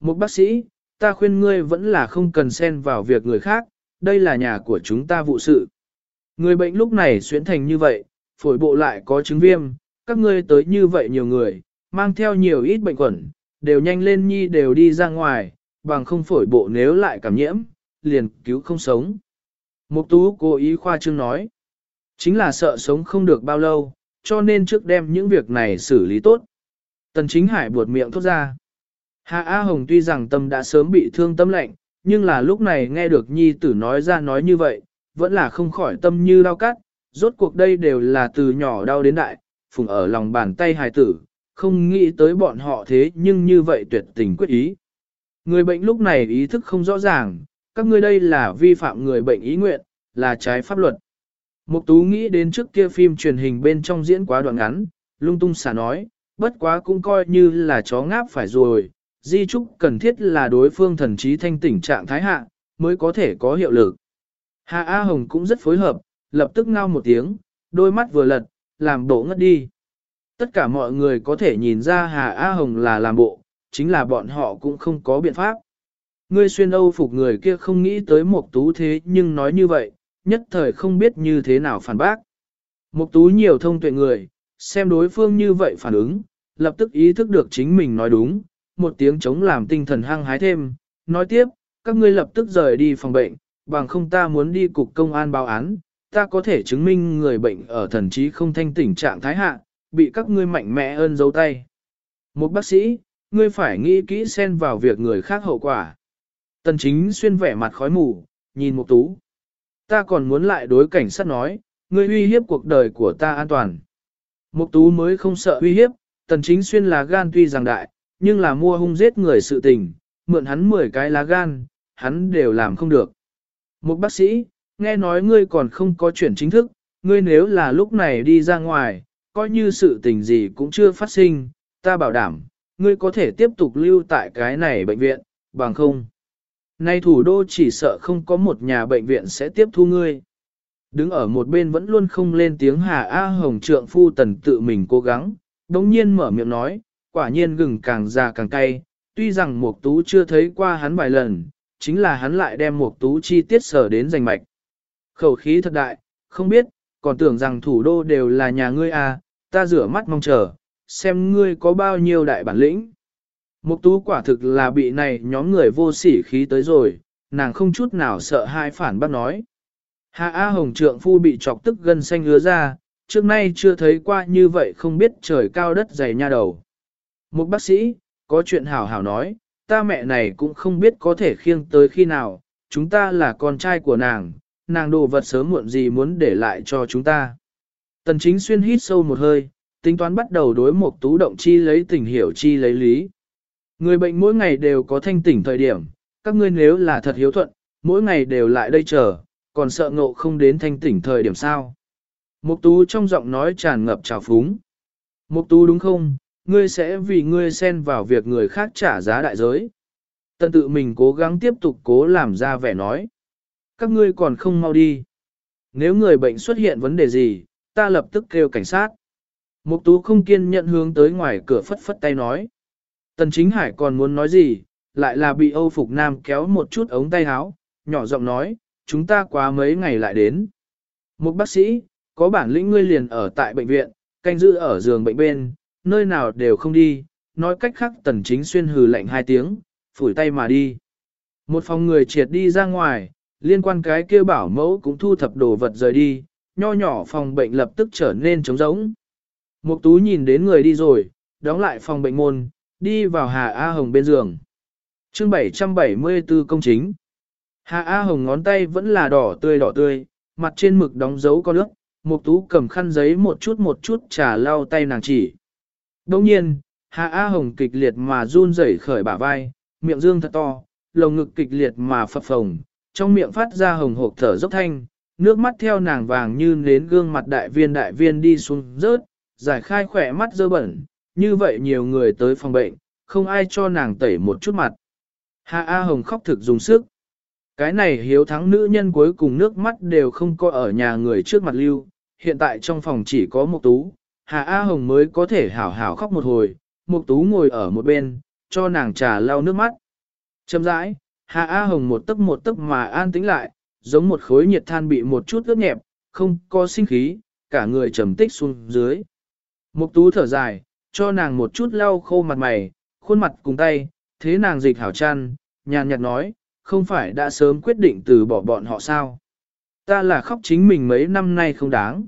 Một bác sĩ, ta khuyên ngươi vẫn là không cần xen vào việc người khác, đây là nhà của chúng ta vụ sự. Người bệnh lúc này xuyến thành như vậy, phổi bộ lại có chứng viêm, các ngươi tới như vậy nhiều người, mang theo nhiều ít bệnh quẩn, đều nhanh lên nhi đều đi ra ngoài, bằng không phổi bộ nếu lại cảm nhiễm, liền cứu không sống. Mục tú cố ý khoa trương nói, chính là sợ sống không được bao lâu, cho nên trước đem những việc này xử lý tốt. Tần chính hải buột miệng thốt ra. Hạ A Hồng tuy rằng tâm đã sớm bị thương tâm lạnh, nhưng là lúc này nghe được nhi tử nói ra nói như vậy, vẫn là không khỏi tâm như đau cắt, rốt cuộc đây đều là từ nhỏ đau đến đại, phùng ở lòng bàn tay hài tử, không nghĩ tới bọn họ thế nhưng như vậy tuyệt tình quyết ý. Người bệnh lúc này ý thức không rõ ràng, các ngươi đây là vi phạm người bệnh ý nguyện, là trái pháp luật. Mục tú nghĩ đến trước kia phim truyền hình bên trong diễn quá đoạn ngắn, lung tung xả nói, bất quá cũng coi như là chó ngáp phải rồi, di trúc cần thiết là đối phương thần trí thanh tỉnh trạng thái hạ, mới có thể có hiệu lực. Hạ A Hồng cũng rất phối hợp, lập tức ngao một tiếng, đôi mắt vừa lật, làm bộ ngất đi. Tất cả mọi người có thể nhìn ra Hà A Hồng là làm bộ, chính là bọn họ cũng không có biện pháp. Ngươi xuyên âu phục người kia không nghĩ tới một tú thế nhưng nói như vậy, nhất thời không biết như thế nào phản bác. Một tú nhiều thông tuệ người, xem đối phương như vậy phản ứng, lập tức ý thức được chính mình nói đúng, một tiếng chống làm tinh thần hăng hái thêm, nói tiếp, các ngươi lập tức rời đi phòng bệnh, bằng không ta muốn đi cục công an báo án, ta có thể chứng minh người bệnh ở thần trí không thanh tỉnh trạng thái hạ, bị các ngươi mạnh mẽ ơn dấu tay. Một bác sĩ, ngươi phải nghĩ kỹ xen vào việc người khác hậu quả. Tần chính xuyên vẻ mặt khói mù, nhìn một tú. Ta còn muốn lại đối cảnh sát nói, ngươi uy hiếp cuộc đời của ta an toàn. Mục tú mới không sợ uy hiếp, tần chính xuyên là gan tuy rằng đại, nhưng là mua hung giết người sự tình, mượn hắn 10 cái lá gan, hắn đều làm không được. Một bác sĩ, nghe nói ngươi còn không có chuyển chính thức, ngươi nếu là lúc này đi ra ngoài, coi như sự tình gì cũng chưa phát sinh, ta bảo đảm, ngươi có thể tiếp tục lưu tại cái này bệnh viện, bằng không. Nay thủ đô chỉ sợ không có một nhà bệnh viện sẽ tiếp thu ngươi. Đứng ở một bên vẫn luôn không lên tiếng Hà A Hồng trượng phu tần tự mình cố gắng, đống nhiên mở miệng nói, quả nhiên gừng càng già càng cay, tuy rằng Mục Tú chưa thấy qua hắn vài lần, chính là hắn lại đem Mục Tú chi tiết sở đến rành mạch. Khẩu khí thật đại, không biết, còn tưởng rằng thủ đô đều là nhà ngươi à, ta rửa mắt mong chờ, xem ngươi có bao nhiêu đại bản lĩnh. Mục Tú quả thực là bị này nhóm người vô sỉ khí tới rồi, nàng không chút nào sợ hai phản bác nói. Hạ A Hồng trượng phu bị chọc tức gân xanh hứa ra, trước nay chưa thấy qua như vậy không biết trời cao đất dày nha đầu. Một bác sĩ, có chuyện hảo hảo nói, ta mẹ này cũng không biết có thể khiêng tới khi nào, chúng ta là con trai của nàng, nàng đồ vật sớm muộn gì muốn để lại cho chúng ta. Tần chính xuyên hít sâu một hơi, tính toán bắt đầu đối một tú động chi lấy tình hiểu chi lấy lý. Người bệnh mỗi ngày đều có thanh tỉnh thời điểm, các ngươi nếu là thật hiếu thuận, mỗi ngày đều lại đây chờ, còn sợ ngộ không đến thanh tỉnh thời điểm sao. Mục tú trong giọng nói tràn ngập trào phúng. Mục tú đúng không, ngươi sẽ vì ngươi xen vào việc người khác trả giá đại giới. Tần tự mình cố gắng tiếp tục cố làm ra vẻ nói. Các ngươi còn không mau đi. Nếu người bệnh xuất hiện vấn đề gì, ta lập tức kêu cảnh sát. Mục tú không kiên nhận hướng tới ngoài cửa phất phất tay nói. Tần chính hải còn muốn nói gì, lại là bị Âu Phục Nam kéo một chút ống tay áo, nhỏ giọng nói, chúng ta quá mấy ngày lại đến. Một bác sĩ, có bản lĩnh ngươi liền ở tại bệnh viện, canh giữ ở giường bệnh bên, nơi nào đều không đi, nói cách khác tần chính xuyên hừ lạnh hai tiếng, phủi tay mà đi. Một phòng người triệt đi ra ngoài, liên quan cái kia bảo mẫu cũng thu thập đồ vật rời đi, nho nhỏ phòng bệnh lập tức trở nên trống rỗng. Mục tú nhìn đến người đi rồi, đóng lại phòng bệnh môn, đi vào Hà A Hồng bên giường. Chương 774 công chính. Hà A Hồng ngón tay vẫn là đỏ tươi đỏ tươi, mặt trên mực đóng dấu con nước, Mục Tú cầm khăn giấy một chút một chút trà lau tay nàng chỉ. Đồng nhiên, Hà A Hồng kịch liệt mà run rẩy khởi bả vai, miệng dương thật to, lồng ngực kịch liệt mà phập phồng, trong miệng phát ra hồng hộp thở dốc thanh, nước mắt theo nàng vàng như nến gương mặt đại viên đại viên đi xuống rớt, giải khai khỏe mắt dơ bẩn, như vậy nhiều người tới phòng bệnh, không ai cho nàng tẩy một chút mặt. Hà A Hồng khóc thực dùng sức. Cái này hiếu thắng nữ nhân cuối cùng nước mắt đều không có ở nhà người trước mặt lưu, hiện tại trong phòng chỉ có một tú, Hà A Hồng mới có thể hảo hảo khóc một hồi, Mục tú ngồi ở một bên, cho nàng trà lau nước mắt. Chậm rãi, Hà A Hồng một tấc một tấc mà an tĩnh lại, giống một khối nhiệt than bị một chút ướt nhẹp, không có sinh khí, cả người trầm tích xuống dưới. Mục tú thở dài, cho nàng một chút lau khô mặt mày, khuôn mặt cùng tay, thế nàng dịch hảo chăn, nhàn nhạt nói, không phải đã sớm quyết định từ bỏ bọn họ sao. Ta là khóc chính mình mấy năm nay không đáng.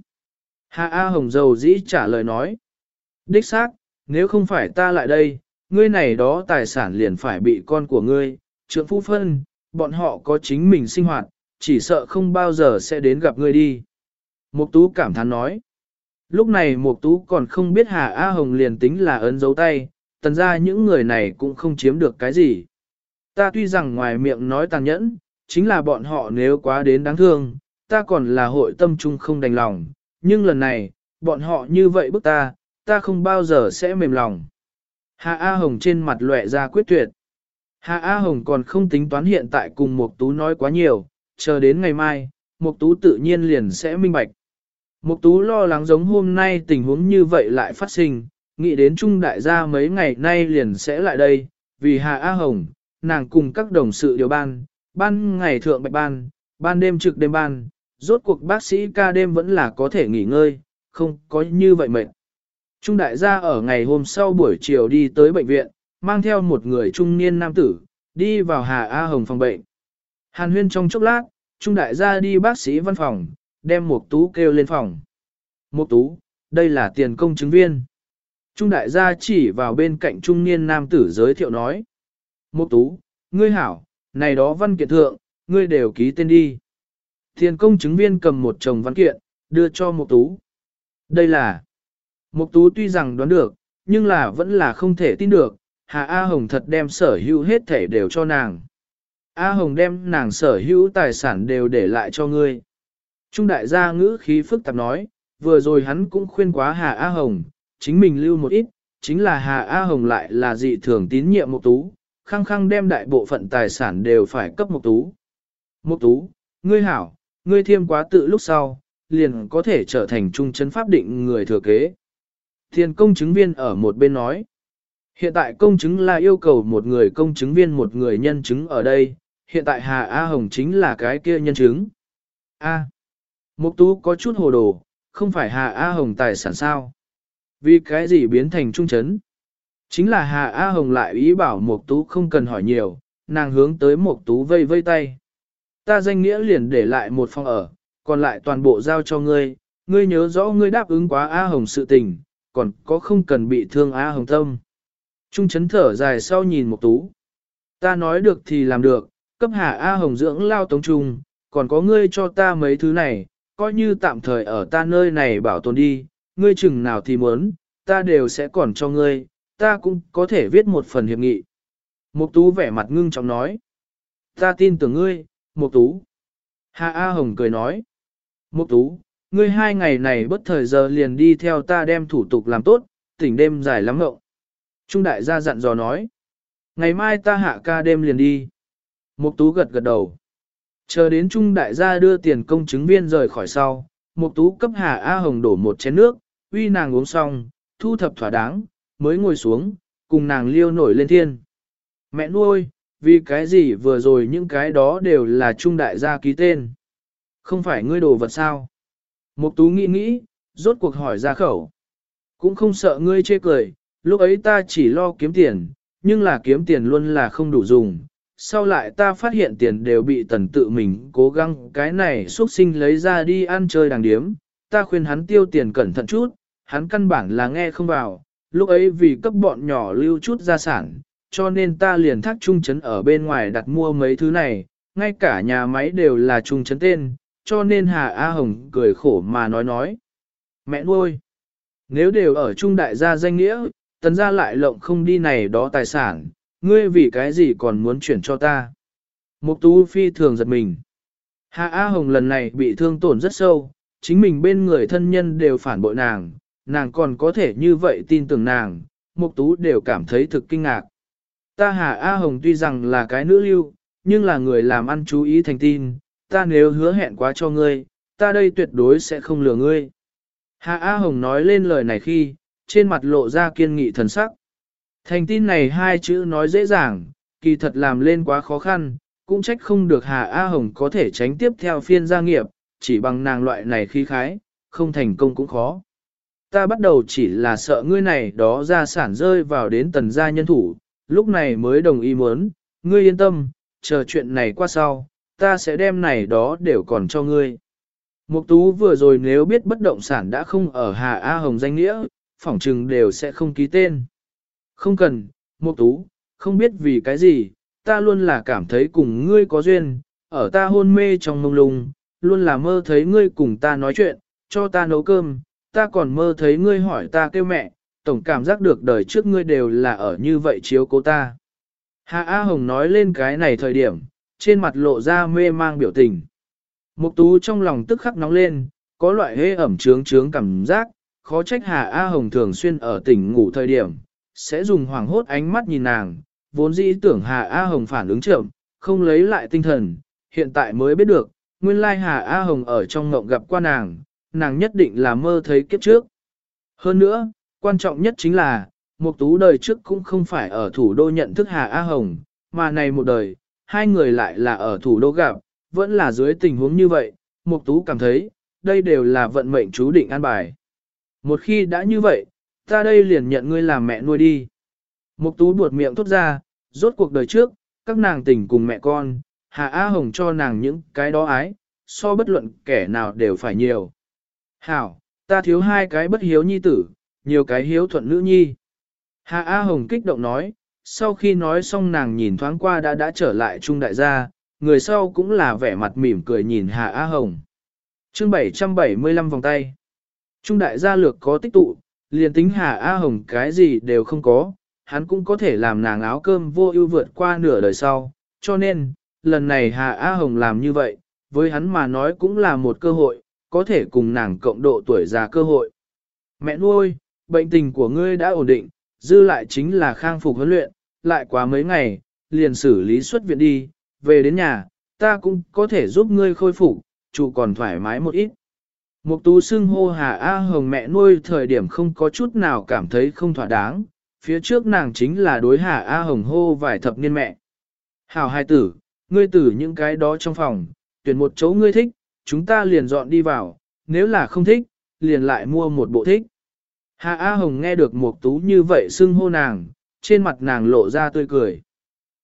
Hạ A Hồng dầu dĩ trả lời nói. Đích xác, nếu không phải ta lại đây, ngươi này đó tài sản liền phải bị con của ngươi, trượng phu phân, bọn họ có chính mình sinh hoạt, chỉ sợ không bao giờ sẽ đến gặp ngươi đi. Mục Tú cảm thán nói. Lúc này Mục Tú còn không biết Hà A Hồng liền tính là ấn dấu tay, tần ra những người này cũng không chiếm được cái gì. Ta tuy rằng ngoài miệng nói tàn nhẫn, chính là bọn họ nếu quá đến đáng thương, ta còn là hội tâm trung không đành lòng, nhưng lần này, bọn họ như vậy bức ta, ta không bao giờ sẽ mềm lòng. Hạ A Hồng trên mặt lệ ra quyết tuyệt. Hạ A Hồng còn không tính toán hiện tại cùng Mục Tú nói quá nhiều, chờ đến ngày mai, Mục Tú tự nhiên liền sẽ minh bạch. Mục Tú lo lắng giống hôm nay tình huống như vậy lại phát sinh, nghĩ đến Trung đại gia mấy ngày nay liền sẽ lại đây, vì Hạ A Hồng, nàng cùng các đồng sự điều ban, ban ngày thượng bạch ban, ban đêm trực đêm ban, rốt cuộc bác sĩ ca đêm vẫn là có thể nghỉ ngơi, không có như vậy mệt. Trung đại gia ở ngày hôm sau buổi chiều đi tới bệnh viện, mang theo một người trung niên nam tử, đi vào Hà A Hồng phòng bệnh. Hàn huyên trong chốc lát, Trung đại gia đi bác sĩ văn phòng, đem một tú kêu lên phòng. Một tú, đây là tiền công chứng viên. Trung đại gia chỉ vào bên cạnh trung niên nam tử giới thiệu nói. Một tú, ngươi hảo, này đó văn kiện thượng, ngươi đều ký tên đi. Tiền công chứng viên cầm một chồng văn kiện, đưa cho một tú. Đây là... Mục tú tuy rằng đoán được, nhưng là vẫn là không thể tin được, Hà A Hồng thật đem sở hữu hết thể đều cho nàng. A Hồng đem nàng sở hữu tài sản đều để lại cho ngươi. Trung đại gia ngữ khí phức tạp nói, vừa rồi hắn cũng khuyên quá Hà A Hồng, chính mình lưu một ít, chính là Hà A Hồng lại là dị thường tín nhiệm Mục Tú, khăng khăng đem đại bộ phận tài sản đều phải cấp Mục Tú. Mục Tú, ngươi hảo, ngươi thiêm quá tự lúc sau, liền có thể trở thành trung chấn pháp định người thừa kế. Thiên công chứng viên ở một bên nói. Hiện tại công chứng là yêu cầu một người công chứng viên một người nhân chứng ở đây, hiện tại Hà A Hồng chính là cái kia nhân chứng. A. Mục tú có chút hồ đồ, không phải Hà A Hồng tài sản sao? Vì cái gì biến thành trung chấn? Chính là Hà A Hồng lại ý bảo Mục tú không cần hỏi nhiều, nàng hướng tới Mục tú vây vây tay. Ta danh nghĩa liền để lại một phòng ở, còn lại toàn bộ giao cho ngươi, ngươi nhớ rõ ngươi đáp ứng quá A Hồng sự tình, còn có không cần bị thương A Hồng Tâm. Trung chấn thở dài sau nhìn một tú. Ta nói được thì làm được, cấp hạ A Hồng dưỡng lao tống trung, còn có ngươi cho ta mấy thứ này, coi như tạm thời ở ta nơi này bảo tồn đi, ngươi chừng nào thì muốn, ta đều sẽ còn cho ngươi, ta cũng có thể viết một phần hiệp nghị. Mục tú vẻ mặt ngưng trọng nói. Ta tin tưởng ngươi, Mục tú. Hạ A Hồng cười nói. Mục tú, ngươi hai ngày này bất thời giờ liền đi theo ta đem thủ tục làm tốt, tỉnh đêm dài lắm ngậu. Trung đại gia dặn dò nói. Ngày mai ta hạ ca đêm liền đi. Mục tú gật gật đầu. Chờ đến Trung đại gia đưa tiền công chứng viên rời khỏi sau, Mục tú cấp Hà A Hồng đổ một chén nước, uy nàng uống xong, thu thập thỏa đáng, mới ngồi xuống, cùng nàng liêu nổi lên thiên. Mẹ nuôi, vì cái gì vừa rồi những cái đó đều là Trung đại gia ký tên. Không phải ngươi đồ vật sao? Mục tú nghĩ nghĩ, rốt cuộc hỏi ra khẩu. Cũng không sợ ngươi chê cười, lúc ấy ta chỉ lo kiếm tiền, nhưng là kiếm tiền luôn là không đủ dùng. Sau lại ta phát hiện tiền đều bị tần tự mình cố gắng cái này xuất sinh lấy ra đi ăn chơi đàng điếm. Ta khuyên hắn tiêu tiền cẩn thận chút, hắn căn bản là nghe không vào. Lúc ấy vì cấp bọn nhỏ lưu chút gia sản, cho nên ta liền thác trung chấn ở bên ngoài đặt mua mấy thứ này, ngay cả nhà máy đều là trung chấn tên, cho nên Hà A Hồng cười khổ mà nói nói. Mẹ nuôi, nếu đều ở trung đại gia danh nghĩa, tần gia lại lộng không đi này đó tài sản, ngươi vì cái gì còn muốn chuyển cho ta. Mục tú phi thường giật mình. Hà A Hồng lần này bị thương tổn rất sâu, chính mình bên người thân nhân đều phản bội nàng, nàng còn có thể như vậy tin tưởng nàng, mục tú đều cảm thấy thực kinh ngạc. Ta Hà A Hồng tuy rằng là cái nữ lưu, nhưng là người làm ăn chú ý thành tin, ta nếu hứa hẹn quá cho ngươi, ta đây tuyệt đối sẽ không lừa ngươi. Hạ A Hồng nói lên lời này khi, trên mặt lộ ra kiên nghị thần sắc. Thành tin này hai chữ nói dễ dàng, kỳ thật làm lên quá khó khăn, cũng trách không được Hà A Hồng có thể tránh tiếp theo phiên gia nghiệp, chỉ bằng nàng loại này khí khái, không thành công cũng khó. Ta bắt đầu chỉ là sợ ngươi này đó gia sản rơi vào đến tần gia nhân thủ, lúc này mới đồng ý muốn, ngươi yên tâm, chờ chuyện này qua sau, ta sẽ đem này đó đều còn cho ngươi. Mục tú vừa rồi nếu biết bất động sản đã không ở Hà A Hồng danh nghĩa, phỏng trừng đều sẽ không ký tên. Không cần, Mục tú, không biết vì cái gì, ta luôn là cảm thấy cùng ngươi có duyên, ở ta hôn mê trong mông lung, luôn là mơ thấy ngươi cùng ta nói chuyện, cho ta nấu cơm, ta còn mơ thấy ngươi hỏi ta kêu mẹ, tổng cảm giác được đời trước ngươi đều là ở như vậy chiếu cố ta. Hạ A Hồng nói lên cái này thời điểm, trên mặt lộ ra mê mang biểu tình. Mục tú trong lòng tức khắc nóng lên, có loại hê ẩm trướng trướng cảm giác, khó trách Hà A Hồng thường xuyên ở tỉnh ngủ thời điểm, sẽ dùng hoàng hốt ánh mắt nhìn nàng, vốn dĩ tưởng Hà A Hồng phản ứng chậm, không lấy lại tinh thần, hiện tại mới biết được, nguyên lai Hà A Hồng ở trong ngộng gặp qua nàng, nàng nhất định là mơ thấy kiếp trước. Hơn nữa, quan trọng nhất chính là, mục tú đời trước cũng không phải ở thủ đô nhận thức Hà A Hồng, mà này một đời, hai người lại là ở thủ đô gặp, vẫn là dưới tình huống như vậy, Mục Tú cảm thấy, đây đều là vận mệnh chú định an bài. Một khi đã như vậy, ta đây liền nhận ngươi làm mẹ nuôi đi. Mục Tú buột miệng thốt ra, rốt cuộc đời trước, các nàng tình cùng mẹ con, Hà A Hồng cho nàng những cái đó ái, so bất luận kẻ nào đều phải nhiều. Hảo, ta thiếu hai cái bất hiếu nhi tử, nhiều cái hiếu thuận nữ nhi. Hạ A Hồng kích động nói, sau khi nói xong nàng nhìn thoáng qua đã đã trở lại trung đại gia, người sau cũng là vẻ mặt mỉm cười nhìn Hạ A Hồng. chương 775 vòng tay. Trung đại gia lược có tích tụ, liền tính Hạ A Hồng cái gì đều không có, hắn cũng có thể làm nàng áo cơm vô ưu vượt qua nửa đời sau, cho nên, lần này Hạ A Hồng làm như vậy, với hắn mà nói cũng là một cơ hội, có thể cùng nàng cộng độ tuổi già cơ hội. Mẹ nuôi, bệnh tình của ngươi đã ổn định, dư lại chính là khang phục huấn luyện, lại quá mấy ngày, liền xử lý xuất viện đi, về đến nhà, ta cũng có thể giúp ngươi khôi phục, chủ còn thoải mái một ít. Mục tú xưng hô Hà A Hồng mẹ nuôi thời điểm không có chút nào cảm thấy không thỏa đáng, phía trước nàng chính là đối Hà A Hồng hô vài thập niên mẹ. Hảo hai tử, ngươi tử những cái đó trong phòng, tuyển một chỗ ngươi thích, chúng ta liền dọn đi vào, nếu là không thích, liền lại mua một bộ thích. Hà A Hồng nghe được Mục Tú như vậy xưng hô nàng, trên mặt nàng lộ ra tươi cười.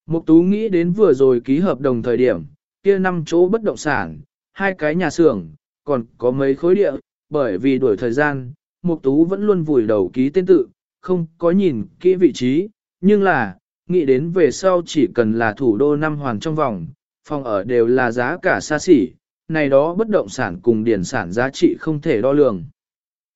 Mục Tú nghĩ đến vừa rồi ký hợp đồng thời điểm, kia năm chỗ bất động sản, hai cái nhà xưởng, còn có mấy khối địa, bởi vì đuổi thời gian, Mục Tú vẫn luôn vùi đầu ký tên tự, không có nhìn kỹ vị trí, nhưng là, nghĩ đến về sau chỉ cần là thủ đô năm hoàn trong vòng, phòng ở đều là giá cả xa xỉ, này đó bất động sản cùng điển sản giá trị không thể đo lường.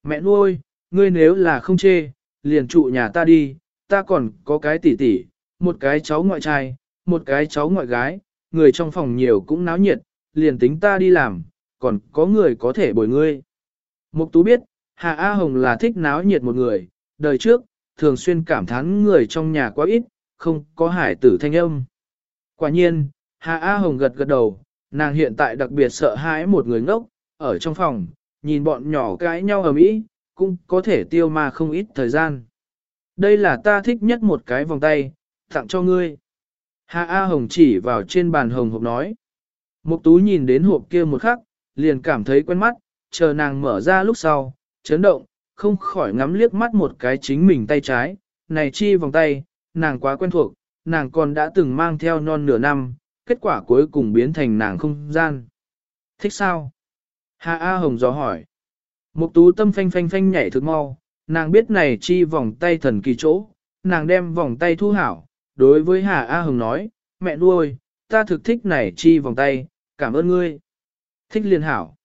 Mẹ nuôi, ngươi nếu là không chê, liền trụ nhà ta đi, ta còn có cái tỷ tỷ, một cái cháu ngoại trai, một cái cháu ngoại gái, người trong phòng nhiều cũng náo nhiệt, liền tính ta đi làm, còn có người có thể bồi ngươi. Mục Tú biết, Hà A Hồng là thích náo nhiệt một người, đời trước, thường xuyên cảm thán người trong nhà quá ít, không có hải tử thanh âm. Quả nhiên, Hà A Hồng gật gật đầu, nàng hiện tại đặc biệt sợ hãi một người ngốc, ở trong phòng, nhìn bọn nhỏ cãi nhau ở mỹ, cũng có thể tiêu mà không ít thời gian. Đây là ta thích nhất một cái vòng tay, tặng cho ngươi. Hạ A Hồng chỉ vào trên bàn hồng hộp nói. Mục tú nhìn đến hộp kia một khắc, liền cảm thấy quen mắt, chờ nàng mở ra lúc sau, chấn động, không khỏi ngắm liếc mắt một cái chính mình tay trái, này chi vòng tay, nàng quá quen thuộc, nàng còn đã từng mang theo non nửa năm, kết quả cuối cùng biến thành nàng không gian. Thích sao? Hạ A Hồng gió hỏi. Mục tú tâm phanh phanh phanh nhảy thực mau, nàng biết này chi vòng tay thần kỳ chỗ, nàng đem vòng tay thu hảo, đối với Hà A Hồng nói, mẹ nuôi, ta thực thích này chi vòng tay, cảm ơn ngươi. Thích liền hảo.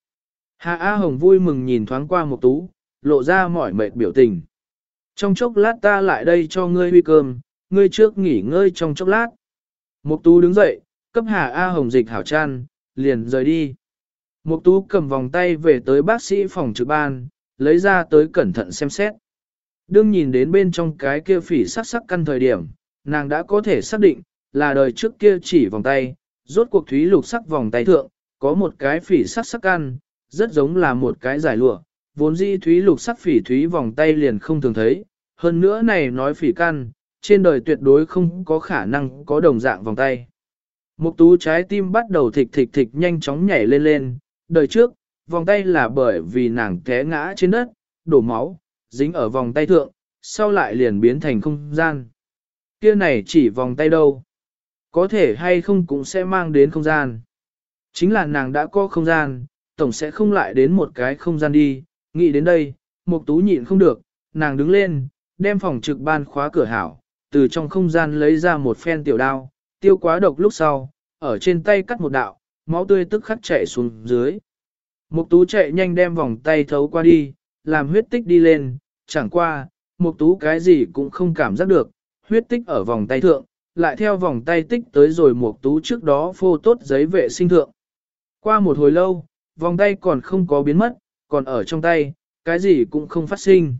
Hà A Hồng vui mừng nhìn thoáng qua Mục tú, lộ ra mỏi mệt biểu tình. Trong chốc lát ta lại đây cho ngươi huy cơm, ngươi trước nghỉ ngơi trong chốc lát. Mục tú đứng dậy, cấp Hà A Hồng dịch hảo chăn, liền rời đi. Mục tú cầm vòng tay về tới bác sĩ phòng trực ban, lấy ra tới cẩn thận xem xét. Đương nhìn đến bên trong cái kia phỉ sắc sắc căn thời điểm, nàng đã có thể xác định, là đời trước kia chỉ vòng tay, rốt cuộc thúy lục sắc vòng tay thượng, có một cái phỉ sắc sắc căn, rất giống là một cái giải lụa, vốn dĩ thúy lục sắc phỉ thúy vòng tay liền không thường thấy, hơn nữa này nói phỉ căn, trên đời tuyệt đối không có khả năng có đồng dạng vòng tay. Mục tú trái tim bắt đầu thịch thịch thịch nhanh chóng nhảy lên lên, đời trước, vòng tay là bởi vì nàng té ngã trên đất, đổ máu, dính ở vòng tay thượng, sau lại liền biến thành không gian. Kia này chỉ vòng tay đâu? Có thể hay không cũng sẽ mang đến không gian. Chính là nàng đã có không gian, tổng sẽ không lại đến một cái không gian đi, nghĩ đến đây, Mục Tú nhịn không được, nàng đứng lên, đem phòng trực ban khóa cửa hảo, từ trong không gian lấy ra một phen tiểu đao, tiêu quá độc lúc sau, ở trên tay cắt một đạo, máu tươi tức khắc chảy xuống dưới. Mục Tú chạy nhanh đem vòng tay thấu qua đi, làm huyết tích đi lên, chẳng qua, Mục Tú cái gì cũng không cảm giác được, huyết tích ở vòng tay thượng, lại theo vòng tay tích tới rồi Mục Tú trước đó phô tốt giấy vệ sinh thượng. Qua một hồi lâu, vòng tay còn không có biến mất, còn ở trong tay, cái gì cũng không phát sinh.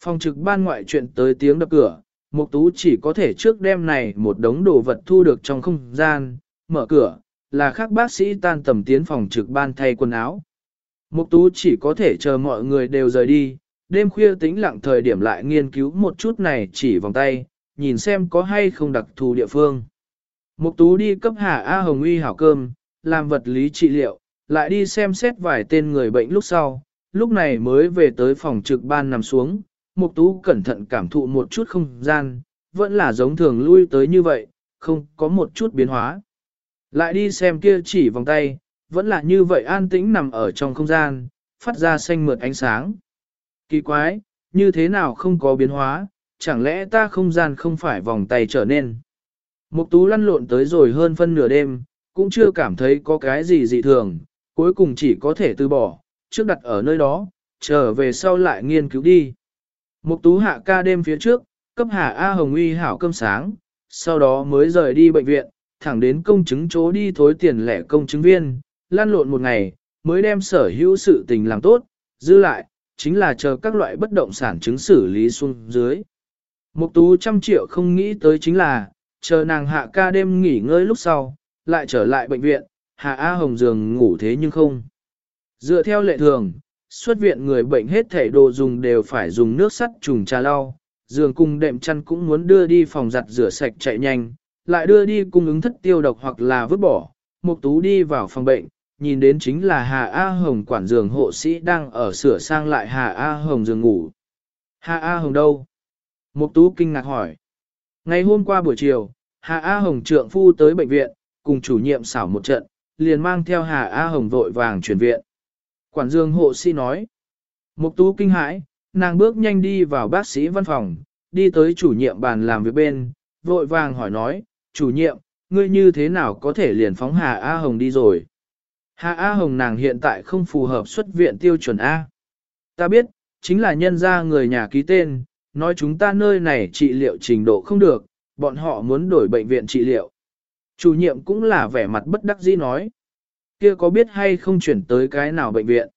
Phòng trực ban ngoại chuyện tới tiếng đập cửa, Mục Tú chỉ có thể trước đêm này một đống đồ vật thu được trong không gian, mở cửa, là khác bác sĩ tan tầm tiến phòng trực ban thay quần áo. Mục Tú chỉ có thể chờ mọi người đều rời đi, đêm khuya tĩnh lặng thời điểm lại nghiên cứu một chút này chỉ vòng tay, nhìn xem có hay không đặc thù địa phương. Mục Tú đi cấp Hà A Hồng Uy hảo cơm, làm vật lý trị liệu, lại đi xem xét vài tên người bệnh lúc sau, lúc này mới về tới phòng trực ban nằm xuống, Mục Tú cẩn thận cảm thụ một chút không gian, vẫn là giống thường lui tới như vậy, không có một chút biến hóa. Lại đi xem kia chỉ vòng tay, vẫn là như vậy an tĩnh nằm ở trong không gian, phát ra xanh mượt ánh sáng. Kỳ quái, như thế nào không có biến hóa, chẳng lẽ ta không gian không phải vòng tay trở nên. Mục tú lăn lộn tới rồi hơn phân nửa đêm, cũng chưa cảm thấy có cái gì dị thường, cuối cùng chỉ có thể từ bỏ, trước đặt ở nơi đó, trở về sau lại nghiên cứu đi. Mục tú hạ ca đêm phía trước, cấp hạ A Hồng Uy hảo cơm sáng, sau đó mới rời đi bệnh viện, thẳng đến công chứng chỗ đi thối tiền lẻ công chứng viên, lan lộn một ngày, mới đem sở hữu sự tình làm tốt, giữ lại, chính là chờ các loại bất động sản chứng xử lý xuống dưới. Mục tú trăm triệu không nghĩ tới chính là, chờ nàng hạ ca đêm nghỉ ngơi lúc sau, lại trở lại bệnh viện, hạ A Hồng giường ngủ thế nhưng không. Dựa theo lệ thường, xuất viện người bệnh hết thể đồ dùng đều phải dùng nước sắt trùng trà lau, giường cùng đệm chăn cũng muốn đưa đi phòng giặt rửa sạch chạy nhanh, lại đưa đi cung ứng thất tiêu độc hoặc là vứt bỏ. Mục tú đi vào phòng bệnh, nhìn đến chính là Hà A Hồng quản giường hộ sĩ đang ở sửa sang lại Hà A Hồng giường ngủ. Hà A Hồng đâu? Mục tú kinh ngạc hỏi. Ngày hôm qua buổi chiều, Hà A Hồng trượng phu tới bệnh viện, cùng chủ nhiệm xảo một trận, liền mang theo Hà A Hồng vội vàng chuyển viện. Quản dương hộ sĩ nói. Mục tú kinh hãi, nàng bước nhanh đi vào bác sĩ văn phòng, đi tới chủ nhiệm bàn làm việc bên, vội vàng hỏi nói, chủ nhiệm, ngươi như thế nào có thể liền phóng Hà A Hồng đi rồi? Hà A Hồng nàng hiện tại không phù hợp xuất viện tiêu chuẩn A. Ta biết, chính là nhân gia người nhà ký tên, nói chúng ta nơi này trị liệu trình độ không được, bọn họ muốn đổi bệnh viện trị liệu. Chủ nhiệm cũng là vẻ mặt bất đắc dĩ nói. Kia có biết hay không chuyển tới cái nào bệnh viện?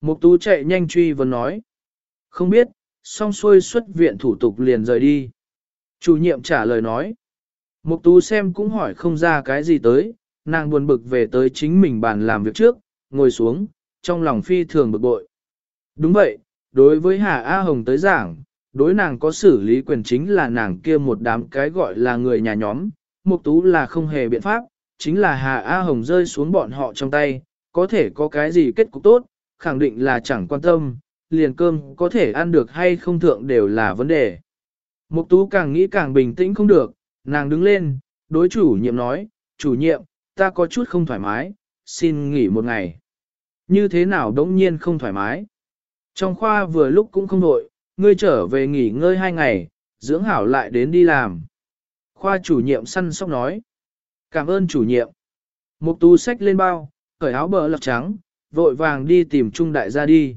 Mục tú chạy nhanh truy vấn nói. Không biết, xong xuôi xuất viện thủ tục liền rời đi. Chủ nhiệm trả lời nói. Mục tú xem cũng hỏi không ra cái gì tới, nàng buồn bực về tới chính mình bàn làm việc trước, ngồi xuống, trong lòng phi thường bực bội. Đúng vậy, đối với Hà A Hồng tới giảng, đối nàng có xử lý quyền chính là nàng kia một đám cái gọi là người nhà nhóm, mục tú là không hề biện pháp, chính là Hà A Hồng rơi xuống bọn họ trong tay, có thể có cái gì kết cục tốt, khẳng định là chẳng quan tâm, liền cơm có thể ăn được hay không thượng đều là vấn đề. Mục tú càng nghĩ càng bình tĩnh không được, nàng đứng lên, đối chủ nhiệm nói, chủ nhiệm, ta có chút không thoải mái, xin nghỉ một ngày. Như thế nào đống nhiên không thoải mái? Trong khoa vừa lúc cũng không đội, ngươi trở về nghỉ ngơi hai ngày, dưỡng hảo lại đến đi làm. Khoa chủ nhiệm săn sóc nói. Cảm ơn chủ nhiệm. Mục tú sách lên bao, cởi áo bờ lọc trắng, vội vàng đi tìm Trung đại gia đi.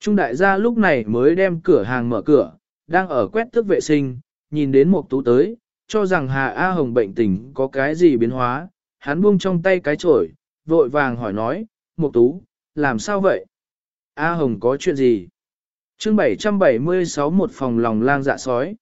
Trung đại gia lúc này mới đem cửa hàng mở cửa, đang ở quét tước vệ sinh, nhìn đến Mục tú tới, cho rằng Hà A Hồng bệnh tình có cái gì biến hóa, hắn buông trong tay cái chổi, vội vàng hỏi nói, Mục tú, làm sao vậy? A Hồng có chuyện gì? Chương 776 một phòng lòng lang dạ sói.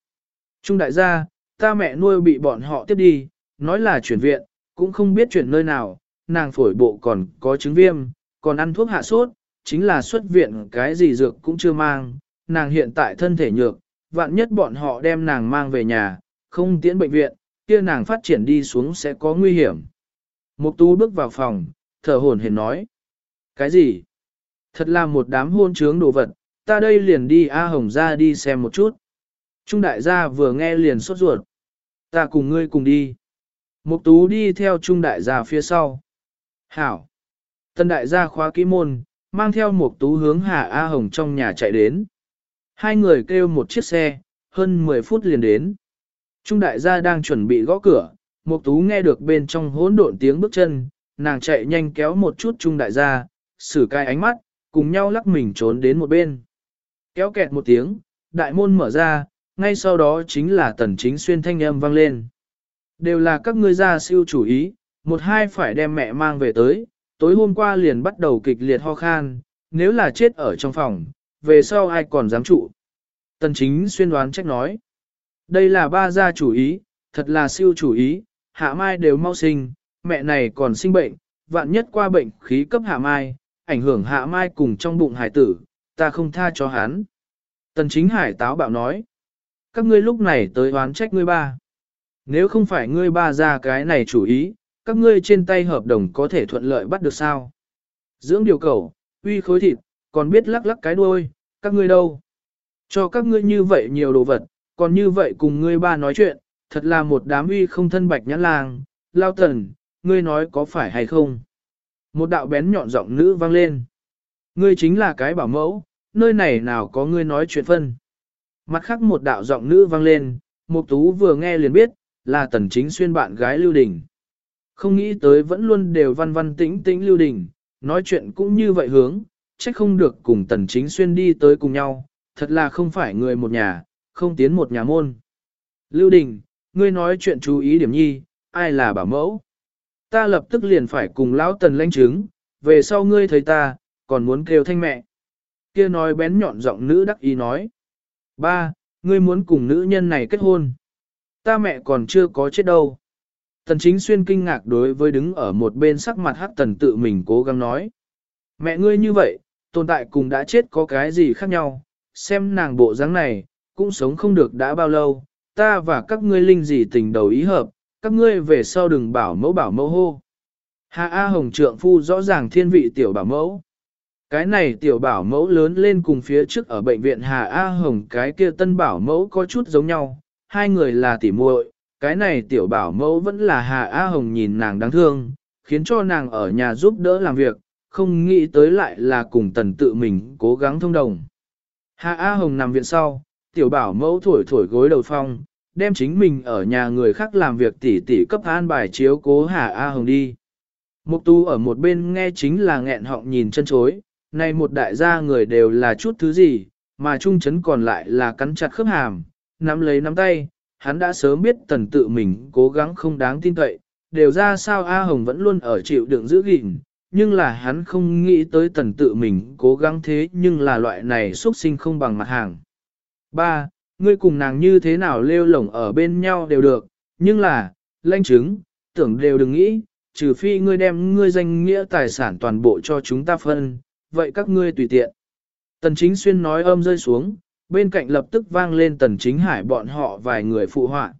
Trung đại gia, ta mẹ nuôi bị bọn họ tiếp đi, nói là chuyển viện, cũng không biết chuyển nơi nào, nàng phổi bộ còn có chứng viêm, còn ăn thuốc hạ sốt, chính là xuất viện cái gì dược cũng chưa mang, nàng hiện tại thân thể nhược, vạn nhất bọn họ đem nàng mang về nhà, không tiễn bệnh viện, kia nàng phát triển đi xuống sẽ có nguy hiểm. Mục tú bước vào phòng, thở hổn hển nói. Cái gì? Thật là một đám hôn trướng đồ vật, ta đây liền đi A Hồng ra đi xem một chút. Trung đại gia vừa nghe liền sốt ruột. Ta cùng ngươi cùng đi. Mục tú đi theo Trung đại gia phía sau. Hảo. Tân đại gia khóa kỹ môn, mang theo mục tú hướng Hà A Hồng trong nhà chạy đến. Hai người kêu một chiếc xe, hơn 10 phút liền đến. Trung đại gia đang chuẩn bị gõ cửa, Mục Tú nghe được bên trong hỗn độn tiếng bước chân, nàng chạy nhanh kéo một chút Trung đại gia, sử cai ánh mắt, cùng nhau lắc mình trốn đến một bên. Kéo kẹt một tiếng, đại môn mở ra, ngay sau đó chính là tần chính xuyên thanh âm vang lên. Đều là các ngươi gia siêu chủ ý, một hai phải đem mẹ mang về tới, tối hôm qua liền bắt đầu kịch liệt ho khan, nếu là chết ở trong phòng, về sau ai còn dám trụ. Tần chính xuyên đoán trách nói. Đây là ba gia chủ ý, thật là siêu chủ ý, hạ mai đều mau sinh, mẹ này còn sinh bệnh, vạn nhất qua bệnh khí cấp hạ mai, ảnh hưởng hạ mai cùng trong bụng hải tử, ta không tha cho hắn. Tần chính hải táo bạo nói. Các ngươi lúc này tới oán trách ngươi ba. Nếu không phải ngươi ba ra cái này chủ ý, các ngươi trên tay hợp đồng có thể thuận lợi bắt được sao? Dưỡng điều cầu, uy khối thịt, còn biết lắc lắc cái đuôi, các ngươi đâu? Cho các ngươi như vậy nhiều đồ vật, còn như vậy cùng ngươi ba nói chuyện, thật là một đám uy không thân bạch nhãn lang, lao tần, ngươi nói có phải hay không? Một đạo bén nhọn giọng nữ vang lên. Ngươi chính là cái bảo mẫu, nơi này nào có ngươi nói chuyện phân. Mặt khác một đạo giọng nữ vang lên, Mục Tú vừa nghe liền biết, là tần chính xuyên bạn gái Lưu Đình. Không nghĩ tới vẫn luôn đều văn văn tĩnh tĩnh Lưu Đình, nói chuyện cũng như vậy hướng, trách không được cùng tần chính xuyên đi tới cùng nhau, thật là không phải người một nhà, không tiến một nhà môn. Lưu Đình, ngươi nói chuyện chú ý điểm nhi, ai là bảo mẫu? Ta lập tức liền phải cùng lão tần lãnh chứng, về sau ngươi thấy ta, còn muốn kêu thanh mẹ. Kia nói bén nhọn giọng nữ đắc ý nói. Ba, ngươi muốn cùng nữ nhân này kết hôn. Ta mẹ còn chưa có chết đâu. Tần chính xuyên kinh ngạc đối với đứng ở một bên sắc mặt hắc tần tự mình cố gắng nói. Mẹ ngươi như vậy, tồn tại cùng đã chết có cái gì khác nhau, xem nàng bộ dáng này, cũng sống không được đã bao lâu, ta và các ngươi linh dị tình đầu ý hợp, các ngươi về sau đừng bảo mẫu bảo mẫu hô. Hạ A Hồng trượng phu rõ ràng thiên vị tiểu bảo mẫu. Cái này tiểu bảo mẫu lớn lên cùng phía trước ở bệnh viện Hà A Hồng cái kia tân bảo mẫu có chút giống nhau, hai người là tỉ muội. cái này tiểu bảo mẫu vẫn là Hà A Hồng nhìn nàng đáng thương, khiến cho nàng ở nhà giúp đỡ làm việc, không nghĩ tới lại là cùng tần tự mình cố gắng thông đồng. Hà A Hồng nằm viện sau, tiểu bảo mẫu thổi thổi gối đầu phong, đem chính mình ở nhà người khác làm việc tỉ tỉ cấp an bài chiếu cố Hà A Hồng đi. Mục tu ở một bên nghe chính là nghẹn họng nhìn chân chối, này một đại gia người đều là chút thứ gì, mà trung chấn còn lại là cắn chặt khớp hàm, nắm lấy nắm tay, hắn đã sớm biết tần tự mình cố gắng không đáng tin cậy, đều ra sao A Hồng vẫn luôn ở chịu đựng giữ gìn, nhưng là hắn không nghĩ tới tần tự mình cố gắng thế nhưng là loại này xuất sinh không bằng mặt hàng. Ba, Ngươi cùng nàng như thế nào lêu lổng ở bên nhau đều được, nhưng là, lanh chứng, tưởng đều đừng nghĩ, trừ phi ngươi đem ngươi danh nghĩa tài sản toàn bộ cho chúng ta phân, vậy các ngươi tùy tiện. Tần chính xuyên nói âm rơi xuống, bên cạnh lập tức vang lên tần chính hải bọn họ vài người phụ họa.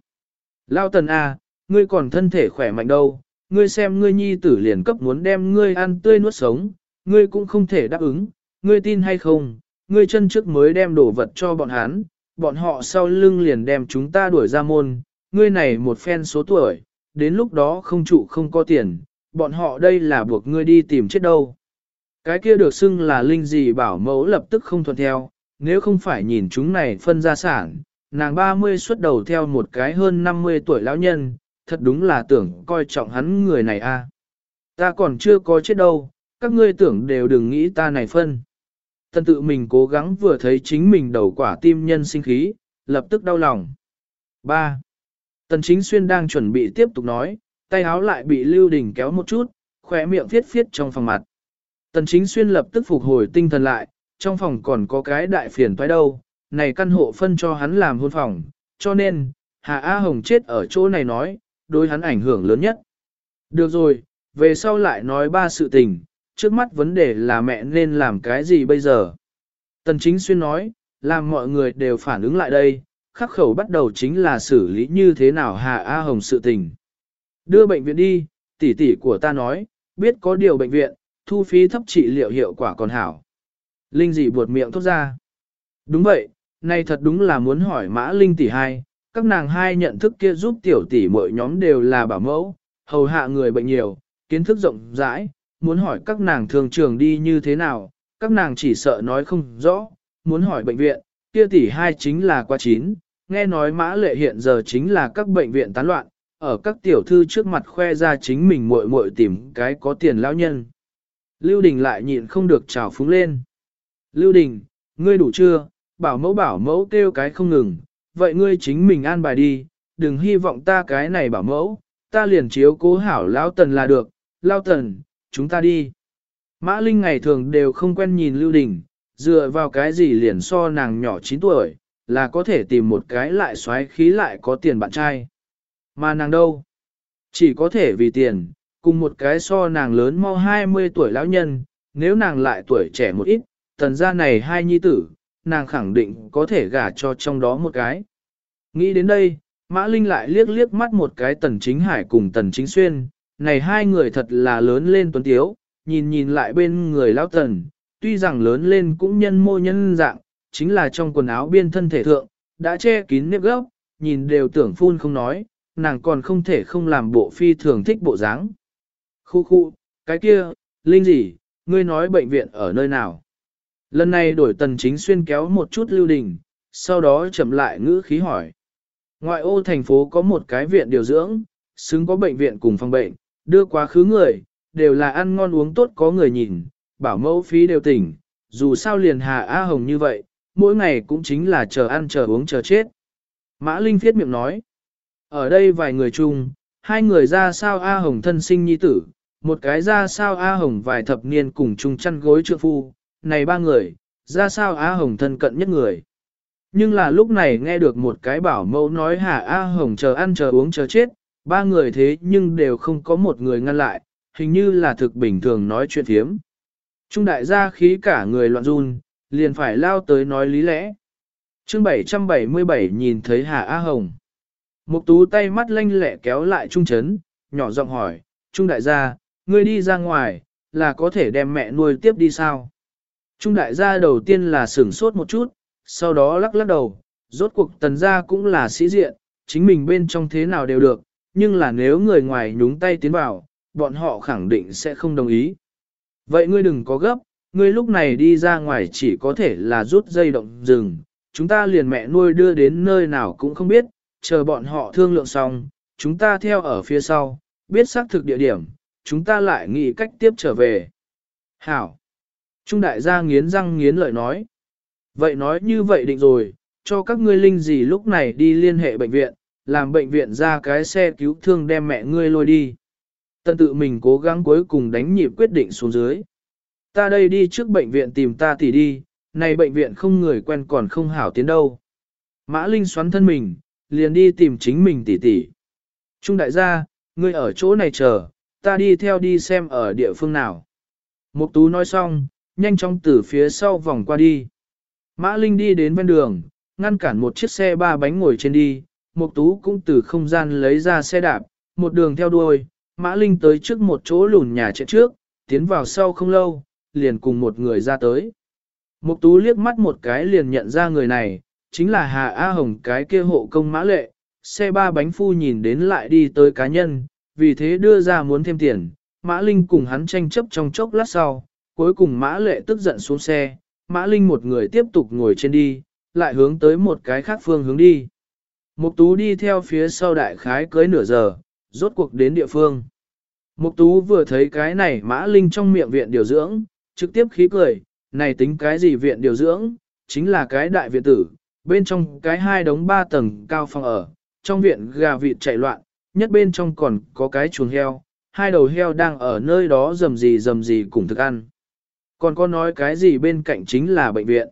Lao tần A, ngươi còn thân thể khỏe mạnh đâu, ngươi xem ngươi nhi tử liền cấp muốn đem ngươi ăn tươi nuốt sống, ngươi cũng không thể đáp ứng, ngươi tin hay không, ngươi chân trước mới đem đồ vật cho bọn hắn, bọn họ sau lưng liền đem chúng ta đuổi ra môn, ngươi này một phen số tuổi, đến lúc đó không trụ không có tiền, bọn họ đây là buộc ngươi đi tìm chết đâu. Cái kia được xưng là linh gì bảo mẫu lập tức không thuận theo, nếu không phải nhìn chúng này phân gia sản, nàng 30 xuất đầu theo một cái hơn 50 tuổi lão nhân, thật đúng là tưởng coi trọng hắn người này a. Ta còn chưa có chết đâu, các ngươi tưởng đều đừng nghĩ ta này phân. Tần tự mình cố gắng vừa thấy chính mình đầu quả tim nhân sinh khí, lập tức đau lòng. 3. Tần chính xuyên đang chuẩn bị tiếp tục nói, tay áo lại bị Lưu Đình kéo một chút, khỏe miệng viết viết trong phòng mặt. Tần chính xuyên lập tức phục hồi tinh thần lại, trong phòng còn có cái đại phiền toái đâu, này căn hộ phân cho hắn làm hôn phòng, cho nên, Hà A Hồng chết ở chỗ này nói, đối hắn ảnh hưởng lớn nhất. Được rồi, về sau lại nói ba sự tình, trước mắt vấn đề là mẹ nên làm cái gì bây giờ. Tần chính xuyên nói, làm mọi người đều phản ứng lại đây, khắc khẩu bắt đầu chính là xử lý như thế nào Hà A Hồng sự tình. Đưa bệnh viện đi, tỷ tỷ của ta nói, biết có điều bệnh viện, thu phí thấp trị liệu hiệu quả còn hảo. Linh dị buột miệng thốt ra. Đúng vậy, nay thật đúng là muốn hỏi mã Linh tỷ hai, các nàng hai nhận thức kia giúp tiểu tỷ mỗi nhóm đều là bảo mẫu, hầu hạ người bệnh nhiều, kiến thức rộng rãi, muốn hỏi các nàng thường trường đi như thế nào, các nàng chỉ sợ nói không rõ, muốn hỏi bệnh viện, kia tỷ hai chính là qua chín, nghe nói mã lệ hiện giờ chính là các bệnh viện tán loạn, ở các tiểu thư trước mặt khoe ra chính mình muội muội tìm cái có tiền lão nhân. Lưu Đình lại nhịn không được trào phúng lên. Lưu Đình, ngươi đủ chưa, bảo mẫu bảo mẫu kêu cái không ngừng, vậy ngươi chính mình an bài đi, đừng hy vọng ta cái này bảo mẫu, ta liền chiếu cố hảo lão tần là được, lão tần, chúng ta đi. Mã Linh ngày thường đều không quen nhìn Lưu Đình, dựa vào cái gì liền so nàng nhỏ 9 tuổi, là có thể tìm một cái lại xoáy khí lại có tiền bạn trai. Mà nàng đâu? Chỉ có thể vì tiền, cùng một cái so nàng lớn mau 20 tuổi lão nhân, nếu nàng lại tuổi trẻ một ít, tần gia này hai nhi tử, nàng khẳng định có thể gả cho trong đó một cái. Nghĩ đến đây, Mã Linh lại liếc liếc mắt một cái tần chính hải cùng tần chính xuyên, này hai người thật là lớn lên tuấn tiếu, nhìn nhìn lại bên người lão tần, tuy rằng lớn lên cũng nhân mô nhân dạng, chính là trong quần áo biên thân thể thượng, đã che kín nếp gốc, nhìn đều tưởng phun không nói, nàng còn không thể không làm bộ phi thường thích bộ dáng. Khu khu, cái kia, Linh gì, ngươi nói bệnh viện ở nơi nào? Lần này đổi tần chính xuyên kéo một chút lưu đình, sau đó chậm lại ngữ khí hỏi. Ngoại ô thành phố có một cái viện điều dưỡng, xứng có bệnh viện cùng phòng bệnh, đưa quá khứ người, đều là ăn ngon uống tốt có người nhìn, bảo mẫu phí đều tỉnh, dù sao liền Hà A Hồng như vậy, mỗi ngày cũng chính là chờ ăn chờ uống chờ chết. Mã Linh Phiết miệng nói, ở đây vài người chung, hai người ra sao A Hồng thân sinh nhi tử, một cái ra sao A Hồng vài thập niên cùng chung chăn gối trượng phu, này ba người, ra sao A Hồng thân cận nhất người. Nhưng là lúc này nghe được một cái bảo mẫu nói Hà A Hồng chờ ăn chờ uống chờ chết, ba người thế nhưng đều không có một người ngăn lại, hình như là thực bình thường nói chuyện thiếm. Trung đại gia khí cả người loạn run, liền phải lao tới nói lý lẽ. chương 777 nhìn thấy Hà A Hồng. Mục tú tay mắt lanh lẹ kéo lại Trung Trấn, nhỏ giọng hỏi, Trung đại gia, ngươi đi ra ngoài, là có thể đem mẹ nuôi tiếp đi sao? Trung đại gia đầu tiên là sửng sốt một chút, sau đó lắc lắc đầu, rốt cuộc tần gia cũng là sĩ diện, chính mình bên trong thế nào đều được, nhưng là nếu người ngoài nhúng tay tiến vào, bọn họ khẳng định sẽ không đồng ý. Vậy ngươi đừng có gấp, ngươi lúc này đi ra ngoài chỉ có thể là rút dây động rừng, chúng ta liền mẹ nuôi đưa đến nơi nào cũng không biết, chờ bọn họ thương lượng xong, chúng ta theo ở phía sau, biết xác thực địa điểm, chúng ta lại nghĩ cách tiếp trở về. Hảo! Trung đại gia nghiến răng nghiến lợi nói. Vậy nói như vậy định rồi, cho các ngươi linh gì lúc này đi liên hệ bệnh viện, làm bệnh viện ra cái xe cứu thương đem mẹ ngươi lôi đi. Tân tự mình cố gắng cuối cùng đánh nhịp quyết định xuống dưới. Ta đây đi trước bệnh viện tìm ta tỷ đi, này bệnh viện không người quen còn không hảo tiến đâu. Mã Linh xoắn thân mình, liền đi tìm chính mình tỷ tỷ. Trung đại gia, ngươi ở chỗ này chờ, ta đi theo đi xem ở địa phương nào. Mục tú nói xong, nhanh chóng từ phía sau vòng qua đi. Mã Linh đi đến bên đường, ngăn cản một chiếc xe ba bánh ngồi trên đi, Mục Tú cũng từ không gian lấy ra xe đạp, một đường theo đuôi, Mã Linh tới trước một chỗ lùn nhà chạy trước, tiến vào sau không lâu, liền cùng một người ra tới. Mục Tú liếc mắt một cái liền nhận ra người này, chính là Hà A Hồng cái kia hộ công Mã Lệ, xe ba bánh phu nhìn đến lại đi tới cá nhân, vì thế đưa ra muốn thêm tiền, Mã Linh cùng hắn tranh chấp trong chốc lát sau, cuối cùng Mã Lệ tức giận xuống xe, Mã Linh một người tiếp tục ngồi trên đi, lại hướng tới một cái khác phương hướng đi. Mục Tú đi theo phía sau đại khái cưới nửa giờ, rốt cuộc đến địa phương. Mục Tú vừa thấy cái này Mã Linh trong miệng viện điều dưỡng, trực tiếp khí cười, này tính cái gì viện điều dưỡng, chính là cái đại viện tử, bên trong cái hai đống ba tầng cao phòng ở, trong viện gà vịt chạy loạn, nhất bên trong còn có cái chuồng heo, hai đầu heo đang ở nơi đó rầm rì rầm rì cùng thức ăn. Còn có nói cái gì bên cạnh chính là bệnh viện.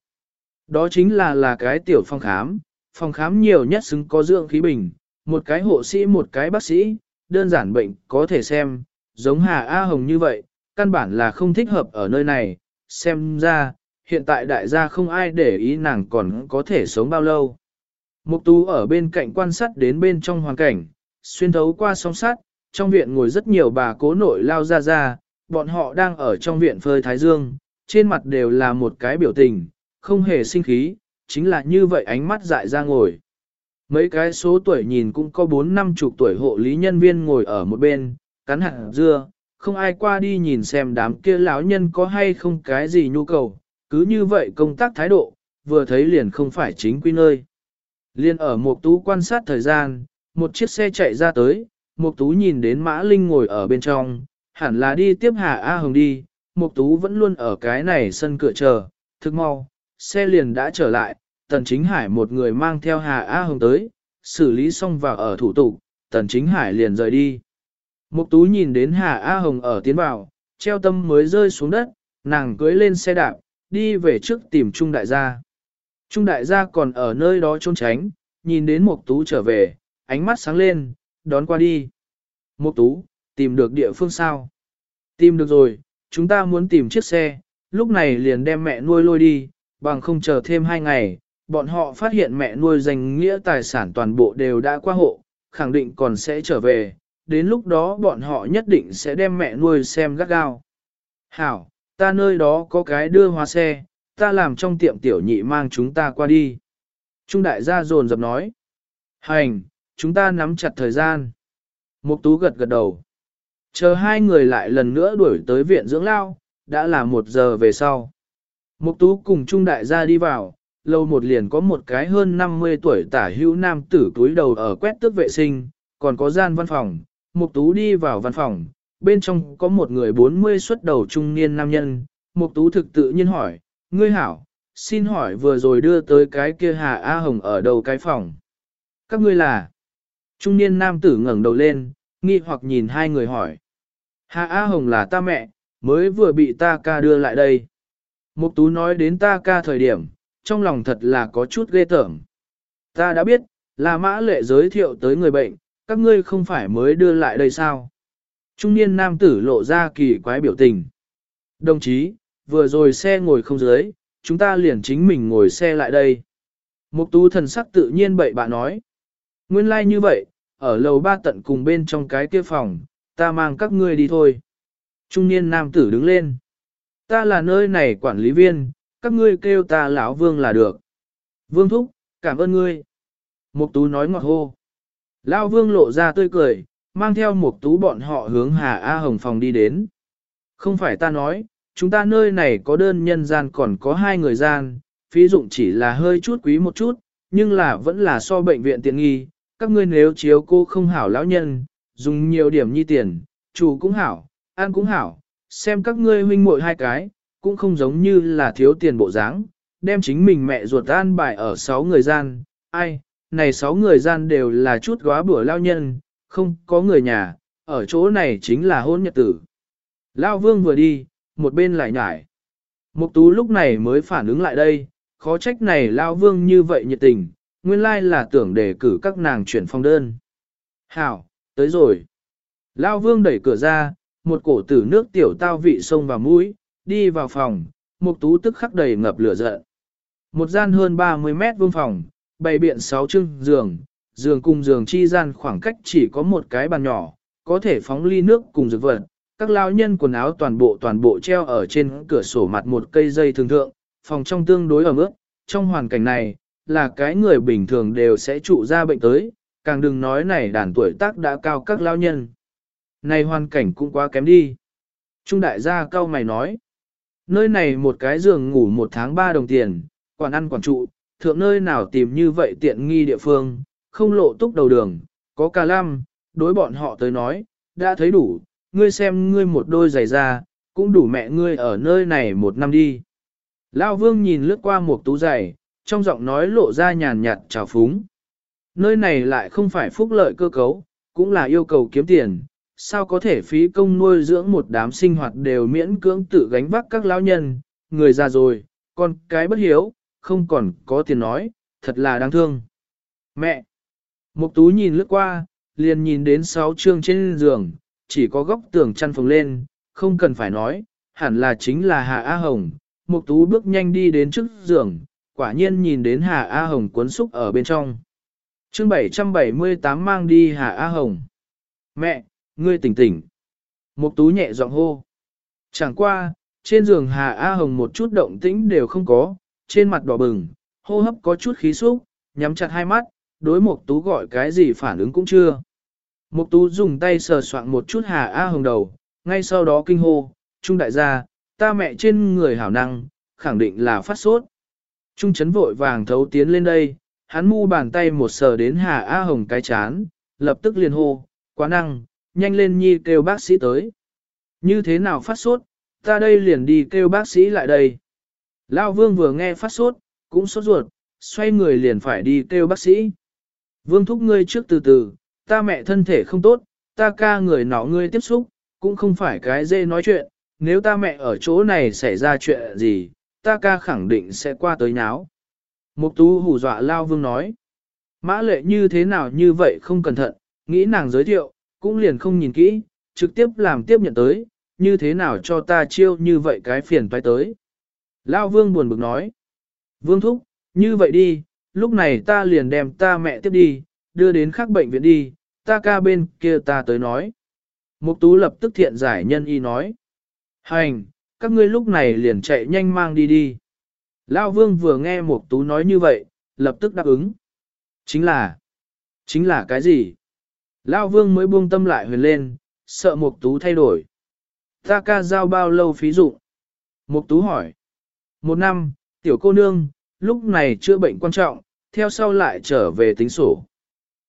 Đó chính là là cái tiểu phòng khám, phòng khám nhiều nhất xứng có dưỡng khí bình, một cái hộ sĩ một cái bác sĩ, đơn giản bệnh có thể xem, giống Hà A Hồng như vậy, căn bản là không thích hợp ở nơi này, xem ra, hiện tại đại gia không ai để ý nàng còn có thể sống bao lâu. Mục tú ở bên cạnh quan sát đến bên trong hoàn cảnh, xuyên thấu qua song sát, trong viện ngồi rất nhiều bà cố nội lao ra ra, bọn họ đang ở trong viện phơi thái dương, trên mặt đều là một cái biểu tình, không hề sinh khí, chính là như vậy ánh mắt dại ra ngồi. Mấy cái số tuổi nhìn cũng có bốn năm chục tuổi hộ lý nhân viên ngồi ở một bên, cắn hạt dưa, không ai qua đi nhìn xem đám kia lão nhân có hay không cái gì nhu cầu, cứ như vậy công tác thái độ, vừa thấy liền không phải chính quy nơi. Liên ở một tú quan sát thời gian, một chiếc xe chạy ra tới, một tú nhìn đến Mã Linh ngồi ở bên trong, hẳn là đi tiếp Hà A Hồng đi, một tú vẫn luôn ở cái này sân cửa chờ, thức mau, xe liền đã trở lại, Tần Chính Hải một người mang theo Hà A Hồng tới, xử lý xong vào ở thủ tục, Tần Chính Hải liền rời đi. Mục tú nhìn đến Hà A Hồng ở tiến vào, treo tâm mới rơi xuống đất, nàng cưới lên xe đạp, đi về trước tìm Trung đại gia. Trung đại gia còn ở nơi đó trốn tránh, nhìn đến Mục tú trở về, ánh mắt sáng lên, đón qua đi. Mục tú, tìm được địa phương sao? Tìm được rồi, chúng ta muốn tìm chiếc xe, lúc này liền đem mẹ nuôi lôi đi, bằng không chờ thêm hai ngày, bọn họ phát hiện mẹ nuôi danh nghĩa tài sản toàn bộ đều đã qua hộ, khẳng định còn sẽ trở về, đến lúc đó bọn họ nhất định sẽ đem mẹ nuôi xem gắt gao. Hảo, ta nơi đó có cái đưa hóa xe, ta làm trong tiệm tiểu nhị mang chúng ta qua đi. Trung đại gia dồn dập nói. Hành, chúng ta nắm chặt thời gian. Mục tú gật gật đầu. Chờ hai người lại lần nữa đuổi tới viện dưỡng lao, đã là một giờ về sau. Mục tú cùng Trung đại gia đi vào, lâu một liền có một cái hơn 50 tuổi tả hữu nam tử túi đầu ở quét tước vệ sinh, còn có gian văn phòng, Mục Tú đi vào văn phòng, bên trong có một người 40 xuất đầu trung niên nam nhân, Mục Tú thực tự nhiên hỏi, ngươi hảo, xin hỏi vừa rồi đưa tới cái kia Hà A Hồng ở đầu cái phòng. Các ngươi là? Trung niên nam tử ngẩng đầu lên, nghi hoặc nhìn hai người hỏi. Hà A Hồng là ta mẹ, mới vừa bị ta ca đưa lại đây. Mục Tú nói đến ta ca thời điểm, trong lòng thật là có chút ghê tởm. Ta đã biết, là mã lệ giới thiệu tới người bệnh, các ngươi không phải mới đưa lại đây sao? Trung niên nam tử lộ ra kỳ quái biểu tình. Đồng chí, vừa rồi xe ngồi không dưới, chúng ta liền chính mình ngồi xe lại đây. Mục tú thần sắc tự nhiên bậy bạ nói. Nguyên lai like như vậy, ở lầu ba tận cùng bên trong cái kia phòng, ta mang các ngươi đi thôi. Trung niên nam tử đứng lên. Ta là nơi này quản lý viên, các ngươi kêu ta lão vương là được. Vương thúc, cảm ơn ngươi. Mục tú nói ngọt hô. Lão vương lộ ra tươi cười, mang theo Mục tú bọn họ hướng Hà A Hồng phòng đi đến. Không phải ta nói, chúng ta nơi này có đơn nhân gian còn có hai người gian, phí dụng chỉ là hơi chút quý một chút, nhưng là vẫn là so bệnh viện tiện nghi. Các ngươi nếu chiếu cô không hảo lão nhân, dùng nhiều điểm nhi tiền, chủ cũng hảo, ăn cũng hảo, xem các ngươi huynh muội hai cái, cũng không giống như là thiếu tiền bộ dáng, đem chính mình mẹ ruột an bài ở sáu người gian, ai, này sáu người gian đều là chút góa bữa lao nhân, không có người nhà, ở chỗ này chính là hôn nhật tử. Lao vương vừa đi, một bên lại nhải. Mục tú lúc này mới phản ứng lại đây, khó trách này Lao vương như vậy nhiệt tình, nguyên lai là tưởng để cử các nàng chuyển phong đơn. Hảo, tới rồi. Lao vương đẩy cửa ra, một cổ tử nước tiểu tao vị sông vào mũi, đi vào phòng, mục tú tức khắc đầy ngập lửa giận. Một gian hơn 30 mét vuông phòng, bày biện sáu chiếc giường, giường cùng giường chi gian khoảng cách chỉ có một cái bàn nhỏ, có thể phóng ly nước cùng dược vật. Các lao nhân quần áo toàn bộ toàn bộ treo ở trên cửa sổ mặt một cây dây thường thượng, phòng trong tương đối ở mức, trong hoàn cảnh này, là cái người bình thường đều sẽ trụ ra bệnh tới, càng đừng nói này đàn tuổi tác đã cao các lao nhân. Này hoàn cảnh cũng quá kém đi. Trung đại gia cao mày nói, nơi này một cái giường ngủ một tháng ba đồng tiền, quản ăn quản trụ, thượng nơi nào tìm như vậy tiện nghi địa phương, không lộ túc đầu đường, có ca lam, đối bọn họ tới nói, đã thấy đủ, ngươi xem ngươi một đôi giày da, cũng đủ mẹ ngươi ở nơi này một năm đi. Lao vương nhìn lướt qua một tú giày, trong giọng nói lộ ra nhàn nhạt trào phúng. Nơi này lại không phải phúc lợi cơ cấu, cũng là yêu cầu kiếm tiền, sao có thể phí công nuôi dưỡng một đám sinh hoạt đều miễn cưỡng tự gánh vác các lão nhân, người già rồi, con cái bất hiếu, không còn có tiền nói, thật là đáng thương. Mẹ! Mục tú nhìn lướt qua, liền nhìn đến sáu chương trên giường, chỉ có góc tường chăn phồng lên, không cần phải nói, hẳn là chính là Hà A Hồng. Mục tú bước nhanh đi đến trước giường, quả nhiên nhìn đến Hà A Hồng cuốn xúc ở bên trong. chương 778 mang đi Hà A Hồng. Mẹ, ngươi tỉnh tỉnh. Mục tú nhẹ giọng hô. Chẳng qua, trên giường Hà A Hồng một chút động tĩnh đều không có, trên mặt đỏ bừng, hô hấp có chút khí xúc, nhắm chặt hai mắt, đối Mục tú gọi cái gì phản ứng cũng chưa. Mục tú dùng tay sờ soạn một chút Hà A Hồng đầu, ngay sau đó kinh hô, Trung đại gia, ta mẹ trên người hảo năng, khẳng định là phát sốt. Trung chấn vội vàng thấu tiến lên đây, hắn mu bàn tay một sờ đến Hà A Hồng cái chán, lập tức liền hô, quá năng, nhanh lên nhi kêu bác sĩ tới. Như thế nào phát sốt, ta đây liền đi kêu bác sĩ lại đây. Lao vương vừa nghe phát sốt, cũng sốt ruột, xoay người liền phải đi kêu bác sĩ. Vương thúc ngươi trước từ từ, ta mẹ thân thể không tốt, ta ca người nọ ngươi tiếp xúc, cũng không phải cái dê nói chuyện, nếu ta mẹ ở chỗ này xảy ra chuyện gì, ta ca khẳng định sẽ qua tới nháo. Mục tú hù dọa Lao Vương nói, mã lệ như thế nào như vậy không cẩn thận, nghĩ nàng giới thiệu, cũng liền không nhìn kỹ, trực tiếp làm tiếp nhận tới, như thế nào cho ta chiêu như vậy cái phiền phải tới. Lao Vương buồn bực nói, Vương thúc, như vậy đi, lúc này ta liền đem ta mẹ tiếp đi, đưa đến khác bệnh viện đi, ta ca bên kia ta tới nói. Mục tú lập tức thiện giải nhân y nói. Hành, các ngươi lúc này liền chạy nhanh mang đi đi. Lao vương vừa nghe mục tú nói như vậy, lập tức đáp ứng. Chính là, chính là cái gì? Lao vương mới buông tâm lại huyền lên, sợ mục tú thay đổi. Ta ca giao bao lâu phí dụ? Mục tú hỏi. Một năm, tiểu cô nương, lúc này chữa bệnh quan trọng, theo sau lại trở về tính sổ.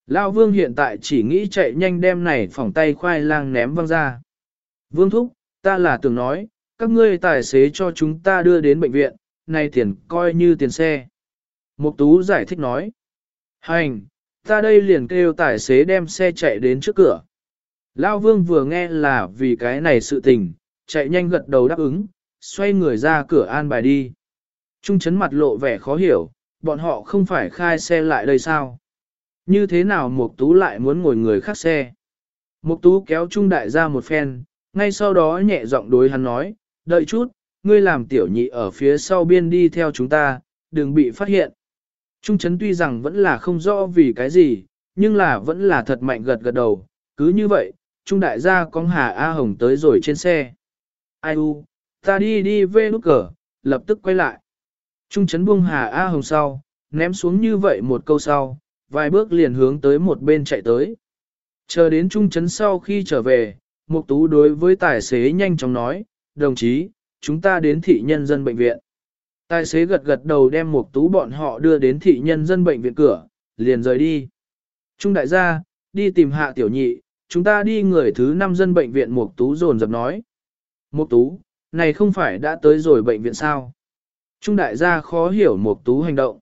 Lao vương hiện tại chỉ nghĩ chạy nhanh đem này phỏng tay khoai lang ném văng ra. Vương thúc, ta là tưởng nói, các ngươi tài xế cho chúng ta đưa đến bệnh viện, này tiền coi như tiền xe. Mục tú giải thích nói. Hành, ta đây liền kêu tài xế đem xe chạy đến trước cửa. Lao vương vừa nghe là vì cái này sự tình, chạy nhanh gật đầu đáp ứng, xoay người ra cửa an bài đi. Trung chấn mặt lộ vẻ khó hiểu, bọn họ không phải khai xe lại đây sao? Như thế nào Mục Tú lại muốn ngồi người khác xe? Mục Tú kéo Trung Đại ra một phen, ngay sau đó nhẹ giọng đối hắn nói, đợi chút, ngươi làm tiểu nhị ở phía sau biên đi theo chúng ta, đừng bị phát hiện. Trung chấn tuy rằng vẫn là không rõ vì cái gì, nhưng là vẫn là thật mạnh gật gật đầu, cứ như vậy, Trung Đại gia con Hà A Hồng tới rồi trên xe. Ai u, ta đi đi về nút cờ, lập tức quay lại. Trung chấn buông Hà A Hồng sau, ném xuống như vậy một câu sau, vài bước liền hướng tới một bên chạy tới. Chờ đến trung chấn sau khi trở về, Mục Tú đối với tài xế nhanh chóng nói, đồng chí, chúng ta đến thị nhân dân bệnh viện. Tài xế gật gật đầu đem một Tú bọn họ đưa đến thị nhân dân bệnh viện cửa, liền rời đi. Trung đại gia, đi tìm hạ tiểu nhị, chúng ta đi người thứ năm dân bệnh viện một Tú dồn dập nói. Một Tú, này không phải đã tới rồi bệnh viện sao? Trung đại gia khó hiểu một Tú hành động.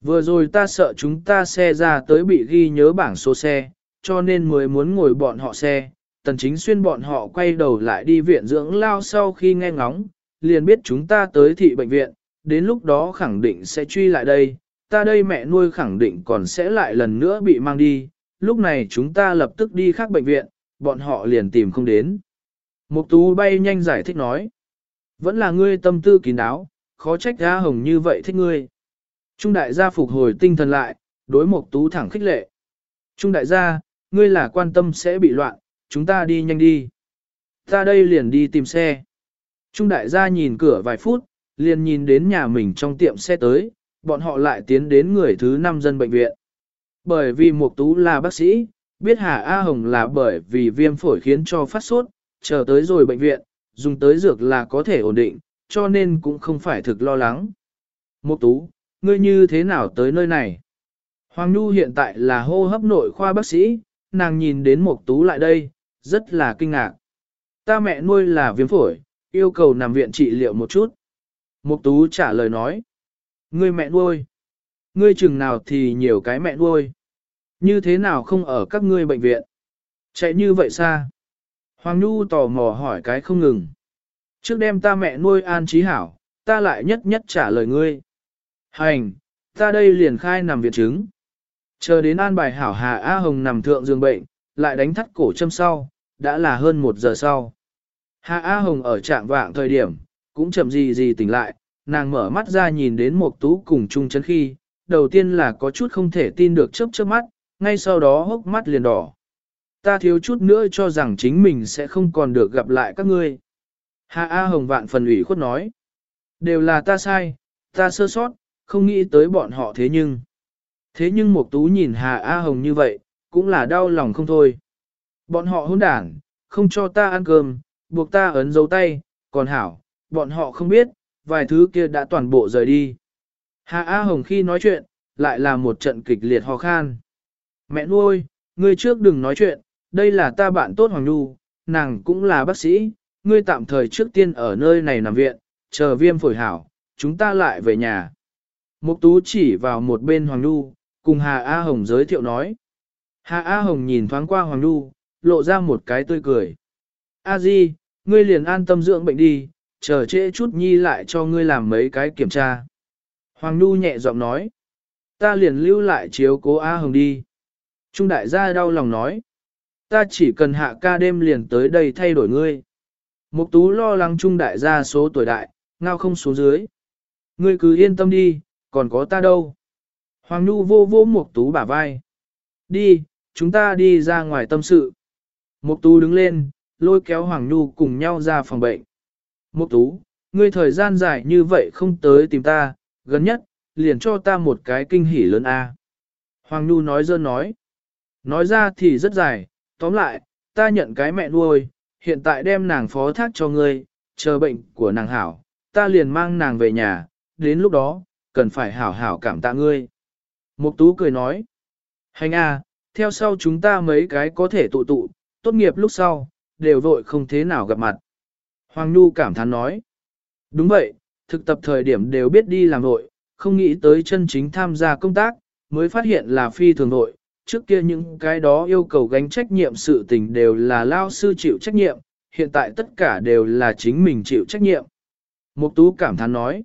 Vừa rồi ta sợ chúng ta xe ra tới bị ghi nhớ bảng số xe, cho nên mới muốn ngồi bọn họ xe. Tần chính xuyên bọn họ quay đầu lại đi viện dưỡng lao sau khi nghe ngóng, liền biết chúng ta tới thị bệnh viện, đến lúc đó khẳng định sẽ truy lại đây, ta đây mẹ nuôi khẳng định còn sẽ lại lần nữa bị mang đi, lúc này chúng ta lập tức đi khác bệnh viện, bọn họ liền tìm không đến. Mục tú bay nhanh giải thích nói, vẫn là ngươi tâm tư kín đáo, khó trách ra hồng như vậy thích ngươi. Trung đại gia phục hồi tinh thần lại, đối mục tú thẳng khích lệ. Trung đại gia, ngươi là quan tâm sẽ bị loạn, chúng ta đi nhanh đi. Ta đây liền đi tìm xe. Trung đại gia nhìn cửa vài phút, liền nhìn đến nhà mình trong tiệm xe tới, bọn họ lại tiến đến người thứ năm dân bệnh viện. Bởi vì Mục Tú là bác sĩ, biết Hà A Hồng là bởi vì viêm phổi khiến cho phát sốt, chờ tới rồi bệnh viện, dùng tới dược là có thể ổn định, cho nên cũng không phải thực lo lắng. Mục Tú, ngươi như thế nào tới nơi này? Hoàng Nhu hiện tại là hô hấp nội khoa bác sĩ, nàng nhìn đến Mục Tú lại đây, rất là kinh ngạc. Ta mẹ nuôi là viêm phổi, yêu cầu nằm viện trị liệu một chút. Mộc Tú trả lời nói. Ngươi mẹ nuôi? Ngươi chừng nào thì nhiều cái mẹ nuôi? Như thế nào không ở các ngươi bệnh viện? Chạy như vậy xa? Hoàng Nhu tò mò hỏi cái không ngừng. Trước đêm ta mẹ nuôi an trí hảo, ta lại nhất nhất trả lời ngươi. Hành, ta đây liền khai nằm viện chứng. Chờ đến an bài hảo Hà A Hồng nằm thượng giường bệnh, lại đánh thắt cổ châm sau, đã là hơn một giờ sau. Hà A Hồng ở trạng vạng thời điểm, cũng chậm gì gì tỉnh lại, nàng mở mắt ra nhìn đến một tú cùng trung chấn khi, đầu tiên là có chút không thể tin được chớp chớp mắt, ngay sau đó hốc mắt liền đỏ. Ta thiếu chút nữa cho rằng chính mình sẽ không còn được gặp lại các ngươi. Hạ A Hồng vạn phần ủy khuất nói. Đều là ta sai, ta sơ sót, không nghĩ tới bọn họ thế nhưng. Thế nhưng Mục Tú nhìn Hà A Hồng như vậy, cũng là đau lòng không thôi. Bọn họ hỗn đản, không cho ta ăn cơm, buộc ta ấn dấu tay, còn hảo, bọn họ không biết, vài thứ kia đã toàn bộ rời đi. Hà A Hồng khi nói chuyện, lại là một trận kịch liệt ho khan. Mẹ nuôi, ngươi trước đừng nói chuyện, đây là ta bạn tốt Hoàng Nhu, nàng cũng là bác sĩ, ngươi tạm thời trước tiên ở nơi này nằm viện, chờ viêm phổi hảo, chúng ta lại về nhà. Mục Tú chỉ vào một bên Hoàng Nhu, cùng Hà A Hồng giới thiệu nói. Hà A Hồng nhìn thoáng qua Hoàng Nhu, lộ ra một cái tươi cười. A Di, ngươi liền an tâm dưỡng bệnh đi, chờ trễ chút nhi lại cho ngươi làm mấy cái kiểm tra. Hoàng Nhu nhẹ giọng nói. Ta liền lưu lại chiếu cố A Hồng đi. Trung đại gia đau lòng nói. Ta chỉ cần hạ ca đêm liền tới đây thay đổi ngươi. Mục tú lo lắng trung đại gia số tuổi đại, ngao không xuống dưới. Ngươi cứ yên tâm đi, còn có ta đâu. Hoàng Nhu vô vô Mục tú bả vai. Đi, chúng ta đi ra ngoài tâm sự. Mục tú đứng lên, lôi kéo Hoàng Nhu cùng nhau ra phòng bệnh. Mục tú, ngươi thời gian dài như vậy không tới tìm ta, gần nhất, liền cho ta một cái kinh hỉ lớn a. Hoàng Nhu nói dơ nói. Nói ra thì rất dài, tóm lại, ta nhận cái mẹ nuôi, hiện tại đem nàng phó thác cho ngươi, chờ bệnh của nàng hảo, ta liền mang nàng về nhà, đến lúc đó, cần phải hảo hảo cảm tạ ngươi. Mục tú cười nói, hành a, theo sau chúng ta mấy cái có thể tụ tụ, tốt nghiệp lúc sau, đều vội không thế nào gặp mặt. Hoàng Nhu cảm thán nói, đúng vậy, thực tập thời điểm đều biết đi làm nội, không nghĩ tới chân chính tham gia công tác, mới phát hiện là phi thường nội. trước kia những cái đó yêu cầu gánh trách nhiệm sự tình đều là lao sư chịu trách nhiệm, hiện tại tất cả đều là chính mình chịu trách nhiệm. Mục tú cảm thán nói,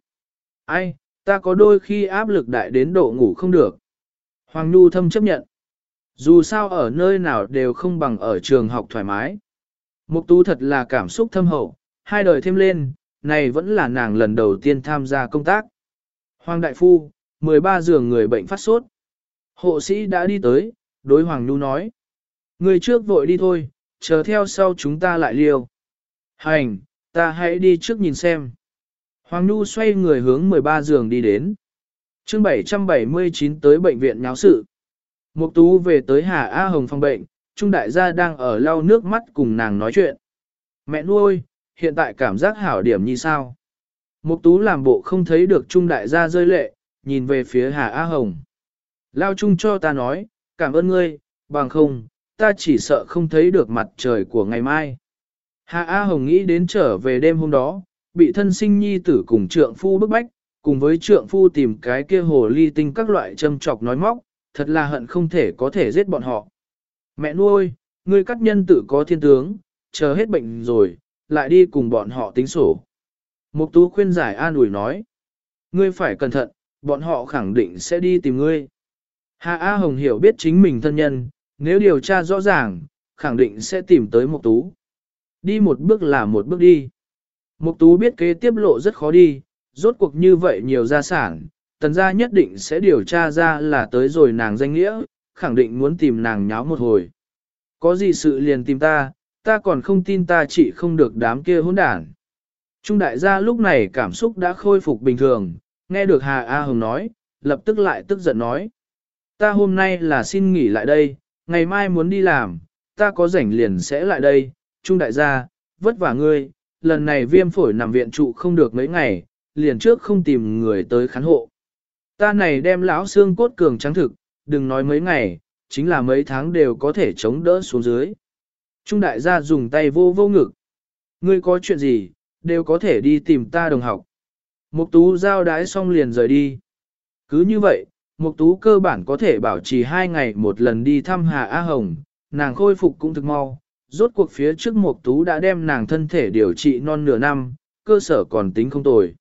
ai, ta có đôi khi áp lực đại đến độ ngủ không được. Hoàng Nhu thâm chấp nhận. Dù sao ở nơi nào đều không bằng ở trường học thoải mái. Mục tú thật là cảm xúc thâm hậu, hai đời thêm lên, này vẫn là nàng lần đầu tiên tham gia công tác. Hoàng Đại Phu, 13 giường người bệnh phát sốt. Hộ sĩ đã đi tới, đối Hoàng Nhu nói. Người trước vội đi thôi, chờ theo sau chúng ta lại liêu. Hành, ta hãy đi trước nhìn xem. Hoàng Nhu xoay người hướng 13 giường đi đến. chương 779 tới bệnh viện nháo sự. Mục tú về tới Hà A Hồng phòng bệnh, Trung đại gia đang ở lau nước mắt cùng nàng nói chuyện. Mẹ nuôi, hiện tại cảm giác hảo điểm như sao? Mục tú làm bộ không thấy được Trung đại gia rơi lệ, nhìn về phía Hà A Hồng. Lao Trung cho ta nói, cảm ơn ngươi, bằng không, ta chỉ sợ không thấy được mặt trời của ngày mai. Hà A Hồng nghĩ đến trở về đêm hôm đó, bị thân sinh nhi tử cùng trượng phu bức bách, cùng với trượng phu tìm cái kia hồ ly tinh các loại châm chọc nói móc, thật là hận không thể có thể giết bọn họ. Mẹ nuôi, ngươi cắt nhân tử có thiên tướng, chờ hết bệnh rồi, lại đi cùng bọn họ tính sổ. Mục tú khuyên giải an ủi nói, ngươi phải cẩn thận, bọn họ khẳng định sẽ đi tìm ngươi. Hà A Hồng hiểu biết chính mình thân nhân, nếu điều tra rõ ràng, khẳng định sẽ tìm tới Mục Tú. Đi một bước là một bước đi. Mục Tú biết kế tiếp lộ rất khó đi, rốt cuộc như vậy nhiều gia sản, tần gia nhất định sẽ điều tra ra là tới rồi nàng danh nghĩa, khẳng định muốn tìm nàng nháo một hồi. Có gì sự liền tìm ta, ta còn không tin ta chỉ không được đám kia hỗn đản. Trung đại gia lúc này cảm xúc đã khôi phục bình thường, nghe được Hà A Hồng nói, lập tức lại tức giận nói. Ta hôm nay là xin nghỉ lại đây, ngày mai muốn đi làm, ta có rảnh liền sẽ lại đây, Trung đại gia, vất vả ngươi, lần này viêm phổi nằm viện trụ không được mấy ngày, liền trước không tìm người tới khán hộ. Ta này đem lão xương cốt cường trắng thực, đừng nói mấy ngày, chính là mấy tháng đều có thể chống đỡ xuống dưới. Trung đại gia dùng tay vô vô ngực. Ngươi có chuyện gì, đều có thể đi tìm ta đồng học. Mục tú giao đái xong liền rời đi. Cứ như vậy, Mục tú cơ bản có thể bảo trì hai ngày một lần đi thăm Hà A Hồng, nàng khôi phục cũng thực mau. Rốt cuộc phía trước Mục tú đã đem nàng thân thể điều trị non nửa năm, cơ sở còn tính không tồi.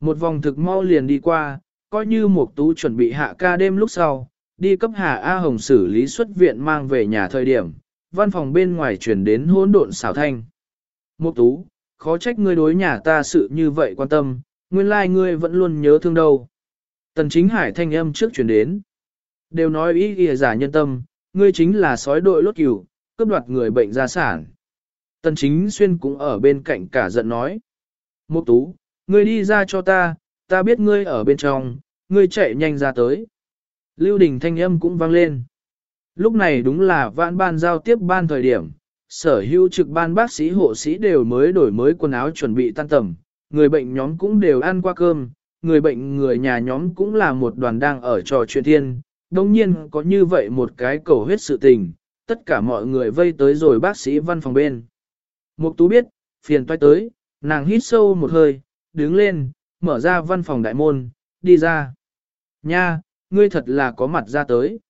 Một vòng thực mau liền đi qua, coi như Mục tú chuẩn bị hạ ca đêm lúc sau, đi cấp Hà A Hồng xử lý xuất viện mang về nhà thời điểm, văn phòng bên ngoài truyền đến hỗn độn xảo thanh. Mục tú, khó trách ngươi đối nhà ta sự như vậy quan tâm, nguyên lai like ngươi vẫn luôn nhớ thương đâu. Tần chính hải thanh âm trước chuyển đến. Đều nói ý ghi giả nhân tâm, ngươi chính là sói đội lốt cửu, cướp đoạt người bệnh gia sản. Tần chính xuyên cũng ở bên cạnh cả giận nói. Mục tú, ngươi đi ra cho ta, ta biết ngươi ở bên trong, ngươi chạy nhanh ra tới. Lưu đình thanh âm cũng vang lên. Lúc này đúng là vạn ban giao tiếp ban thời điểm, sở hữu trực ban bác sĩ hộ sĩ đều mới đổi mới quần áo chuẩn bị tan tầm, người bệnh nhóm cũng đều ăn qua cơm, người bệnh người nhà nhóm cũng là một đoàn đang ở trò chuyện thiên, đồng nhiên có như vậy một cái cầu huyết sự tình, tất cả mọi người vây tới rồi bác sĩ văn phòng bên. Mục tú biết, phiền toái tới, nàng hít sâu một hơi, đứng lên, mở ra văn phòng đại môn, đi ra. Nha, ngươi thật là có mặt ra tới.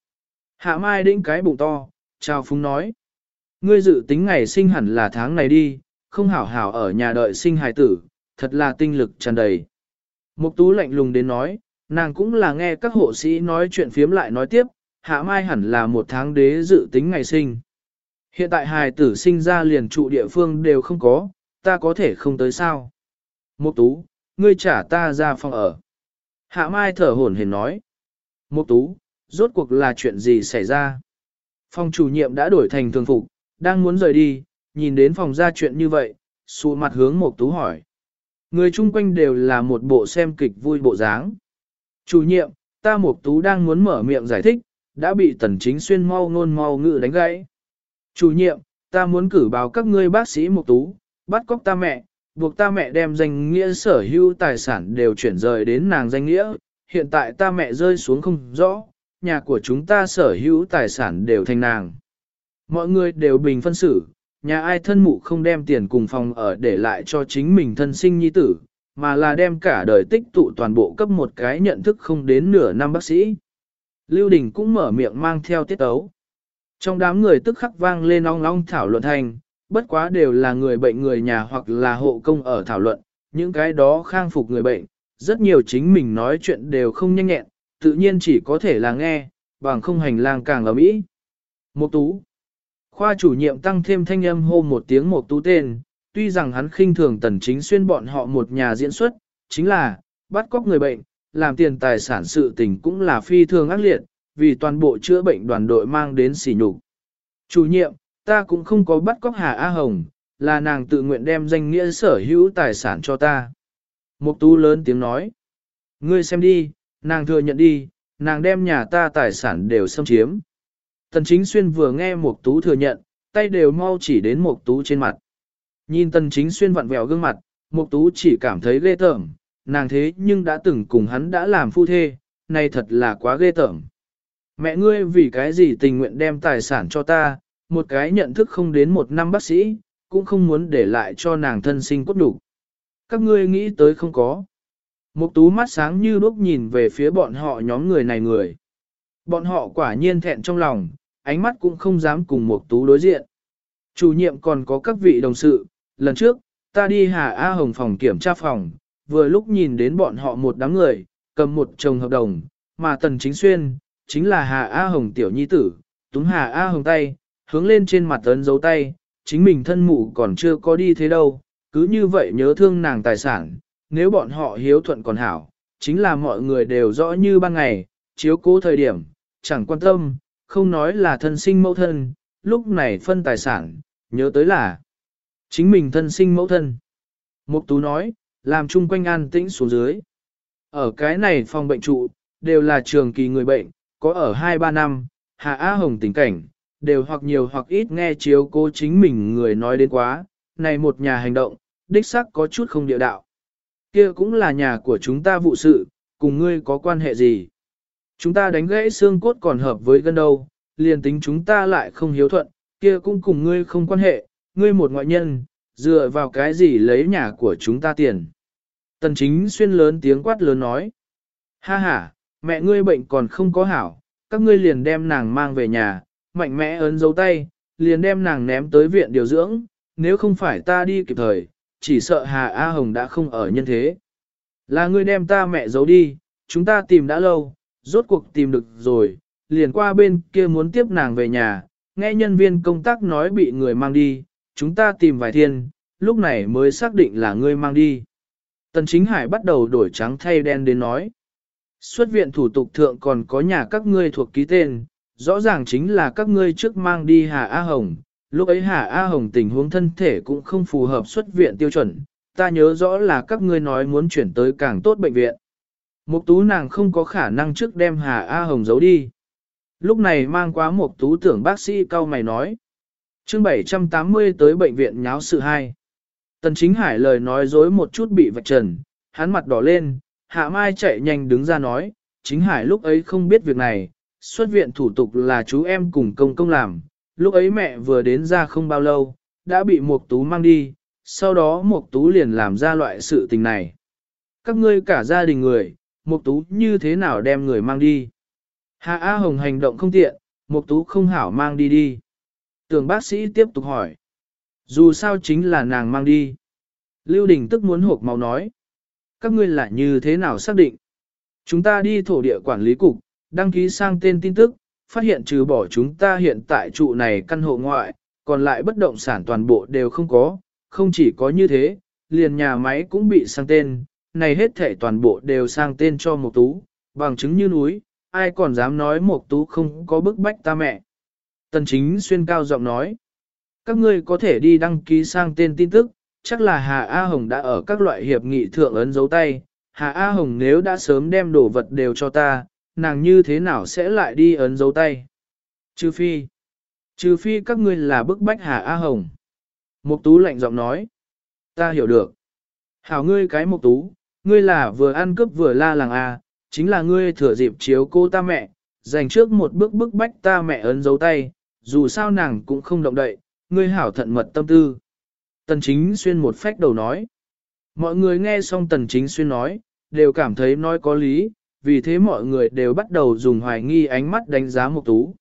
Hạ Mai đĩnh cái bụng to, chào phúng nói. Ngươi dự tính ngày sinh hẳn là tháng này đi, không hảo hảo ở nhà đợi sinh hài tử, thật là tinh lực tràn đầy. Mục tú lạnh lùng đến nói, nàng cũng là nghe các hộ sĩ nói chuyện phiếm lại nói tiếp, hạ mai hẳn là một tháng đế dự tính ngày sinh. Hiện tại hài tử sinh ra liền trụ địa phương đều không có, ta có thể không tới sao. Mục tú, ngươi trả ta ra phòng ở. Hạ mai thở hổn hển nói. Mục tú, rốt cuộc là chuyện gì xảy ra? Phòng chủ nhiệm đã đổi thành thường phục, đang muốn rời đi, nhìn đến phòng ra chuyện như vậy, xù mặt hướng Mộc tú hỏi. Người chung quanh đều là một bộ xem kịch vui bộ dáng. Chủ nhiệm, ta Mộc Tú đang muốn mở miệng giải thích, đã bị Tần Chính Xuyên mau ngôn mau ngữ đánh gãy. Chủ nhiệm, ta muốn cử báo các ngươi bác sĩ Mộc Tú, bắt cóc ta mẹ, buộc ta mẹ đem danh nghĩa sở hữu tài sản đều chuyển rời đến nàng danh nghĩa, hiện tại ta mẹ rơi xuống không rõ, nhà của chúng ta sở hữu tài sản đều thành nàng. Mọi người đều bình phân xử, nhà ai thân mụ không đem tiền cùng phòng ở để lại cho chính mình thân sinh nhi tử, mà là đem cả đời tích tụ toàn bộ cấp một cái nhận thức không đến nửa năm bác sĩ. Lưu Đình cũng mở miệng mang theo tiết ấu. Trong đám người tức khắc vang lên ong ong thảo luận thành, bất quá đều là người bệnh người nhà hoặc là hộ công ở thảo luận, những cái đó khang phục người bệnh, rất nhiều chính mình nói chuyện đều không nhanh nhẹn, tự nhiên chỉ có thể là nghe, bằng không hành lang càng ở mỹ. Một tú. Khoa chủ nhiệm tăng thêm thanh âm hô một tiếng một tú tên, tuy rằng hắn khinh thường tần chính xuyên bọn họ một nhà diễn xuất, chính là, bắt cóc người bệnh, làm tiền tài sản sự tình cũng là phi thường ác liệt, vì toàn bộ chữa bệnh đoàn đội mang đến sỉ nhục. Chủ nhiệm, ta cũng không có bắt cóc Hà A Hồng, là nàng tự nguyện đem danh nghĩa sở hữu tài sản cho ta. Mục tú lớn tiếng nói. Ngươi xem đi, nàng thừa nhận đi, nàng đem nhà ta tài sản đều xâm chiếm. Tần chính xuyên vừa nghe Mục tú thừa nhận, tay đều mau chỉ đến Mục tú trên mặt. Nhìn tần chính xuyên vặn vẹo gương mặt, Mục tú chỉ cảm thấy ghê tởm, nàng thế nhưng đã từng cùng hắn đã làm phu thê, này thật là quá ghê tởm. Mẹ ngươi vì cái gì tình nguyện đem tài sản cho ta, một cái nhận thức không đến một năm bác sĩ, cũng không muốn để lại cho nàng thân sinh cốt đủ. Các ngươi nghĩ tới không có. Mục tú mắt sáng như đuốc nhìn về phía bọn họ nhóm người này người. Bọn họ quả nhiên thẹn trong lòng, ánh mắt cũng không dám cùng Mục tú đối diện. Chủ nhiệm còn có các vị đồng sự, lần trước, ta đi Hà A Hồng phòng kiểm tra phòng, vừa lúc nhìn đến bọn họ một đám người, cầm một chồng hợp đồng, mà Tần Chính Xuyên, chính là Hà A Hồng tiểu nhi tử, túng Hà A Hồng tay, hướng lên trên mặt ấn dấu tay, chính mình thân mụ còn chưa có đi thế đâu, cứ như vậy nhớ thương nàng tài sản, nếu bọn họ hiếu thuận còn hảo, chính là mọi người đều rõ như ban ngày, chiếu cố thời điểm, chẳng quan tâm, không nói là thân sinh mẫu thân, lúc này phân tài sản, nhớ tới là chính mình thân sinh mẫu thân. Mục Tú nói, làm chung quanh an tĩnh xuống dưới. Ở cái này phòng bệnh trụ, đều là trường kỳ người bệnh, có ở 2-3 năm, hạ Á Hồng tình cảnh, đều hoặc nhiều hoặc ít nghe chiếu cố chính mình người nói đến quá, này một nhà hành động, đích xác có chút không địa đạo. Kia cũng là nhà của chúng ta vụ sự, cùng ngươi có quan hệ gì? Chúng ta đánh gãy xương cốt còn hợp với gân đâu, liền tính chúng ta lại không hiếu thuận, kia cũng cùng ngươi không quan hệ, ngươi một ngoại nhân, dựa vào cái gì lấy nhà của chúng ta tiền. Tần chính xuyên lớn tiếng quát lớn nói. Ha ha, mẹ ngươi bệnh còn không có hảo, các ngươi liền đem nàng mang về nhà, mạnh mẽ ấn dấu tay, liền đem nàng ném tới viện điều dưỡng, nếu không phải ta đi kịp thời, chỉ sợ Hà A Hồng đã không ở nhân thế. Là ngươi đem ta mẹ giấu đi, chúng ta tìm đã lâu, rốt cuộc tìm được rồi, liền qua bên kia muốn tiếp nàng về nhà, nghe nhân viên công tác nói bị người mang đi, chúng ta tìm vài thiên, lúc này mới xác định là ngươi mang đi. Tần chính hải bắt đầu đổi trắng thay đen đến nói. Xuất viện thủ tục thượng còn có nhà các ngươi thuộc ký tên, rõ ràng chính là các ngươi trước mang đi Hà A Hồng. Lúc ấy Hà A Hồng tình huống thân thể cũng không phù hợp xuất viện tiêu chuẩn, ta nhớ rõ là các ngươi nói muốn chuyển tới càng tốt bệnh viện. Mục tú nàng không có khả năng trước đem Hà A Hồng giấu đi. Lúc này mang quá mục tú tưởng bác sĩ cao mày nói. chương 780 tới bệnh viện nháo sự hai. Tần chính hải lời nói dối một chút bị vạch trần, hắn mặt đỏ lên, hạ mai chạy nhanh đứng ra nói, chính hải lúc ấy không biết việc này, xuất viện thủ tục là chú em cùng công công làm, lúc ấy mẹ vừa đến ra không bao lâu, đã bị mục tú mang đi, sau đó mục tú liền làm ra loại sự tình này. Các ngươi cả gia đình người, mục tú như thế nào đem người mang đi? Hạ A Hồng hành động không tiện, mục tú không hảo mang đi đi. Tưởng bác sĩ tiếp tục hỏi. Dù sao chính là nàng mang đi. Lưu Đình tức muốn hộp máu nói. Các ngươi là như thế nào xác định? Chúng ta đi thổ địa quản lý cục, đăng ký sang tên tin tức, phát hiện trừ bỏ chúng ta hiện tại trụ này căn hộ ngoại, còn lại bất động sản toàn bộ đều không có, không chỉ có như thế, liền nhà máy cũng bị sang tên, này hết thể toàn bộ đều sang tên cho một tú, bằng chứng như núi, ai còn dám nói một tú không có bức bách ta mẹ. Tần chính xuyên cao giọng nói, các ngươi có thể đi đăng ký sang tên tin tức, chắc là Hà A Hồng đã ở các loại hiệp nghị thượng ấn dấu tay, Hà A Hồng nếu đã sớm đem đồ vật đều cho ta, nàng như thế nào sẽ lại đi ấn dấu tay? Trừ phi, trừ phi các ngươi là bức bách Hà A Hồng. Mục tú lạnh giọng nói, ta hiểu được. Hảo ngươi cái mục tú, ngươi là vừa ăn cướp vừa la làng A, chính là ngươi thừa dịp chiếu cô ta mẹ, dành trước một bước bức bách ta mẹ ấn dấu tay, dù sao nàng cũng không động đậy, ngươi hảo thận mật tâm tư. Tần chính xuyên một phách đầu nói. Mọi người nghe xong tần chính xuyên nói, đều cảm thấy nói có lý, vì thế mọi người đều bắt đầu dùng hoài nghi ánh mắt đánh giá Mục Tú.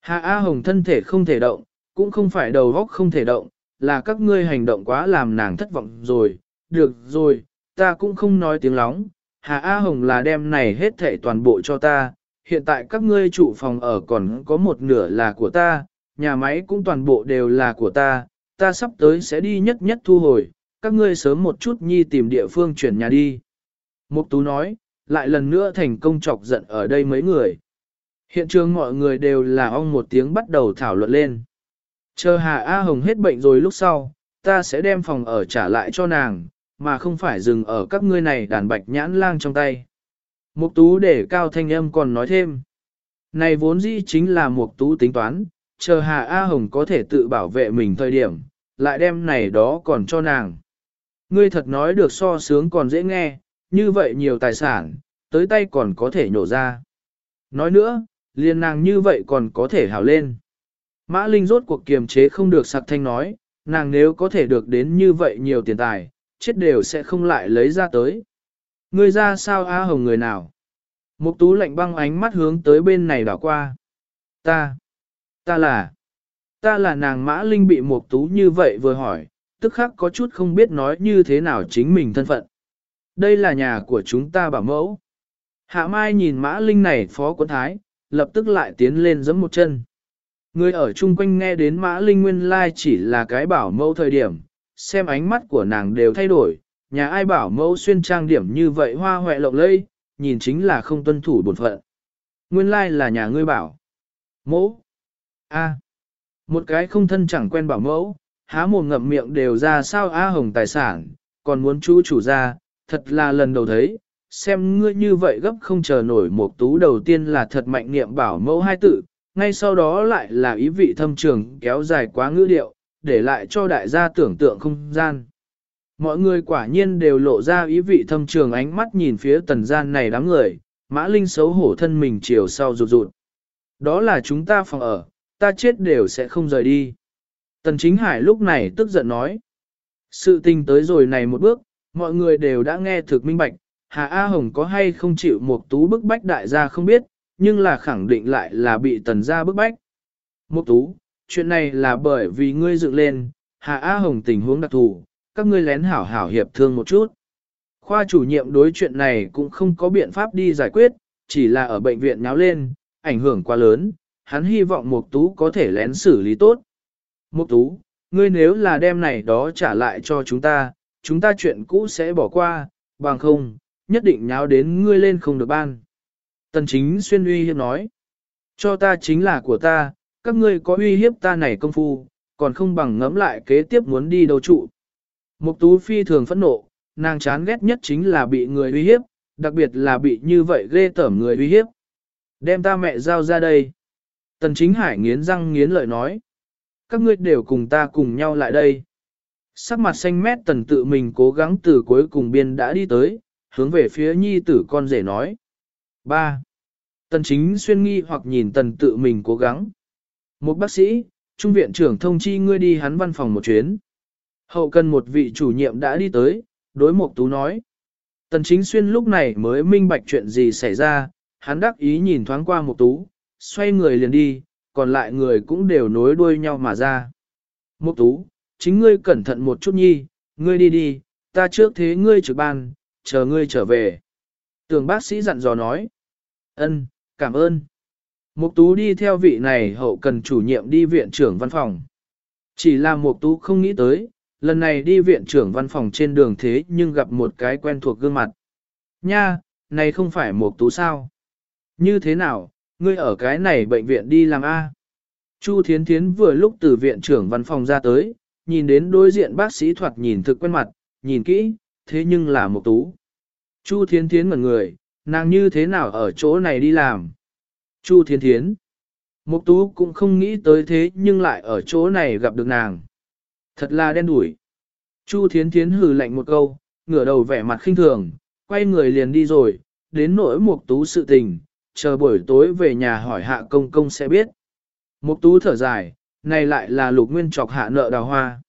Hạ A Hồng thân thể không thể động, cũng không phải đầu óc không thể động, là các ngươi hành động quá làm nàng thất vọng rồi, được rồi, ta cũng không nói tiếng lóng, Hạ A Hồng là đem này hết thảy toàn bộ cho ta, hiện tại các ngươi trụ phòng ở còn có một nửa là của ta, nhà máy cũng toàn bộ đều là của ta, ta sắp tới sẽ đi nhất nhất thu hồi, các ngươi sớm một chút nhi tìm địa phương chuyển nhà đi. Mục Tú nói, lại lần nữa thành công chọc giận ở đây mấy người. Hiện trường mọi người đều là ong một tiếng bắt đầu thảo luận lên. Chờ Hà A Hồng hết bệnh rồi lúc sau, ta sẽ đem phòng ở trả lại cho nàng, mà không phải dừng ở các ngươi này đàn bạch nhãn lang trong tay. Mục tú để cao thanh âm còn nói thêm. Này vốn dĩ chính là mục tú tính toán, chờ Hà A Hồng có thể tự bảo vệ mình thời điểm, lại đem này đó còn cho nàng. Ngươi thật nói được so sướng còn dễ nghe, như vậy nhiều tài sản, tới tay còn có thể nhổ ra. Nói nữa, liền nàng như vậy còn có thể hào lên. Mã Linh rốt cuộc kiềm chế không được sặc thanh nói, nàng nếu có thể được đến như vậy nhiều tiền tài, chết đều sẽ không lại lấy ra tới. Ngươi ra sao A Hồng người nào? Mục tú lạnh băng ánh mắt hướng tới bên này đảo qua. Ta, ta là, ta là nàng Mã Linh bị mục tú như vậy vừa hỏi, tức khắc có chút không biết nói như thế nào chính mình thân phận. Đây là nhà của chúng ta bảo mẫu. Hạ Mai nhìn Mã Linh này phó quân thái, lập tức lại tiến lên giẫm một chân. Người ở chung quanh nghe đến Mã Linh nguyên lai chỉ là cái bảo mẫu thời điểm, xem ánh mắt của nàng đều thay đổi, nhà ai bảo mẫu xuyên trang điểm như vậy hoa hoẹ lộng lây, nhìn chính là không tuân thủ bổn phận. Nguyên lai là nhà ngươi bảo. Mẫu. A. Một cái không thân chẳng quen bảo mẫu, há mồm ngậm miệng đều ra sao A hồng tài sản, còn muốn chú chủ ra, thật là lần đầu thấy, xem ngươi như vậy gấp không chờ nổi một tú đầu tiên là thật mạnh niệm bảo mẫu hai tự, ngay sau đó lại là ý vị thâm trường kéo dài quá ngữ điệu, để lại cho đại gia tưởng tượng không gian. Mọi người quả nhiên đều lộ ra ý vị thâm trường ánh mắt nhìn phía tần gian này đám người, mã linh xấu hổ thân mình chiều sau rụt rụt. Đó là chúng ta phòng ở, ta chết đều sẽ không rời đi. Tần chính hải lúc này tức giận nói. Sự tình tới rồi này một bước, mọi người đều đã nghe thực minh bạch, Hà A Hồng có hay không chịu một tú bức bách đại gia không biết, nhưng là khẳng định lại là bị tần gia bức bách. Mục tú, chuyện này là bởi vì ngươi dựng lên, Hà A Hồng tình huống đặc thù, các ngươi lén hảo hảo hiệp thương một chút. Khoa chủ nhiệm đối chuyện này cũng không có biện pháp đi giải quyết, chỉ là ở bệnh viện nháo lên, ảnh hưởng quá lớn, hắn hy vọng Mục Tú có thể lén xử lý tốt. Mục Tú, ngươi nếu là đem này đó trả lại cho chúng ta, chúng ta chuyện cũ sẽ bỏ qua, bằng không, nhất định nháo đến ngươi lên không được ban. Tần chính xuyên uy hiếp nói. Cho ta chính là của ta, các ngươi có uy hiếp ta này công phu, còn không bằng ngẫm lại kế tiếp muốn đi đâu trụ. Mục tú phi thường phẫn nộ, nàng chán ghét nhất chính là bị người uy hiếp, đặc biệt là bị như vậy ghê tởm người uy hiếp. Đem ta mẹ giao ra đây. Tần chính hải nghiến răng nghiến lợi nói. Các ngươi đều cùng ta cùng nhau lại đây. Sắc mặt xanh mét tần tự mình cố gắng từ cuối cùng biên đã đi tới, hướng về phía nhi tử con rể nói. 3. Tần chính xuyên nghi hoặc nhìn tần tự mình cố gắng. Một bác sĩ, trung viện trưởng thông chi ngươi đi hắn văn phòng một chuyến. Hậu cần một vị chủ nhiệm đã đi tới, đối mục tú nói. Tần chính xuyên lúc này mới minh bạch chuyện gì xảy ra, hắn đắc ý nhìn thoáng qua mục tú, xoay người liền đi, còn lại người cũng đều nối đuôi nhau mà ra. Mục tú, chính ngươi cẩn thận một chút nhi, ngươi đi đi, ta trước thế ngươi trực ban, chờ ngươi trở về. Tưởng bác sĩ dặn dò nói. Ân, cảm ơn. Mục tú đi theo vị này hậu cần chủ nhiệm đi viện trưởng văn phòng. Chỉ là mục tú không nghĩ tới, lần này đi viện trưởng văn phòng trên đường thế nhưng gặp một cái quen thuộc gương mặt. Nha, này không phải mục tú sao? Như thế nào, ngươi ở cái này bệnh viện đi làm A? Chu Thiến Thiến vừa lúc từ viện trưởng văn phòng ra tới, nhìn đến đối diện bác sĩ thoạt nhìn thực quen mặt, nhìn kỹ, thế nhưng là một tú. Chu Thiến Thiến ngẩn người, nàng như thế nào ở chỗ này đi làm? Chu Thiên Thiến. Mục tú cũng không nghĩ tới thế nhưng lại ở chỗ này gặp được nàng. Thật là đen đủi. Chu Thiến Thiến hừ lạnh một câu, ngửa đầu vẻ mặt khinh thường, quay người liền đi rồi, đến nỗi mục tú sự tình, chờ buổi tối về nhà hỏi hạ công công sẽ biết. Mục tú thở dài, này lại là lục nguyên trọc hạ nợ đào hoa.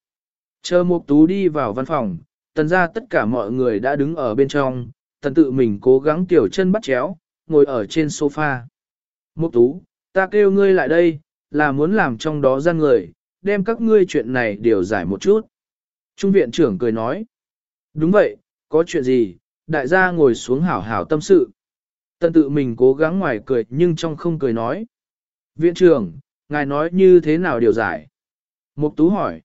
Chờ mục tú đi vào văn phòng, tần ra tất cả mọi người đã đứng ở bên trong, tần tự mình cố gắng tiểu chân bắt chéo, ngồi ở trên sofa. Mục tú, ta kêu ngươi lại đây, là muốn làm trong đó gian người, đem các ngươi chuyện này điều giải một chút. Trung viện trưởng cười nói. Đúng vậy, có chuyện gì, đại gia ngồi xuống hảo hảo tâm sự. Tần tự mình cố gắng ngoài cười nhưng trong không cười nói. Viện trưởng, ngài nói như thế nào điều giải? Mục tú hỏi.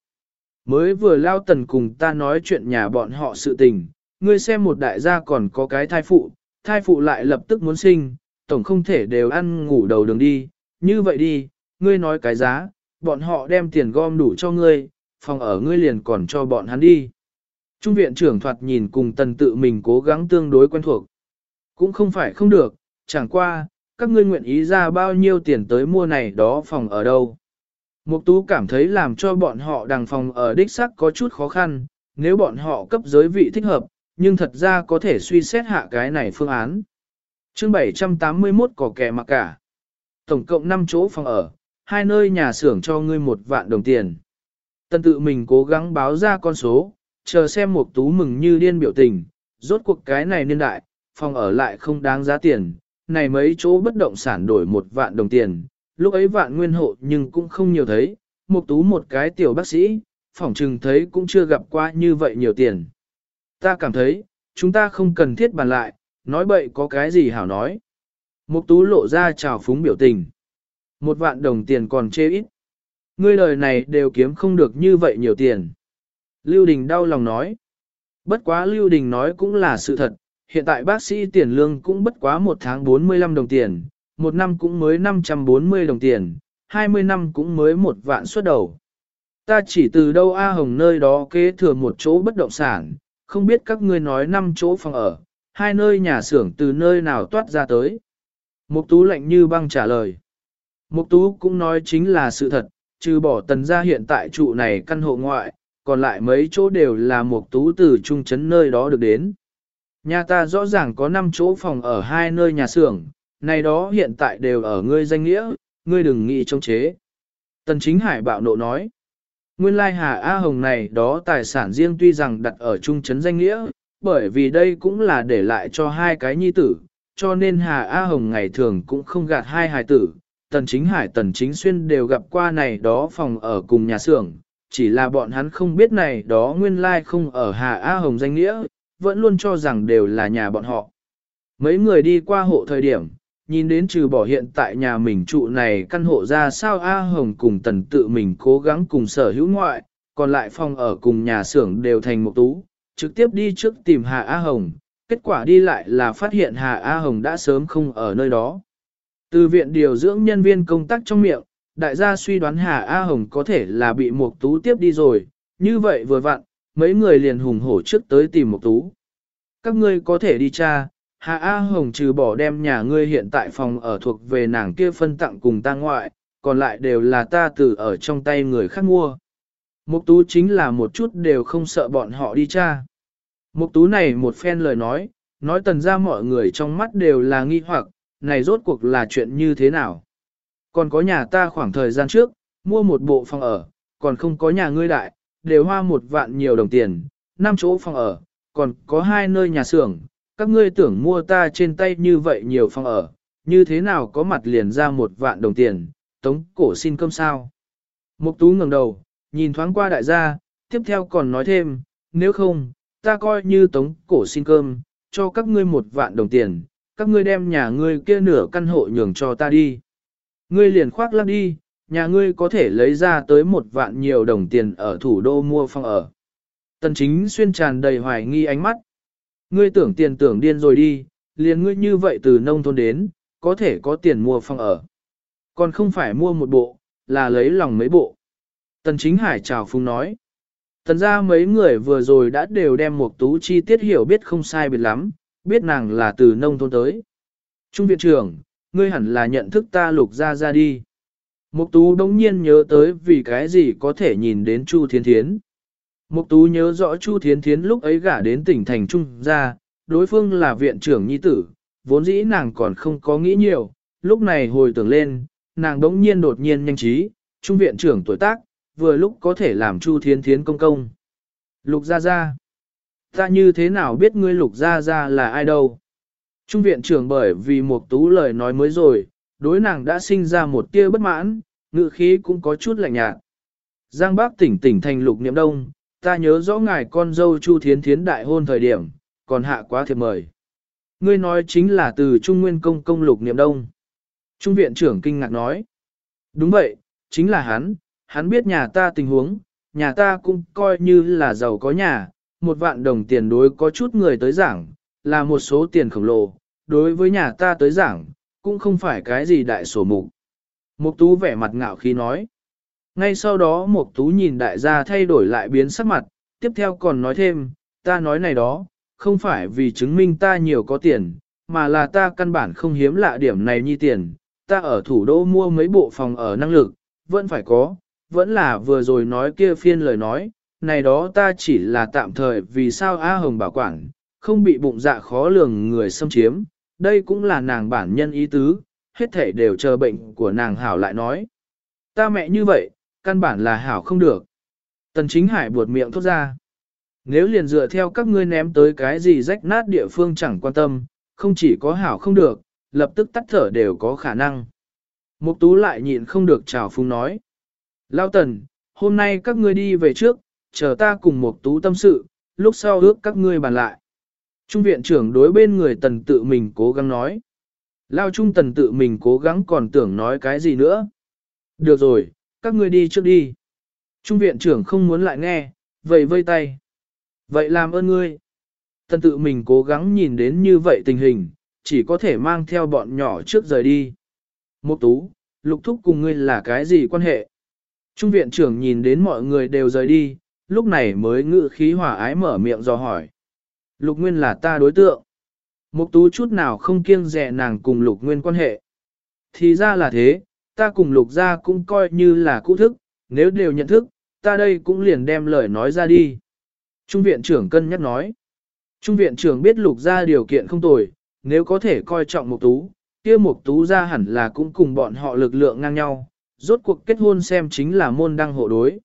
Mới vừa lao tần cùng ta nói chuyện nhà bọn họ sự tình, ngươi xem một đại gia còn có cái thai phụ, thai phụ lại lập tức muốn sinh, tổng không thể đều ăn ngủ đầu đường đi, như vậy đi, ngươi nói cái giá, bọn họ đem tiền gom đủ cho ngươi, phòng ở ngươi liền còn cho bọn hắn đi. Trung viện trưởng thoạt nhìn cùng tần tự mình cố gắng tương đối quen thuộc. Cũng không phải không được, chẳng qua, các ngươi nguyện ý ra bao nhiêu tiền tới mua này đó phòng ở đâu. Mục tú cảm thấy làm cho bọn họ đằng phòng ở đích sắc có chút khó khăn, nếu bọn họ cấp giới vị thích hợp, nhưng thật ra có thể suy xét hạ cái này phương án. Chương 781 có kẻ mặc cả. Tổng cộng 5 chỗ phòng ở, hai nơi nhà xưởng cho ngươi một vạn đồng tiền. Tân tự mình cố gắng báo ra con số, chờ xem mục tú mừng như điên biểu tình, rốt cuộc cái này niên đại, phòng ở lại không đáng giá tiền, này mấy chỗ bất động sản đổi một vạn đồng tiền, lúc ấy vạn nguyên hộ nhưng cũng không nhiều thấy, một tú một cái tiểu bác sĩ, phỏng trừng thấy cũng chưa gặp qua như vậy nhiều tiền. Ta cảm thấy, chúng ta không cần thiết bàn lại, nói bậy có cái gì hảo nói. Mục tú lộ ra trào phúng biểu tình. Một vạn đồng tiền còn chê ít. Ngươi lời này đều kiếm không được như vậy nhiều tiền. Lưu Đình đau lòng nói. Bất quá Lưu Đình nói cũng là sự thật, hiện tại bác sĩ tiền lương cũng bất quá một tháng 45 đồng tiền, một năm cũng mới 540 đồng tiền, 20 năm cũng mới một vạn suất đầu. Ta chỉ từ đâu A Hồng nơi đó kế thừa một chỗ bất động sản, không biết các ngươi nói năm chỗ phòng ở, hai nơi nhà xưởng từ nơi nào toát ra tới. Mục tú lạnh như băng trả lời. Mục tú cũng nói chính là sự thật, trừ bỏ tần gia hiện tại trụ này căn hộ ngoại, còn lại mấy chỗ đều là mục tú từ trung trấn nơi đó được đến. Nhà ta rõ ràng có 5 chỗ phòng ở hai nơi nhà xưởng, này đó hiện tại đều ở ngươi danh nghĩa, ngươi đừng nghĩ chống chế. Tần chính hải bạo nộ nói. Nguyên lai Hà A Hồng này đó tài sản riêng tuy rằng đặt ở trung trấn danh nghĩa, bởi vì đây cũng là để lại cho hai cái nhi tử, cho nên Hà A Hồng ngày thường cũng không gạt hai hài tử. Tần Chính Hải Tần Chính Xuyên đều gặp qua này đó phòng ở cùng nhà xưởng, chỉ là bọn hắn không biết này đó nguyên lai like không ở Hà A Hồng danh nghĩa, vẫn luôn cho rằng đều là nhà bọn họ. Mấy người đi qua hộ thời điểm, nhìn đến trừ bỏ hiện tại nhà mình trụ này căn hộ ra sao A Hồng cùng tần tự mình cố gắng cùng sở hữu ngoại, còn lại phòng ở cùng nhà xưởng đều thành một tú, trực tiếp đi trước tìm Hà A Hồng, kết quả đi lại là phát hiện Hà A Hồng đã sớm không ở nơi đó. Từ viện điều dưỡng nhân viên công tác trong miệng, đại gia suy đoán Hà A Hồng có thể là bị Mục Tú tiếp đi rồi, như vậy vừa vặn, mấy người liền hùng hổ trước tới tìm Mục Tú. Các ngươi có thể đi tra, Hà A Hồng trừ bỏ đem nhà ngươi hiện tại phòng ở thuộc về nàng kia phân tặng cùng ta ngoại, còn lại đều là ta từ ở trong tay người khác mua. Mục Tú chính là một chút đều không sợ bọn họ đi tra. Mục Tú này một phen lời nói, nói tần ra mọi người trong mắt đều là nghi hoặc, này rốt cuộc là chuyện như thế nào. Còn có nhà ta khoảng thời gian trước, mua một bộ phòng ở, còn không có nhà ngươi đại, đều hoa một vạn nhiều đồng tiền, năm chỗ phòng ở, còn có hai nơi nhà xưởng, các ngươi tưởng mua ta trên tay như vậy nhiều phòng ở, như thế nào có mặt liền ra một vạn đồng tiền, tống cổ xin cơm sao. Mục tú ngẩng đầu, nhìn thoáng qua đại gia, tiếp theo còn nói thêm, nếu không, ta coi như tống cổ xin cơm, cho các ngươi một vạn đồng tiền, các ngươi đem nhà ngươi kia nửa căn hộ nhường cho ta đi. Ngươi liền khoác lắc đi, nhà ngươi có thể lấy ra tới một vạn nhiều đồng tiền ở thủ đô mua phòng ở. Tần chính xuyên tràn đầy hoài nghi ánh mắt. Ngươi tưởng tiền tưởng điên rồi đi, liền ngươi như vậy từ nông thôn đến, có thể có tiền mua phòng ở. Còn không phải mua một bộ, là lấy lòng mấy bộ. Tần chính hải chào phung nói. Tần ra mấy người vừa rồi đã đều đem một tú chi tiết hiểu biết không sai biệt lắm, biết nàng là từ nông thôn tới. Trung viện trưởng, ngươi hẳn là nhận thức ta lục ra ra đi. Mục tú đống nhiên nhớ tới vì cái gì có thể nhìn đến Chu Thiến Thiến. Mục tú nhớ rõ Chu Thiến Thiến lúc ấy gả đến tỉnh thành Trung ra, đối phương là viện trưởng nhi tử, vốn dĩ nàng còn không có nghĩ nhiều, lúc này hồi tưởng lên, nàng đống nhiên đột nhiên nhanh trí, Trung viện trưởng tuổi tác, vừa lúc có thể làm Chu Thiến Thiến công công. Lục Gia Gia. Ta như thế nào biết ngươi Lục Gia Gia là ai đâu? Trung viện trưởng bởi vì một tú lời nói mới rồi, đối nàng đã sinh ra một tia bất mãn, ngự khí cũng có chút lạnh nhạt. Giang Bác tỉnh tỉnh thành Lục Niệm Đông, ta nhớ rõ ngài con dâu Chu Thiến Thiến đại hôn thời điểm, còn hạ quá thiệp mời. Ngươi nói chính là từ Trung Nguyên Công Công Lục Niệm Đông. Trung viện trưởng kinh ngạc nói. Đúng vậy, chính là hắn, hắn biết nhà ta tình huống, nhà ta cũng coi như là giàu có nhà, một vạn đồng tiền đối có chút người tới giảng, là một số tiền khổng lồ, đối với nhà ta tới giảng, cũng không phải cái gì đại sổ mục. Mục tú vẻ mặt ngạo khí nói. Ngay sau đó Mục tú nhìn đại gia thay đổi lại biến sắc mặt, tiếp theo còn nói thêm, ta nói này đó, không phải vì chứng minh ta nhiều có tiền, mà là ta căn bản không hiếm lạ điểm này như tiền, ta ở thủ đô mua mấy bộ phòng ở năng lực, vẫn phải có, vẫn là vừa rồi nói kia phiên lời nói, này đó ta chỉ là tạm thời vì sao A Hồng bảo quản, không bị bụng dạ khó lường người xâm chiếm, đây cũng là nàng bản nhân ý tứ, hết thể đều chờ bệnh của nàng hảo lại nói. Ta mẹ như vậy, căn bản là hảo không được. Tần chính hải buột miệng thốt ra. Nếu liền dựa theo các ngươi ném tới cái gì rách nát địa phương chẳng quan tâm, không chỉ có hảo không được, lập tức tắt thở đều có khả năng. Mục tú lại nhịn không được chào phung nói. Lao tần, hôm nay các ngươi đi về trước, chờ ta cùng mục tú tâm sự, lúc sau ước các ngươi bàn lại. Trung viện trưởng đối bên người tần tự mình cố gắng nói. Lao trung tần tự mình cố gắng còn tưởng nói cái gì nữa. Được rồi, các ngươi đi trước đi. Trung viện trưởng không muốn lại nghe, vậy vây tay. Vậy làm ơn ngươi. Tần tự mình cố gắng nhìn đến như vậy tình hình, chỉ có thể mang theo bọn nhỏ trước rời đi. Một tú, lục thúc cùng ngươi là cái gì quan hệ? Trung viện trưởng nhìn đến mọi người đều rời đi, lúc này mới ngự khí hòa ái mở miệng do hỏi. Lục Nguyên là ta đối tượng. Mục tú chút nào không kiêng dè nàng cùng Lục Nguyên quan hệ. Thì ra là thế, ta cùng Lục gia cũng coi như là cũ thức, nếu đều nhận thức, ta đây cũng liền đem lời nói ra đi. Trung viện trưởng cân nhắc nói. Trung viện trưởng biết Lục gia điều kiện không tồi, nếu có thể coi trọng Mục tú, kia Mục tú gia hẳn là cũng cùng bọn họ lực lượng ngang nhau, rốt cuộc kết hôn xem chính là môn đăng hộ đối.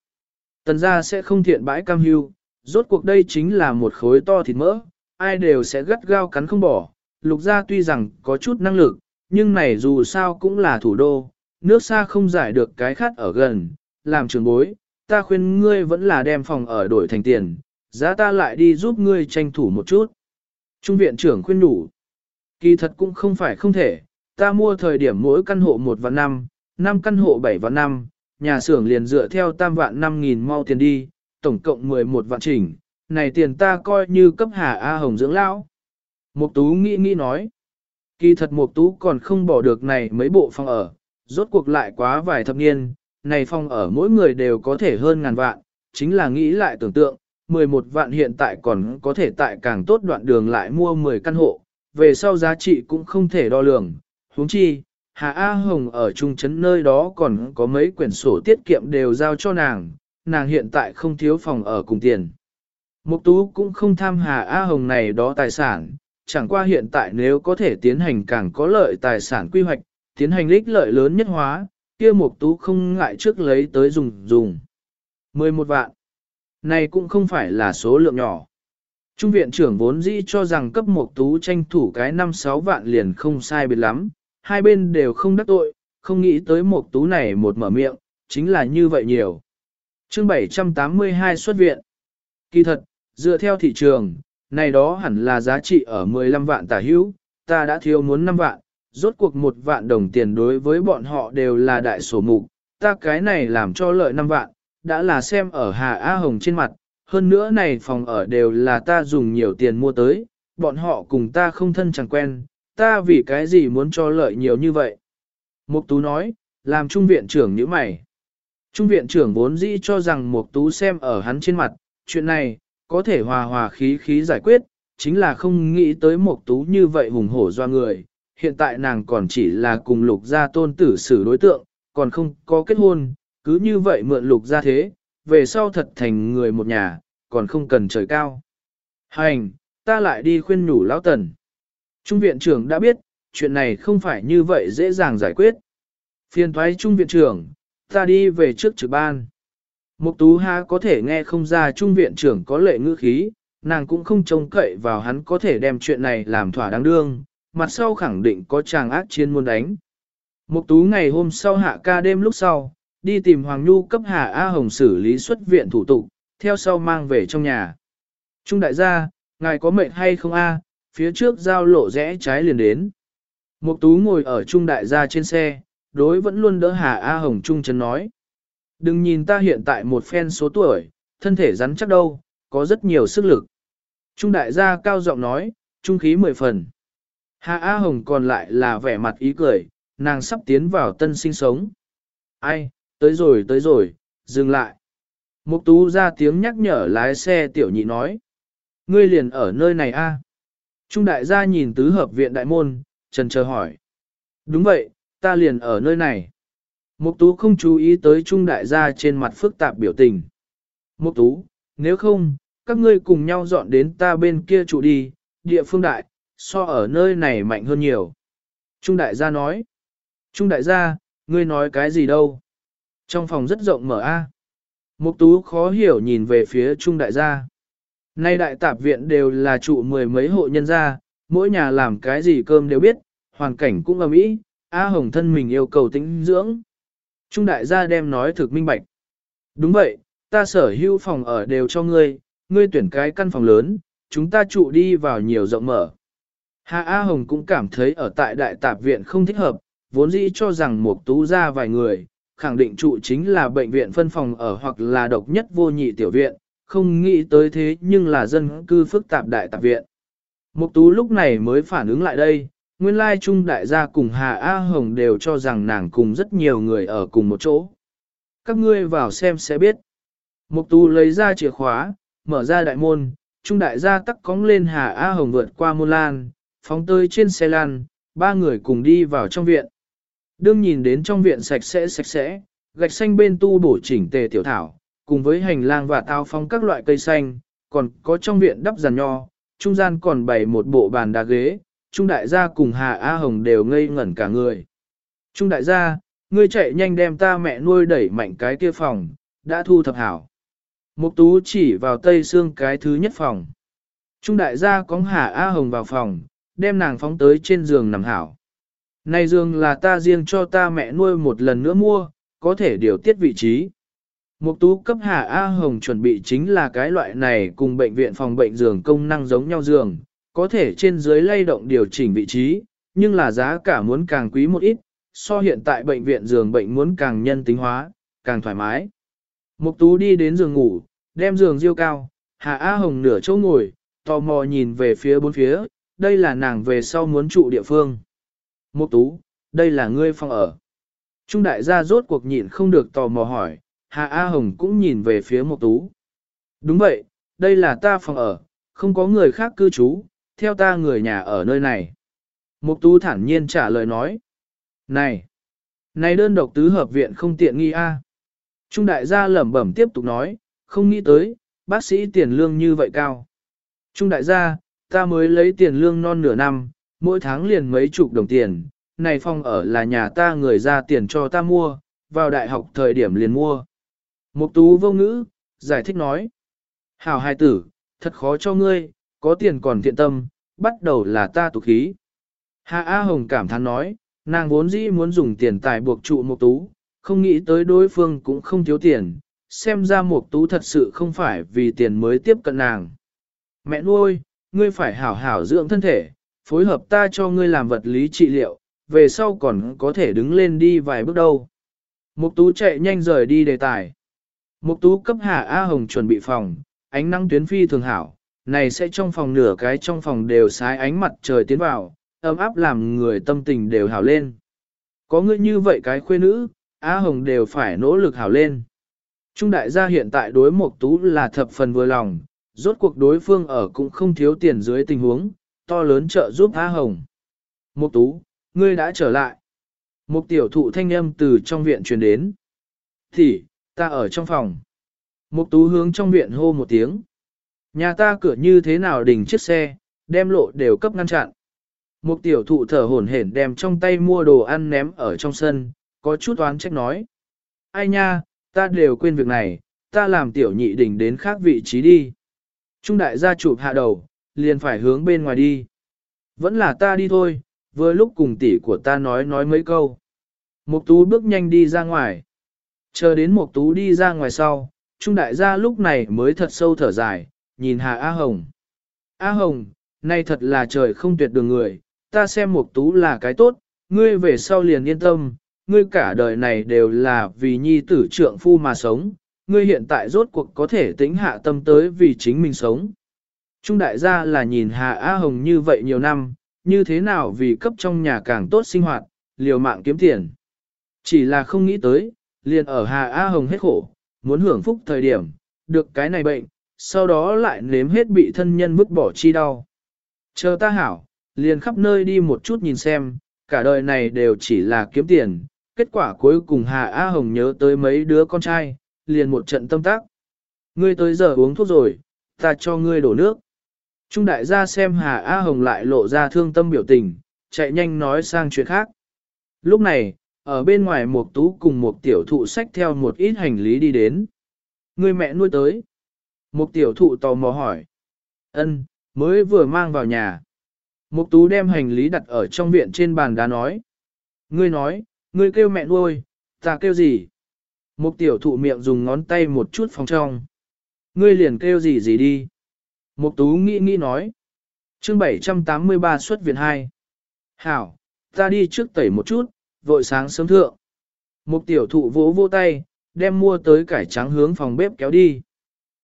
Tần gia sẽ không thiện bãi cam hưu, rốt cuộc đây chính là một khối to thịt mỡ, ai đều sẽ gắt gao cắn không bỏ. Lục gia tuy rằng có chút năng lực, nhưng này dù sao cũng là thủ đô, nước xa không giải được cái khát ở gần, làm trường bối, ta khuyên ngươi vẫn là đem phòng ở đổi thành tiền, giá ta lại đi giúp ngươi tranh thủ một chút. Trung viện trưởng khuyên đủ, kỳ thật cũng không phải không thể, ta mua thời điểm mỗi căn hộ một và năm, 5 căn hộ 7 vạn năm, nhà xưởng liền dựa theo tam vạn 5 nghìn mau tiền đi, tổng cộng 11 vạn chỉnh, này tiền ta coi như cấp hà A Hồng dưỡng lão. Mục Tú nghĩ nghĩ nói. Kỳ thật Mục Tú còn không bỏ được này mấy bộ phòng ở, rốt cuộc lại quá vài thập niên, này phòng ở mỗi người đều có thể hơn ngàn vạn, chính là nghĩ lại tưởng tượng, 11 vạn hiện tại còn có thể tại càng tốt đoạn đường lại mua 10 căn hộ, về sau giá trị cũng không thể đo lường. huống chi, Hà A Hồng ở trung trấn nơi đó còn có mấy quyển sổ tiết kiệm đều giao cho nàng, nàng hiện tại không thiếu phòng ở cùng tiền. Mục Tú cũng không tham Hà A Hồng này đó tài sản, chẳng qua hiện tại nếu có thể tiến hành càng có lợi tài sản quy hoạch, tiến hành lích lợi lớn nhất hóa, kia Mục Tú không ngại trước lấy tới dùng dùng. 11 vạn. Này cũng không phải là số lượng nhỏ. Trung viện trưởng vốn dĩ cho rằng cấp Mục Tú tranh thủ cái 5-6 vạn liền không sai biệt lắm, hai bên đều không đắc tội, không nghĩ tới Mục Tú này một mở miệng, chính là như vậy nhiều. Chương 782 xuất viện. Kỳ thật, dựa theo thị trường, này đó hẳn là giá trị ở 15 vạn tả hữu, ta đã thiếu muốn 5 vạn, rốt cuộc một vạn đồng tiền đối với bọn họ đều là đại sổ mục, ta cái này làm cho lợi 5 vạn, đã là xem ở Hà A Hồng trên mặt, hơn nữa này phòng ở đều là ta dùng nhiều tiền mua tới, bọn họ cùng ta không thân chẳng quen, ta vì cái gì muốn cho lợi nhiều như vậy. Mục Tú nói, làm trung viện trưởng như mày. Trung viện trưởng vốn dĩ cho rằng Mục Tú xem ở hắn trên mặt, chuyện này, có thể hòa hòa khí khí giải quyết, chính là không nghĩ tới Mục Tú như vậy hùng hổ doa người. Hiện tại nàng còn chỉ là cùng lục gia tôn tử xử đối tượng, còn không có kết hôn, cứ như vậy mượn lục gia thế, về sau thật thành người một nhà, còn không cần trời cao. Hành, ta lại đi khuyên nhủ lão tần. Trung viện trưởng đã biết, chuyện này không phải như vậy dễ dàng giải quyết. Phiền thoái trung viện trưởng, ta đi về trước trực ban. Mục tú ha có thể nghe không ra trung viện trưởng có lệ ngữ khí, nàng cũng không trông cậy vào hắn có thể đem chuyện này làm thỏa đáng đương, mặt sau khẳng định có chàng ác chiến muốn đánh. Mục tú ngày hôm sau hạ ca đêm lúc sau, đi tìm Hoàng Nhu cấp Hà A Hồng xử lý xuất viện thủ tục, theo sau mang về trong nhà. Trung đại gia, ngài có mệnh hay không a? phía trước giao lộ rẽ trái liền đến. Mục tú ngồi ở trung đại gia trên xe, đối vẫn luôn đỡ Hà A Hồng Trung Trấn nói. Đừng nhìn ta hiện tại một phen số tuổi, thân thể rắn chắc đâu, có rất nhiều sức lực. Trung đại gia cao giọng nói, trung khí mười phần. Hà A Hồng còn lại là vẻ mặt ý cười, nàng sắp tiến vào tân sinh sống. Ai, tới rồi tới rồi, dừng lại. Mục tú ra tiếng nhắc nhở lái xe tiểu nhị nói. Ngươi liền ở nơi này a? Trung đại gia nhìn tứ hợp viện đại môn, trần chờ hỏi. Đúng vậy, ta liền ở nơi này. Mục tú không chú ý tới trung đại gia trên mặt phức tạp biểu tình. Mục tú, nếu không, các ngươi cùng nhau dọn đến ta bên kia trụ đi, địa phương đại, so ở nơi này mạnh hơn nhiều. Trung đại gia nói. Trung đại gia, ngươi nói cái gì đâu? Trong phòng rất rộng mở a. Mục tú khó hiểu nhìn về phía Trung đại gia. Nay đại tạp viện đều là trụ mười mấy hộ nhân gia, mỗi nhà làm cái gì cơm đều biết, hoàn cảnh cũng ầm ĩ, A Hồng thân mình yêu cầu tĩnh dưỡng. Trung đại gia đem nói thực minh bạch. Đúng vậy, ta sở hữu phòng ở đều cho ngươi, ngươi tuyển cái căn phòng lớn, chúng ta trụ đi vào nhiều rộng mở. Hà A Hồng cũng cảm thấy ở tại đại tạp viện không thích hợp, vốn dĩ cho rằng một tú ra vài người, khẳng định trụ chính là bệnh viện phân phòng ở hoặc là độc nhất vô nhị tiểu viện, không nghĩ tới thế nhưng là dân cư phức tạp đại tạp viện. Mục tú lúc này mới phản ứng lại đây, nguyên lai trung đại gia cùng Hà A Hồng đều cho rằng nàng cùng rất nhiều người ở cùng một chỗ. Các ngươi vào xem sẽ biết. Mục tu lấy ra chìa khóa, mở ra đại môn, trung đại gia tắc cóng lên Hà A Hồng vượt qua môn lan, phóng tơi trên xe lan, ba người cùng đi vào trong viện. Đương nhìn đến trong viện sạch sẽ sạch sẽ, gạch xanh bên tu bổ chỉnh tề tiểu thảo, cùng với hành lang và tao phong các loại cây xanh, còn có trong viện đắp giàn nho, trung gian còn bày một bộ bàn đá ghế, Trung đại gia cùng Hà A Hồng đều ngây ngẩn cả người. Trung đại gia, ngươi chạy nhanh đem ta mẹ nuôi đẩy mạnh cái kia phòng, đã thu thập hảo. Mục tú chỉ vào tây xương cái thứ nhất phòng. Trung đại gia cóng Hà A Hồng vào phòng, đem nàng phóng tới trên giường nằm hảo. Này giường là ta riêng cho ta mẹ nuôi một lần nữa mua, có thể điều tiết vị trí. Mục tú cấp Hà A Hồng chuẩn bị chính là cái loại này cùng bệnh viện phòng bệnh giường công năng giống nhau giường, có thể trên dưới lay động điều chỉnh vị trí, nhưng là giá cả muốn càng quý một ít, so hiện tại bệnh viện giường bệnh muốn càng nhân tính hóa, càng thoải mái. Mục tú đi đến giường ngủ, đem giường diêu cao, Hà A Hồng nửa chỗ ngồi, tò mò nhìn về phía bốn phía, đây là nàng về sau muốn trụ địa phương. Mục tú, đây là ngươi phòng ở. Trung đại gia rốt cuộc nhịn không được tò mò hỏi, Hà A Hồng cũng nhìn về phía Mục tú. Đúng vậy, đây là ta phòng ở, không có người khác cư trú, theo ta người nhà ở nơi này. Mục tú thản nhiên trả lời nói. Này, này đơn độc tứ hợp viện không tiện nghi a. Trung đại gia lẩm bẩm tiếp tục nói, không nghĩ tới, bác sĩ tiền lương như vậy cao. Trung đại gia, ta mới lấy tiền lương non nửa năm, mỗi tháng liền mấy chục đồng tiền, này phòng ở là nhà ta người ra tiền cho ta mua, vào đại học thời điểm liền mua. Mục tú vô ngữ, giải thích nói. Hảo hài tử, thật khó cho ngươi, có tiền còn thiện tâm, bắt đầu là ta tục khí. Hạ A Hồng cảm thán nói, nàng vốn dĩ muốn dùng tiền tài buộc trụ mục tú, không nghĩ tới đối phương cũng không thiếu tiền, xem ra mục tú thật sự không phải vì tiền mới tiếp cận nàng. Mẹ nuôi, ngươi phải hảo hảo dưỡng thân thể, phối hợp ta cho ngươi làm vật lý trị liệu, về sau còn có thể đứng lên đi vài bước đâu. Mục tú chạy nhanh rời đi đề tài. Mục tú cấp hạ A Hồng chuẩn bị phòng, ánh nắng tuyến phi thường hảo, này sẽ trong phòng nửa cái trong phòng đều sái ánh mặt trời tiến vào, ấm áp làm người tâm tình đều hảo lên. Có ngươi như vậy cái khuê nữ, Á Hồng đều phải nỗ lực hảo lên. Trung đại gia hiện tại đối một Tú là thập phần vừa lòng, rốt cuộc đối phương ở cũng không thiếu tiền dưới tình huống, to lớn trợ giúp Á Hồng. một Tú, ngươi đã trở lại. một tiểu thụ thanh âm từ trong viện truyền đến. Thì, ta ở trong phòng. Mục Tú hướng trong viện hô một tiếng. Nhà ta cửa như thế nào đình chiếc xe, đem lộ đều cấp ngăn chặn. Một tiểu thụ thở hổn hển đem trong tay mua đồ ăn ném ở trong sân, có chút oán trách nói. Ai nha, ta đều quên việc này, ta làm tiểu nhị đình đến khác vị trí đi. Trung đại gia chụp hạ đầu, liền phải hướng bên ngoài đi. Vẫn là ta đi thôi, vừa lúc cùng tỷ của ta nói nói mấy câu. Mục tú bước nhanh đi ra ngoài. Chờ đến mục tú đi ra ngoài sau, Trung đại gia lúc này mới thật sâu thở dài, nhìn Hà A Hồng. A Hồng, nay thật là trời không tuyệt đường người, ta xem mục tú là cái tốt, ngươi về sau liền yên tâm, ngươi cả đời này đều là vì nhi tử trượng phu mà sống, ngươi hiện tại rốt cuộc có thể tính hạ tâm tới vì chính mình sống. Trung đại gia là nhìn Hà A Hồng như vậy nhiều năm, như thế nào vì cấp trong nhà càng tốt sinh hoạt, liều mạng kiếm tiền. Chỉ là không nghĩ tới, liền ở Hà A Hồng hết khổ, muốn hưởng phúc thời điểm, được cái này bệnh, sau đó lại nếm hết bị thân nhân vứt bỏ chi đau. Chờ ta hảo, liền khắp nơi đi một chút nhìn xem, cả đời này đều chỉ là kiếm tiền, kết quả cuối cùng Hà A Hồng nhớ tới mấy đứa con trai, liền một trận tâm tác. Ngươi tới giờ uống thuốc rồi, ta cho ngươi đổ nước. Trung đại gia xem Hà A Hồng lại lộ ra thương tâm biểu tình, chạy nhanh nói sang chuyện khác. Lúc này, ở bên ngoài một tú cùng một tiểu thụ sách theo một ít hành lý đi đến. Người mẹ nuôi tới. Một tiểu thụ tò mò hỏi. ân mới vừa mang vào nhà. Một tú đem hành lý đặt ở trong viện trên bàn đá nói. Ngươi nói, ngươi kêu mẹ nuôi, ta kêu gì? Một tiểu thụ miệng dùng ngón tay một chút phòng trong. Ngươi liền kêu gì gì đi. Một tú nghĩ nghĩ nói. chương 783 xuất viện 2. Hảo, ta đi trước tẩy một chút, vội sáng sớm thượng. Một tiểu thụ vỗ vỗ tay, đem mua tới cải trắng hướng phòng bếp kéo đi.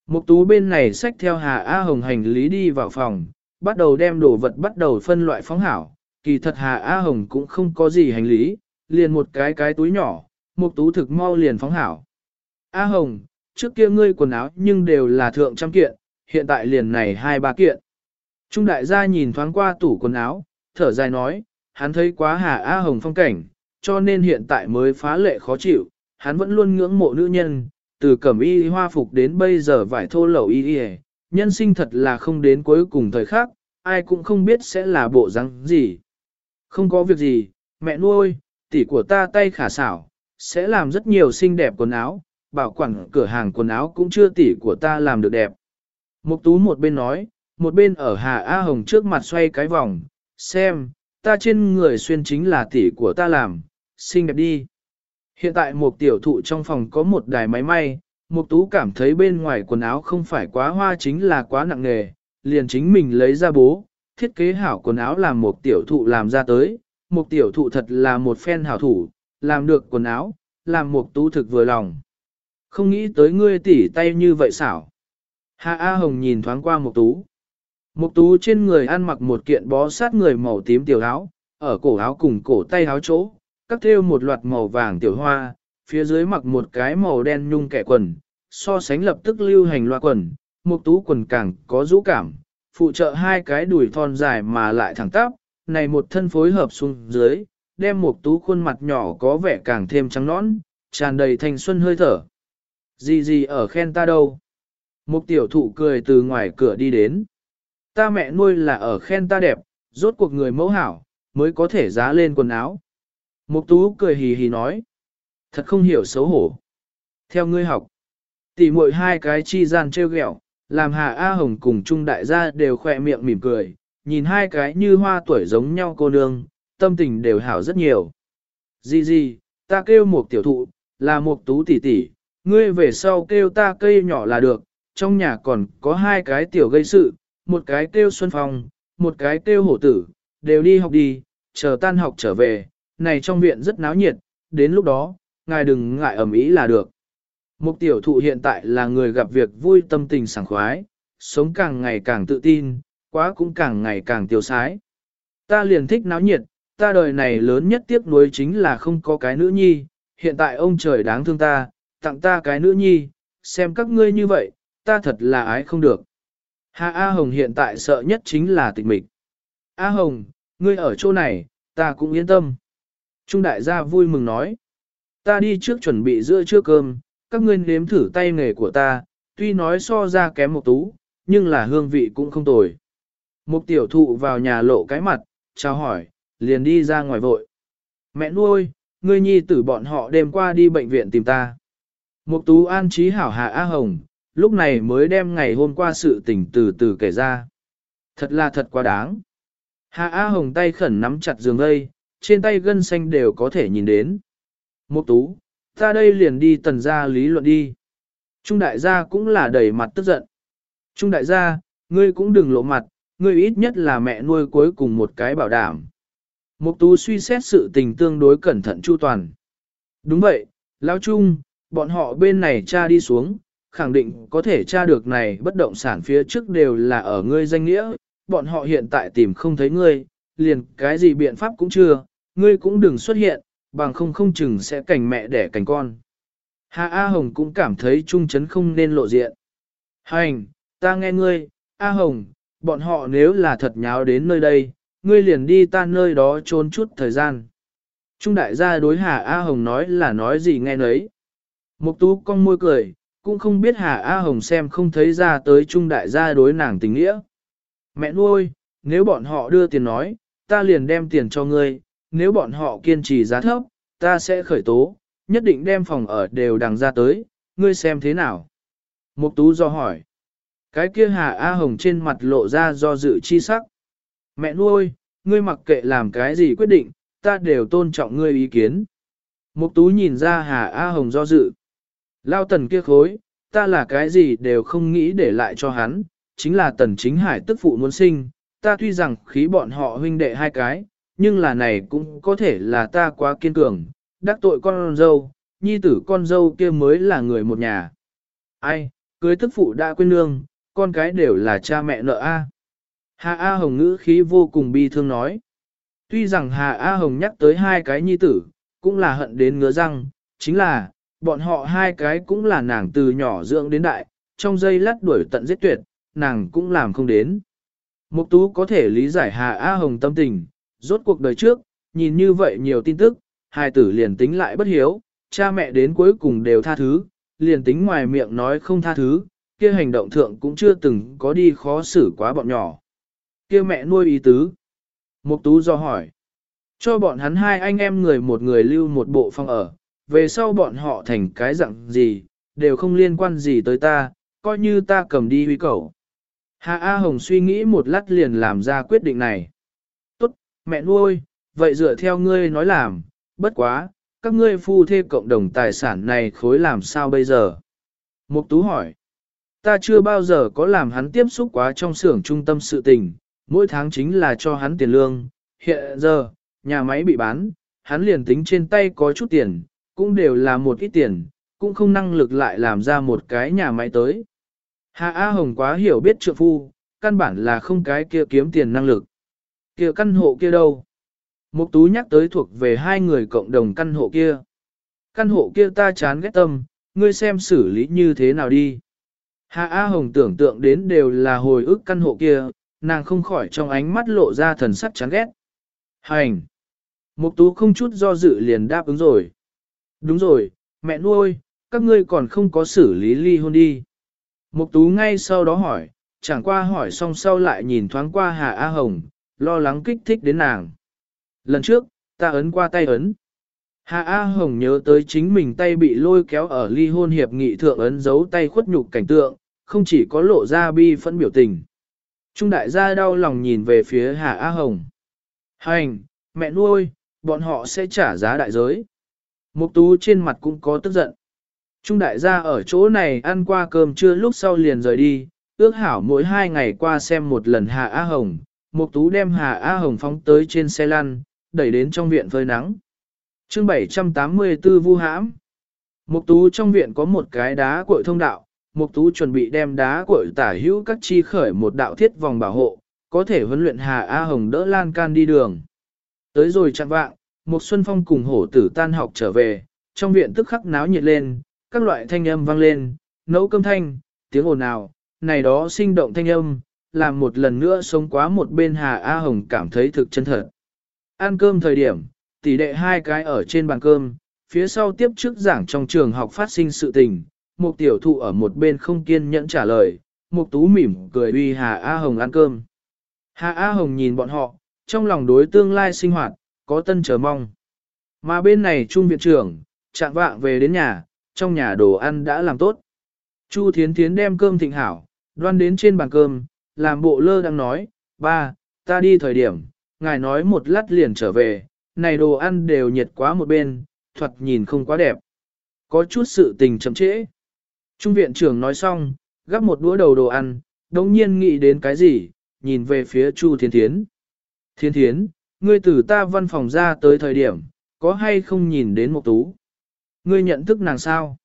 Một tú bên này xách theo Hà A Hồng hành lý đi vào phòng, bắt đầu đem đồ vật bắt đầu phân loại phóng hảo. Kỳ thật Hà A Hồng cũng không có gì hành lý, liền một cái cái túi nhỏ, một tú thực mau liền phóng hảo. A Hồng, trước kia ngươi quần áo nhưng đều là thượng trăm kiện, hiện tại liền này hai ba kiện. Trung đại gia nhìn thoáng qua tủ quần áo, thở dài nói, hắn thấy quá Hà A Hồng phong cảnh, cho nên hiện tại mới phá lệ khó chịu, hắn vẫn luôn ngưỡng mộ nữ nhân, từ cẩm y hoa phục đến bây giờ vải thô lậu y y, nhân sinh thật là không đến cuối cùng thời khắc, ai cũng không biết sẽ là bộ răng gì. Không có việc gì, mẹ nuôi, tỷ của ta tay khả xảo, sẽ làm rất nhiều xinh đẹp quần áo, bảo quản cửa hàng quần áo cũng chưa tỷ của ta làm được đẹp. Mục tú một bên nói, một bên ở Hà A Hồng trước mặt xoay cái vòng, xem, ta trên người xuyên chính là tỷ của ta làm, xinh đẹp đi. Hiện tại một tiểu thụ trong phòng có một đài máy may, một tú cảm thấy bên ngoài quần áo không phải quá hoa chính là quá nặng nề, liền chính mình lấy ra bố, thiết kế hảo quần áo làm một tiểu thụ làm ra tới, một tiểu thụ thật là một phen hảo thủ, làm được quần áo, làm một tú thực vừa lòng. Không nghĩ tới ngươi tỉ tay như vậy xảo. Hạ A Hồng nhìn thoáng qua một tú. Một tú trên người ăn mặc một kiện bó sát người màu tím tiểu áo, ở cổ áo cùng cổ tay áo chỗ, cắt thêu một loạt màu vàng tiểu hoa, phía dưới mặc một cái màu đen nhung kẻ quần, so sánh lập tức lưu hành loa quần, một tú quần càng có rũ cảm, phụ trợ hai cái đùi thon dài mà lại thẳng tắp, này một thân phối hợp xuống dưới, đem một tú khuôn mặt nhỏ có vẻ càng thêm trắng nõn, tràn đầy thanh xuân hơi thở. Gì gì ở khen ta đâu? một tiểu thụ cười từ ngoài cửa đi đến. Ta mẹ nuôi là ở khen ta đẹp, rốt cuộc người mẫu hảo, mới có thể giá lên quần áo. Mục tú cười hì hì nói. Thật không hiểu xấu hổ. Theo ngươi học, tỉ muội hai cái chi gian treo ghẹo, làm Hà A Hồng cùng Trung Đại gia đều khỏe miệng mỉm cười, nhìn hai cái như hoa tuổi giống nhau cô nương, tâm tình đều hảo rất nhiều. Gì gì, ta kêu một tiểu thụ, là một tú tỷ tỷ, ngươi về sau kêu ta cây nhỏ là được, trong nhà còn có hai cái tiểu gây sự, một cái kêu Xuân Phong, một cái kêu Hổ Tử, đều đi học đi, chờ tan học trở về, này trong viện rất náo nhiệt, đến lúc đó, ngài đừng ngại ẩm ý là được. Mục tiểu thụ hiện tại là người gặp việc vui tâm tình sảng khoái, sống càng ngày càng tự tin, quá cũng càng ngày càng tiêu sái. Ta liền thích náo nhiệt, ta đời này lớn nhất tiếc nuối chính là không có cái nữ nhi, hiện tại ông trời đáng thương ta, tặng ta cái nữ nhi, xem các ngươi như vậy, ta thật là ái không được. Hà A Hồng hiện tại sợ nhất chính là tịch mịch. A Hồng, ngươi ở chỗ này, ta cũng yên tâm. Trung đại gia vui mừng nói. Ta đi trước chuẩn bị giữa trưa cơm, các ngươi nếm thử tay nghề của ta, tuy nói so ra kém một tú, nhưng là hương vị cũng không tồi. Một tiểu thụ vào nhà lộ cái mặt, chào hỏi, liền đi ra ngoài vội. Mẹ nuôi, ngươi nhi tử bọn họ đêm qua đi bệnh viện tìm ta. Mục tú an trí hảo hạ A Hồng, lúc này mới đem ngày hôm qua sự tình từ từ kể ra. Thật là thật quá đáng. Hạ A Hồng tay khẩn nắm chặt giường gây, trên tay gân xanh đều có thể nhìn đến. Mục tú, ta đây liền đi tần gia lý luận đi. Trung đại gia cũng là đầy mặt tức giận. Trung đại gia, ngươi cũng đừng lộ mặt, ngươi ít nhất là mẹ nuôi cuối cùng một cái bảo đảm. Mục tú suy xét sự tình tương đối cẩn thận chu toàn. Đúng vậy, lão Trung, bọn họ bên này tra đi xuống, khẳng định có thể tra được này bất động sản phía trước đều là ở ngươi danh nghĩa, bọn họ hiện tại tìm không thấy ngươi, liền cái gì biện pháp cũng chưa, ngươi cũng đừng xuất hiện, bằng không không chừng sẽ cảnh mẹ đẻ cảnh con. Hà A Hồng cũng cảm thấy trung chấn không nên lộ diện. Hành, ta nghe ngươi, A Hồng, bọn họ nếu là thật nháo đến nơi đây, ngươi liền đi ta nơi đó trốn chút thời gian. Trung đại gia đối Hà A Hồng nói là nói gì nghe nấy. Mục tú cong môi cười, cũng không biết Hà A Hồng xem không thấy ra tới Trung đại gia đối nàng tình nghĩa. Mẹ nuôi, nếu bọn họ đưa tiền nói, ta liền đem tiền cho ngươi, nếu bọn họ kiên trì giá thấp, ta sẽ khởi tố, nhất định đem phòng ở đều đằng ra tới, ngươi xem thế nào. Mục tú do hỏi. Cái kia Hà A Hồng trên mặt lộ ra do dự chi sắc. Mẹ nuôi, ngươi mặc kệ làm cái gì quyết định, ta đều tôn trọng ngươi ý kiến. Mục tú nhìn ra Hà A Hồng do dự. Lao tần kia khối, ta là cái gì đều không nghĩ để lại cho hắn, chính là tần chính hải tức phụ muốn sinh, ta tuy rằng khí bọn họ huynh đệ hai cái, nhưng là này cũng có thể là ta quá kiên cường, đắc tội con dâu, nhi tử con dâu kia mới là người một nhà. Ai, cưới tức phụ đã quên nương, con cái đều là cha mẹ nợ a. Hà A Hồng ngữ khí vô cùng bi thương nói. Tuy rằng Hà A Hồng nhắc tới hai cái nhi tử, cũng là hận đến ngứa răng, chính là, bọn họ hai cái cũng là nàng từ nhỏ dưỡng đến đại, trong giây lát đuổi tận giết tuyệt, nàng cũng làm không đến. Mục tú có thể lý giải Hà A Hồng tâm tình, rốt cuộc đời trước, nhìn như vậy nhiều tin tức, hai tử liền tính lại bất hiếu, cha mẹ đến cuối cùng đều tha thứ, liền tính ngoài miệng nói không tha thứ, kia hành động thượng cũng chưa từng có đi khó xử quá bọn nhỏ. Kia mẹ nuôi ý tứ. Mục tú do hỏi. Cho bọn hắn hai anh em người một người lưu một bộ phòng ở, về sau bọn họ thành cái dạng gì, đều không liên quan gì tới ta, coi như ta cầm đi huy cầu. Hạ A Hồng suy nghĩ một lát liền làm ra quyết định này. Mẹ nuôi, vậy dựa theo ngươi nói làm, bất quá, các ngươi phu thê cộng đồng tài sản này khối làm sao bây giờ? Mục Tú hỏi. Ta chưa bao giờ có làm hắn tiếp xúc quá trong xưởng trung tâm sự tình, mỗi tháng chính là cho hắn tiền lương. Hiện giờ, nhà máy bị bán, hắn liền tính trên tay có chút tiền, cũng đều là một ít tiền, cũng không năng lực lại làm ra một cái nhà máy tới. Hạ A Hồng quá hiểu biết trượng phu, căn bản là không cái kia kiếm tiền năng lực. Kia căn hộ kia đâu? Mục tú nhắc tới thuộc về hai người cộng đồng căn hộ kia. Căn hộ kia ta chán ghét tâm, ngươi xem xử lý như thế nào đi. Hạ A Hồng tưởng tượng đến đều là hồi ức căn hộ kia, nàng không khỏi trong ánh mắt lộ ra thần sắc chán ghét. Hành! Mục tú không chút do dự liền đáp ứng rồi. Đúng rồi, mẹ nuôi, các ngươi còn không có xử lý ly hôn đi. Mục tú ngay sau đó hỏi, chẳng qua hỏi xong sau lại nhìn thoáng qua Hà A Hồng, lo lắng kích thích đến nàng. Lần trước, ta ấn qua tay ấn. Hà A Hồng nhớ tới chính mình tay bị lôi kéo ở ly hôn hiệp nghị thượng ấn dấu tay khuất nhục cảnh tượng, không chỉ có lộ ra bi phẫn biểu tình. Trung đại gia đau lòng nhìn về phía Hà A Hồng. Hành, mẹ nuôi, bọn họ sẽ trả giá đại giới. Mục tú trên mặt cũng có tức giận. Trung đại gia ở chỗ này ăn qua cơm trưa lúc sau liền rời đi, ước hảo mỗi hai ngày qua xem một lần Hà A Hồng. Mục tú đem Hà A Hồng phóng tới trên xe lăn, đẩy đến trong viện phơi nắng. Chương 784 Vu hãm. Mục tú trong viện có một cái đá cuội thông đạo, Mục tú chuẩn bị đem đá cuội tả hữu các chi khởi một đạo thiết vòng bảo hộ, có thể huấn luyện Hà A Hồng đỡ lan can đi đường. Tới rồi chặn vạng, Mục Xuân Phong cùng hổ tử tan học trở về, trong viện tức khắc náo nhiệt lên, các loại thanh âm vang lên, nấu cơm thanh, tiếng ồn ào, này đó sinh động thanh âm, làm một lần nữa sống quá một bên Hà A Hồng cảm thấy thực chân thật. Ăn cơm thời điểm, tỷ đệ hai cái ở trên bàn cơm, phía sau tiếp trước giảng trong trường học phát sinh sự tình, một tiểu thụ ở một bên không kiên nhẫn trả lời, một tú mỉm cười uy Hà A Hồng ăn cơm. Hà A Hồng nhìn bọn họ, trong lòng đối tương lai sinh hoạt, có tân chờ mong. Mà bên này trung viện trưởng, chạm vạng về đến nhà, trong nhà đồ ăn đã làm tốt. Chu Thiến Thiến đem cơm thịnh hảo, đoan đến trên bàn cơm, làm bộ lơ đang nói, ba, ta đi thời điểm, ngài nói một lát liền trở về, này đồ ăn đều nhiệt quá một bên, thuật nhìn không quá đẹp. Có chút sự tình chậm trễ. Trung viện trưởng nói xong, gắp một đũa đầu đồ ăn, đồng nhiên nghĩ đến cái gì, nhìn về phía Chu Thiên Thiến. Thiên Thiến, ngươi từ ta văn phòng ra tới thời điểm, có hay không nhìn đến một tú? Ngươi nhận thức nàng sao?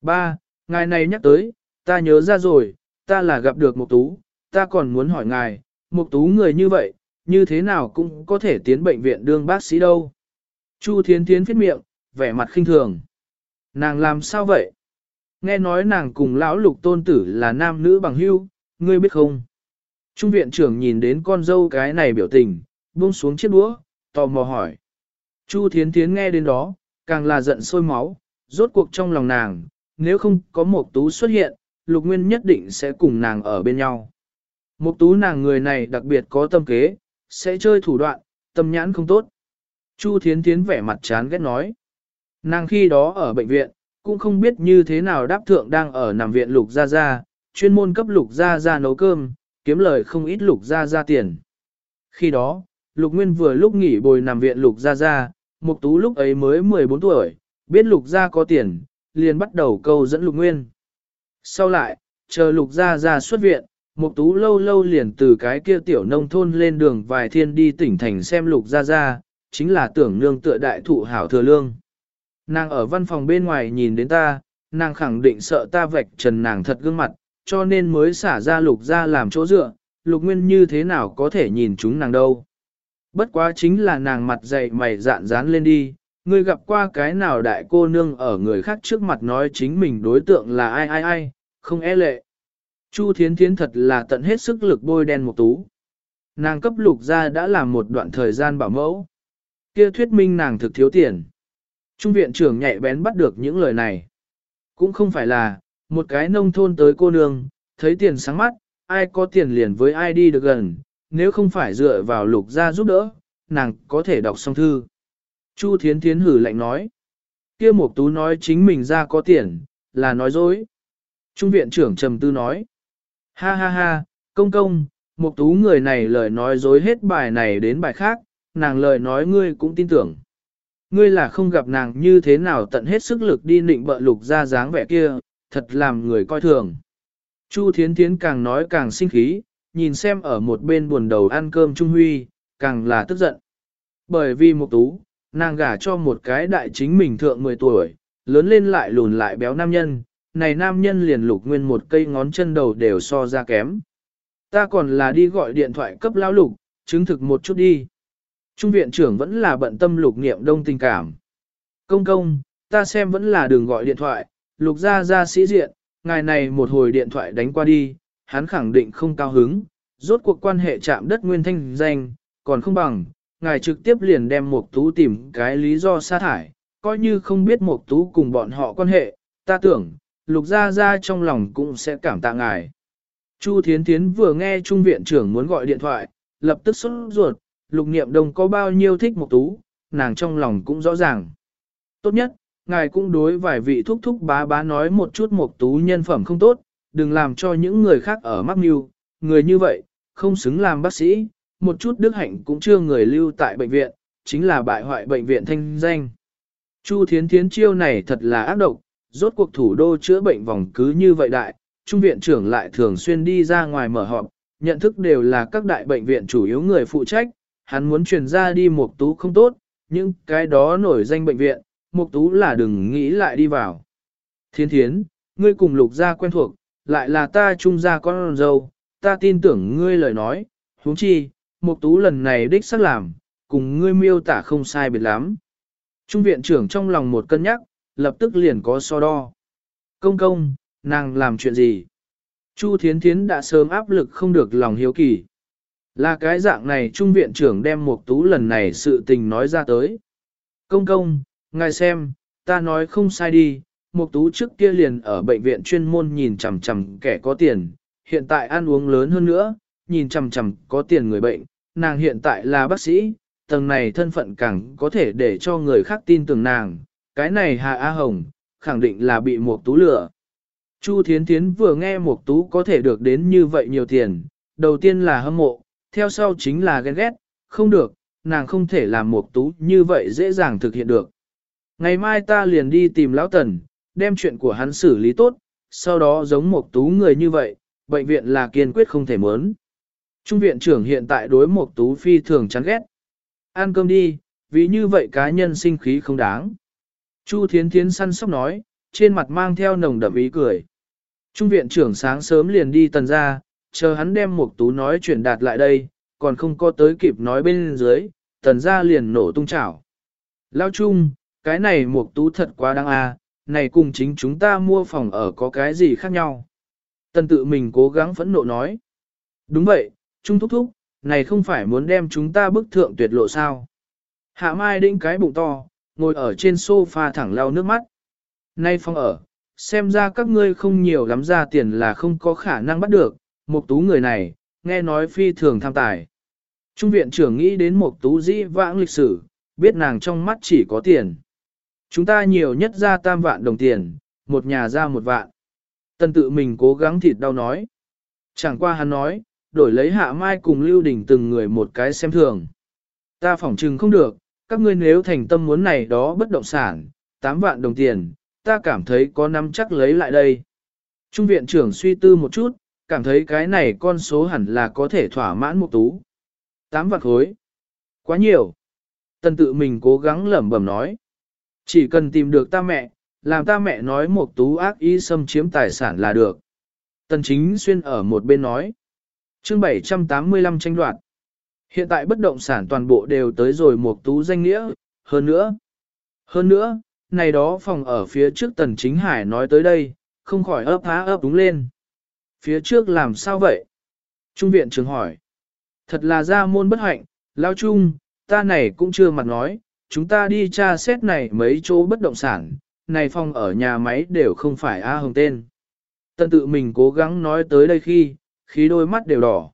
Ba, ngài này nhắc tới, ta nhớ ra rồi, ta là gặp được một tú, ta còn muốn hỏi ngài, một tú người như vậy, như thế nào cũng có thể tiến bệnh viện đương bác sĩ đâu. Chu Thiến Thiến phết miệng, vẻ mặt khinh thường. Nàng làm sao vậy? Nghe nói nàng cùng lão lục tôn tử là nam nữ bằng hưu, ngươi biết không? Trung viện trưởng nhìn đến con dâu cái này biểu tình, buông xuống chiếc đũa, tò mò hỏi. Chu Thiến Thiến nghe đến đó, càng là giận sôi máu, rốt cuộc trong lòng nàng, nếu không có một tú xuất hiện, lục nguyên nhất định sẽ cùng nàng ở bên nhau. Mục tú nàng người này đặc biệt có tâm kế, sẽ chơi thủ đoạn, tâm nhãn không tốt. Chu Thiến Thiến vẻ mặt chán ghét nói. Nàng khi đó ở bệnh viện, cũng không biết như thế nào đáp thượng đang ở nằm viện lục gia gia, chuyên môn cấp lục gia gia nấu cơm, kiếm lời không ít lục gia gia tiền. Khi đó, lục nguyên vừa lúc nghỉ bồi nằm viện lục gia gia, mục tú lúc ấy mới 14 tuổi, biết lục gia có tiền, liền bắt đầu câu dẫn lục nguyên. Sau lại, chờ lục gia gia xuất viện, Mục tú lâu lâu liền từ cái kia tiểu nông thôn lên đường vài thiên đi tỉnh thành xem lục gia gia, chính là tưởng nương tựa đại thụ hảo thừa lương. Nàng ở văn phòng bên ngoài nhìn đến ta, nàng khẳng định sợ ta vạch trần nàng thật gương mặt, cho nên mới xả ra lục gia làm chỗ dựa, lục nguyên như thế nào có thể nhìn chúng nàng đâu. Bất quá chính là nàng mặt dày mày dạn dán lên đi, ngươi gặp qua cái nào đại cô nương ở người khác trước mặt nói chính mình đối tượng là ai ai ai, không e lệ. Chu Thiến Thiến thật là tận hết sức lực bôi đen một tú. Nàng cấp lục ra đã làm một đoạn thời gian bảo mẫu. Kia thuyết minh nàng thực thiếu tiền. Trung viện trưởng nhạy bén bắt được những lời này. Cũng không phải là, một cái nông thôn tới cô nương, thấy tiền sáng mắt, ai có tiền liền với ai đi được gần, nếu không phải dựa vào lục ra giúp đỡ, nàng có thể đọc xong thư. Chu Thiến Thiến hử lạnh nói. Kia một tú nói chính mình ra có tiền, là nói dối. Trung viện trưởng trầm tư nói. Ha ha ha, công công, một tú người này lời nói dối hết bài này đến bài khác, nàng lời nói ngươi cũng tin tưởng. Ngươi là không gặp nàng như thế nào tận hết sức lực đi nịnh bợ lục ra dáng vẻ kia, thật làm người coi thường. Chu Thiến Thiến càng nói càng sinh khí, nhìn xem ở một bên buồn đầu ăn cơm Trung Huy, càng là tức giận. Bởi vì một tú, nàng gả cho một cái đại chính mình thượng 10 tuổi, lớn lên lại lùn lại béo nam nhân, này nam nhân liền lục nguyên một cây ngón chân đầu đều so ra kém. Ta còn là đi gọi điện thoại cấp lao lục, chứng thực một chút đi. Trung viện trưởng vẫn là bận tâm lục niệm đông tình cảm. Công công, ta xem vẫn là đường gọi điện thoại, lục ra ra sĩ diện, ngài này một hồi điện thoại đánh qua đi, hắn khẳng định không cao hứng, rốt cuộc quan hệ chạm đất nguyên thanh danh, còn không bằng, ngài trực tiếp liền đem Mục Tú tìm cái lý do sa thải, coi như không biết Mục Tú cùng bọn họ quan hệ, ta tưởng, Lục Gia Gia trong lòng cũng sẽ cảm tạ ngài. Chu Thiến Thiến vừa nghe Trung viện trưởng muốn gọi điện thoại, lập tức sốt ruột, Lục Niệm Đông có bao nhiêu thích một Tú, nàng trong lòng cũng rõ ràng. Tốt nhất, ngài cũng đối vài vị thúc thúc bá bá nói một chút một Tú nhân phẩm không tốt, đừng làm cho những người khác ở mắc mưu, người như vậy, không xứng làm bác sĩ, một chút đức hạnh cũng chưa người lưu tại bệnh viện, chính là bại hoại bệnh viện thanh danh. Chu Thiến Thiến chiêu này thật là ác độc, rốt cuộc thủ đô chữa bệnh vòng cứ như vậy đại, trung viện trưởng lại thường xuyên đi ra ngoài mở họp, nhận thức đều là các đại bệnh viện chủ yếu người phụ trách, hắn muốn truyền ra đi một tú không tốt, nhưng cái đó nổi danh bệnh viện, một tú là đừng nghĩ lại đi vào. Thiên thiến, ngươi cùng lục gia quen thuộc, lại là ta trung gia con dâu, ta tin tưởng ngươi lời nói, huống chi, Mục Tú lần này đích xác làm, cùng ngươi miêu tả không sai biệt lắm. Trung viện trưởng trong lòng một cân nhắc, lập tức liền có so đo. Công công, nàng làm chuyện gì? Chu Thiến Thiến đã sớm áp lực không được lòng hiếu kỳ. Là cái dạng này trung viện trưởng đem một Tú lần này sự tình nói ra tới. Công công, ngài xem, ta nói không sai đi, một Tú trước kia liền ở bệnh viện chuyên môn nhìn chằm chằm kẻ có tiền, hiện tại ăn uống lớn hơn nữa, nhìn chằm chằm có tiền người bệnh, nàng hiện tại là bác sĩ, tầng này thân phận càng có thể để cho người khác tin tưởng nàng, cái này Hà A Hồng, khẳng định là bị Mục tú lừa. Chu Thiến Thiến vừa nghe Mục tú có thể được đến như vậy nhiều tiền, đầu tiên là hâm mộ, theo sau chính là ghen ghét, không được, nàng không thể làm Mục tú như vậy dễ dàng thực hiện được. Ngày mai ta liền đi tìm Lão Tần, đem chuyện của hắn xử lý tốt, sau đó giống Mục tú người như vậy, bệnh viện là kiên quyết không thể muốn. Trung viện trưởng hiện tại đối Mục tú phi thường chán ghét. Ăn cơm đi, vì như vậy cá nhân sinh khí không đáng. Chu Thiến Thiến săn sóc nói, trên mặt mang theo nồng đậm ý cười. Trung viện trưởng sáng sớm liền đi tần ra, chờ hắn đem một tú nói chuyển đạt lại đây, còn không có tới kịp nói bên dưới, tần ra liền nổ tung chảo. Lao Trung, cái này một tú thật quá đáng à, này cùng chính chúng ta mua phòng ở có cái gì khác nhau. Tần tự mình cố gắng phẫn nộ nói. Đúng vậy, Trung thúc thúc, này không phải muốn đem chúng ta bức thượng tuyệt lộ sao. Hạ Mai đĩnh cái bụng to, ngồi ở trên sofa thẳng lau nước mắt. Nay phong ở, xem ra các ngươi không nhiều lắm ra tiền là không có khả năng bắt được, một tú người này, nghe nói phi thường tham tài. Trung viện trưởng nghĩ đến một tú dĩ vãng lịch sử, biết nàng trong mắt chỉ có tiền. Chúng ta nhiều nhất ra tam vạn đồng tiền, một nhà ra một vạn. Tân tự mình cố gắng thịt đau nói. Chẳng qua hắn nói, đổi lấy hạ mai cùng lưu đình từng người một cái xem thường. Ta phỏng trừng không được, các ngươi nếu thành tâm muốn này đó bất động sản, 8 vạn đồng tiền, ta cảm thấy có năm chắc lấy lại đây. Trung viện trưởng suy tư một chút, cảm thấy cái này con số hẳn là có thể thỏa mãn một tú. 8 vạn khối. Quá nhiều. Tần tự mình cố gắng lẩm bẩm nói. Chỉ cần tìm được ta mẹ, làm ta mẹ nói một tú ác ý xâm chiếm tài sản là được. Tần chính xuyên ở một bên nói. Chương 785 tranh đoạt. Hiện tại bất động sản toàn bộ đều tới rồi một tú danh nghĩa, hơn nữa. Hơn nữa, này đó phòng ở phía trước tần chính hải nói tới đây, không khỏi ấp há ấp đúng lên. Phía trước làm sao vậy? Trung viện trưởng hỏi. Thật là ra môn bất hạnh, lao chung, ta này cũng chưa mặt nói, chúng ta đi tra xét này mấy chỗ bất động sản, này phòng ở nhà máy đều không phải A Hồng tên. Tần tự mình cố gắng nói tới đây khi, khí đôi mắt đều đỏ.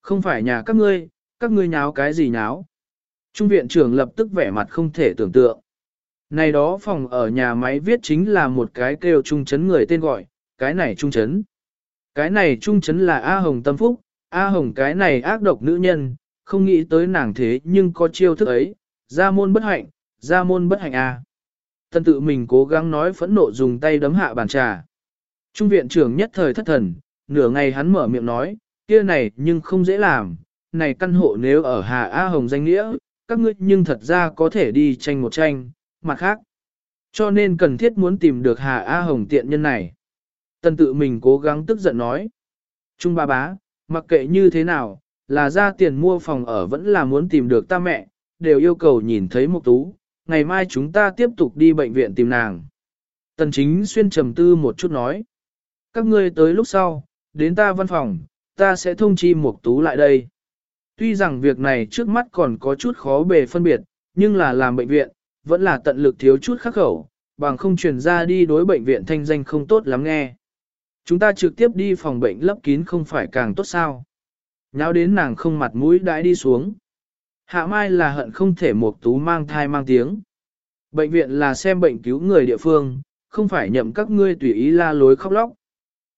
Không phải nhà các ngươi, các ngươi nháo cái gì nháo. Trung viện trưởng lập tức vẻ mặt không thể tưởng tượng. Này đó phòng ở nhà máy viết chính là một cái kêu trung chấn người tên gọi, cái này trung chấn. Cái này trung chấn là A Hồng Tâm Phúc, A Hồng cái này ác độc nữ nhân, không nghĩ tới nàng thế nhưng có chiêu thức ấy, ra môn bất hạnh, ra môn bất hạnh A. Tân tự mình cố gắng nói phẫn nộ dùng tay đấm hạ bàn trà. Trung viện trưởng nhất thời thất thần, nửa ngày hắn mở miệng nói, kia này nhưng không dễ làm, này căn hộ nếu ở Hà A Hồng danh nghĩa, các ngươi nhưng thật ra có thể đi tranh một tranh, mặt khác. Cho nên cần thiết muốn tìm được Hà A Hồng tiện nhân này. Tần tự mình cố gắng tức giận nói. Trung ba bá, Mặc kệ như thế nào, là ra tiền mua phòng ở vẫn là muốn tìm được ta mẹ, đều yêu cầu nhìn thấy một Tú, ngày mai chúng ta tiếp tục đi bệnh viện tìm nàng. Tần chính xuyên trầm tư một chút nói. Các ngươi tới lúc sau, đến ta văn phòng, ta sẽ thông chi một Tú lại đây. Tuy rằng việc này trước mắt còn có chút khó bề phân biệt, nhưng là làm bệnh viện, vẫn là tận lực thiếu chút khắc khẩu, bằng không truyền ra đi đối bệnh viện thanh danh không tốt lắm nghe. Chúng ta trực tiếp đi phòng bệnh lấp kín không phải càng tốt sao. Nháo đến nàng không mặt mũi đãi đi xuống. Hạ mai là hận không thể một tú mang thai mang tiếng. Bệnh viện là xem bệnh cứu người địa phương, không phải nhậm các ngươi tùy ý la lối khóc lóc.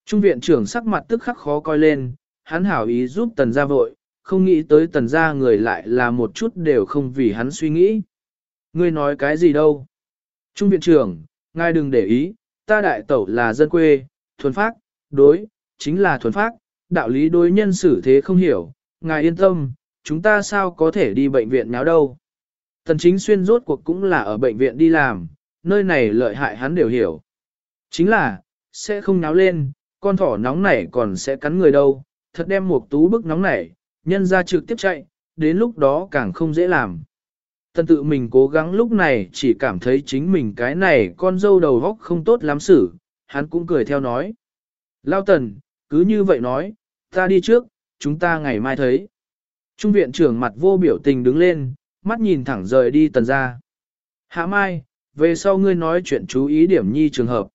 Trung viện trưởng sắc mặt tức khắc khó coi lên, hắn hảo ý giúp tần gia vội, không nghĩ tới tần gia người lại là một chút đều không vì hắn suy nghĩ. Ngươi nói cái gì đâu? Trung viện trưởng, ngài đừng để ý, ta đại tẩu là dân quê, thuần phác, đối, chính là thuần phác, đạo lý đối nhân xử thế không hiểu, ngài yên tâm, chúng ta sao có thể đi bệnh viện nháo đâu. Tần chính xuyên rốt cuộc cũng là ở bệnh viện đi làm, nơi này lợi hại hắn đều hiểu. Chính là, sẽ không náo lên, con thỏ nóng nảy còn sẽ cắn người đâu, thật đem một tú bức nóng nảy, nhân ra trực tiếp chạy, đến lúc đó càng không dễ làm. Tần tự mình cố gắng lúc này chỉ cảm thấy chính mình cái này con dâu đầu góc không tốt lắm xử, hắn cũng cười theo nói. Lao tần, cứ như vậy nói, ta đi trước, chúng ta ngày mai thấy. Trung viện trưởng mặt vô biểu tình đứng lên, mắt nhìn thẳng rời đi tần ra. Hạ mai, về sau ngươi nói chuyện chú ý điểm nhi trường hợp.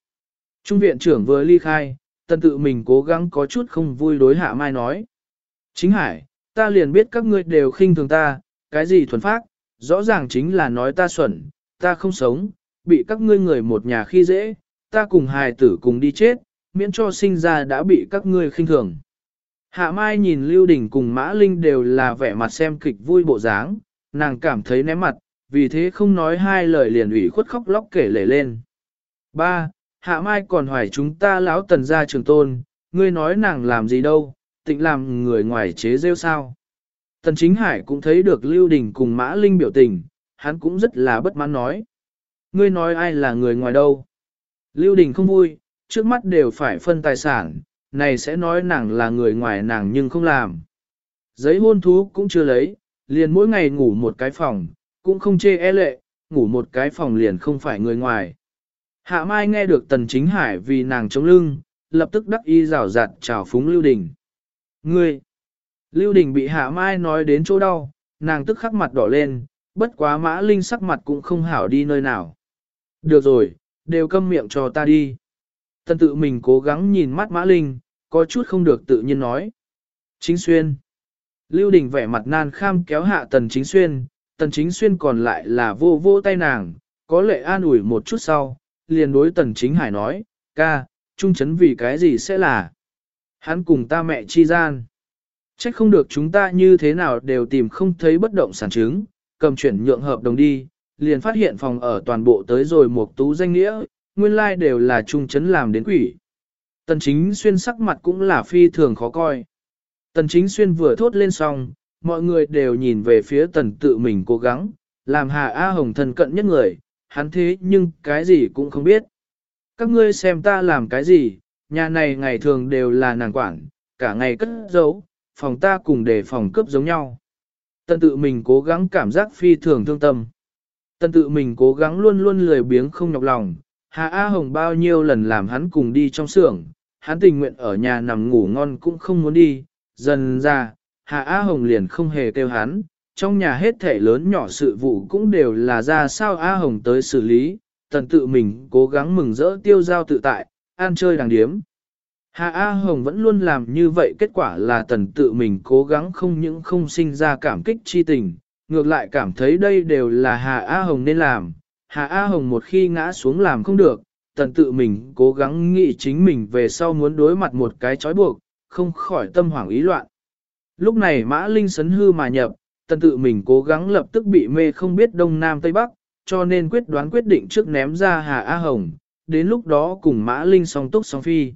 Trung viện trưởng vừa ly khai, tần tự mình cố gắng có chút không vui đối hạ mai nói. Chính hải, ta liền biết các ngươi đều khinh thường ta, cái gì thuần phát, rõ ràng chính là nói ta xuẩn, ta không sống, bị các ngươi người một nhà khi dễ, ta cùng hài tử cùng đi chết, miễn cho sinh ra đã bị các ngươi khinh thường. Hạ Mai nhìn Lưu Đình cùng Mã Linh đều là vẻ mặt xem kịch vui bộ dáng, nàng cảm thấy ném mặt, vì thế không nói hai lời liền ủy khuất khóc lóc kể lể lên. Ba, Hạ Mai còn hỏi chúng ta lão tần gia trường tôn, ngươi nói nàng làm gì đâu, tịnh làm người ngoài chế rêu sao. Tần Chính Hải cũng thấy được Lưu Đình cùng Mã Linh biểu tình, hắn cũng rất là bất mãn nói. Ngươi nói ai là người ngoài đâu? Lưu Đình không vui, trước mắt đều phải phân tài sản, này sẽ nói nàng là người ngoài nàng nhưng không làm. Giấy hôn thú cũng chưa lấy, liền mỗi ngày ngủ một cái phòng, cũng không chê e lệ, ngủ một cái phòng liền không phải người ngoài. Hạ Mai nghe được Tần Chính Hải vì nàng chống lưng, lập tức đắc y rào rạt chào phúng Lưu Đình. Ngươi! Lưu Đình bị Hạ Mai nói đến chỗ đau, nàng tức khắc mặt đỏ lên, bất quá Mã Linh sắc mặt cũng không hảo đi nơi nào. Được rồi, đều câm miệng cho ta đi. Tần tự mình cố gắng nhìn mắt Mã Linh, có chút không được tự nhiên nói. Chính xuyên. Lưu Đình vẻ mặt nan kham kéo hạ tần chính xuyên, tần chính xuyên còn lại là vô vô tay nàng, có lệ an ủi một chút sau, liền đối tần chính hải nói, ca, trung chấn vì cái gì sẽ là. Hắn cùng ta mẹ chi gian. Trách không được chúng ta như thế nào đều tìm không thấy bất động sản chứng, cầm chuyển nhượng hợp đồng đi, liền phát hiện phòng ở toàn bộ tới rồi một tú danh nghĩa, nguyên lai like đều là trung chấn làm đến quỷ. Tần chính xuyên sắc mặt cũng là phi thường khó coi. Tần chính xuyên vừa thốt lên xong, mọi người đều nhìn về phía tần tự mình cố gắng, làm Hà A Hồng thân cận nhất người, hắn thế nhưng cái gì cũng không biết. Các ngươi xem ta làm cái gì, nhà này ngày thường đều là nàng quản, cả ngày cất giấu, phòng ta cùng để phòng cướp giống nhau. Tần tự mình cố gắng cảm giác phi thường thương tâm. Tần tự mình cố gắng luôn luôn lười biếng không nhọc lòng, Hà A Hồng bao nhiêu lần làm hắn cùng đi trong xưởng, hắn tình nguyện ở nhà nằm ngủ ngon cũng không muốn đi, dần ra, Hà A Hồng liền không hề kêu hắn, trong nhà hết thể lớn nhỏ sự vụ cũng đều là ra sao A Hồng tới xử lý, tần tự mình cố gắng mừng rỡ tiêu giao tự tại, ăn chơi đàng điếm. Hà A Hồng vẫn luôn làm như vậy kết quả là tần tự mình cố gắng không những không sinh ra cảm kích chi tình, ngược lại cảm thấy đây đều là Hà A Hồng nên làm. Hà A Hồng một khi ngã xuống làm không được, tần tự mình cố gắng nghĩ chính mình về sau muốn đối mặt một cái trói buộc, không khỏi tâm hoảng ý loạn. Lúc này Mã Linh sấn hư mà nhập, tần tự mình cố gắng lập tức bị mê không biết Đông Nam Tây Bắc, cho nên quyết đoán quyết định trước ném ra Hà A Hồng, đến lúc đó cùng Mã Linh song túc song phi.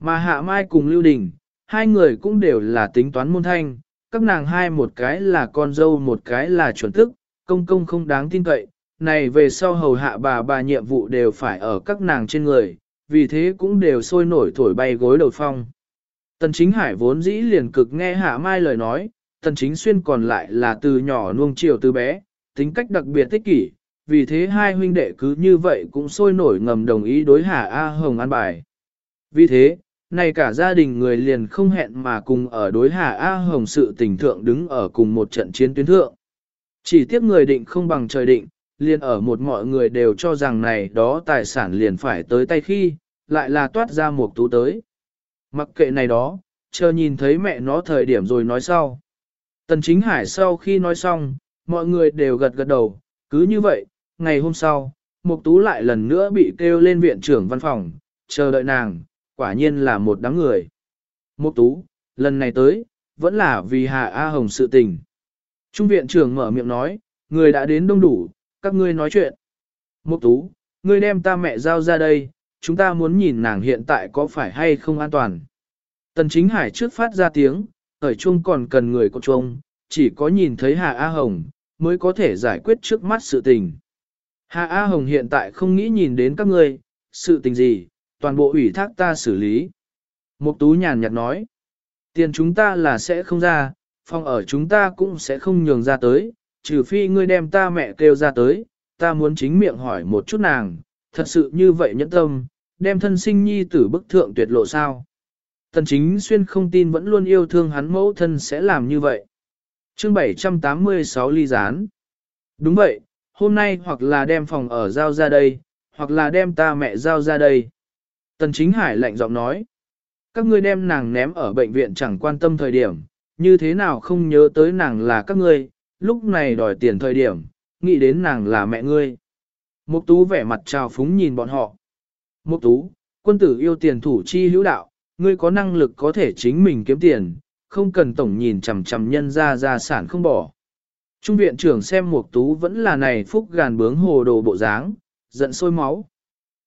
Mà Hạ Mai cùng Lưu Đình, hai người cũng đều là tính toán môn thanh, các nàng hai một cái là con dâu một cái là chuẩn thức, công công không đáng tin cậy, này về sau hầu hạ bà bà nhiệm vụ đều phải ở các nàng trên người, vì thế cũng đều sôi nổi thổi bay gối đầu phong. Tần chính hải vốn dĩ liền cực nghe hạ mai lời nói, tần chính xuyên còn lại là từ nhỏ nuông chiều từ bé, tính cách đặc biệt tích kỷ, vì thế hai huynh đệ cứ như vậy cũng sôi nổi ngầm đồng ý đối hạ A Hồng an bài. Vì thế, này cả gia đình người liền không hẹn mà cùng ở đối hạ A Hồng sự tình thượng đứng ở cùng một trận chiến tuyến thượng. Chỉ tiếc người định không bằng trời định, liền ở một mọi người đều cho rằng này đó tài sản liền phải tới tay khi, lại là toát ra một tú tới. Mặc kệ này đó, chờ nhìn thấy mẹ nó thời điểm rồi nói sau. Tần chính hải sau khi nói xong, mọi người đều gật gật đầu, cứ như vậy, ngày hôm sau, Mục Tú lại lần nữa bị kêu lên viện trưởng văn phòng, chờ đợi nàng, quả nhiên là một đám người. Mục Tú, lần này tới, vẫn là vì Hà A Hồng sự tình. Trung viện trưởng mở miệng nói, người đã đến đông đủ, các ngươi nói chuyện. Mục Tú, ngươi đem ta mẹ giao ra đây, chúng ta muốn nhìn nàng hiện tại có phải hay không an toàn. Tần Chính Hải trước phát ra tiếng, ở chung còn cần người có chung, chỉ có nhìn thấy Hà A Hồng, mới có thể giải quyết trước mắt sự tình. Hạ A Hồng hiện tại không nghĩ nhìn đến các ngươi, sự tình gì, toàn bộ ủy thác ta xử lý. Mục Tú nhàn nhạt nói, tiền chúng ta là sẽ không ra, phòng ở chúng ta cũng sẽ không nhường ra tới, trừ phi ngươi đem ta mẹ kêu ra tới, ta muốn chính miệng hỏi một chút nàng, thật sự như vậy nhẫn tâm, đem thân sinh nhi tử bức thượng tuyệt lộ sao. Tần chính xuyên không tin vẫn luôn yêu thương hắn mẫu thân sẽ làm như vậy. Chương 786 ly gián. Đúng vậy, hôm nay hoặc là đem phòng ở giao ra đây, hoặc là đem ta mẹ giao ra đây. Tần chính hải lạnh giọng nói. Các ngươi đem nàng ném ở bệnh viện chẳng quan tâm thời điểm, như thế nào không nhớ tới nàng là các ngươi, lúc này đòi tiền thời điểm, nghĩ đến nàng là mẹ ngươi. Mục tú vẻ mặt trào phúng nhìn bọn họ. Mục tú, quân tử yêu tiền thủ chi hữu đạo, ngươi có năng lực có thể chính mình kiếm tiền, không cần tổng nhìn chằm chằm nhân ra gia sản không bỏ. Trung viện trưởng xem Mục Tú vẫn là này phúc gàn bướng hồ đồ bộ dáng, giận sôi máu.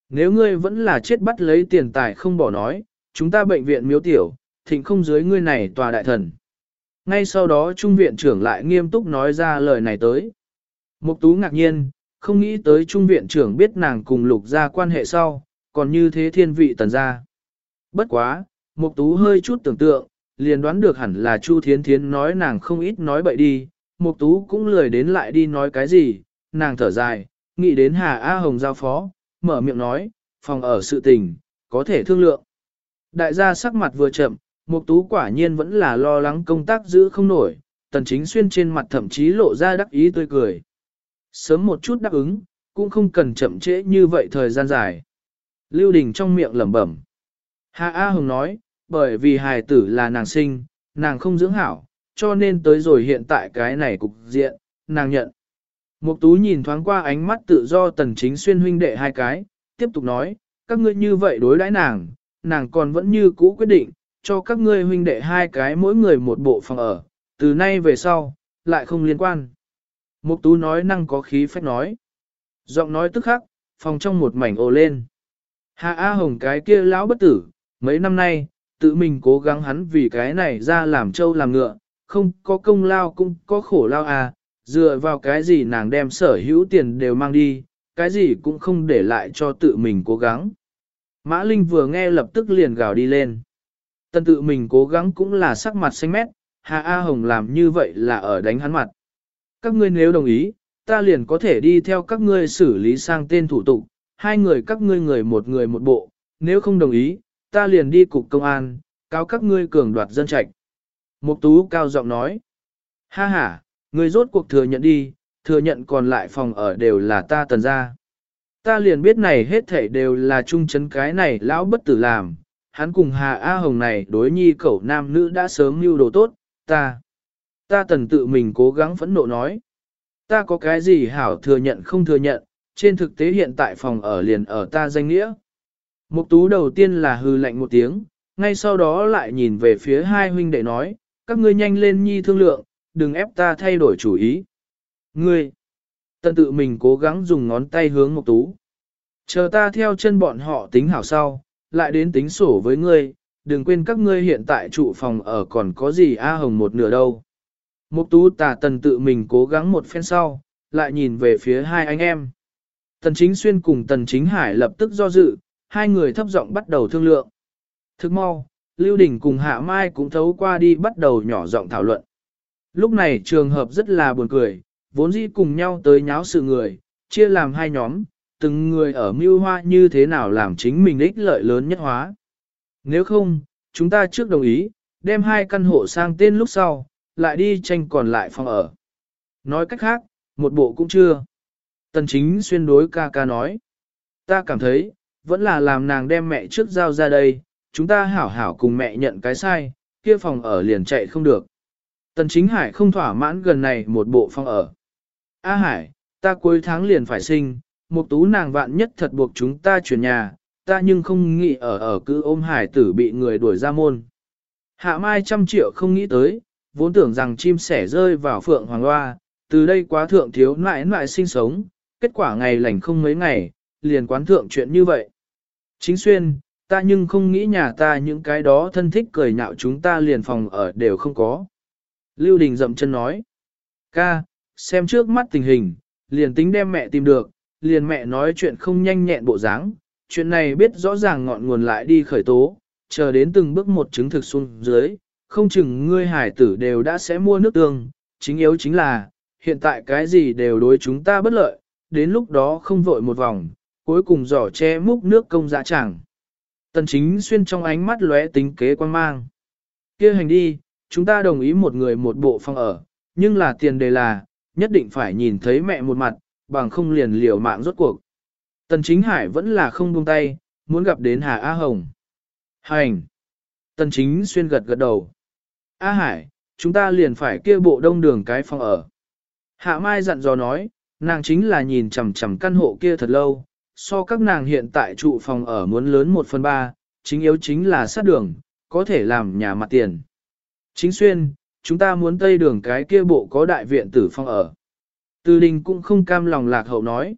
Nếu ngươi vẫn là chết bắt lấy tiền tài không bỏ nói, chúng ta bệnh viện miếu tiểu, thịnh không dưới ngươi này tòa đại thần. Ngay sau đó trung viện trưởng lại nghiêm túc nói ra lời này tới. Mục Tú ngạc nhiên, không nghĩ tới trung viện trưởng biết nàng cùng lục gia quan hệ sau, còn như thế thiên vị tần gia. Bất quá, Mục Tú hơi chút tưởng tượng, liền đoán được hẳn là Chu Thiến Thiến nói nàng không ít nói bậy đi, Mục Tú cũng lười đến lại đi nói cái gì, nàng thở dài, nghĩ đến Hà A Hồng giao phó, mở miệng nói, phòng ở sự tình, có thể thương lượng. Đại gia sắc mặt vừa chậm, Mục Tú quả nhiên vẫn là lo lắng công tác giữ không nổi, Tần Chính Xuyên trên mặt thậm chí lộ ra đắc ý tươi cười. Sớm một chút đáp ứng, cũng không cần chậm trễ như vậy thời gian dài. Lưu Đình trong miệng lẩm bẩm. Hà A Hồng nói, bởi vì hài tử là nàng sinh, nàng không dưỡng hảo, cho nên tới rồi hiện tại cái này cục diện, nàng nhận. Mục tú nhìn thoáng qua ánh mắt tự do tần chính xuyên huynh đệ hai cái, tiếp tục nói, các ngươi như vậy đối đãi nàng, nàng còn vẫn như cũ quyết định, cho các ngươi huynh đệ hai cái mỗi người một bộ phòng ở, từ nay về sau, lại không liên quan. Mục tú nói năng có khí phách nói. Giọng nói tức khắc, phòng trong một mảnh ồ lên. Hạ A Hồng cái kia lão bất tử, mấy năm nay, tự mình cố gắng hắn vì cái này ra làm trâu làm ngựa, không có công lao cũng có khổ lao à, dựa vào cái gì nàng đem sở hữu tiền đều mang đi, cái gì cũng không để lại cho tự mình cố gắng. Mã Linh vừa nghe lập tức liền gào đi lên. Tân tự mình cố gắng cũng là sắc mặt xanh mét, Hà A Hồng làm như vậy là ở đánh hắn mặt. Các ngươi nếu đồng ý, ta liền có thể đi theo các ngươi xử lý sang tên thủ tục, hai người các ngươi người một người một bộ, nếu không đồng ý, ta liền đi cục công an, cáo các ngươi cường đoạt dân trạch. Mục tú cao giọng nói. Ha ha, ngươi rốt cuộc thừa nhận đi, thừa nhận còn lại phòng ở đều là ta tần gia. Ta liền biết này hết thảy đều là trung chấn cái này lão bất tử làm, hắn cùng Hà A Hồng này đối nhi cẩu nam nữ đã sớm mưu đồ tốt, ta. Ta tần tự mình cố gắng phẫn nộ nói. Ta có cái gì hảo thừa nhận không thừa nhận, trên thực tế hiện tại phòng ở liền ở ta danh nghĩa. Mục tú đầu tiên là hư lạnh một tiếng, ngay sau đó lại nhìn về phía hai huynh đệ nói, các ngươi nhanh lên nhi thương lượng, đừng ép ta thay đổi chủ ý. Ngươi, tận tự mình cố gắng dùng ngón tay hướng Mục Tú. Chờ ta theo chân bọn họ tính hảo sau, lại đến tính sổ với ngươi, đừng quên các ngươi hiện tại trụ phòng ở còn có gì A Hồng một nửa đâu. Mục Tú tà tần tự mình cố gắng một phen sau, lại nhìn về phía hai anh em. Tần Chính Xuyên cùng Tần Chính Hải lập tức do dự, hai người thấp giọng bắt đầu thương lượng. Thức mau, Lưu Đình cùng Hạ Mai cũng thấu qua đi bắt đầu nhỏ giọng thảo luận. Lúc này trường hợp rất là buồn cười, vốn dĩ cùng nhau tới nháo sự người, chia làm hai nhóm, từng người ở mưu hoa như thế nào làm chính mình ích lợi lớn nhất hóa. Nếu không, chúng ta trước đồng ý, đem hai căn hộ sang tên lúc sau, lại đi tranh còn lại phòng ở. Nói cách khác, một bộ cũng chưa. Tần chính xuyên đối ca ca nói. Ta cảm thấy, vẫn là làm nàng đem mẹ trước giao ra đây, chúng ta hảo hảo cùng mẹ nhận cái sai, kia phòng ở liền chạy không được. Tần chính hải không thỏa mãn gần này một bộ phòng ở. A hải, ta cuối tháng liền phải sinh, một tú nàng vạn nhất thật buộc chúng ta chuyển nhà, ta nhưng không nghĩ ở ở cứ ôm hải tử bị người đuổi ra môn. Hạ mai trăm triệu không nghĩ tới, vốn tưởng rằng chim sẻ rơi vào phượng hoàng hoa, từ đây quá thượng thiếu nại nại sinh sống, kết quả ngày lành không mấy ngày, liền quán thượng chuyện như vậy. Chính xuyên, ta nhưng không nghĩ nhà ta những cái đó thân thích cười nhạo chúng ta liền phòng ở đều không có. Lưu Đình dậm chân nói, ca, xem trước mắt tình hình, liền tính đem mẹ tìm được, liền mẹ nói chuyện không nhanh nhẹn bộ dáng, chuyện này biết rõ ràng ngọn nguồn lại đi khởi tố, chờ đến từng bước một chứng thực xuống dưới, không chừng ngươi hải tử đều đã sẽ mua nước tương, chính yếu chính là, hiện tại cái gì đều đối chúng ta bất lợi, đến lúc đó không vội một vòng, cuối cùng giỏ che múc nước công dạ chẳng. Tần chính xuyên trong ánh mắt lóe tính kế quan mang. kia hành đi, chúng ta đồng ý một người một bộ phòng ở, nhưng là tiền đề là, nhất định phải nhìn thấy mẹ một mặt, bằng không liền liều mạng rốt cuộc. Tần chính hải vẫn là không buông tay, muốn gặp đến Hà A Hồng. Hành! Tần chính xuyên gật gật đầu. A Hải, chúng ta liền phải kia bộ đông đường cái phòng ở. Hạ Mai dặn dò nói, nàng chính là nhìn chằm chằm căn hộ kia thật lâu, so các nàng hiện tại trụ phòng ở muốn lớn một phần ba, chính yếu chính là sát đường, có thể làm nhà mặt tiền. Chính xuyên, chúng ta muốn tây đường cái kia bộ có đại viện tử phòng ở. Từ đình cũng không cam lòng lạc hậu nói.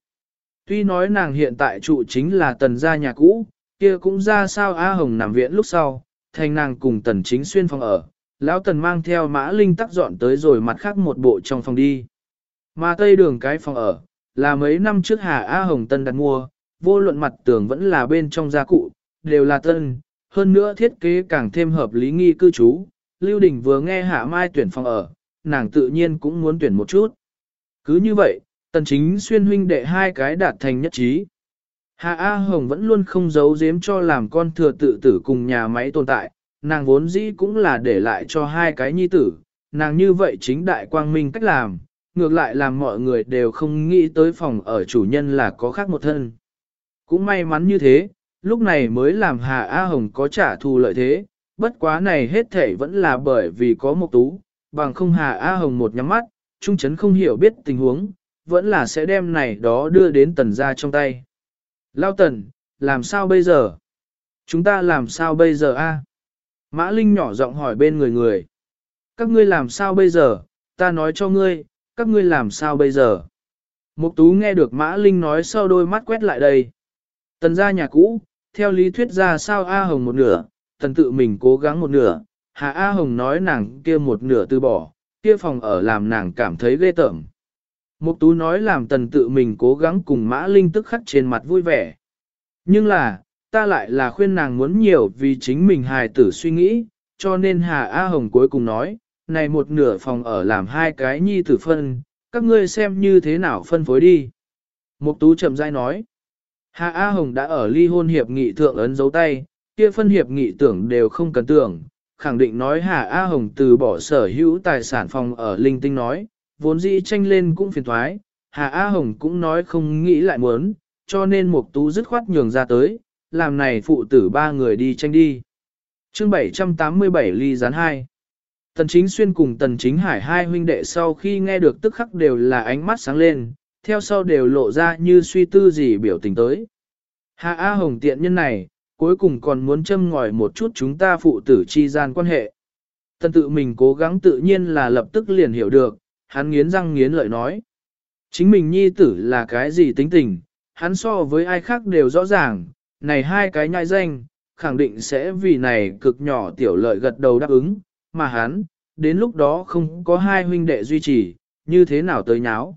Tuy nói nàng hiện tại trụ chính là tần gia nhà cũ, kia cũng ra sao A Hồng nằm viện lúc sau, thành nàng cùng tần chính xuyên phòng ở, lão tần mang theo mã linh tắc dọn tới rồi mặt khác một bộ trong phòng đi. Mà tây đường cái phòng ở, là mấy năm trước Hà A Hồng Tân đặt mua, vô luận mặt tường vẫn là bên trong gia cụ, đều là tân, hơn nữa thiết kế càng thêm hợp lý nghi cư trú. Lưu Đình vừa nghe Hạ Mai tuyển phòng ở, nàng tự nhiên cũng muốn tuyển một chút. Cứ như vậy, tần chính xuyên huynh đệ hai cái đạt thành nhất trí. Hạ A Hồng vẫn luôn không giấu giếm cho làm con thừa tự tử cùng nhà máy tồn tại, nàng vốn dĩ cũng là để lại cho hai cái nhi tử, nàng như vậy chính đại quang minh cách làm, ngược lại làm mọi người đều không nghĩ tới phòng ở chủ nhân là có khác một thân. Cũng may mắn như thế, lúc này mới làm Hà A Hồng có trả thù lợi thế, bất quá này hết thể vẫn là bởi vì có một tú, bằng không Hà A Hồng một nhắm mắt, trung chấn không hiểu biết tình huống, vẫn là sẽ đem này đó đưa đến tần ra trong tay. Lao tần, làm sao bây giờ? Chúng ta làm sao bây giờ a? Mã Linh nhỏ giọng hỏi bên người người. Các ngươi làm sao bây giờ? Ta nói cho ngươi, các ngươi làm sao bây giờ? Mục tú nghe được Mã Linh nói sau đôi mắt quét lại đây. Tần gia nhà cũ, theo lý thuyết ra sao A Hồng một nửa, tần tự mình cố gắng một nửa, Hà A Hồng nói nàng kia một nửa từ bỏ, kia phòng ở làm nàng cảm thấy ghê tởm. Mục tú nói làm tần tự mình cố gắng cùng Mã Linh tức khắc trên mặt vui vẻ. Nhưng là, ta lại là khuyên nàng muốn nhiều vì chính mình hài tử suy nghĩ, cho nên Hà A Hồng cuối cùng nói, này một nửa phòng ở làm hai cái nhi tử phân, các ngươi xem như thế nào phân phối đi. Mục tú chậm rãi nói, Hà A Hồng đã ở ly hôn hiệp nghị thượng ấn dấu tay, kia phân hiệp nghị tưởng đều không cần tưởng, khẳng định nói Hà A Hồng từ bỏ sở hữu tài sản phòng ở linh tinh nói, vốn dĩ tranh lên cũng phiền toái, Hà A Hồng cũng nói không nghĩ lại muốn, cho nên Mục Tú dứt khoát nhường ra tới, làm này phụ tử ba người đi tranh đi. Chương 787 ly gián 2 Tần Chính Xuyên cùng Tần Chính Hải hai huynh đệ sau khi nghe được tức khắc đều là ánh mắt sáng lên, theo sau đều lộ ra như suy tư gì biểu tình tới. Hạ A Hồng tiện nhân này, cuối cùng còn muốn châm ngòi một chút chúng ta phụ tử chi gian quan hệ. Tần tự mình cố gắng tự nhiên là lập tức liền hiểu được, hắn nghiến răng nghiến lợi nói. Chính mình nhi tử là cái gì tính tình, hắn so với ai khác đều rõ ràng, này hai cái nhai danh, khẳng định sẽ vì này cực nhỏ tiểu lợi gật đầu đáp ứng, mà hắn, đến lúc đó không có hai huynh đệ duy trì, như thế nào tới nháo.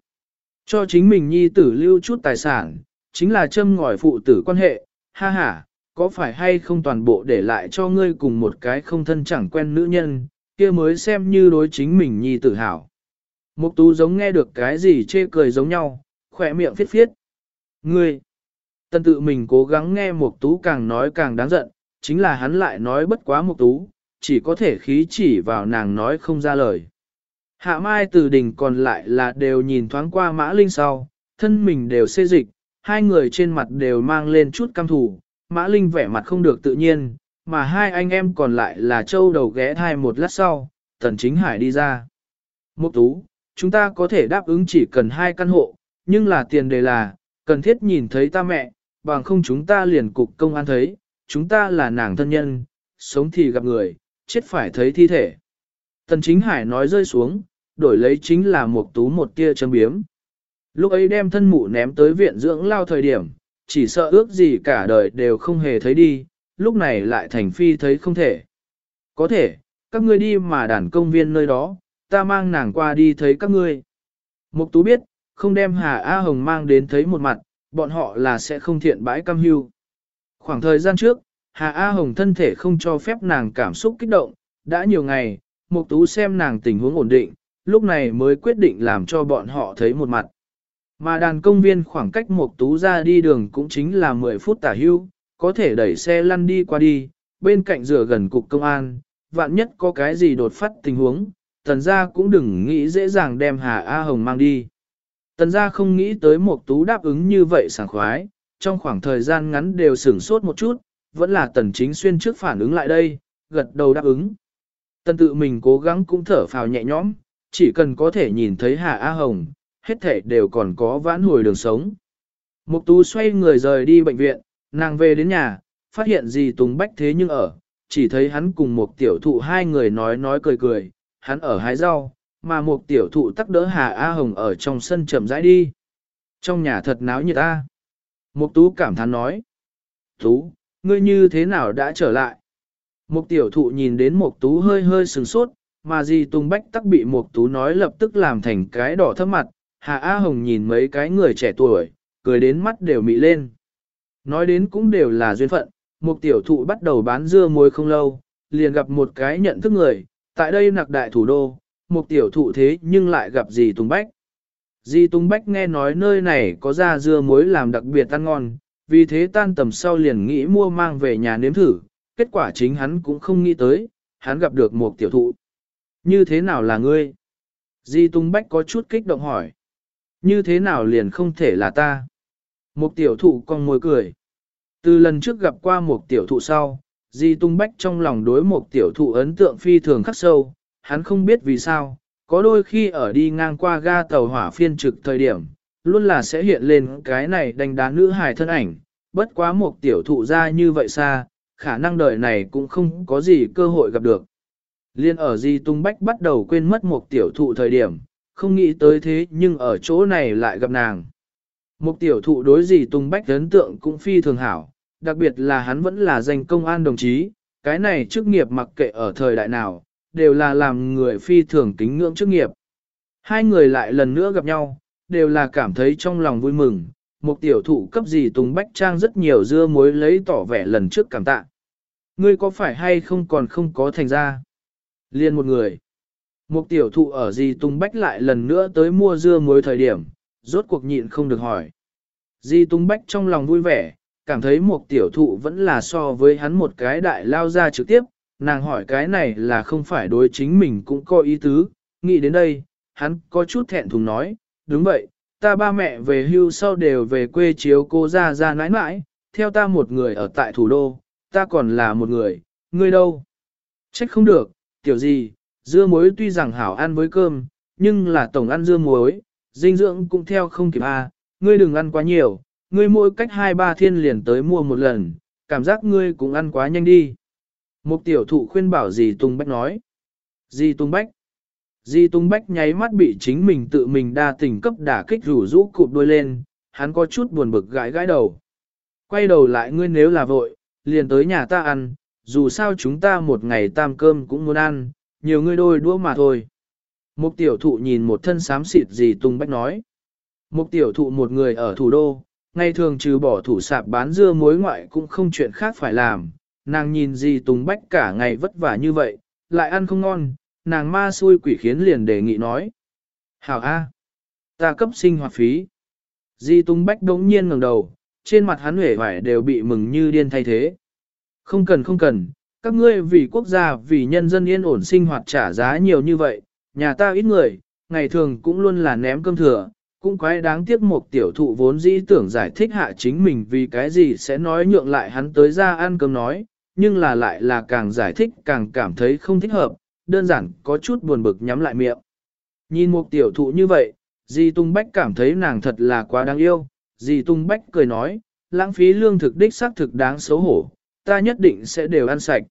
Cho chính mình nhi tử lưu chút tài sản, chính là châm ngòi phụ tử quan hệ, ha ha, có phải hay không toàn bộ để lại cho ngươi cùng một cái không thân chẳng quen nữ nhân, kia mới xem như đối chính mình nhi tử hảo Mục tú giống nghe được cái gì chê cười giống nhau, khỏe miệng phiết phiết. Ngươi, tân tự mình cố gắng nghe mục tú càng nói càng đáng giận, chính là hắn lại nói bất quá mục tú, chỉ có thể khí chỉ vào nàng nói không ra lời. Hạ mai từ đỉnh còn lại là đều nhìn thoáng qua mã linh sau, thân mình đều xê dịch, hai người trên mặt đều mang lên chút căm thù, mã linh vẻ mặt không được tự nhiên, mà hai anh em còn lại là châu đầu ghé thai một lát sau, tần chính hải đi ra. Mục tú, chúng ta có thể đáp ứng chỉ cần hai căn hộ, nhưng là tiền đề là, cần thiết nhìn thấy ta mẹ, bằng không chúng ta liền cục công an thấy, chúng ta là nàng thân nhân, sống thì gặp người, chết phải thấy thi thể. Tần chính hải nói rơi xuống, đổi lấy chính là một tú một tia châm biếm. Lúc ấy đem thân mụ ném tới viện dưỡng lao thời điểm, chỉ sợ ước gì cả đời đều không hề thấy đi, lúc này lại thành phi thấy không thể. Có thể, các ngươi đi mà đàn công viên nơi đó, ta mang nàng qua đi thấy các ngươi. Mục tú biết, không đem Hà A Hồng mang đến thấy một mặt, bọn họ là sẽ không thiện bãi cam hưu. Khoảng thời gian trước, Hà A Hồng thân thể không cho phép nàng cảm xúc kích động, đã nhiều ngày, Mục Tú xem nàng tình huống ổn định, lúc này mới quyết định làm cho bọn họ thấy một mặt. Mà đàn công viên khoảng cách Mục Tú ra đi đường cũng chính là 10 phút tả hữu, có thể đẩy xe lăn đi qua đi, bên cạnh rửa gần cục công an, vạn nhất có cái gì đột phát tình huống, tần gia cũng đừng nghĩ dễ dàng đem Hà A Hồng mang đi. Tần gia không nghĩ tới Mục Tú đáp ứng như vậy sảng khoái, trong khoảng thời gian ngắn đều sửng sốt một chút, vẫn là tần chính xuyên trước phản ứng lại đây, gật đầu đáp ứng. Tần tự mình cố gắng cũng thở phào nhẹ nhõm, chỉ cần có thể nhìn thấy Hà A Hồng, hết thể đều còn có vãn hồi đường sống. Mục tú xoay người rời đi bệnh viện, nàng về đến nhà, phát hiện gì Tùng Bách thế nhưng ở, chỉ thấy hắn cùng một tiểu thụ hai người nói nói cười cười, hắn ở hái rau, mà một tiểu thụ tắc đỡ Hà A Hồng ở trong sân chậm rãi đi. Trong nhà thật náo nhiệt ta. Mục tú cảm thán nói. Tú, ngươi như thế nào đã trở lại? Mục tiểu thụ nhìn đến mục tú hơi hơi sừng sốt, mà gì tung bách tắc bị mục tú nói lập tức làm thành cái đỏ thấp mặt. Hà A Hồng nhìn mấy cái người trẻ tuổi, cười đến mắt đều mị lên. Nói đến cũng đều là duyên phận, mục tiểu thụ bắt đầu bán dưa muối không lâu, liền gặp một cái nhận thức người, tại đây nặc đại thủ đô, mục tiểu thụ thế nhưng lại gặp gì tung bách. Di Tung Bách nghe nói nơi này có ra dưa muối làm đặc biệt ăn ngon, vì thế tan tầm sau liền nghĩ mua mang về nhà nếm thử, kết quả chính hắn cũng không nghĩ tới, hắn gặp được một tiểu thụ. Như thế nào là ngươi? Di Tung Bách có chút kích động hỏi. Như thế nào liền không thể là ta? Một tiểu thụ con môi cười. Từ lần trước gặp qua một tiểu thụ sau, Di Tung Bách trong lòng đối một tiểu thụ ấn tượng phi thường khắc sâu, hắn không biết vì sao, có đôi khi ở đi ngang qua ga tàu hỏa phiên trực thời điểm, luôn là sẽ hiện lên cái này đánh đá nữ hài thân ảnh, bất quá một tiểu thụ ra như vậy xa, khả năng đời này cũng không có gì cơ hội gặp được. Liên ở Di Tung Bách bắt đầu quên mất một tiểu thụ thời điểm, không nghĩ tới thế nhưng ở chỗ này lại gặp nàng. Một tiểu thụ đối Di Tung Bách ấn tượng cũng phi thường hảo, đặc biệt là hắn vẫn là danh công an đồng chí, cái này chức nghiệp mặc kệ ở thời đại nào, đều là làm người phi thường kính ngưỡng chức nghiệp. Hai người lại lần nữa gặp nhau, đều là cảm thấy trong lòng vui mừng, một tiểu thụ cấp gì Tùng Bách Trang rất nhiều dưa muối lấy tỏ vẻ lần trước cảm tạ. Ngươi có phải hay không còn không có thành ra? Liên một người. Một tiểu thụ ở gì Tùng Bách lại lần nữa tới mua dưa muối thời điểm, rốt cuộc nhịn không được hỏi. Di Tùng Bách trong lòng vui vẻ, cảm thấy một tiểu thụ vẫn là so với hắn một cái đại lao ra trực tiếp, nàng hỏi cái này là không phải đối chính mình cũng có ý tứ, nghĩ đến đây, hắn có chút thẹn thùng nói, đúng vậy, ta ba mẹ về hưu sau đều về quê chiếu cô ra ra nãi nãi, theo ta một người ở tại thủ đô, ta còn là một người, ngươi đâu? Trách không được, tiểu gì, dưa muối tuy rằng hảo ăn với cơm, nhưng là tổng ăn dưa muối, dinh dưỡng cũng theo không kịp a. ngươi đừng ăn quá nhiều, ngươi mỗi cách hai ba thiên liền tới mua một lần, cảm giác ngươi cũng ăn quá nhanh đi. Một tiểu thụ khuyên bảo dì Tung Bách nói. Dì Tung Bách. Di Tung Bách nháy mắt bị chính mình tự mình đa tình cấp đả kích rủ rũ cụp đôi lên, hắn có chút buồn bực gãi gãi đầu. Quay đầu lại ngươi nếu là vội, liền tới nhà ta ăn, dù sao chúng ta một ngày tam cơm cũng muốn ăn, nhiều ngươi đôi đũa mà thôi. Mục tiểu thụ nhìn một thân xám xịt Di Tung Bách nói. Mục tiểu thụ một người ở thủ đô, ngày thường trừ bỏ thủ sạp bán dưa muối ngoại cũng không chuyện khác phải làm, nàng nhìn Di Tùng Bách cả ngày vất vả như vậy, lại ăn không ngon, nàng ma xui quỷ khiến liền đề nghị nói. Hảo A, ta cấp sinh hoạt phí. Di tung Bách đống nhiên ngẩng đầu, trên mặt hắn huệ vải đều bị mừng như điên thay thế. Không cần không cần, các ngươi vì quốc gia vì nhân dân yên ổn sinh hoạt trả giá nhiều như vậy, nhà ta ít người, ngày thường cũng luôn là ném cơm thừa, cũng quái đáng tiếc một tiểu thụ vốn dĩ tưởng giải thích hạ chính mình vì cái gì sẽ nói nhượng lại hắn tới ra ăn cơm nói, nhưng là lại là càng giải thích càng cảm thấy không thích hợp, đơn giản có chút buồn bực nhắm lại miệng. Nhìn một tiểu thụ như vậy, Di Tung Bách cảm thấy nàng thật là quá đáng yêu, Di Tung Bách cười nói, lãng phí lương thực đích xác thực đáng xấu hổ, ta nhất định sẽ đều ăn sạch.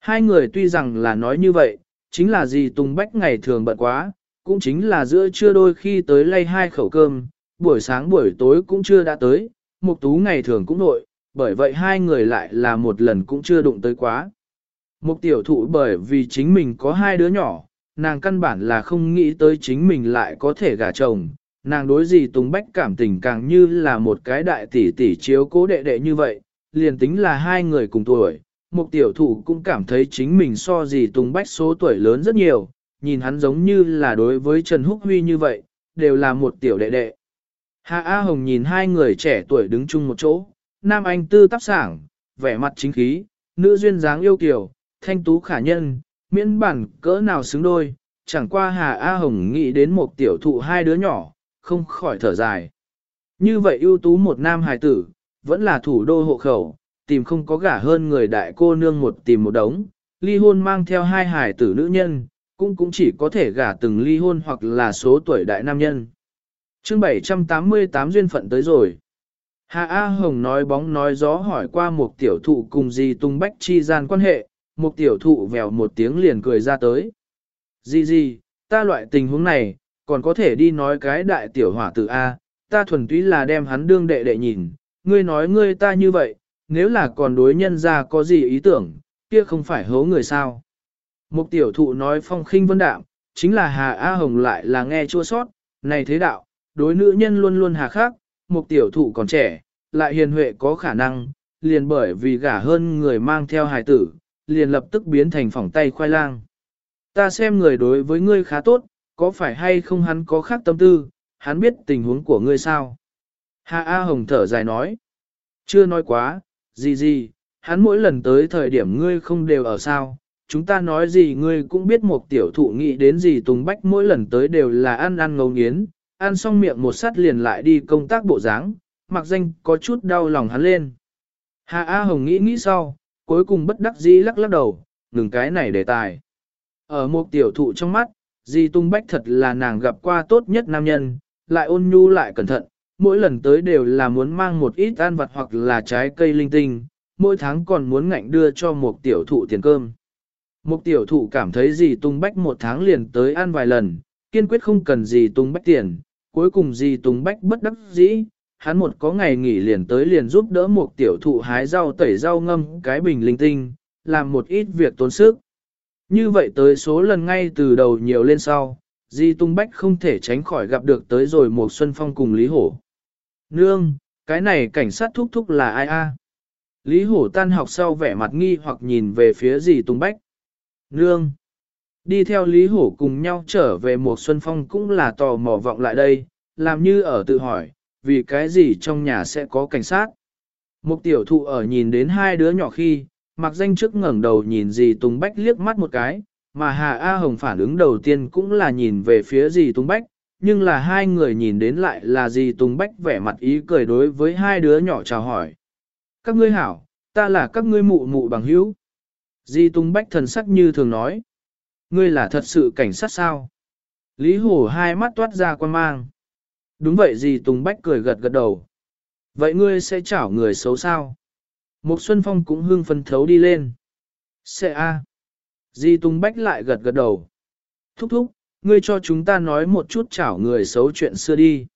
Hai người tuy rằng là nói như vậy, chính là Di Tung Bách ngày thường bận quá, cũng chính là giữa trưa đôi khi tới lay hai khẩu cơm, buổi sáng buổi tối cũng chưa đã tới, Mục Tú ngày thường cũng nội, bởi vậy hai người lại là một lần cũng chưa đụng tới quá. Mục tiểu thụ bởi vì chính mình có hai đứa nhỏ, nàng căn bản là không nghĩ tới chính mình lại có thể gả chồng, nàng đối gì Tùng Bách cảm tình càng như là một cái đại tỷ tỷ chiếu cố đệ đệ như vậy, liền tính là hai người cùng tuổi, mục tiểu thụ cũng cảm thấy chính mình so gì Tùng Bách số tuổi lớn rất nhiều, nhìn hắn giống như là đối với Trần Húc Huy như vậy, đều là một tiểu đệ đệ. Hạ A Hồng nhìn hai người trẻ tuổi đứng chung một chỗ, nam anh tư Tác sảng, vẻ mặt chính khí, nữ duyên dáng yêu kiều, thanh tú khả nhân, miễn bản cỡ nào xứng đôi, chẳng qua Hà A Hồng nghĩ đến một tiểu thụ hai đứa nhỏ, không khỏi thở dài. Như vậy ưu tú một nam hài tử, vẫn là thủ đô hộ khẩu, tìm không có gả hơn người đại cô nương một tìm một đống, ly hôn mang theo hai hài tử nữ nhân, cũng cũng chỉ có thể gả từng ly hôn hoặc là số tuổi đại nam nhân. chương 788 duyên phận tới rồi. Hà A Hồng nói bóng nói gió hỏi qua một tiểu thụ cùng gì tung bách chi gian quan hệ, một tiểu thụ vèo một tiếng liền cười ra tới. Gì gì, ta loại tình huống này, còn có thể đi nói cái đại tiểu hỏa tử A, ta thuần túy là đem hắn đương đệ đệ nhìn, ngươi nói ngươi ta như vậy, nếu là còn đối nhân ra có gì ý tưởng, kia không phải hố người sao. Mục tiểu thụ nói phong khinh vân đạm, chính là Hà A Hồng lại là nghe chua sót, này thế đạo, đối nữ nhân luôn luôn hà khắc, Mục tiểu thụ còn trẻ, lại hiền huệ có khả năng, liền bởi vì gả hơn người mang theo hài tử, liền lập tức biến thành phỏng tay khoai lang. Ta xem người đối với ngươi khá tốt, có phải hay không hắn có khác tâm tư, hắn biết tình huống của ngươi sao? Hạ A Hồng thở dài nói. Chưa nói quá, gì gì, hắn mỗi lần tới thời điểm ngươi không đều ở sao, chúng ta nói gì ngươi cũng biết một tiểu thụ nghĩ đến gì Tùng Bách mỗi lần tới đều là ăn ăn ngấu nghiến, ăn xong miệng một sắt liền lại đi công tác bộ dáng, mặc danh có chút đau lòng hắn lên. Hạ A Hồng nghĩ nghĩ sau, cuối cùng bất đắc dĩ lắc lắc đầu, ngừng cái này đề tài. Ở một tiểu thụ trong mắt, Di Tung Bách thật là nàng gặp qua tốt nhất nam nhân, lại ôn nhu lại cẩn thận, mỗi lần tới đều là muốn mang một ít ăn vặt hoặc là trái cây linh tinh, mỗi tháng còn muốn ngạnh đưa cho một tiểu thụ tiền cơm. Một tiểu thụ cảm thấy Di Tung Bách một tháng liền tới ăn vài lần, kiên quyết không cần Di Tung Bách tiền, cuối cùng Di Tung Bách bất đắc dĩ, hắn một có ngày nghỉ liền tới liền giúp đỡ một tiểu thụ hái rau tẩy rau ngâm cái bình linh tinh, làm một ít việc tốn sức. Như vậy tới số lần ngay từ đầu nhiều lên sau, Di Tung Bách không thể tránh khỏi gặp được tới rồi một Xuân Phong cùng Lý Hổ. Nương, cái này cảnh sát thúc thúc là ai a? Lý Hổ tan học sau vẻ mặt nghi hoặc nhìn về phía Di Tung Bách. Nương, đi theo Lý Hổ cùng nhau trở về một Xuân Phong cũng là tò mò vọng lại đây, làm như ở tự hỏi, vì cái gì trong nhà sẽ có cảnh sát. Một tiểu thụ ở nhìn đến hai đứa nhỏ khi, mặc danh trước ngẩng đầu nhìn dì Tùng Bách liếc mắt một cái, mà Hà A Hồng phản ứng đầu tiên cũng là nhìn về phía dì Tùng Bách, nhưng là hai người nhìn đến lại là dì Tùng Bách vẻ mặt ý cười đối với hai đứa nhỏ chào hỏi. Các ngươi hảo, ta là các ngươi mụ mụ bằng hữu. Dì Tùng Bách thần sắc như thường nói. Ngươi là thật sự cảnh sát sao? Lý Hổ hai mắt toát ra quan mang. Đúng vậy gì Tùng Bách cười gật gật đầu. Vậy ngươi sẽ chảo người xấu sao? Mục Xuân Phong cũng hưng phân thấu đi lên. Sẽ a. À. Di Tùng Bách lại gật gật đầu. Thúc thúc, ngươi cho chúng ta nói một chút chảo người xấu chuyện xưa đi.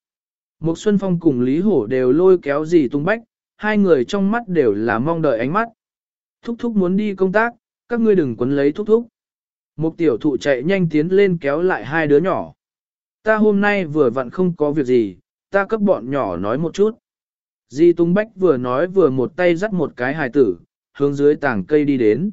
Mục Xuân Phong cùng Lý Hổ đều lôi kéo Di Tùng Bách, hai người trong mắt đều là mong đợi ánh mắt. Thúc thúc muốn đi công tác, các ngươi đừng quấn lấy thúc thúc. Một tiểu thụ chạy nhanh tiến lên kéo lại hai đứa nhỏ. Ta hôm nay vừa vặn không có việc gì, ta cấp bọn nhỏ nói một chút. Di Tung Bách vừa nói vừa một tay dắt một cái hài tử, hướng dưới tảng cây đi đến.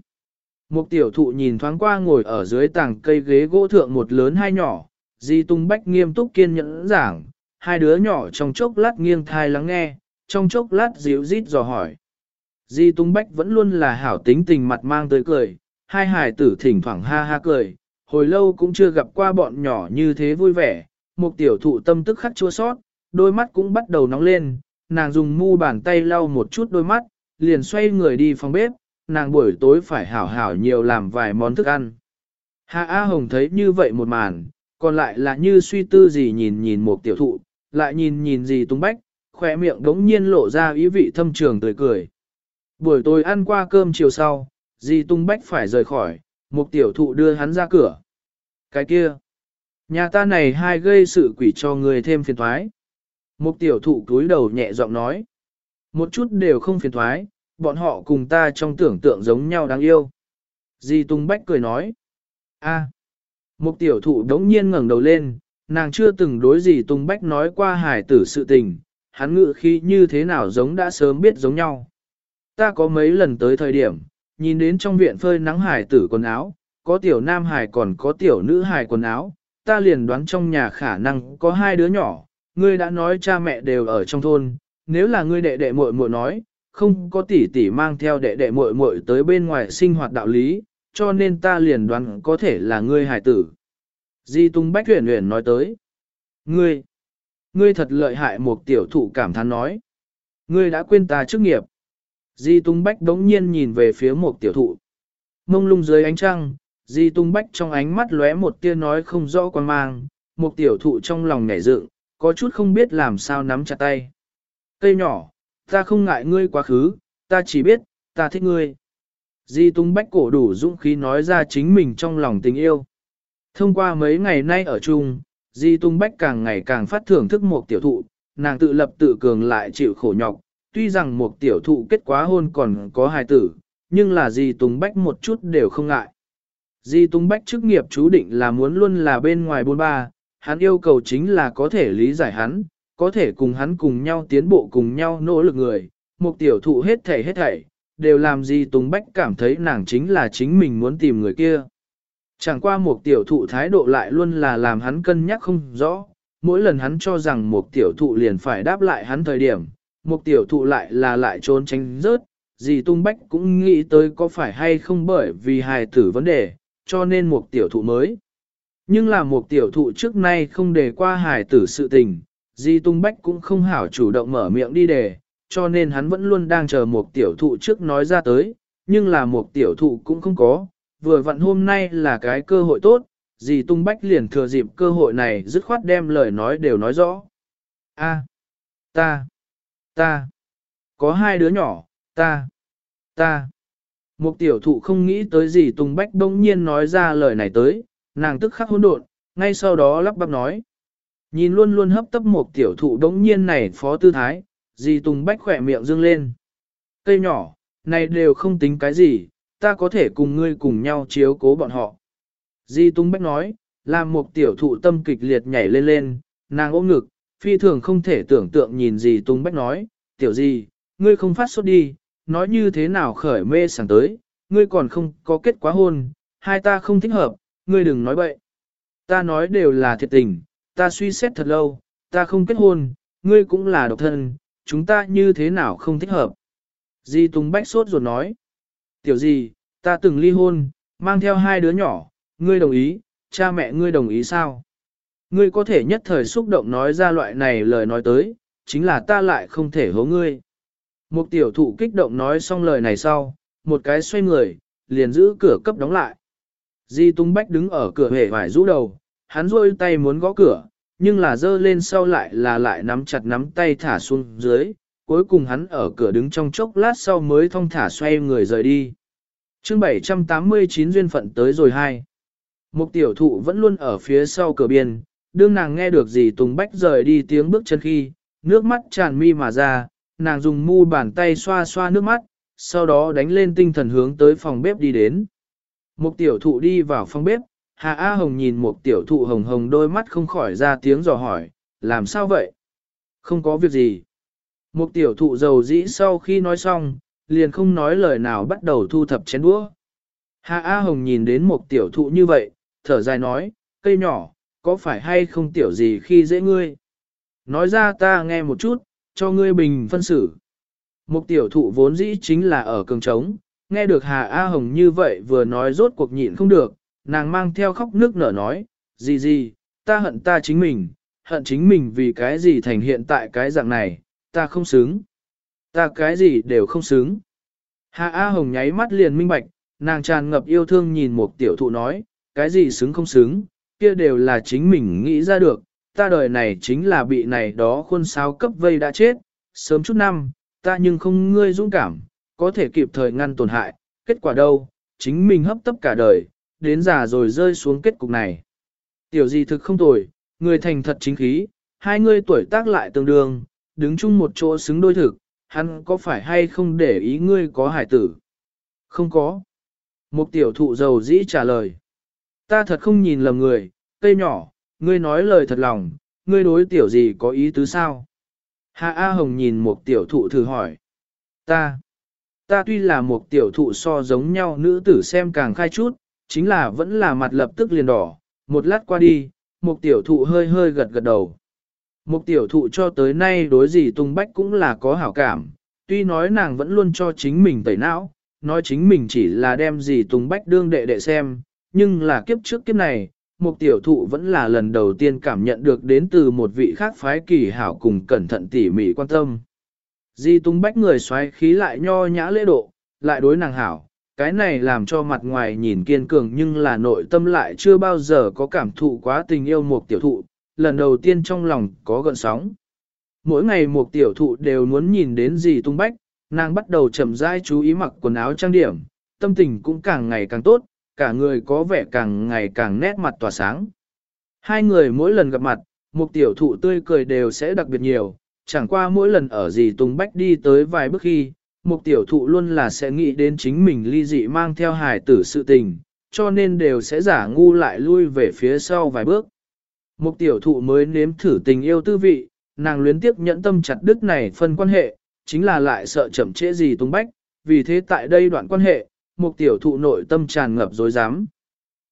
Một tiểu thụ nhìn thoáng qua ngồi ở dưới tảng cây ghế gỗ thượng một lớn hai nhỏ, Di Tung Bách nghiêm túc kiên nhẫn giảng, hai đứa nhỏ trong chốc lát nghiêng thai lắng nghe, trong chốc lát dịu rít dò hỏi. Di Tung Bách vẫn luôn là hảo tính tình mặt mang tới cười, hai hài tử thỉnh thoảng ha ha cười, hồi lâu cũng chưa gặp qua bọn nhỏ như thế vui vẻ, một tiểu thụ tâm tức khắc chua sót, đôi mắt cũng bắt đầu nóng lên, nàng dùng mu bàn tay lau một chút đôi mắt, liền xoay người đi phòng bếp, nàng buổi tối phải hảo hảo nhiều làm vài món thức ăn. Hạ A Hồng thấy như vậy một màn, còn lại là như suy tư gì nhìn nhìn một tiểu thụ, lại nhìn nhìn gì tung bách, khỏe miệng đống nhiên lộ ra ý vị thâm trường tươi cười. Buổi tối ăn qua cơm chiều sau, dì Tung Bách phải rời khỏi, một tiểu thụ đưa hắn ra cửa. Cái kia, nhà ta này hai gây sự quỷ cho người thêm phiền thoái. Một tiểu thụ cúi đầu nhẹ giọng nói. Một chút đều không phiền thoái, bọn họ cùng ta trong tưởng tượng giống nhau đáng yêu. Di Tung Bách cười nói. a một tiểu thụ đống nhiên ngẩng đầu lên, nàng chưa từng đối gì Tung Bách nói qua hải tử sự tình, hắn ngự khi như thế nào giống đã sớm biết giống nhau. Ta có mấy lần tới thời điểm, nhìn đến trong viện phơi nắng hải tử quần áo, có tiểu nam hải còn có tiểu nữ hải quần áo, ta liền đoán trong nhà khả năng có hai đứa nhỏ, ngươi đã nói cha mẹ đều ở trong thôn, nếu là ngươi đệ đệ muội muội nói, không có tỷ tỷ mang theo đệ đệ muội muội tới bên ngoài sinh hoạt đạo lý, cho nên ta liền đoán có thể là ngươi hải tử. Di Tung Bách huyền huyền nói tới. Ngươi, ngươi thật lợi hại một tiểu thụ cảm thán nói. Ngươi đã quên ta chức nghiệp. Di Tung Bách đống nhiên nhìn về phía một tiểu thụ. Mông lung dưới ánh trăng, Di Tung Bách trong ánh mắt lóe một tia nói không rõ quan mang, một tiểu thụ trong lòng nhảy dựng, có chút không biết làm sao nắm chặt tay. Cây nhỏ, ta không ngại ngươi quá khứ, ta chỉ biết, ta thích ngươi. Di Tung Bách cổ đủ dũng khí nói ra chính mình trong lòng tình yêu. Thông qua mấy ngày nay ở chung, Di Tung Bách càng ngày càng phát thưởng thức một tiểu thụ, nàng tự lập tự cường lại chịu khổ nhọc, tuy rằng một tiểu thụ kết quá hôn còn có hài tử, nhưng là gì Tùng Bách một chút đều không ngại. Di Tùng Bách chức nghiệp chú định là muốn luôn là bên ngoài bôn ba, hắn yêu cầu chính là có thể lý giải hắn, có thể cùng hắn cùng nhau tiến bộ cùng nhau nỗ lực người, một tiểu thụ hết thảy hết thảy, đều làm Di Tùng Bách cảm thấy nàng chính là chính mình muốn tìm người kia. Chẳng qua một tiểu thụ thái độ lại luôn là làm hắn cân nhắc không rõ, mỗi lần hắn cho rằng một tiểu thụ liền phải đáp lại hắn thời điểm, một tiểu thụ lại là lại trốn tránh rớt, gì tung bách cũng nghĩ tới có phải hay không bởi vì hài tử vấn đề, cho nên một tiểu thụ mới. Nhưng là một tiểu thụ trước nay không đề qua hài tử sự tình, dì Tung Bách cũng không hảo chủ động mở miệng đi đề, cho nên hắn vẫn luôn đang chờ một tiểu thụ trước nói ra tới, nhưng là một tiểu thụ cũng không có, vừa vặn hôm nay là cái cơ hội tốt, dì Tung Bách liền thừa dịp cơ hội này dứt khoát đem lời nói đều nói rõ. A, ta, ta, có hai đứa nhỏ, ta, ta. Một tiểu thụ không nghĩ tới gì Tùng Bách đông nhiên nói ra lời này tới, nàng tức khắc hỗn độn, ngay sau đó lắp bắp nói. Nhìn luôn luôn hấp tấp một tiểu thụ đống nhiên này phó tư thái, dì Tùng Bách khỏe miệng dương lên. Cây nhỏ, này đều không tính cái gì, ta có thể cùng ngươi cùng nhau chiếu cố bọn họ. Di Tùng Bách nói, làm một tiểu thụ tâm kịch liệt nhảy lên lên, nàng ôm ngực, phi thường không thể tưởng tượng nhìn gì Tung Bách nói, tiểu gì, ngươi không phát sốt đi, nói như thế nào khởi mê sảng tới, ngươi còn không có kết quả hôn, hai ta không thích hợp, ngươi đừng nói bậy. Ta nói đều là thiệt tình, ta suy xét thật lâu, ta không kết hôn, ngươi cũng là độc thân, chúng ta như thế nào không thích hợp. Di Tùng Bách sốt ruột nói, tiểu gì, ta từng ly hôn, mang theo hai đứa nhỏ, ngươi đồng ý, cha mẹ ngươi đồng ý sao? Ngươi có thể nhất thời xúc động nói ra loại này lời nói tới, chính là ta lại không thể hố ngươi. Một tiểu thụ kích động nói xong lời này sau, một cái xoay người, liền giữ cửa cấp đóng lại. Di Tung Bách đứng ở cửa hề vải rũ đầu, hắn rôi tay muốn gõ cửa, nhưng là dơ lên sau lại là lại nắm chặt nắm tay thả xuống dưới, cuối cùng hắn ở cửa đứng trong chốc lát sau mới thong thả xoay người rời đi. chương 789 duyên phận tới rồi hai. Một tiểu thụ vẫn luôn ở phía sau cửa biên, đương nàng nghe được gì Tùng Bách rời đi tiếng bước chân khi, nước mắt tràn mi mà ra, nàng dùng mu bàn tay xoa xoa nước mắt, sau đó đánh lên tinh thần hướng tới phòng bếp đi đến. Một tiểu thụ đi vào phòng bếp, Hà A Hồng nhìn một tiểu thụ hồng hồng đôi mắt không khỏi ra tiếng dò hỏi, làm sao vậy? Không có việc gì. Một tiểu thụ dầu dĩ sau khi nói xong, liền không nói lời nào bắt đầu thu thập chén đũa. Hà A Hồng nhìn đến một tiểu thụ như vậy, thở dài nói, cây nhỏ, có phải hay không tiểu gì khi dễ ngươi? Nói ra ta nghe một chút, cho ngươi bình phân xử. Một tiểu thụ vốn dĩ chính là ở cường trống, nghe được Hà A Hồng như vậy vừa nói rốt cuộc nhịn không được, nàng mang theo khóc nước nở nói, gì gì, ta hận ta chính mình, hận chính mình vì cái gì thành hiện tại cái dạng này, ta không xứng. Ta cái gì đều không xứng. Hà A Hồng nháy mắt liền minh bạch, nàng tràn ngập yêu thương nhìn một tiểu thụ nói, cái gì xứng không xứng, kia đều là chính mình nghĩ ra được, ta đời này chính là bị này đó khuôn sao cấp vây đã chết, sớm chút năm, ta nhưng không ngươi dũng cảm, có thể kịp thời ngăn tổn hại, kết quả đâu, chính mình hấp tấp cả đời, đến già rồi rơi xuống kết cục này. Tiểu gì thực không tồi, người thành thật chính khí, hai ngươi tuổi tác lại tương đương, đứng chung một chỗ xứng đôi thực, hắn có phải hay không để ý ngươi có hải tử? Không có. Một tiểu thụ giàu dĩ trả lời. Ta thật không nhìn lầm người, cây nhỏ, ngươi nói lời thật lòng, ngươi đối tiểu gì có ý tứ sao? Hạ A Hồng nhìn một tiểu thụ thử hỏi. Ta, ta tuy là một tiểu thụ so giống nhau nữ tử xem càng khai chút, chính là vẫn là mặt lập tức liền đỏ, một lát qua đi, một tiểu thụ hơi hơi gật gật đầu. Một tiểu thụ cho tới nay đối gì tung bách cũng là có hảo cảm, tuy nói nàng vẫn luôn cho chính mình tẩy não, nói chính mình chỉ là đem gì tung bách đương đệ đệ xem, nhưng là kiếp trước kiếp này, một tiểu thụ vẫn là lần đầu tiên cảm nhận được đến từ một vị khác phái kỳ hảo cùng cẩn thận tỉ mỉ quan tâm. Di tung bách người xoáy khí lại nho nhã lễ độ, lại đối nàng hảo, cái này làm cho mặt ngoài nhìn kiên cường nhưng là nội tâm lại chưa bao giờ có cảm thụ quá tình yêu một tiểu thụ, lần đầu tiên trong lòng có gợn sóng. Mỗi ngày một tiểu thụ đều muốn nhìn đến gì tung bách, nàng bắt đầu chậm rãi chú ý mặc quần áo trang điểm, tâm tình cũng càng ngày càng tốt, cả người có vẻ càng ngày càng nét mặt tỏa sáng. Hai người mỗi lần gặp mặt, mục tiểu thụ tươi cười đều sẽ đặc biệt nhiều, chẳng qua mỗi lần ở gì tung bách đi tới vài bước khi, mục tiểu thụ luôn là sẽ nghĩ đến chính mình ly dị mang theo hài tử sự tình, cho nên đều sẽ giả ngu lại lui về phía sau vài bước. mục tiểu thụ mới nếm thử tình yêu tư vị, nàng luyến tiếp nhẫn tâm chặt đứt này phân quan hệ, chính là lại sợ chậm trễ gì tung bách, vì thế tại đây đoạn quan hệ, một tiểu thụ nội tâm tràn ngập dối dám.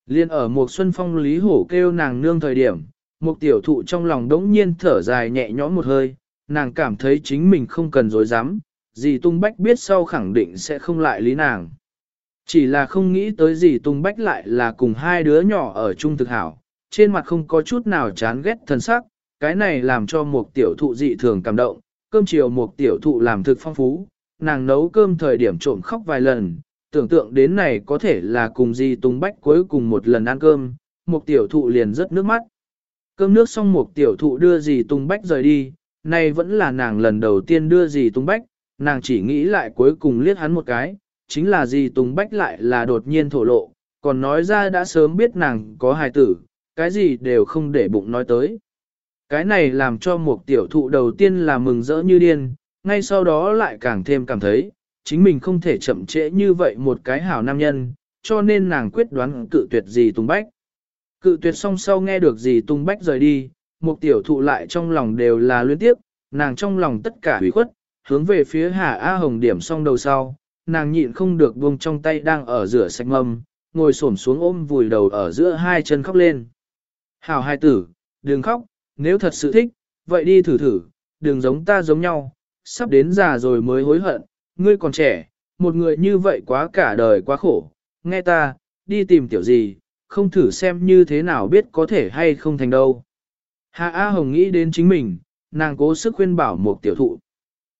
Liên ở một xuân phong lý hổ kêu nàng nương thời điểm, một tiểu thụ trong lòng đống nhiên thở dài nhẹ nhõm một hơi, nàng cảm thấy chính mình không cần dối dám, Dì tung bách biết sau khẳng định sẽ không lại lý nàng. Chỉ là không nghĩ tới Dì tung bách lại là cùng hai đứa nhỏ ở chung thực hảo, trên mặt không có chút nào chán ghét thân sắc, cái này làm cho một tiểu thụ dị thường cảm động, cơm chiều một tiểu thụ làm thực phong phú, nàng nấu cơm thời điểm trộm khóc vài lần, tưởng tượng đến này có thể là cùng gì tung bách cuối cùng một lần ăn cơm, một tiểu thụ liền rớt nước mắt. Cơm nước xong một tiểu thụ đưa gì tung bách rời đi, nay vẫn là nàng lần đầu tiên đưa gì tung bách, nàng chỉ nghĩ lại cuối cùng liếc hắn một cái, chính là gì Tùng Bách lại là đột nhiên thổ lộ, còn nói ra đã sớm biết nàng có hài tử, cái gì đều không để bụng nói tới. Cái này làm cho một tiểu thụ đầu tiên là mừng rỡ như điên, ngay sau đó lại càng thêm cảm thấy, chính mình không thể chậm trễ như vậy một cái hảo nam nhân, cho nên nàng quyết đoán cự tuyệt gì Tùng Bách. Cự tuyệt xong sau nghe được gì Tùng Bách rời đi, một tiểu thụ lại trong lòng đều là luyến tiếp, nàng trong lòng tất cả hủy khuất, hướng về phía Hà A Hồng điểm xong đầu sau, nàng nhịn không được buông trong tay đang ở rửa sạch mâm, ngồi xổm xuống ôm vùi đầu ở giữa hai chân khóc lên. Hảo hai tử, đừng khóc, nếu thật sự thích, vậy đi thử thử, đừng giống ta giống nhau, sắp đến già rồi mới hối hận, ngươi còn trẻ, một người như vậy quá cả đời quá khổ, nghe ta, đi tìm tiểu gì, không thử xem như thế nào biết có thể hay không thành đâu. Hạ A Hồng nghĩ đến chính mình, nàng cố sức khuyên bảo một tiểu thụ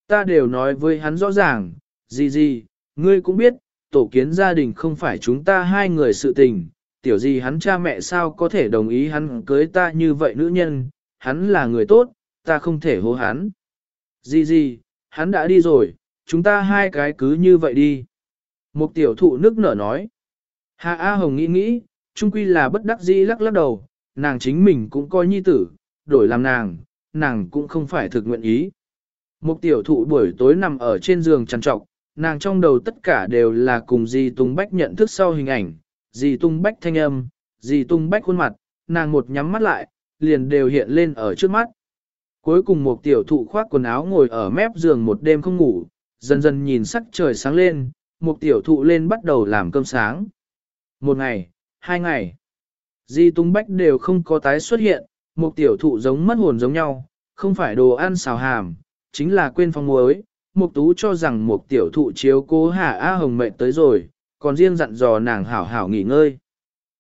ta đều nói với hắn rõ ràng, gì gì, ngươi cũng biết, tổ kiến gia đình không phải chúng ta hai người sự tình, tiểu gì hắn cha mẹ sao có thể đồng ý hắn cưới ta như vậy nữ nhân, hắn là người tốt, ta không thể hô hắn. Gì gì, hắn đã đi rồi, chúng ta hai cái cứ như vậy đi. Một tiểu thụ nước nở nói. Hạ A Hồng nghĩ nghĩ, chung quy là bất đắc dĩ lắc lắc đầu, nàng chính mình cũng coi nhi tử, đổi làm nàng, nàng cũng không phải thực nguyện ý. Một tiểu thụ buổi tối nằm ở trên giường trằn trọc, nàng trong đầu tất cả đều là cùng dì Tung Bách nhận thức sau hình ảnh, dì Tung Bách thanh âm, dì Tung Bách khuôn mặt, nàng một nhắm mắt lại, liền đều hiện lên ở trước mắt. Cuối cùng một tiểu thụ khoác quần áo ngồi ở mép giường một đêm không ngủ, dần dần nhìn sắc trời sáng lên, một tiểu thụ lên bắt đầu làm cơm sáng. Một ngày, hai ngày, Di Tung Bách đều không có tái xuất hiện, một tiểu thụ giống mất hồn giống nhau, không phải đồ ăn xào hàm, chính là quên phong muối. Mục tú cho rằng một tiểu thụ chiếu cố Hà A Hồng mệt tới rồi, còn riêng dặn dò nàng hảo hảo nghỉ ngơi.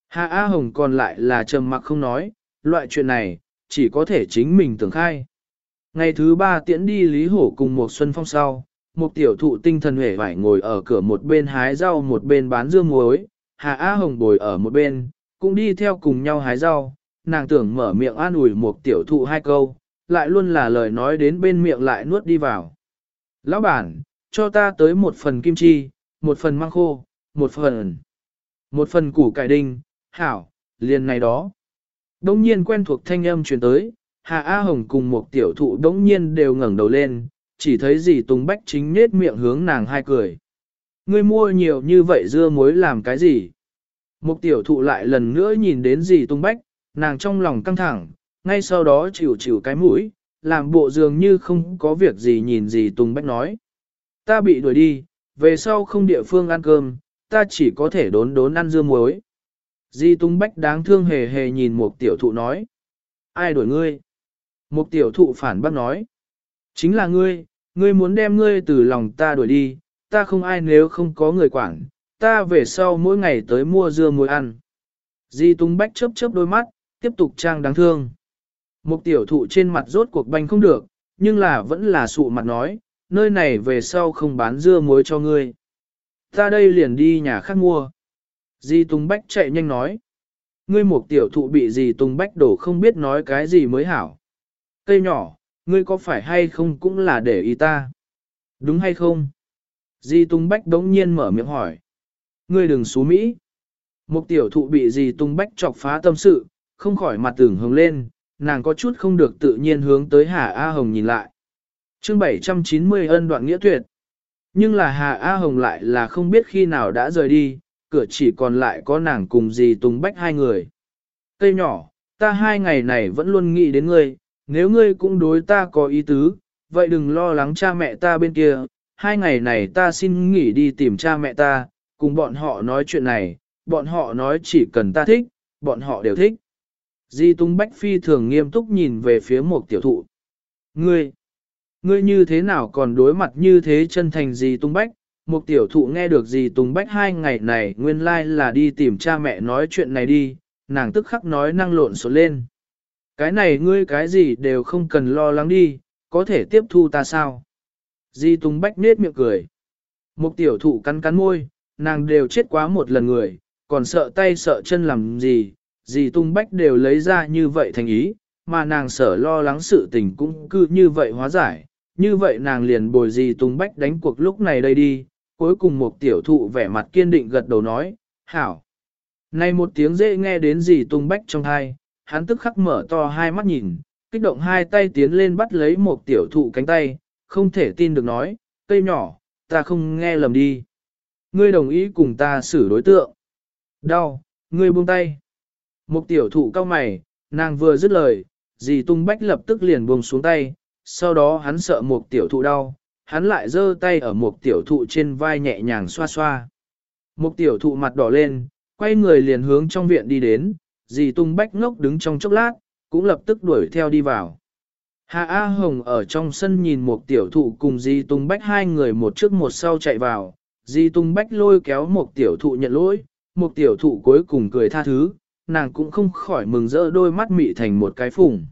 Hà A Hồng còn lại là trầm mặc không nói, loại chuyện này, chỉ có thể chính mình tưởng khai. Ngày thứ ba tiễn đi Lý Hổ cùng một xuân phong sau, một tiểu thụ tinh thần hể vải ngồi ở cửa một bên hái rau một bên bán dương muối, Hà A Hồng bồi ở một bên, cũng đi theo cùng nhau hái rau, nàng tưởng mở miệng an ủi một tiểu thụ hai câu, lại luôn là lời nói đến bên miệng lại nuốt đi vào. Lão bản, cho ta tới một phần kim chi, một phần măng khô, một phần, một phần củ cải đinh, hảo, liền này đó. Đông nhiên quen thuộc thanh âm truyền tới, Hà A Hồng cùng một tiểu thụ đống nhiên đều ngẩng đầu lên, chỉ thấy gì Tùng Bách chính nết miệng hướng nàng hai cười. Ngươi mua nhiều như vậy dưa muối làm cái gì? mục tiểu thụ lại lần nữa nhìn đến gì Tùng Bách, nàng trong lòng căng thẳng, ngay sau đó chịu chịu cái mũi, làm bộ dường như không có việc gì nhìn gì Tùng Bách nói. Ta bị đuổi đi, về sau không địa phương ăn cơm, ta chỉ có thể đốn đốn ăn dưa muối. Di Tung Bách đáng thương hề hề nhìn một tiểu thụ nói. Ai đuổi ngươi? Một tiểu thụ phản bác nói. Chính là ngươi, ngươi muốn đem ngươi từ lòng ta đuổi đi, ta không ai nếu không có người quản, ta về sau mỗi ngày tới mua dưa muối ăn. Di Tung Bách chớp chớp đôi mắt, tiếp tục trang đáng thương. Một tiểu thụ trên mặt rốt cuộc banh không được, nhưng là vẫn là sụ mặt nói, nơi này về sau không bán dưa muối cho ngươi. Ta đây liền đi nhà khác mua. Di Tùng Bách chạy nhanh nói. Ngươi một tiểu thụ bị Di Tùng Bách đổ không biết nói cái gì mới hảo. Cây nhỏ, ngươi có phải hay không cũng là để ý ta. Đúng hay không? Di Tùng Bách đống nhiên mở miệng hỏi. Ngươi đừng xú Mỹ. Một tiểu thụ bị Di Tùng Bách chọc phá tâm sự, không khỏi mặt tưởng hồng lên, nàng có chút không được tự nhiên hướng tới Hà A Hồng nhìn lại. chương 790 ân đoạn nghĩa tuyệt. Nhưng là Hà A Hồng lại là không biết khi nào đã rời đi, cửa chỉ còn lại có nàng cùng dì Tùng Bách hai người. Cây nhỏ, ta hai ngày này vẫn luôn nghĩ đến ngươi, nếu ngươi cũng đối ta có ý tứ, vậy đừng lo lắng cha mẹ ta bên kia, hai ngày này ta xin nghỉ đi tìm cha mẹ ta, cùng bọn họ nói chuyện này, bọn họ nói chỉ cần ta thích, bọn họ đều thích. Di Tung Bách phi thường nghiêm túc nhìn về phía một tiểu thụ. Ngươi, ngươi như thế nào còn đối mặt như thế chân thành Di Tung Bách? Một tiểu thụ nghe được Di Tung Bách hai ngày này nguyên lai like là đi tìm cha mẹ nói chuyện này đi, nàng tức khắc nói năng lộn xộn lên. Cái này ngươi cái gì đều không cần lo lắng đi, có thể tiếp thu ta sao? Di Tung Bách nết miệng cười. Một tiểu thụ cắn cắn môi, nàng đều chết quá một lần người, còn sợ tay sợ chân làm gì, dì tung bách đều lấy ra như vậy thành ý, mà nàng sở lo lắng sự tình cũng cứ như vậy hóa giải, như vậy nàng liền bồi dì tung bách đánh cuộc lúc này đây đi, cuối cùng một tiểu thụ vẻ mặt kiên định gật đầu nói, hảo. Này một tiếng dễ nghe đến dì tung bách trong hai, hắn tức khắc mở to hai mắt nhìn, kích động hai tay tiến lên bắt lấy một tiểu thụ cánh tay, không thể tin được nói, cây nhỏ, ta không nghe lầm đi. Ngươi đồng ý cùng ta xử đối tượng. Đau, ngươi buông tay. Một tiểu thụ cao mày, nàng vừa dứt lời, dì tung bách lập tức liền buông xuống tay, sau đó hắn sợ một tiểu thụ đau, hắn lại giơ tay ở một tiểu thụ trên vai nhẹ nhàng xoa xoa. Một tiểu thụ mặt đỏ lên, quay người liền hướng trong viện đi đến, dì tung bách ngốc đứng trong chốc lát, cũng lập tức đuổi theo đi vào. Hà A Hồng ở trong sân nhìn một tiểu thụ cùng dì tung bách hai người một trước một sau chạy vào, dì tung bách lôi kéo một tiểu thụ nhận lỗi, một tiểu thụ cuối cùng cười tha thứ, nàng cũng không khỏi mừng rỡ đôi mắt mị thành một cái phùng.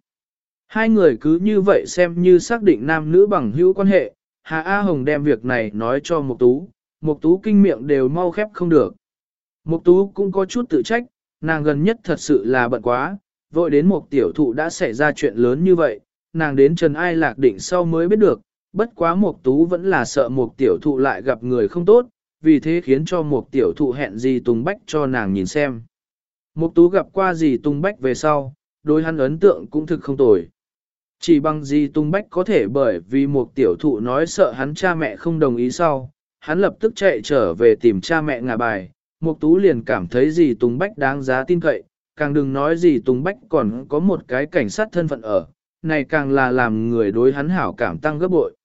Hai người cứ như vậy xem như xác định nam nữ bằng hữu quan hệ, Hà A Hồng đem việc này nói cho Mục Tú, Mục Tú kinh miệng đều mau khép không được. Mục Tú cũng có chút tự trách, nàng gần nhất thật sự là bận quá, vội đến một tiểu thụ đã xảy ra chuyện lớn như vậy, nàng đến Trần Ai Lạc định sau mới biết được, bất quá một Tú vẫn là sợ một tiểu thụ lại gặp người không tốt, vì thế khiến cho một tiểu thụ hẹn gì Tùng Bách cho nàng nhìn xem. Một tú gặp qua gì tung bách về sau, đối hắn ấn tượng cũng thực không tồi. Chỉ bằng gì tung bách có thể bởi vì một tiểu thụ nói sợ hắn cha mẹ không đồng ý sau, hắn lập tức chạy trở về tìm cha mẹ ngả bài, mục tú liền cảm thấy gì Tùng bách đáng giá tin cậy, càng đừng nói gì Tùng bách còn có một cái cảnh sát thân phận ở, này càng là làm người đối hắn hảo cảm tăng gấp bội.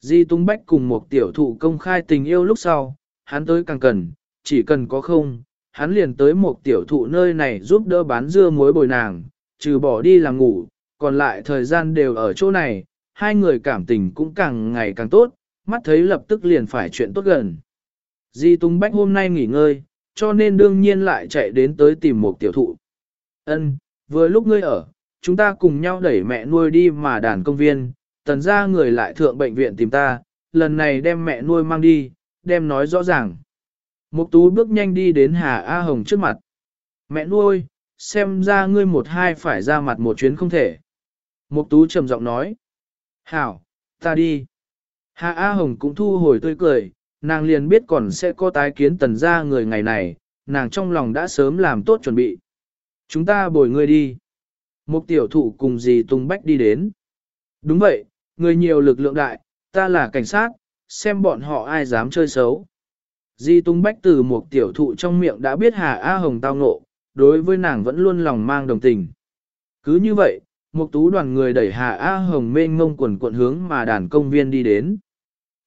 Di Tung Bách cùng một tiểu thụ công khai tình yêu lúc sau, hắn tới càng cần, chỉ cần có không, hắn liền tới một tiểu thụ nơi này giúp đỡ bán dưa muối bồi nàng, trừ bỏ đi làm ngủ, còn lại thời gian đều ở chỗ này, hai người cảm tình cũng càng ngày càng tốt, mắt thấy lập tức liền phải chuyện tốt gần. Di Tung Bách hôm nay nghỉ ngơi, cho nên đương nhiên lại chạy đến tới tìm một tiểu thụ. Ân, vừa lúc ngươi ở, chúng ta cùng nhau đẩy mẹ nuôi đi mà đàn công viên, tần ra người lại thượng bệnh viện tìm ta, lần này đem mẹ nuôi mang đi, đem nói rõ ràng. Mục tú bước nhanh đi đến Hà A Hồng trước mặt. Mẹ nuôi, xem ra ngươi một hai phải ra mặt một chuyến không thể. Mục tú trầm giọng nói. Hảo, ta đi. Hà A Hồng cũng thu hồi tươi cười, nàng liền biết còn sẽ có tái kiến tần gia người ngày này, nàng trong lòng đã sớm làm tốt chuẩn bị. Chúng ta bồi ngươi đi. Một tiểu thụ cùng dì Tung Bách đi đến. Đúng vậy, người nhiều lực lượng đại, ta là cảnh sát, xem bọn họ ai dám chơi xấu. Di Tung Bách từ một tiểu thụ trong miệng đã biết Hà A Hồng tao ngộ, đối với nàng vẫn luôn lòng mang đồng tình. Cứ như vậy, một tú đoàn người đẩy Hà A Hồng mênh ngông quần cuộn hướng mà đàn công viên đi đến.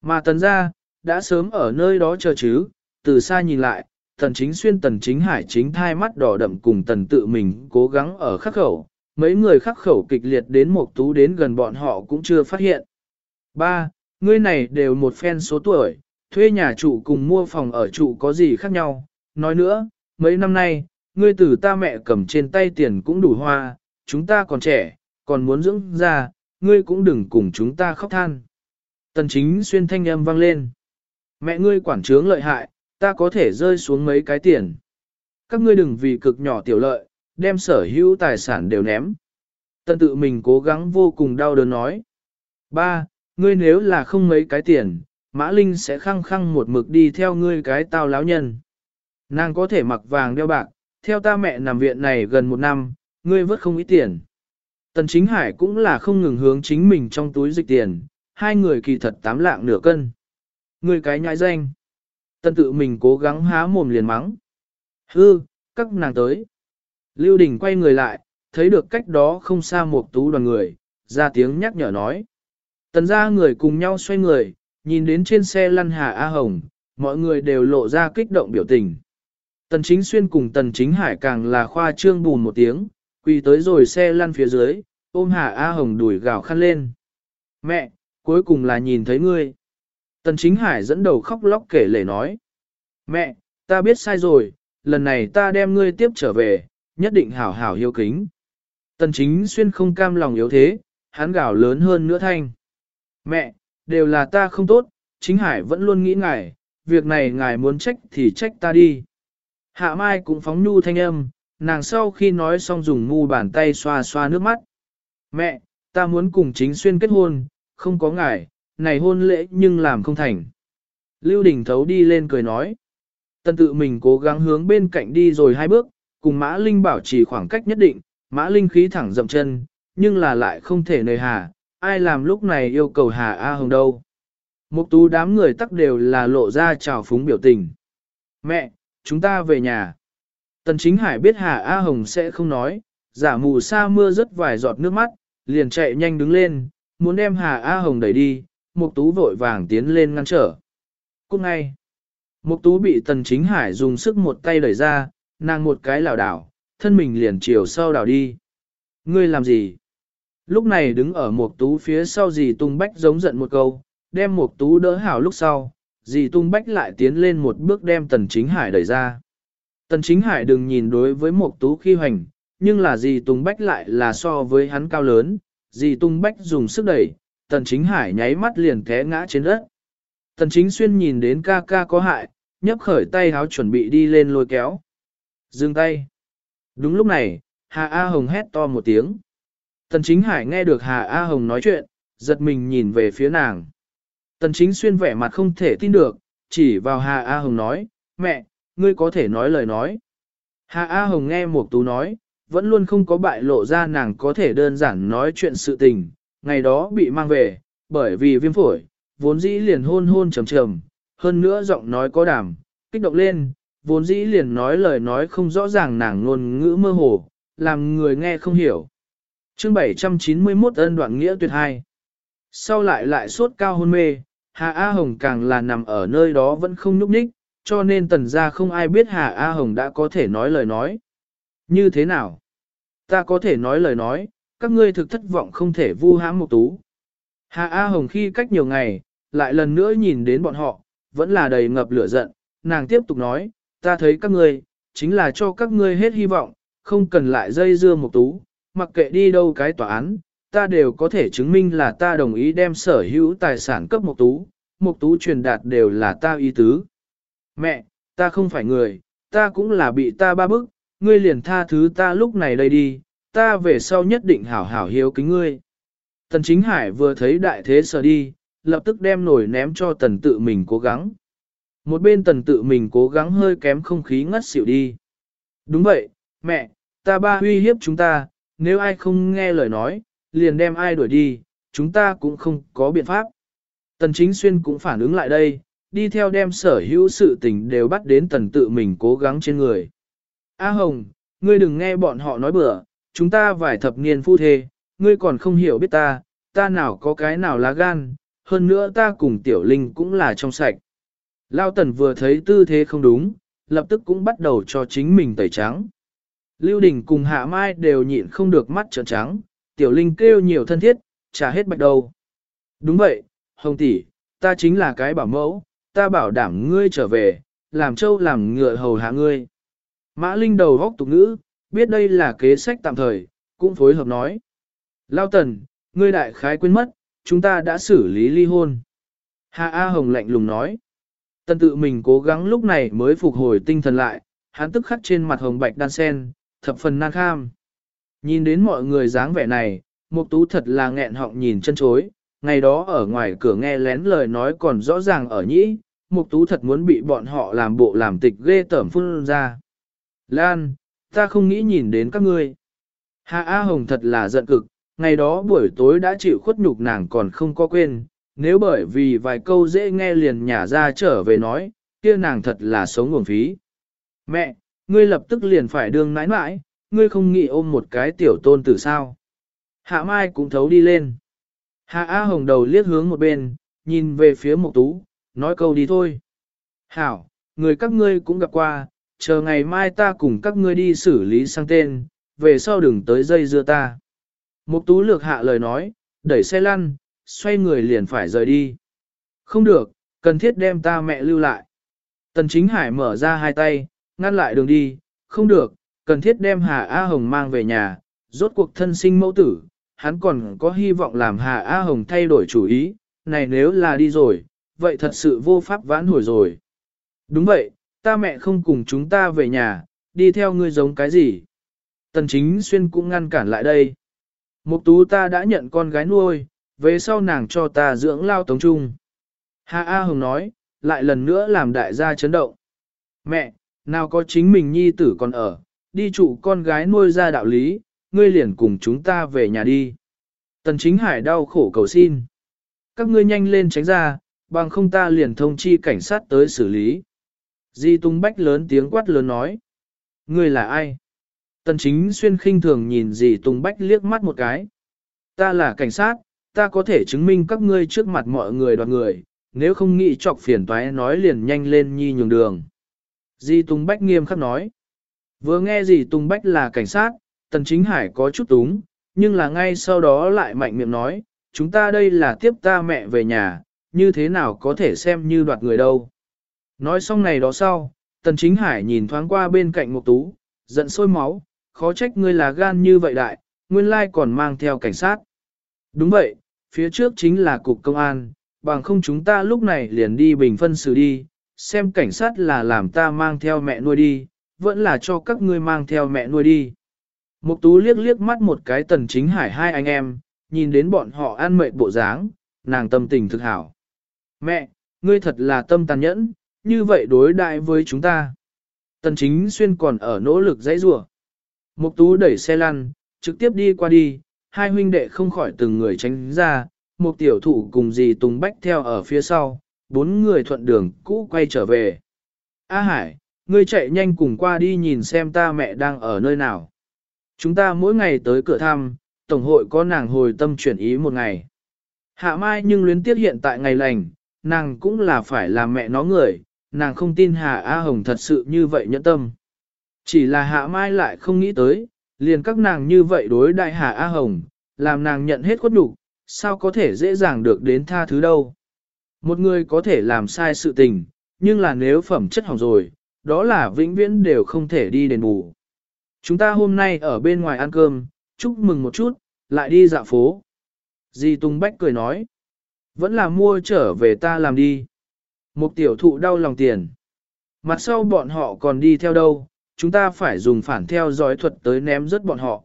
Mà tần ra, đã sớm ở nơi đó chờ chứ, từ xa nhìn lại, tần chính xuyên tần chính hải chính thai mắt đỏ đậm cùng tần tự mình cố gắng ở khắc khẩu, mấy người khắc khẩu kịch liệt đến một tú đến gần bọn họ cũng chưa phát hiện. Ba, ngươi này đều một phen số tuổi, thuê nhà trụ cùng mua phòng ở trụ có gì khác nhau, nói nữa, mấy năm nay, ngươi từ ta mẹ cầm trên tay tiền cũng đủ hoa, chúng ta còn trẻ, còn muốn dưỡng ra, ngươi cũng đừng cùng chúng ta khóc than. Tần chính xuyên thanh âm vang lên. Mẹ ngươi quản trướng lợi hại, ta có thể rơi xuống mấy cái tiền. Các ngươi đừng vì cực nhỏ tiểu lợi, đem sở hữu tài sản đều ném. Tần tự mình cố gắng vô cùng đau đớn nói. Ba, ngươi nếu là không mấy cái tiền, Mã Linh sẽ khăng khăng một mực đi theo ngươi cái tao láo nhân. Nàng có thể mặc vàng đeo bạc, theo ta mẹ nằm viện này gần một năm, ngươi vớt không ít tiền. Tần chính hải cũng là không ngừng hướng chính mình trong túi dịch tiền, hai người kỳ thật tám lạng nửa cân. Ngươi cái nhãi danh. tân tự mình cố gắng há mồm liền mắng. Hư, các nàng tới. Lưu Đình quay người lại, thấy được cách đó không xa một tú đoàn người, ra tiếng nhắc nhở nói. Tần ra người cùng nhau xoay người, nhìn đến trên xe lăn Hà A Hồng, mọi người đều lộ ra kích động biểu tình. Tần chính xuyên cùng tần chính hải càng là khoa trương bùn một tiếng, quỳ tới rồi xe lăn phía dưới, ôm Hà A Hồng đuổi gào khăn lên. Mẹ, cuối cùng là nhìn thấy ngươi. Tần chính hải dẫn đầu khóc lóc kể lể nói. Mẹ, ta biết sai rồi, lần này ta đem ngươi tiếp trở về, nhất định hảo hảo hiếu kính. Tần chính xuyên không cam lòng yếu thế, hắn gào lớn hơn nữa thanh. Mẹ, đều là ta không tốt, chính hải vẫn luôn nghĩ ngài, việc này ngài muốn trách thì trách ta đi. Hạ Mai cũng phóng nhu thanh âm, nàng sau khi nói xong dùng ngu bàn tay xoa xoa nước mắt. Mẹ, ta muốn cùng chính xuyên kết hôn, không có ngài, này hôn lễ nhưng làm không thành. Lưu Đình Thấu đi lên cười nói. Tân tự mình cố gắng hướng bên cạnh đi rồi hai bước, cùng Mã Linh bảo trì khoảng cách nhất định, Mã Linh khí thẳng dậm chân, nhưng là lại không thể nơi hà, ai làm lúc này yêu cầu Hà A Hồng đâu. Mục tú đám người tắc đều là lộ ra trào phúng biểu tình. Mẹ, chúng ta về nhà. Tần chính hải biết Hà A Hồng sẽ không nói, giả mù sa mưa rất vài giọt nước mắt, liền chạy nhanh đứng lên, muốn đem Hà A Hồng đẩy đi, Mục tú vội vàng tiến lên ngăn trở. Cũng ngay, Mục tú bị tần chính hải dùng sức một tay đẩy ra, nàng một cái lảo đảo, thân mình liền chiều sau đảo đi. Ngươi làm gì? Lúc này đứng ở Mục tú phía sau dì tung bách giống giận một câu, đem Mục tú đỡ hảo lúc sau, dì tung bách lại tiến lên một bước đem tần chính hải đẩy ra. Tần chính hải đừng nhìn đối với Mục tú khi hoành, nhưng là dì tung bách lại là so với hắn cao lớn, dì tung bách dùng sức đẩy, tần chính hải nháy mắt liền té ngã trên đất. Tần chính xuyên nhìn đến ca ca có hại, nhấp khởi tay háo chuẩn bị đi lên lôi kéo. Dừng tay. Đúng lúc này, Hà A Hồng hét to một tiếng. Tần Chính Hải nghe được Hà A Hồng nói chuyện, giật mình nhìn về phía nàng. Tần Chính Xuyên vẻ mặt không thể tin được, chỉ vào Hà A Hồng nói, mẹ, ngươi có thể nói lời nói. Hà A Hồng nghe Mục Tú nói, vẫn luôn không có bại lộ ra nàng có thể đơn giản nói chuyện sự tình, ngày đó bị mang về, bởi vì viêm phổi, vốn dĩ liền hôn hôn trầm trầm, hơn nữa giọng nói có đảm, kích động lên, vốn dĩ liền nói lời nói không rõ ràng nàng ngôn ngữ mơ hồ, làm người nghe không hiểu. chương 791 ân đoạn nghĩa tuyệt hai. Sau lại lại sốt cao hôn mê, Hà A Hồng càng là nằm ở nơi đó vẫn không nhúc nhích, cho nên tần ra không ai biết Hà A Hồng đã có thể nói lời nói. Như thế nào? Ta có thể nói lời nói, các ngươi thực thất vọng không thể vu hãm một tú. Hà A Hồng khi cách nhiều ngày, lại lần nữa nhìn đến bọn họ, vẫn là đầy ngập lửa giận, nàng tiếp tục nói, ta thấy các ngươi, chính là cho các ngươi hết hy vọng, không cần lại dây dưa một tú, mặc kệ đi đâu cái tòa án, ta đều có thể chứng minh là ta đồng ý đem sở hữu tài sản cấp một tú, một tú truyền đạt đều là ta ý tứ. Mẹ, ta không phải người, ta cũng là bị ta ba bức, ngươi liền tha thứ ta lúc này đây đi, ta về sau nhất định hảo hảo hiếu kính ngươi. Tần chính hải vừa thấy đại thế sở đi, lập tức đem nổi ném cho tần tự mình cố gắng. Một bên tần tự mình cố gắng hơi kém không khí ngất xỉu đi. Đúng vậy, mẹ, ta ba huy hiếp chúng ta, nếu ai không nghe lời nói, liền đem ai đuổi đi, chúng ta cũng không có biện pháp. Tần chính xuyên cũng phản ứng lại đây, đi theo đem sở hữu sự tình đều bắt đến tần tự mình cố gắng trên người. A Hồng, ngươi đừng nghe bọn họ nói bừa, chúng ta vài thập niên phu thê, ngươi còn không hiểu biết ta, ta nào có cái nào lá gan, hơn nữa ta cùng tiểu linh cũng là trong sạch. Lao tần vừa thấy tư thế không đúng, lập tức cũng bắt đầu cho chính mình tẩy trắng. Lưu Đình cùng Hạ Mai đều nhịn không được mắt trợn trắng, tiểu linh kêu nhiều thân thiết, trả hết bạch đầu. Đúng vậy, Hồng tỷ, ta chính là cái bảo mẫu, ta bảo đảm ngươi trở về, làm trâu làm ngựa hầu hạ ngươi. Mã Linh đầu góc tục ngữ, biết đây là kế sách tạm thời, cũng phối hợp nói. Lao tần, ngươi đại khái quên mất, chúng ta đã xử lý ly hôn. Hạ A Hồng lạnh lùng nói. Tần tự mình cố gắng lúc này mới phục hồi tinh thần lại, hắn tức khắc trên mặt hồng bạch đan sen, thập phần nan kham. Nhìn đến mọi người dáng vẻ này, Mục Tú thật là nghẹn họng nhìn chân chối, ngày đó ở ngoài cửa nghe lén lời nói còn rõ ràng ở nhĩ, Mục Tú thật muốn bị bọn họ làm bộ làm tịch ghê tởm phun ra. Lan, ta không nghĩ nhìn đến các ngươi. Hạ A Hồng thật là giận cực, ngày đó buổi tối đã chịu khuất nhục nàng còn không có quên, nếu bởi vì vài câu dễ nghe liền nhả ra trở về nói, kia nàng thật là sống nguồn phí. Mẹ, ngươi lập tức liền phải đương nãi nãi, ngươi không nghĩ ôm một cái tiểu tôn tử sao. Hạ Mai cũng thấu đi lên. Hạ A Hồng đầu liếc hướng một bên, nhìn về phía Mộc Tú, nói câu đi thôi. Hảo, người các ngươi cũng gặp qua, chờ ngày mai ta cùng các ngươi đi xử lý sang tên, về sau đừng tới dây dưa ta. Mục tú lược hạ lời nói, đẩy xe lăn, xoay người liền phải rời đi. Không được, cần thiết đem ta mẹ lưu lại. Tần chính hải mở ra hai tay, ngăn lại đường đi, không được, cần thiết đem Hà A Hồng mang về nhà, rốt cuộc thân sinh mẫu tử, hắn còn có hy vọng làm Hà A Hồng thay đổi chủ ý, này nếu là đi rồi, vậy thật sự vô pháp vãn hồi rồi. Đúng vậy, ta mẹ không cùng chúng ta về nhà, đi theo ngươi giống cái gì. Tần chính xuyên cũng ngăn cản lại đây. Mục tú ta đã nhận con gái nuôi, về sau nàng cho ta dưỡng lao tống trung. Hà A Hồng nói, lại lần nữa làm đại gia chấn động. Mẹ, nào có chính mình nhi tử còn ở, đi trụ con gái nuôi ra đạo lý, ngươi liền cùng chúng ta về nhà đi. Tần chính hải đau khổ cầu xin. Các ngươi nhanh lên tránh ra, bằng không ta liền thông chi cảnh sát tới xử lý. Di Tung Bách lớn tiếng quát lớn nói. Ngươi là ai? Tần chính xuyên khinh thường nhìn dì Tung Bách liếc mắt một cái. Ta là cảnh sát, ta có thể chứng minh các ngươi trước mặt mọi người đoạt người, nếu không nghĩ chọc phiền toái nói liền nhanh lên nhi nhường đường. Di Tung Bách nghiêm khắc nói. Vừa nghe dì Tung Bách là cảnh sát, Tần Chính Hải có chút túng, nhưng là ngay sau đó lại mạnh miệng nói, chúng ta đây là tiếp ta mẹ về nhà, như thế nào có thể xem như đoạt người đâu. Nói xong này đó sau, Tần Chính Hải nhìn thoáng qua bên cạnh mục tú, giận sôi máu, khó trách ngươi là gan như vậy đại, nguyên lai còn mang theo cảnh sát. Đúng vậy, phía trước chính là cục công an, bằng không chúng ta lúc này liền đi bình phân xử đi, xem cảnh sát là làm ta mang theo mẹ nuôi đi, vẫn là cho các ngươi mang theo mẹ nuôi đi. Mục tú liếc liếc mắt một cái tần chính hải hai anh em, nhìn đến bọn họ ăn mệt bộ dáng, nàng tâm tình thực hảo. Mẹ, ngươi thật là tâm tàn nhẫn, như vậy đối đại với chúng ta. Tần chính xuyên còn ở nỗ lực dãy rủa. Mục tú đẩy xe lăn, trực tiếp đi qua đi, hai huynh đệ không khỏi từng người tránh ra, một tiểu thủ cùng dì Tùng Bách theo ở phía sau, bốn người thuận đường cũ quay trở về. A Hải, ngươi chạy nhanh cùng qua đi nhìn xem ta mẹ đang ở nơi nào. Chúng ta mỗi ngày tới cửa thăm, Tổng hội có nàng hồi tâm chuyển ý một ngày. Hạ Mai nhưng luyến tiếc hiện tại ngày lành, nàng cũng là phải làm mẹ nó người, nàng không tin Hạ A Hồng thật sự như vậy nhẫn tâm. Chỉ là Hạ Mai lại không nghĩ tới, liền các nàng như vậy đối đại Hạ A Hồng, làm nàng nhận hết khuất nhục, sao có thể dễ dàng được đến tha thứ đâu. Một người có thể làm sai sự tình, nhưng là nếu phẩm chất hỏng rồi, đó là vĩnh viễn đều không thể đi đền bù. Chúng ta hôm nay ở bên ngoài ăn cơm, chúc mừng một chút, lại đi dạo phố. Di Tung Bách cười nói, vẫn là mua trở về ta làm đi. Một tiểu thụ đau lòng tiền. Mặt sau bọn họ còn đi theo đâu, chúng ta phải dùng phản theo dõi thuật tới ném rớt bọn họ.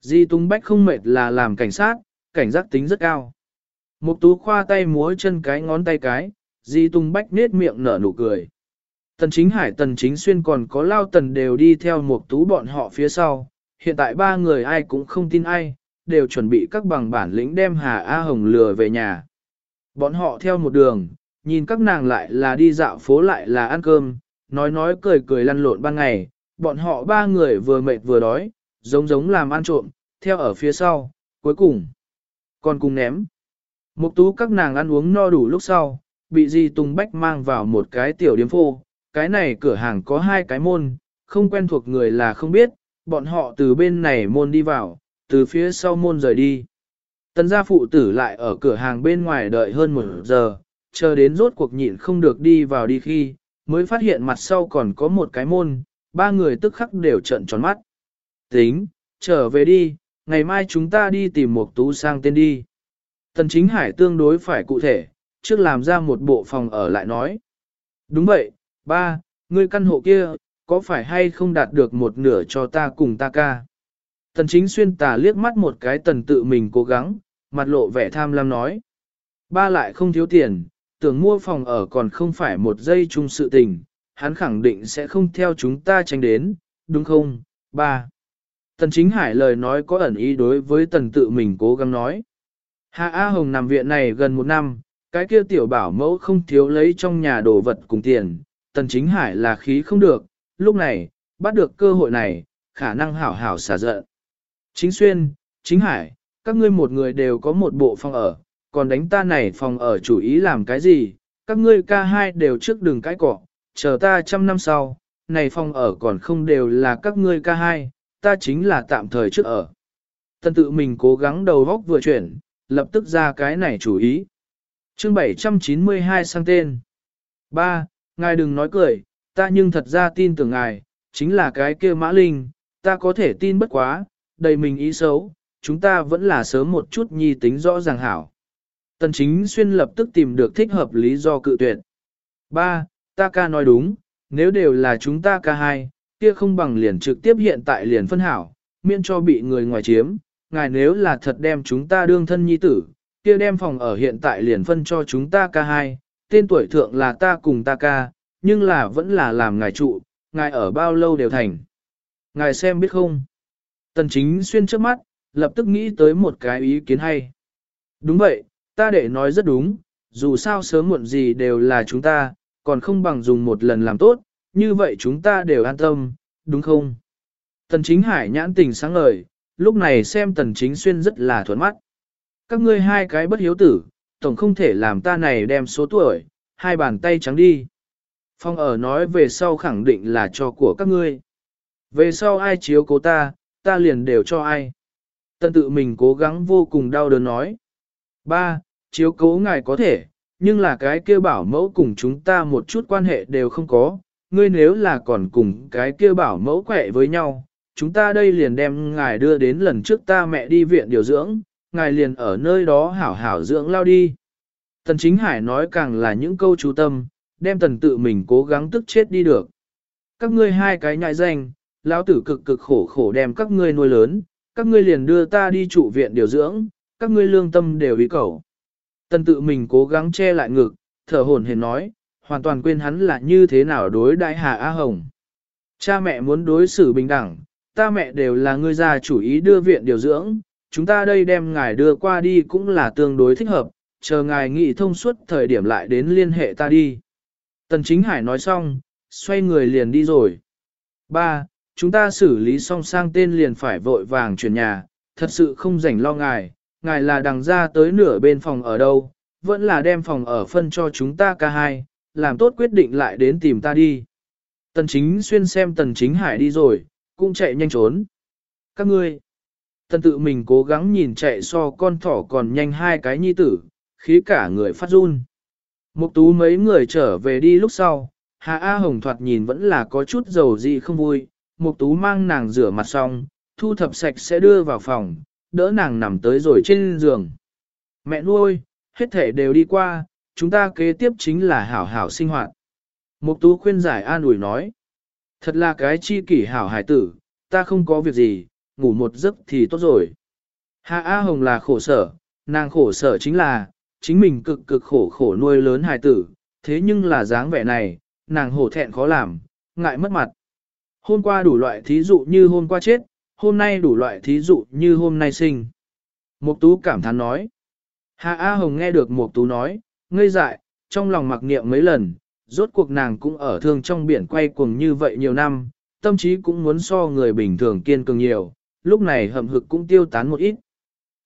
Di Tung Bách không mệt là làm cảnh sát, cảnh giác tính rất cao. Mục tú khoa tay múa chân cái ngón tay cái, Di Tung Bách nết miệng nở nụ cười. Tần chính hải tần chính xuyên còn có lao tần đều đi theo mục tú bọn họ phía sau, hiện tại ba người ai cũng không tin ai, đều chuẩn bị các bằng bản lĩnh đem Hà A Hồng lừa về nhà. Bọn họ theo một đường, nhìn các nàng lại là đi dạo phố lại là ăn cơm, nói nói cười cười lăn lộn ban ngày, bọn họ ba người vừa mệt vừa đói, giống giống làm ăn trộm, theo ở phía sau, cuối cùng, còn cùng ném. Mục tú các nàng ăn uống no đủ lúc sau, bị Di Tùng Bách mang vào một cái tiểu điếm phô, cái này cửa hàng có hai cái môn, không quen thuộc người là không biết, bọn họ từ bên này môn đi vào, từ phía sau môn rời đi. Tần gia phụ tử lại ở cửa hàng bên ngoài đợi hơn một giờ, chờ đến rốt cuộc nhịn không được đi vào đi khi, mới phát hiện mặt sau còn có một cái môn, ba người tức khắc đều trợn tròn mắt. Tính, trở về đi, ngày mai chúng ta đi tìm một tú sang tên đi. Tần chính hải tương đối phải cụ thể, trước làm ra một bộ phòng ở lại nói. Đúng vậy, ba, ngươi căn hộ kia, có phải hay không đạt được một nửa cho ta cùng ta ca? Tần chính xuyên tà liếc mắt một cái tần tự mình cố gắng, mặt lộ vẻ tham lam nói. Ba lại không thiếu tiền, tưởng mua phòng ở còn không phải một giây chung sự tình, hắn khẳng định sẽ không theo chúng ta tranh đến, đúng không, ba. Tần chính hải lời nói có ẩn ý đối với tần tự mình cố gắng nói. Hạ A Hồng nằm viện này gần một năm, cái kia tiểu bảo mẫu không thiếu lấy trong nhà đồ vật cùng tiền, tần chính hải là khí không được, lúc này, bắt được cơ hội này, khả năng hảo hảo xả giận. Chính xuyên, chính hải, các ngươi một người đều có một bộ phòng ở, còn đánh ta này phòng ở chủ ý làm cái gì, các ngươi ca hai đều trước đường cái cọ, chờ ta trăm năm sau, này phòng ở còn không đều là các ngươi ca hai, ta chính là tạm thời trước ở. Tân tự mình cố gắng đầu góc vừa chuyển, lập tức ra cái này chủ ý. chương 792 sang tên. ba Ngài đừng nói cười, ta nhưng thật ra tin tưởng ngài, chính là cái kia mã linh, ta có thể tin bất quá, đầy mình ý xấu, chúng ta vẫn là sớm một chút nhi tính rõ ràng hảo. Tần chính xuyên lập tức tìm được thích hợp lý do cự tuyệt. ba Ta ca nói đúng, nếu đều là chúng ta ca hai, kia không bằng liền trực tiếp hiện tại liền phân hảo, miễn cho bị người ngoài chiếm. Ngài nếu là thật đem chúng ta đương thân nhi tử, kia đem phòng ở hiện tại liền phân cho chúng ta ca hai, tên tuổi thượng là ta cùng ta ca, nhưng là vẫn là làm ngài trụ, ngài ở bao lâu đều thành. Ngài xem biết không? Tần chính xuyên trước mắt, lập tức nghĩ tới một cái ý kiến hay. Đúng vậy, ta để nói rất đúng, dù sao sớm muộn gì đều là chúng ta, còn không bằng dùng một lần làm tốt, như vậy chúng ta đều an tâm, đúng không? Tần chính hải nhãn tình sáng ngời, lúc này xem tần chính xuyên rất là thuận mắt. Các ngươi hai cái bất hiếu tử, tổng không thể làm ta này đem số tuổi, hai bàn tay trắng đi. Phong ở nói về sau khẳng định là cho của các ngươi. Về sau ai chiếu cố ta, ta liền đều cho ai. Tần tự mình cố gắng vô cùng đau đớn nói. Ba, chiếu cố ngài có thể, nhưng là cái kia bảo mẫu cùng chúng ta một chút quan hệ đều không có, ngươi nếu là còn cùng cái kia bảo mẫu quẹ với nhau, chúng ta đây liền đem ngài đưa đến lần trước ta mẹ đi viện điều dưỡng, ngài liền ở nơi đó hảo hảo dưỡng lao đi. Tần chính hải nói càng là những câu chú tâm, đem tần tự mình cố gắng tức chết đi được. Các ngươi hai cái nhại danh, lão tử cực cực khổ khổ đem các ngươi nuôi lớn, các ngươi liền đưa ta đi trụ viện điều dưỡng, các ngươi lương tâm đều ý cầu. Tần tự mình cố gắng che lại ngực, thở hồn hển nói, hoàn toàn quên hắn là như thế nào đối đại Hà A Hồng. Cha mẹ muốn đối xử bình đẳng, ta mẹ đều là người già chủ ý đưa viện điều dưỡng, chúng ta đây đem ngài đưa qua đi cũng là tương đối thích hợp, chờ ngài nghị thông suốt thời điểm lại đến liên hệ ta đi. Tần Chính Hải nói xong, xoay người liền đi rồi. Ba, chúng ta xử lý xong sang tên liền phải vội vàng chuyển nhà, thật sự không rảnh lo ngài, ngài là đằng ra tới nửa bên phòng ở đâu, vẫn là đem phòng ở phân cho chúng ta ca hai, làm tốt quyết định lại đến tìm ta đi. Tần chính xuyên xem tần chính hải đi rồi, cũng chạy nhanh trốn. Các ngươi, tần tự mình cố gắng nhìn chạy so con thỏ còn nhanh hai cái nhi tử, khí cả người phát run. Mục tú mấy người trở về đi lúc sau, Hà A Hồng thoạt nhìn vẫn là có chút dầu gì không vui, Mục tú mang nàng rửa mặt xong, thu thập sạch sẽ đưa vào phòng, đỡ nàng nằm tới rồi trên giường. Mẹ nuôi, hết thể đều đi qua, chúng ta kế tiếp chính là hảo hảo sinh hoạt. Mục tú khuyên giải an ủi nói. Thật là cái chi kỷ hảo hải tử, ta không có việc gì, ngủ một giấc thì tốt rồi. Hạ A Hồng là khổ sở, nàng khổ sở chính là, chính mình cực cực khổ khổ nuôi lớn hài tử, thế nhưng là dáng vẻ này, nàng hổ thẹn khó làm, ngại mất mặt. Hôm qua đủ loại thí dụ như hôm qua chết, hôm nay đủ loại thí dụ như hôm nay sinh. Mục tú cảm thán nói. Hạ A Hồng nghe được Mục tú nói, ngây dại, trong lòng mặc niệm mấy lần, rốt cuộc nàng cũng ở thương trong biển quay cuồng như vậy nhiều năm, tâm trí cũng muốn so người bình thường kiên cường nhiều, lúc này hậm hực cũng tiêu tán một ít.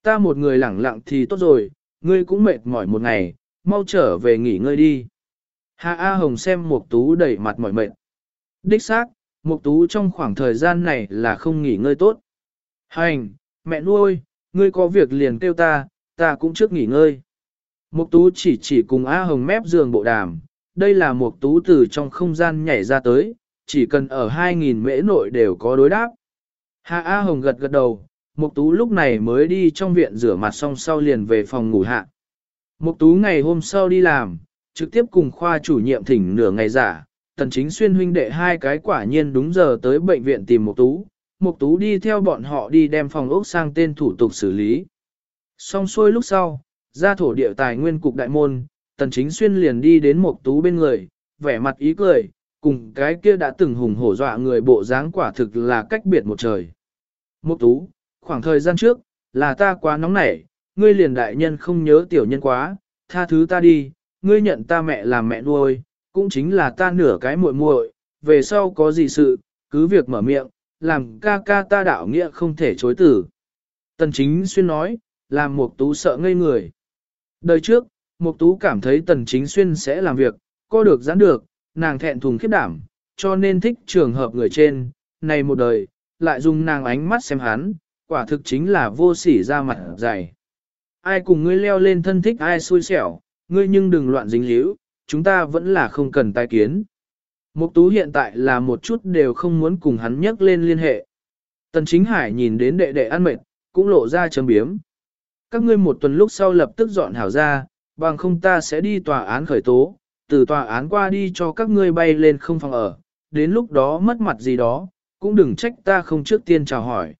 Ta một người lẳng lặng thì tốt rồi, ngươi cũng mệt mỏi một ngày, mau trở về nghỉ ngơi đi. Hạ A Hồng xem Mục Tú đầy mặt mỏi mệt. Đích xác, Mục Tú trong khoảng thời gian này là không nghỉ ngơi tốt. Hành, mẹ nuôi, ngươi có việc liền kêu ta, ta cũng trước nghỉ ngơi. Mục Tú chỉ chỉ cùng A Hồng mép giường bộ đàm, đây là Mục Tú từ trong không gian nhảy ra tới, chỉ cần ở 2.000 mễ nội đều có đối đáp. Hạ A Hồng gật gật đầu, Mục Tú lúc này mới đi trong viện rửa mặt xong sau liền về phòng ngủ hạ. Mục Tú ngày hôm sau đi làm, trực tiếp cùng khoa chủ nhiệm thỉnh nửa ngày giả, tần chính xuyên huynh đệ hai cái quả nhiên đúng giờ tới bệnh viện tìm Mục Tú. Mục Tú đi theo bọn họ đi đem phòng ốc sang tên thủ tục xử lý. Xong xuôi lúc sau, ra thổ địa tài nguyên cục đại môn, tần chính xuyên liền đi đến Mục Tú bên người, vẻ mặt ý cười, cùng cái kia đã từng hùng hổ dọa người bộ dáng quả thực là cách biệt một trời. Mục Tú, khoảng thời gian trước, là ta quá nóng nảy, ngươi liền đại nhân không nhớ tiểu nhân quá, tha thứ ta đi, ngươi nhận ta mẹ làm mẹ nuôi, cũng chính là ta nửa cái muội muội, về sau có gì sự, cứ việc mở miệng, làm ca ca ta đạo nghĩa không thể chối tử. Tần chính xuyên nói, làm Mục Tú sợ ngây người. Đời trước, Mục Tú cảm thấy Tần Chính Xuyên sẽ làm việc, có được giãn được, nàng thẹn thùng khiếp đảm, cho nên thích trường hợp người trên, này một đời, lại dùng nàng ánh mắt xem hắn, quả thực chính là vô sỉ ra mặt dày. Ai cùng ngươi leo lên thân thích ai xui xẻo, ngươi nhưng đừng loạn dính líu, chúng ta vẫn là không cần tai kiến. Mục tú hiện tại là một chút đều không muốn cùng hắn nhắc lên liên hệ. Tần chính hải nhìn đến đệ đệ ăn mệt, cũng lộ ra chấm biếm. Các ngươi một tuần lúc sau lập tức dọn hảo ra, bằng không ta sẽ đi tòa án khởi tố, từ tòa án qua đi cho các ngươi bay lên không phòng ở, đến lúc đó mất mặt gì đó, cũng đừng trách ta không trước tiên chào hỏi.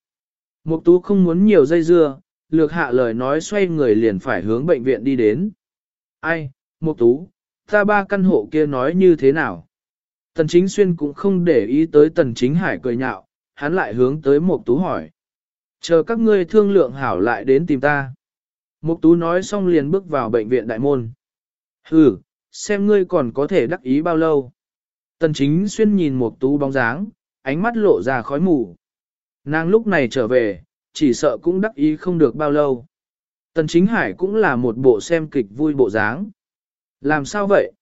Mục tú không muốn nhiều dây dưa, lược hạ lời nói xoay người liền phải hướng bệnh viện đi đến. Ai, Mục tú, ta ba căn hộ kia nói như thế nào? Tần chính xuyên cũng không để ý tới tần chính hải cười nhạo, hắn lại hướng tới Mục tú hỏi. Chờ các ngươi thương lượng hảo lại đến tìm ta. Mục tú nói xong liền bước vào bệnh viện đại môn. Hừ, xem ngươi còn có thể đắc ý bao lâu. Tần chính xuyên nhìn Mục tú bóng dáng, ánh mắt lộ ra khói mù. Nàng lúc này trở về, chỉ sợ cũng đắc ý không được bao lâu. Tần chính hải cũng là một bộ xem kịch vui bộ dáng. Làm sao vậy?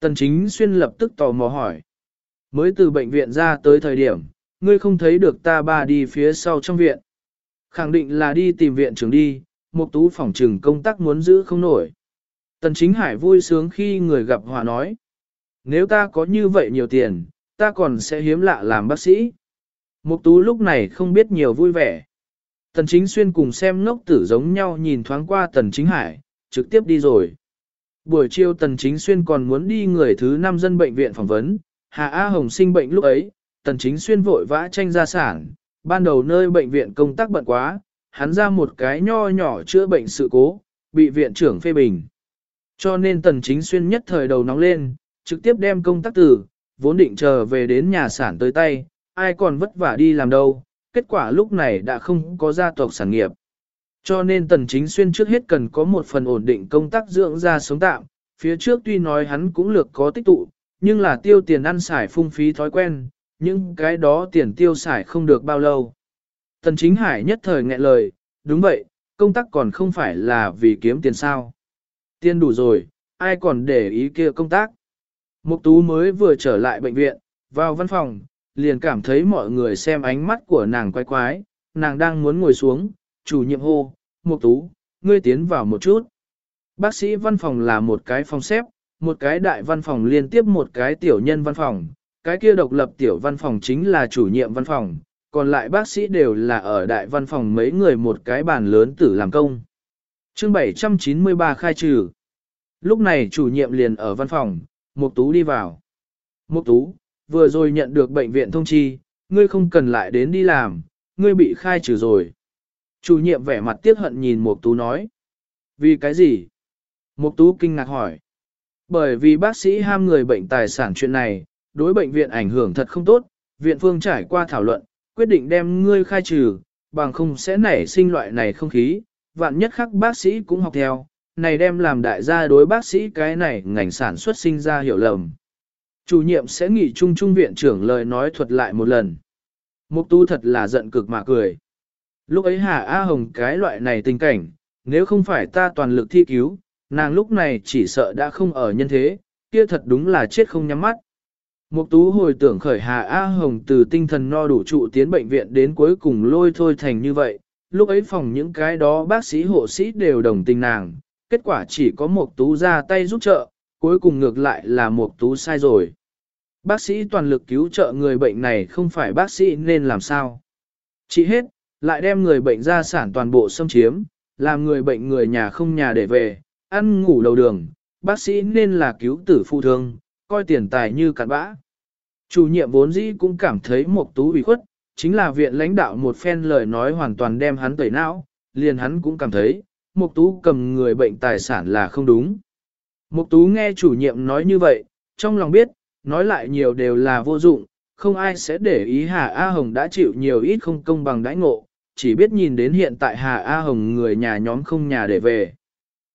Tần chính xuyên lập tức tò mò hỏi. Mới từ bệnh viện ra tới thời điểm, ngươi không thấy được ta ba đi phía sau trong viện. Khẳng định là đi tìm viện trưởng đi, một tú phòng trừng công tác muốn giữ không nổi. Tần chính hải vui sướng khi người gặp hòa nói. Nếu ta có như vậy nhiều tiền, ta còn sẽ hiếm lạ làm bác sĩ. Mục tú lúc này không biết nhiều vui vẻ. Tần chính xuyên cùng xem ngốc tử giống nhau nhìn thoáng qua tần chính hải, trực tiếp đi rồi. Buổi chiều tần chính xuyên còn muốn đi người thứ năm dân bệnh viện phỏng vấn, Hà A Hồng sinh bệnh lúc ấy, tần chính xuyên vội vã tranh gia sản, ban đầu nơi bệnh viện công tác bận quá, hắn ra một cái nho nhỏ chữa bệnh sự cố, bị viện trưởng phê bình. Cho nên tần chính xuyên nhất thời đầu nóng lên, trực tiếp đem công tác từ, vốn định chờ về đến nhà sản tới tay, ai còn vất vả đi làm đâu, kết quả lúc này đã không có gia tộc sản nghiệp. Cho nên tần chính xuyên trước hết cần có một phần ổn định công tác dưỡng ra sống tạm, phía trước tuy nói hắn cũng lược có tích tụ, nhưng là tiêu tiền ăn xài phung phí thói quen, những cái đó tiền tiêu xài không được bao lâu. Tần chính hải nhất thời nghẹn lời, đúng vậy, công tác còn không phải là vì kiếm tiền sao. Tiền đủ rồi, ai còn để ý kia công tác. Mục tú mới vừa trở lại bệnh viện, vào văn phòng, liền cảm thấy mọi người xem ánh mắt của nàng quái quái, nàng đang muốn ngồi xuống, chủ nhiệm hô, Mục tú, ngươi tiến vào một chút. Bác sĩ văn phòng là một cái phòng xếp, một cái đại văn phòng liên tiếp một cái tiểu nhân văn phòng, cái kia độc lập tiểu văn phòng chính là chủ nhiệm văn phòng, còn lại bác sĩ đều là ở đại văn phòng mấy người một cái bàn lớn tử làm công. Chương 793 khai trừ. Lúc này chủ nhiệm liền ở văn phòng, Mục Tú đi vào. Mục Tú, vừa rồi nhận được bệnh viện thông chi, ngươi không cần lại đến đi làm, ngươi bị khai trừ rồi. Chủ nhiệm vẻ mặt tiếc hận nhìn Mục Tú nói. Vì cái gì? Mục Tú kinh ngạc hỏi. Bởi vì bác sĩ ham người bệnh tài sản chuyện này, đối bệnh viện ảnh hưởng thật không tốt, viện phương trải qua thảo luận, quyết định đem ngươi khai trừ, bằng không sẽ nảy sinh loại này không khí, vạn nhất khắc bác sĩ cũng học theo, này đem làm đại gia đối bác sĩ cái này ngành sản xuất sinh ra hiểu lầm. Chủ nhiệm sẽ nghỉ Chung trung viện trưởng lời nói thuật lại một lần. Mục tu thật là giận cực mà cười. Lúc ấy Hà A Hồng cái loại này tình cảnh, nếu không phải ta toàn lực thi cứu, nàng lúc này chỉ sợ đã không ở nhân thế, kia thật đúng là chết không nhắm mắt. Mục tú hồi tưởng khởi Hà A Hồng từ tinh thần no đủ trụ tiến bệnh viện đến cuối cùng lôi thôi thành như vậy, lúc ấy phòng những cái đó bác sĩ hộ sĩ đều đồng tình nàng, kết quả chỉ có Mục tú ra tay giúp trợ, cuối cùng ngược lại là Mục tú sai rồi. Bác sĩ toàn lực cứu trợ người bệnh này không phải bác sĩ nên làm sao. Chỉ hết, lại đem người bệnh ra sản toàn bộ xâm chiếm, làm người bệnh người nhà không nhà để về, ăn ngủ đầu đường, bác sĩ nên là cứu tử phụ thương, coi tiền tài như cặn bã. Chủ nhiệm vốn dĩ cũng cảm thấy một tú bị khuất, chính là viện lãnh đạo một phen lời nói hoàn toàn đem hắn tẩy não, liền hắn cũng cảm thấy, Mục Tú cầm người bệnh tài sản là không đúng. Mục Tú nghe chủ nhiệm nói như vậy, trong lòng biết, nói lại nhiều đều là vô dụng, không ai sẽ để ý Hà A Hồng đã chịu nhiều ít không công bằng đãi ngộ, chỉ biết nhìn đến hiện tại Hà A Hồng người nhà nhóm không nhà để về.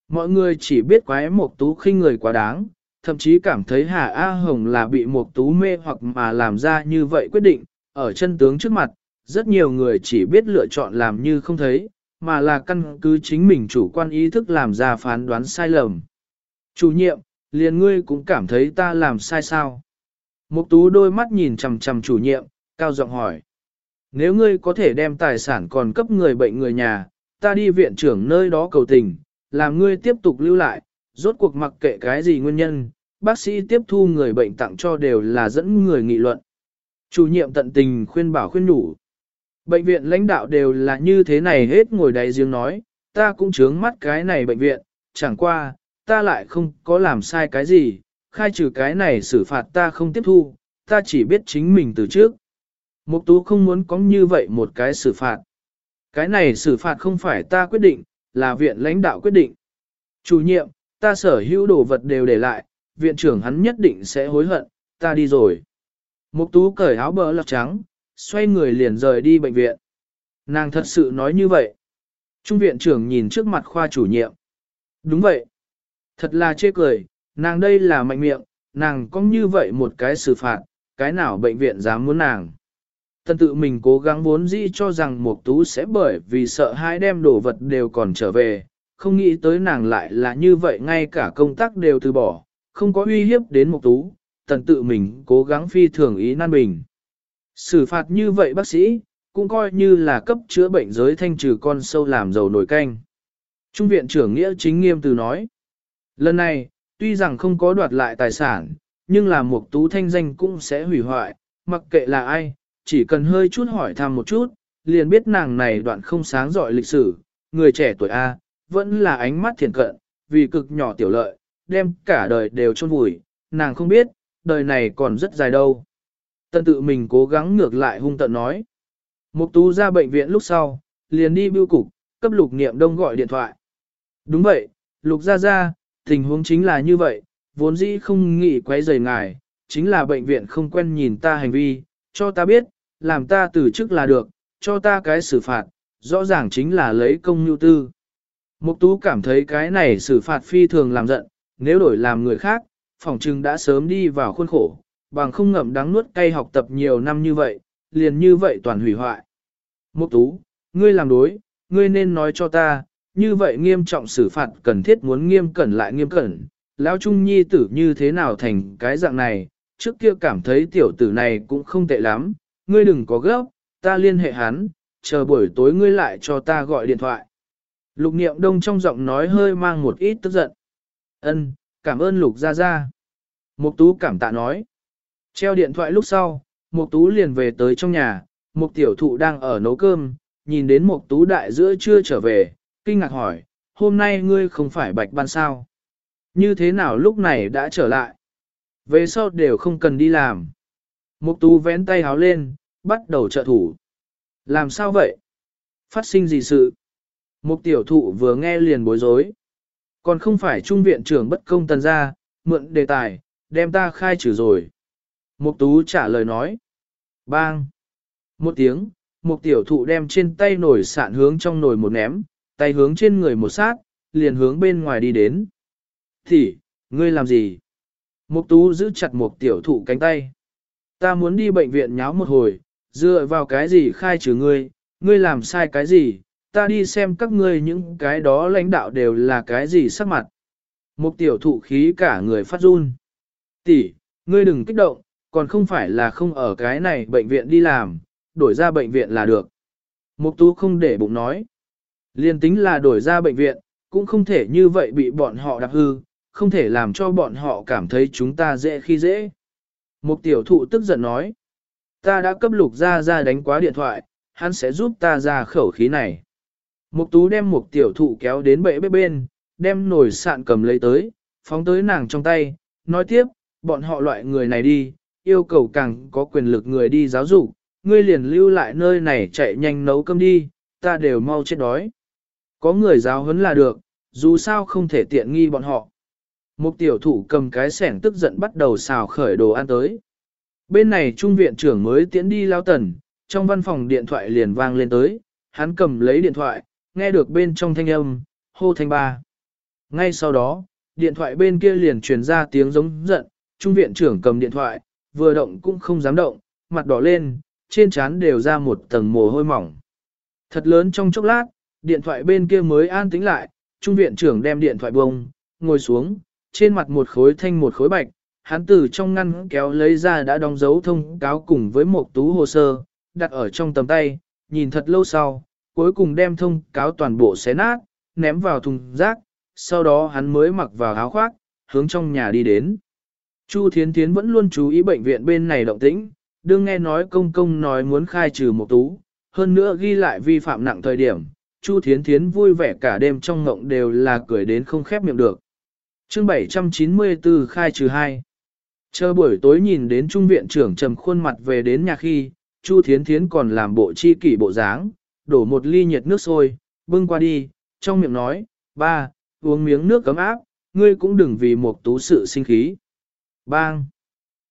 Mọi người chỉ biết quái Mục Tú khinh người quá đáng, thậm chí cảm thấy Hà A Hồng là bị Mộc tú mê hoặc mà làm ra như vậy quyết định, ở chân tướng trước mặt, rất nhiều người chỉ biết lựa chọn làm như không thấy, mà là căn cứ chính mình chủ quan ý thức làm ra phán đoán sai lầm. Chủ nhiệm, liền ngươi cũng cảm thấy ta làm sai sao? Mục tú đôi mắt nhìn chằm chằm chủ nhiệm, cao giọng hỏi. Nếu ngươi có thể đem tài sản còn cấp người bệnh người nhà, ta đi viện trưởng nơi đó cầu tình, làm ngươi tiếp tục lưu lại, rốt cuộc mặc kệ cái gì nguyên nhân, bác sĩ tiếp thu người bệnh tặng cho đều là dẫn người nghị luận. Chủ nhiệm tận tình khuyên bảo khuyên nhủ. Bệnh viện lãnh đạo đều là như thế này hết ngồi đáy riêng nói, ta cũng chướng mắt cái này bệnh viện, chẳng qua, ta lại không có làm sai cái gì, khai trừ cái này xử phạt ta không tiếp thu, ta chỉ biết chính mình từ trước. Mục tú không muốn có như vậy một cái xử phạt. Cái này xử phạt không phải ta quyết định, là viện lãnh đạo quyết định. Chủ nhiệm, ta sở hữu đồ vật đều để lại, viện trưởng hắn nhất định sẽ hối hận, ta đi rồi. Mục tú cởi áo bờ lọc trắng, xoay người liền rời đi bệnh viện. Nàng thật sự nói như vậy. Trung viện trưởng nhìn trước mặt khoa chủ nhiệm. Đúng vậy. Thật là chê cười, nàng đây là mạnh miệng, nàng có như vậy một cái xử phạt, cái nào bệnh viện dám muốn nàng. Tân tự mình cố gắng vốn dĩ cho rằng Mục Tú sẽ bởi vì sợ hai đem đồ vật đều còn trở về, không nghĩ tới nàng lại là như vậy ngay cả công tác đều từ bỏ, không có uy hiếp đến Mục Tú, tần tự mình cố gắng phi thường ý nan bình. Xử phạt như vậy bác sĩ, cũng coi như là cấp chữa bệnh giới thanh trừ con sâu làm dầu nổi canh. Trung viện trưởng Nghĩa chính nghiêm từ nói. Lần này, tuy rằng không có đoạt lại tài sản, nhưng là Mục Tú thanh danh cũng sẽ hủy hoại, mặc kệ là ai, chỉ cần hơi chút hỏi thăm một chút, liền biết nàng này đoạn không sáng giỏi lịch sử, người trẻ tuổi A, vẫn là ánh mắt thiện cận, vì cực nhỏ tiểu lợi, đem cả đời đều chôn vùi, nàng không biết, đời này còn rất dài đâu. Tân tự mình cố gắng ngược lại hung tận nói. Mục tú ra bệnh viện lúc sau, liền đi bưu cục, cấp lục niệm đông gọi điện thoại. Đúng vậy, lục ra ra, tình huống chính là như vậy, vốn dĩ không nghĩ quấy rầy ngài, chính là bệnh viện không quen nhìn ta hành vi, cho ta biết, làm ta từ chức là được, cho ta cái xử phạt, rõ ràng chính là lấy công nhu tư. Mục tú cảm thấy cái này xử phạt phi thường làm giận, nếu đổi làm người khác, phòng trừng đã sớm đi vào khuôn khổ, bằng không ngậm đắng nuốt cay học tập nhiều năm như vậy, liền như vậy toàn hủy hoại. Mục tú, ngươi làm đối, ngươi nên nói cho ta, như vậy nghiêm trọng xử phạt cần thiết muốn nghiêm cẩn lại nghiêm cẩn, lão trung nhi tử như thế nào thành cái dạng này, trước kia cảm thấy tiểu tử này cũng không tệ lắm, ngươi đừng có gấp, ta liên hệ hắn, chờ buổi tối ngươi lại cho ta gọi điện thoại. Lục niệm đông trong giọng nói hơi mang một ít tức giận. Ân, cảm ơn lục gia gia. Mục tú cảm tạ nói. Treo điện thoại lúc sau, mục tú liền về tới trong nhà, mục tiểu thụ đang ở nấu cơm, nhìn đến mục tú đại giữa trưa trở về, kinh ngạc hỏi, hôm nay ngươi không phải bạch ban sao? Như thế nào lúc này đã trở lại? Về sau đều không cần đi làm. Mục tú vén tay háo lên, bắt đầu trợ thủ. Làm sao vậy? Phát sinh gì sự? Mục tiểu thụ vừa nghe liền bối rối. Còn không phải trung viện trưởng bất công tần ra, mượn đề tài, đem ta khai trừ rồi. Mục tú trả lời nói. Bang! Một tiếng, mục tiểu thụ đem trên tay nổi sạn hướng trong nồi một ném, tay hướng trên người một sát, liền hướng bên ngoài đi đến. Thì, ngươi làm gì? Mục tú giữ chặt mục tiểu thụ cánh tay. Ta muốn đi bệnh viện nháo một hồi, dựa vào cái gì khai trừ ngươi, ngươi làm sai cái gì, ta đi xem các ngươi những cái đó lãnh đạo đều là cái gì sắc mặt. Mục tiểu thụ khí cả người phát run. Tỷ, ngươi đừng kích động, còn không phải là không ở cái này bệnh viện đi làm, đổi ra bệnh viện là được. Mục tú không để bụng nói. Liên tính là đổi ra bệnh viện, cũng không thể như vậy bị bọn họ đạp hư, không thể làm cho bọn họ cảm thấy chúng ta dễ khi dễ. Mục tiểu thụ tức giận nói. Ta đã cấp lục ra ra đánh quá điện thoại, hắn sẽ giúp ta ra khẩu khí này. Mục tú đem mục tiểu thụ kéo đến bệ bếp bên, đem nồi sạn cầm lấy tới, phóng tới nàng trong tay, nói tiếp, bọn họ loại người này đi, yêu cầu càng có quyền lực người đi giáo dục, ngươi liền lưu lại nơi này chạy nhanh nấu cơm đi, ta đều mau chết đói. Có người giáo huấn là được, dù sao không thể tiện nghi bọn họ. Một tiểu thủ cầm cái sẻng tức giận bắt đầu xào khởi đồ ăn tới. Bên này trung viện trưởng mới tiến đi lao tần, trong văn phòng điện thoại liền vang lên tới, hắn cầm lấy điện thoại, nghe được bên trong thanh âm, hô thanh ba. Ngay sau đó, điện thoại bên kia liền truyền ra tiếng giống giận, trung viện trưởng cầm điện thoại, vừa động cũng không dám động, mặt đỏ lên, trên trán đều ra một tầng mồ hôi mỏng. Thật lớn trong chốc lát, điện thoại bên kia mới an tĩnh lại, trung viện trưởng đem điện thoại bông, ngồi xuống, trên mặt một khối thanh một khối bạch, hắn từ trong ngăn kéo lấy ra đã đóng dấu thông cáo cùng với một tú hồ sơ, đặt ở trong tầm tay, nhìn thật lâu sau, cuối cùng đem thông cáo toàn bộ xé nát, ném vào thùng rác, sau đó hắn mới mặc vào áo khoác, hướng trong nhà đi đến. Chu Thiến Thiến vẫn luôn chú ý bệnh viện bên này động tĩnh, đương nghe nói công công nói muốn khai trừ một tú, hơn nữa ghi lại vi phạm nặng thời điểm, Chu Thiến Thiến vui vẻ cả đêm trong ngộng đều là cười đến không khép miệng được. Chương 794 khai trừ 2 Chờ buổi tối nhìn đến trung viện trưởng trầm khuôn mặt về đến nhà khi, Chu Thiến Thiến còn làm bộ chi kỷ bộ dáng, đổ một ly nhiệt nước sôi, bưng qua đi, trong miệng nói, ba, uống miếng nước cấm áp, ngươi cũng đừng vì một tú sự sinh khí. Bang!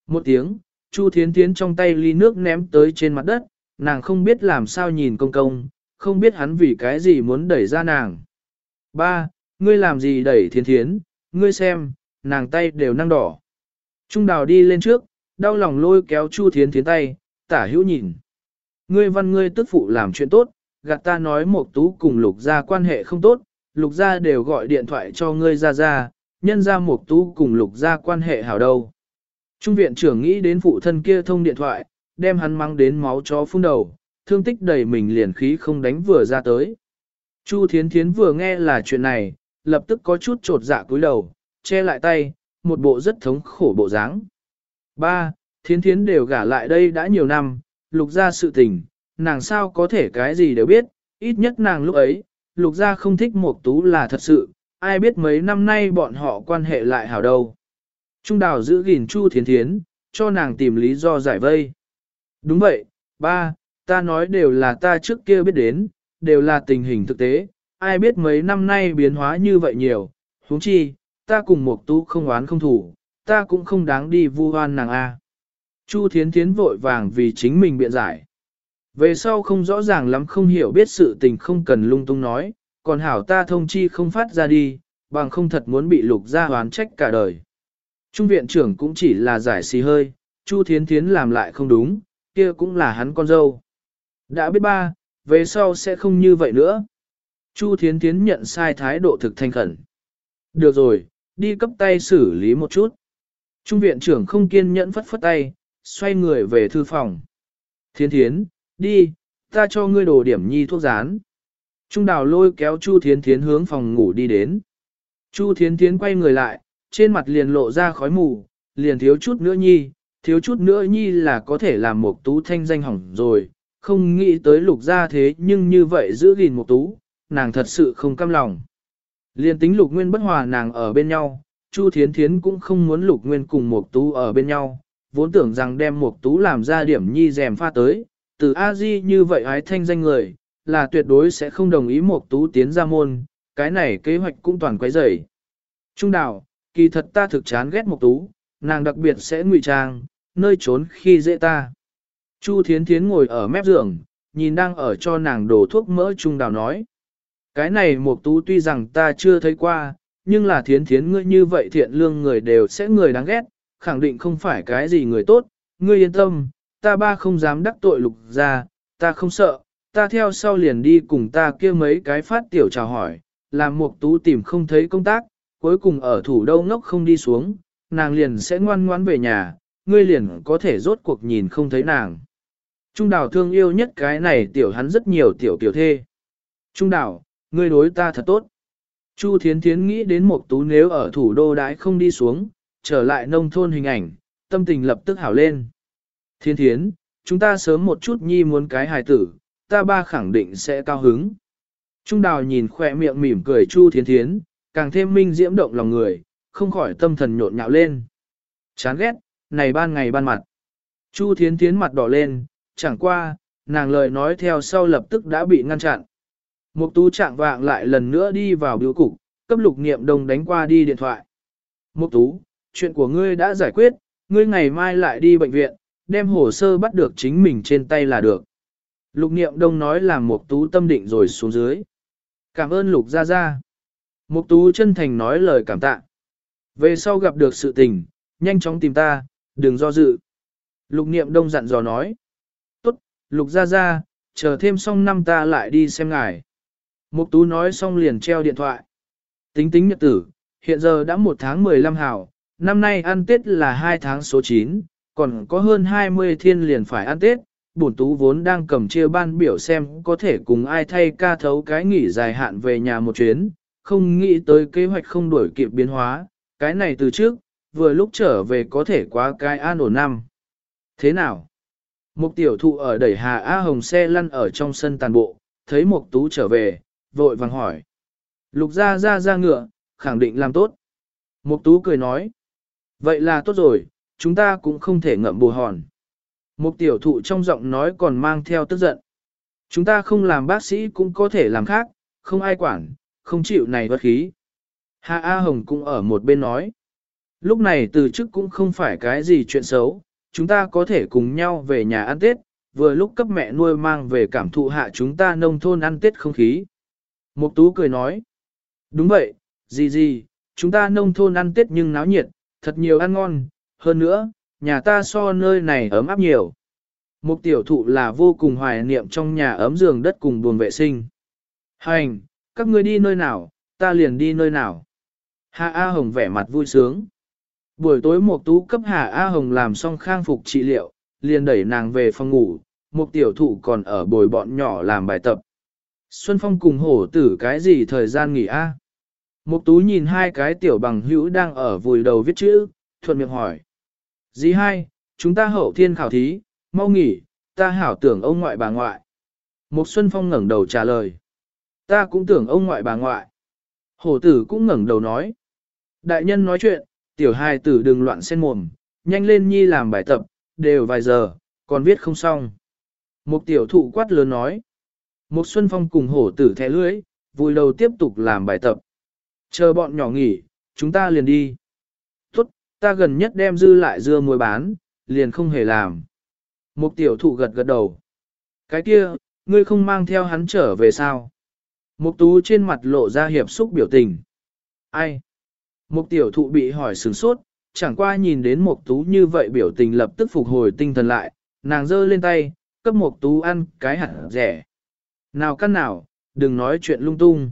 Một tiếng, Chu Thiến Thiến trong tay ly nước ném tới trên mặt đất, nàng không biết làm sao nhìn công công, không biết hắn vì cái gì muốn đẩy ra nàng. Ba, ngươi làm gì đẩy Thiến Thiến, ngươi xem, nàng tay đều năng đỏ. Trung đào đi lên trước, đau lòng lôi kéo Chu Thiến Thiến tay, tả hữu nhìn. Ngươi văn ngươi tức phụ làm chuyện tốt, gạt ta nói một tú cùng lục gia quan hệ không tốt, lục gia đều gọi điện thoại cho ngươi ra ra, nhân ra một tú cùng lục gia quan hệ hảo đâu. Trung viện trưởng nghĩ đến phụ thân kia thông điện thoại, đem hắn mang đến máu chó phun đầu, thương tích đầy mình liền khí không đánh vừa ra tới. Chu Thiến Thiến vừa nghe là chuyện này, lập tức có chút trột dạ cúi đầu, che lại tay, một bộ rất thống khổ bộ dáng. Ba, Thiến Thiến đều gả lại đây đã nhiều năm, lục ra sự tình, nàng sao có thể cái gì đều biết, ít nhất nàng lúc ấy, lục ra không thích một tú là thật sự, ai biết mấy năm nay bọn họ quan hệ lại hảo đâu. Trung đào giữ gìn Chu Thiến Thiến, cho nàng tìm lý do giải vây. Đúng vậy, ba, ta nói đều là ta trước kia biết đến, đều là tình hình thực tế, ai biết mấy năm nay biến hóa như vậy nhiều, huống chi, ta cùng một tú không oán không thủ, ta cũng không đáng đi vu oan nàng A. Chu Thiến Thiến vội vàng vì chính mình biện giải. Về sau không rõ ràng lắm không hiểu biết sự tình không cần lung tung nói, còn hảo ta thông chi không phát ra đi, bằng không thật muốn bị lục ra oán trách cả đời. Trung viện trưởng cũng chỉ là giải xì hơi, Chu Thiến Thiến làm lại không đúng, kia cũng là hắn con dâu. Đã biết ba, về sau sẽ không như vậy nữa. Chu Thiến Thiến nhận sai thái độ thực thanh khẩn. Được rồi, đi cấp tay xử lý một chút. Trung viện trưởng không kiên nhẫn phất phất tay, xoay người về thư phòng. Thiến Thiến, đi, ta cho ngươi đồ điểm nhi thuốc rán. Trung đào lôi kéo Chu Thiến Thiến hướng phòng ngủ đi đến. Chu Thiến Thiến quay người lại, trên mặt liền lộ ra khói mù, liền thiếu chút nữa nhi, thiếu chút nữa nhi là có thể làm một tú thanh danh hỏng rồi, không nghĩ tới lục ra thế nhưng như vậy giữ gìn một tú, nàng thật sự không căm lòng. Liền tính lục nguyên bất hòa nàng ở bên nhau, Chu Thiến Thiến cũng không muốn lục nguyên cùng mộc tú ở bên nhau, vốn tưởng rằng đem mộc tú làm ra điểm nhi rèm pha tới, từ a di như vậy ái thanh danh người, là tuyệt đối sẽ không đồng ý mộc tú tiến ra môn, cái này kế hoạch cũng toàn quấy rầy. Trung đảo, kỳ thật ta thực chán ghét mộc tú, nàng đặc biệt sẽ ngụy trang, nơi trốn khi dễ ta. Chu Thiến Thiến ngồi ở mép giường, nhìn đang ở cho nàng đổ thuốc mỡ Trung đào nói. Cái này một tú tuy rằng ta chưa thấy qua, nhưng là Thiến Thiến ngươi như vậy thiện lương người đều sẽ người đáng ghét, khẳng định không phải cái gì người tốt, ngươi yên tâm, ta ba không dám đắc tội lục ra, ta không sợ, ta theo sau liền đi cùng ta kia mấy cái phát tiểu chào hỏi, làm một tú tìm không thấy công tác, cuối cùng ở thủ đô ngốc không đi xuống, nàng liền sẽ ngoan ngoãn về nhà, ngươi liền có thể rốt cuộc nhìn không thấy nàng. Trung đảo thương yêu nhất cái này tiểu hắn rất nhiều tiểu tiểu thê. Trung đảo, ngươi đối ta thật tốt. Chu Thiến Thiến nghĩ đến Mộc tú nếu ở thủ đô đãi không đi xuống, trở lại nông thôn hình ảnh, tâm tình lập tức hảo lên. Thiên Thiến, chúng ta sớm một chút nhi muốn cái hài tử, ta ba khẳng định sẽ cao hứng. Trung đào nhìn khỏe miệng mỉm cười Chu Thiến Thiến, càng thêm minh diễm động lòng người, không khỏi tâm thần nhộn nhạo lên. Chán ghét, này ban ngày ban mặt. Chu Thiến Thiến mặt đỏ lên, chẳng qua, nàng lời nói theo sau lập tức đã bị ngăn chặn. Mục tú trạng vạng lại lần nữa đi vào biểu cục, cấp lục niệm đồng đánh qua đi điện thoại. Mục tú, chuyện của ngươi đã giải quyết, ngươi ngày mai lại đi bệnh viện, đem hồ sơ bắt được chính mình trên tay là được. Lục niệm đông nói là mục tú tâm định rồi xuống dưới. Cảm ơn lục gia gia. Mục tú chân thành nói lời cảm tạ. Về sau gặp được sự tình, nhanh chóng tìm ta, đừng do dự. Lục niệm đông dặn dò nói. Tốt, lục gia gia, chờ thêm xong năm ta lại đi xem ngài. Mục tú nói xong liền treo điện thoại. Tính tính nhật tử, hiện giờ đã một tháng 15 hảo, năm nay ăn Tết là 2 tháng số 9, còn có hơn 20 thiên liền phải ăn Tết. Bổn tú vốn đang cầm chia ban biểu xem có thể cùng ai thay ca thấu cái nghỉ dài hạn về nhà một chuyến, không nghĩ tới kế hoạch không đổi kịp biến hóa, cái này từ trước, vừa lúc trở về có thể quá cái an ổn năm. Thế nào? Một tiểu thụ ở đẩy Hà A Hồng xe lăn ở trong sân tàn bộ, thấy Mục tú trở về, vội vàng hỏi. Lục ra ra ra ngựa, khẳng định làm tốt. Mục tú cười nói. Vậy là tốt rồi, chúng ta cũng không thể ngậm bù hòn. Mục tiểu thụ trong giọng nói còn mang theo tức giận. Chúng ta không làm bác sĩ cũng có thể làm khác, không ai quản, không chịu này bất khí. Hạ A Hồng cũng ở một bên nói. Lúc này từ chức cũng không phải cái gì chuyện xấu, chúng ta có thể cùng nhau về nhà ăn Tết, vừa lúc cấp mẹ nuôi mang về cảm thụ hạ chúng ta nông thôn ăn Tết không khí. Mục Tú cười nói. Đúng vậy, gì gì, chúng ta nông thôn ăn Tết nhưng náo nhiệt, thật nhiều ăn ngon, hơn nữa, nhà ta so nơi này ấm áp nhiều. Mục tiểu thụ là vô cùng hoài niệm trong nhà ấm giường đất cùng buồng vệ sinh. Hành, các ngươi đi nơi nào, ta liền đi nơi nào. Hà A Hồng vẻ mặt vui sướng. Buổi tối Mục Tú cấp Hà A Hồng làm xong khang phục trị liệu, liền đẩy nàng về phòng ngủ, Mục tiểu thụ còn ở bồi bọn nhỏ làm bài tập. Xuân Phong cùng hổ tử cái gì thời gian nghỉ a? Mục tú nhìn hai cái tiểu bằng hữu đang ở vùi đầu viết chữ, thuận miệng hỏi. Dì hai, chúng ta hậu thiên khảo thí, mau nghỉ, ta hảo tưởng ông ngoại bà ngoại. Mục Xuân Phong ngẩng đầu trả lời. Ta cũng tưởng ông ngoại bà ngoại. Hổ tử cũng ngẩng đầu nói. Đại nhân nói chuyện, tiểu hai tử đừng loạn xen mồm, nhanh lên nhi làm bài tập, đều vài giờ, còn viết không xong. Mục tiểu thụ quát lớn nói. Một Xuân Phong cùng hổ tử thẻ lưới, vui đầu tiếp tục làm bài tập. Chờ bọn nhỏ nghỉ, chúng ta liền đi. Tốt, ta gần nhất đem dư lại dưa muối bán, liền không hề làm. Một tiểu thụ gật gật đầu. Cái kia, ngươi không mang theo hắn trở về sao? Mục tú trên mặt lộ ra hiệp xúc biểu tình. Ai? Mục tiểu thụ bị hỏi sửng sốt, chẳng qua nhìn đến Mục tú như vậy biểu tình lập tức phục hồi tinh thần lại, nàng giơ lên tay, cấp Mục tú ăn cái hạt rẻ. Nào căn nào, đừng nói chuyện lung tung.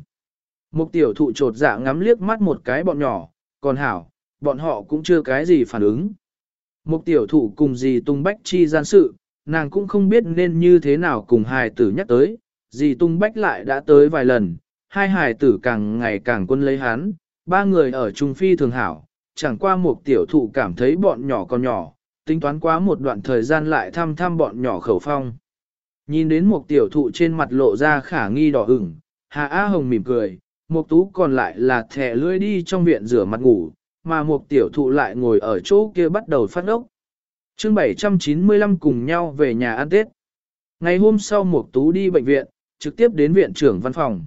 Mục tiểu thụ trột dạ ngắm liếc mắt một cái bọn nhỏ, còn hảo, bọn họ cũng chưa cái gì phản ứng. Mục tiểu thụ cùng dì tung bách chi gian sự, nàng cũng không biết nên như thế nào cùng hài tử nhắc tới, dì tung bách lại đã tới vài lần, hai hài tử càng ngày càng quân lấy hắn, ba người ở Trung Phi thường hảo, chẳng qua Mục tiểu thụ cảm thấy bọn nhỏ còn nhỏ, tính toán quá một đoạn thời gian lại thăm thăm bọn nhỏ khẩu phong. Nhìn đến một tiểu thụ trên mặt lộ ra khả nghi đỏ ửng, Hà Á Hồng mỉm cười, một tú còn lại là thẻ lưỡi đi trong viện rửa mặt ngủ, mà một tiểu thụ lại ngồi ở chỗ kia bắt đầu phát ốc. chương 795 cùng nhau về nhà ăn Tết. Ngày hôm sau một tú đi bệnh viện, trực tiếp đến viện trưởng văn phòng.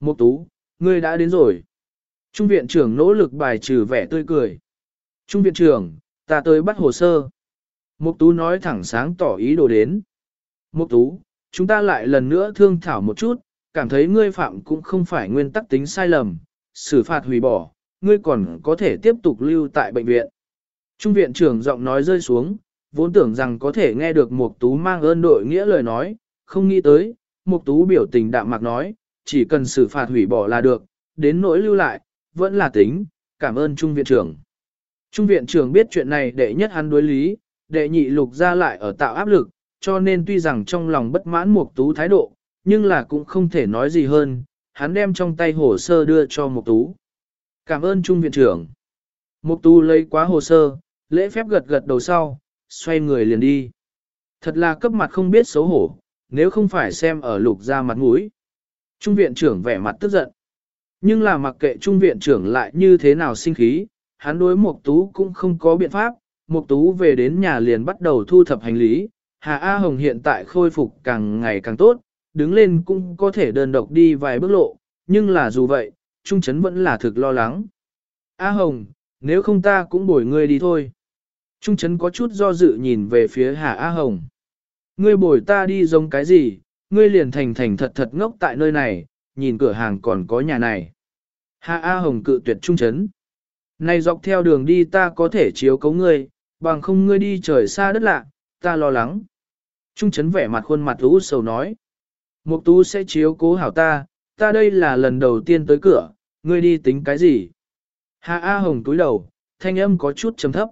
Một tú, ngươi đã đến rồi. Trung viện trưởng nỗ lực bài trừ vẻ tươi cười. Trung viện trưởng, ta tới bắt hồ sơ. Mục tú nói thẳng sáng tỏ ý đồ đến. Mục tú, chúng ta lại lần nữa thương thảo một chút, cảm thấy ngươi phạm cũng không phải nguyên tắc tính sai lầm, xử phạt hủy bỏ, ngươi còn có thể tiếp tục lưu tại bệnh viện. Trung viện trưởng giọng nói rơi xuống, vốn tưởng rằng có thể nghe được Mục Tú mang ơn đội nghĩa lời nói, không nghĩ tới, Mục Tú biểu tình đạm mạc nói, chỉ cần xử phạt hủy bỏ là được, đến nỗi lưu lại, vẫn là tính, cảm ơn Trung viện trưởng. Trung viện trưởng biết chuyện này đệ nhất hắn đối lý, đệ nhị lục ra lại ở tạo áp lực, cho nên tuy rằng trong lòng bất mãn Mục Tú thái độ, nhưng là cũng không thể nói gì hơn, hắn đem trong tay hồ sơ đưa cho Mục Tú. Cảm ơn Trung viện trưởng. Mục Tú lấy quá hồ sơ, lễ phép gật gật đầu sau, xoay người liền đi. Thật là cấp mặt không biết xấu hổ, nếu không phải xem ở lục ra mặt mũi. Trung viện trưởng vẻ mặt tức giận. Nhưng là mặc kệ trung viện trưởng lại như thế nào sinh khí, hắn đối Mục Tú cũng không có biện pháp, Mục Tú về đến nhà liền bắt đầu thu thập hành lý, Hà A Hồng hiện tại khôi phục càng ngày càng tốt, đứng lên cũng có thể đơn độc đi vài bước lộ, nhưng là dù vậy, Trung Trấn vẫn là thực lo lắng. A Hồng, nếu không ta cũng bồi ngươi đi thôi. Trung Trấn có chút do dự nhìn về phía Hà A Hồng. Ngươi bồi ta đi giống cái gì, ngươi liền thành thành thật thật ngốc tại nơi này, nhìn cửa hàng còn có nhà này. Hà A Hồng cự tuyệt Trung Trấn. Này dọc theo đường đi ta có thể chiếu cấu ngươi, bằng không ngươi đi trời xa đất lạ, ta lo lắng. Trung chấn vẻ mặt khuôn mặt u sầu nói. Mục tú sẽ chiếu cố hảo ta, ta đây là lần đầu tiên tới cửa, ngươi đi tính cái gì? Hạ A Hồng túi đầu, thanh âm có chút trầm thấp.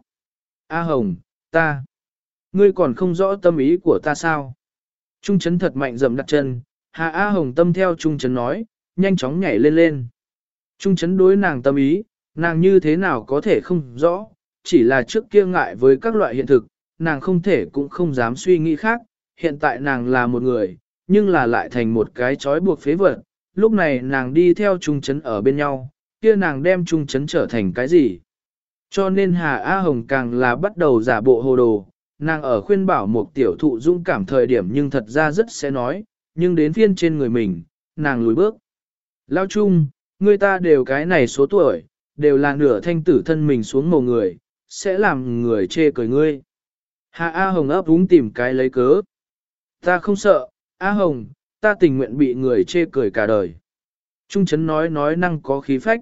A Hồng, ta, ngươi còn không rõ tâm ý của ta sao? Trung chấn thật mạnh dầm đặt chân, Hạ A Hồng tâm theo Trung chấn nói, nhanh chóng nhảy lên lên. Trung chấn đối nàng tâm ý, nàng như thế nào có thể không rõ, chỉ là trước kia ngại với các loại hiện thực, nàng không thể cũng không dám suy nghĩ khác, hiện tại nàng là một người, nhưng là lại thành một cái trói buộc phế vật, lúc này nàng đi theo trung chấn ở bên nhau, kia nàng đem trung chấn trở thành cái gì. Cho nên Hà A Hồng càng là bắt đầu giả bộ hồ đồ, nàng ở khuyên bảo một tiểu thụ dung cảm thời điểm nhưng thật ra rất sẽ nói, nhưng đến phiên trên người mình, nàng lùi bước. Lao chung, người ta đều cái này số tuổi, đều là nửa thanh tử thân mình xuống mồ người, sẽ làm người chê cười ngươi. Hạ A Hồng ấp úng tìm cái lấy cớ. Ta không sợ, A Hồng, ta tình nguyện bị người chê cười cả đời. Trung Trấn nói nói năng có khí phách.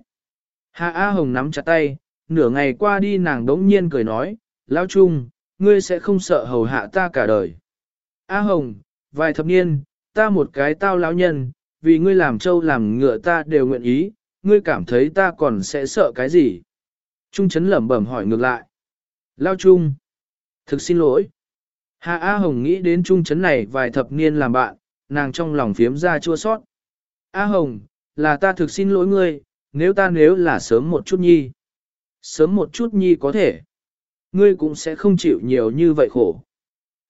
Hạ A Hồng nắm chặt tay, nửa ngày qua đi nàng đống nhiên cười nói, Lão Trung, ngươi sẽ không sợ hầu hạ ta cả đời. A Hồng, vài thập niên, ta một cái tao lão nhân, vì ngươi làm trâu làm ngựa ta đều nguyện ý, ngươi cảm thấy ta còn sẽ sợ cái gì? Trung Trấn lẩm bẩm hỏi ngược lại. Lao Trung, thực xin lỗi. Hạ A Hồng nghĩ đến trung chấn này vài thập niên làm bạn, nàng trong lòng phiếm ra chua sót. A Hồng, là ta thực xin lỗi ngươi, nếu ta nếu là sớm một chút nhi. Sớm một chút nhi có thể. Ngươi cũng sẽ không chịu nhiều như vậy khổ.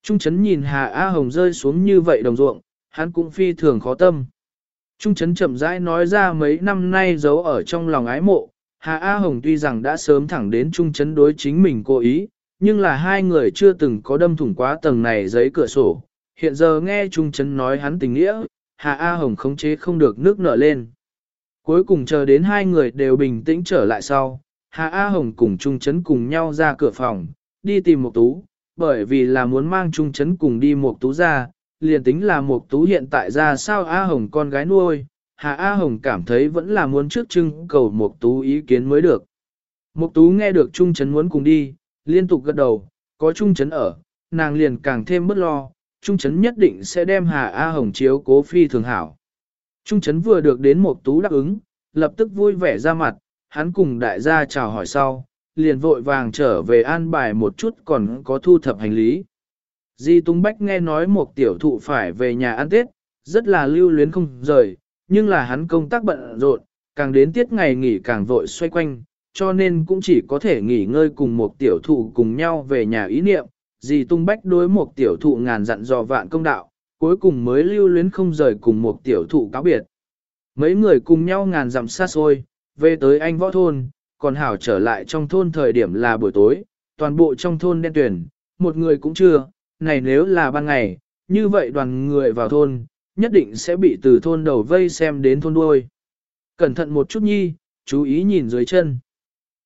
Trung chấn nhìn Hà A Hồng rơi xuống như vậy đồng ruộng, hắn cũng phi thường khó tâm. Trung chấn chậm rãi nói ra mấy năm nay giấu ở trong lòng ái mộ, Hà A Hồng tuy rằng đã sớm thẳng đến Trung chấn đối chính mình cố ý, nhưng là hai người chưa từng có đâm thủng quá tầng này giấy cửa sổ. Hiện giờ nghe Trung Trấn nói hắn tình nghĩa, Hà A Hồng khống chế không được nước nở lên. Cuối cùng chờ đến hai người đều bình tĩnh trở lại sau, Hà A Hồng cùng Trung Trấn cùng nhau ra cửa phòng, đi tìm một tú, bởi vì là muốn mang Trung Trấn cùng đi một tú ra, liền tính là một tú hiện tại ra sao A Hồng con gái nuôi, Hà A Hồng cảm thấy vẫn là muốn trước trưng cầu một tú ý kiến mới được. Một tú nghe được Trung Trấn muốn cùng đi, liên tục gật đầu, có Trung Trấn ở, nàng liền càng thêm bất lo, Trung Trấn nhất định sẽ đem Hà A Hồng chiếu cố phi thường hảo. Trung chấn vừa được đến một tú đáp ứng, lập tức vui vẻ ra mặt, hắn cùng đại gia chào hỏi sau, liền vội vàng trở về an bài một chút còn có thu thập hành lý. Di Tung Bách nghe nói một tiểu thụ phải về nhà ăn Tết, rất là lưu luyến không rời, nhưng là hắn công tác bận rộn, càng đến tiết ngày nghỉ càng vội xoay quanh, cho nên cũng chỉ có thể nghỉ ngơi cùng một tiểu thụ cùng nhau về nhà ý niệm. Dì Tung Bách đối một tiểu thụ ngàn dặn dò vạn công đạo, cuối cùng mới lưu luyến không rời cùng một tiểu thụ cáo biệt. Mấy người cùng nhau ngàn dặm xa xôi, về tới anh võ thôn, còn hảo trở lại trong thôn thời điểm là buổi tối, toàn bộ trong thôn đen tuyển, một người cũng chưa, này nếu là ban ngày, như vậy đoàn người vào thôn, nhất định sẽ bị từ thôn đầu vây xem đến thôn đuôi. Cẩn thận một chút nhi, chú ý nhìn dưới chân.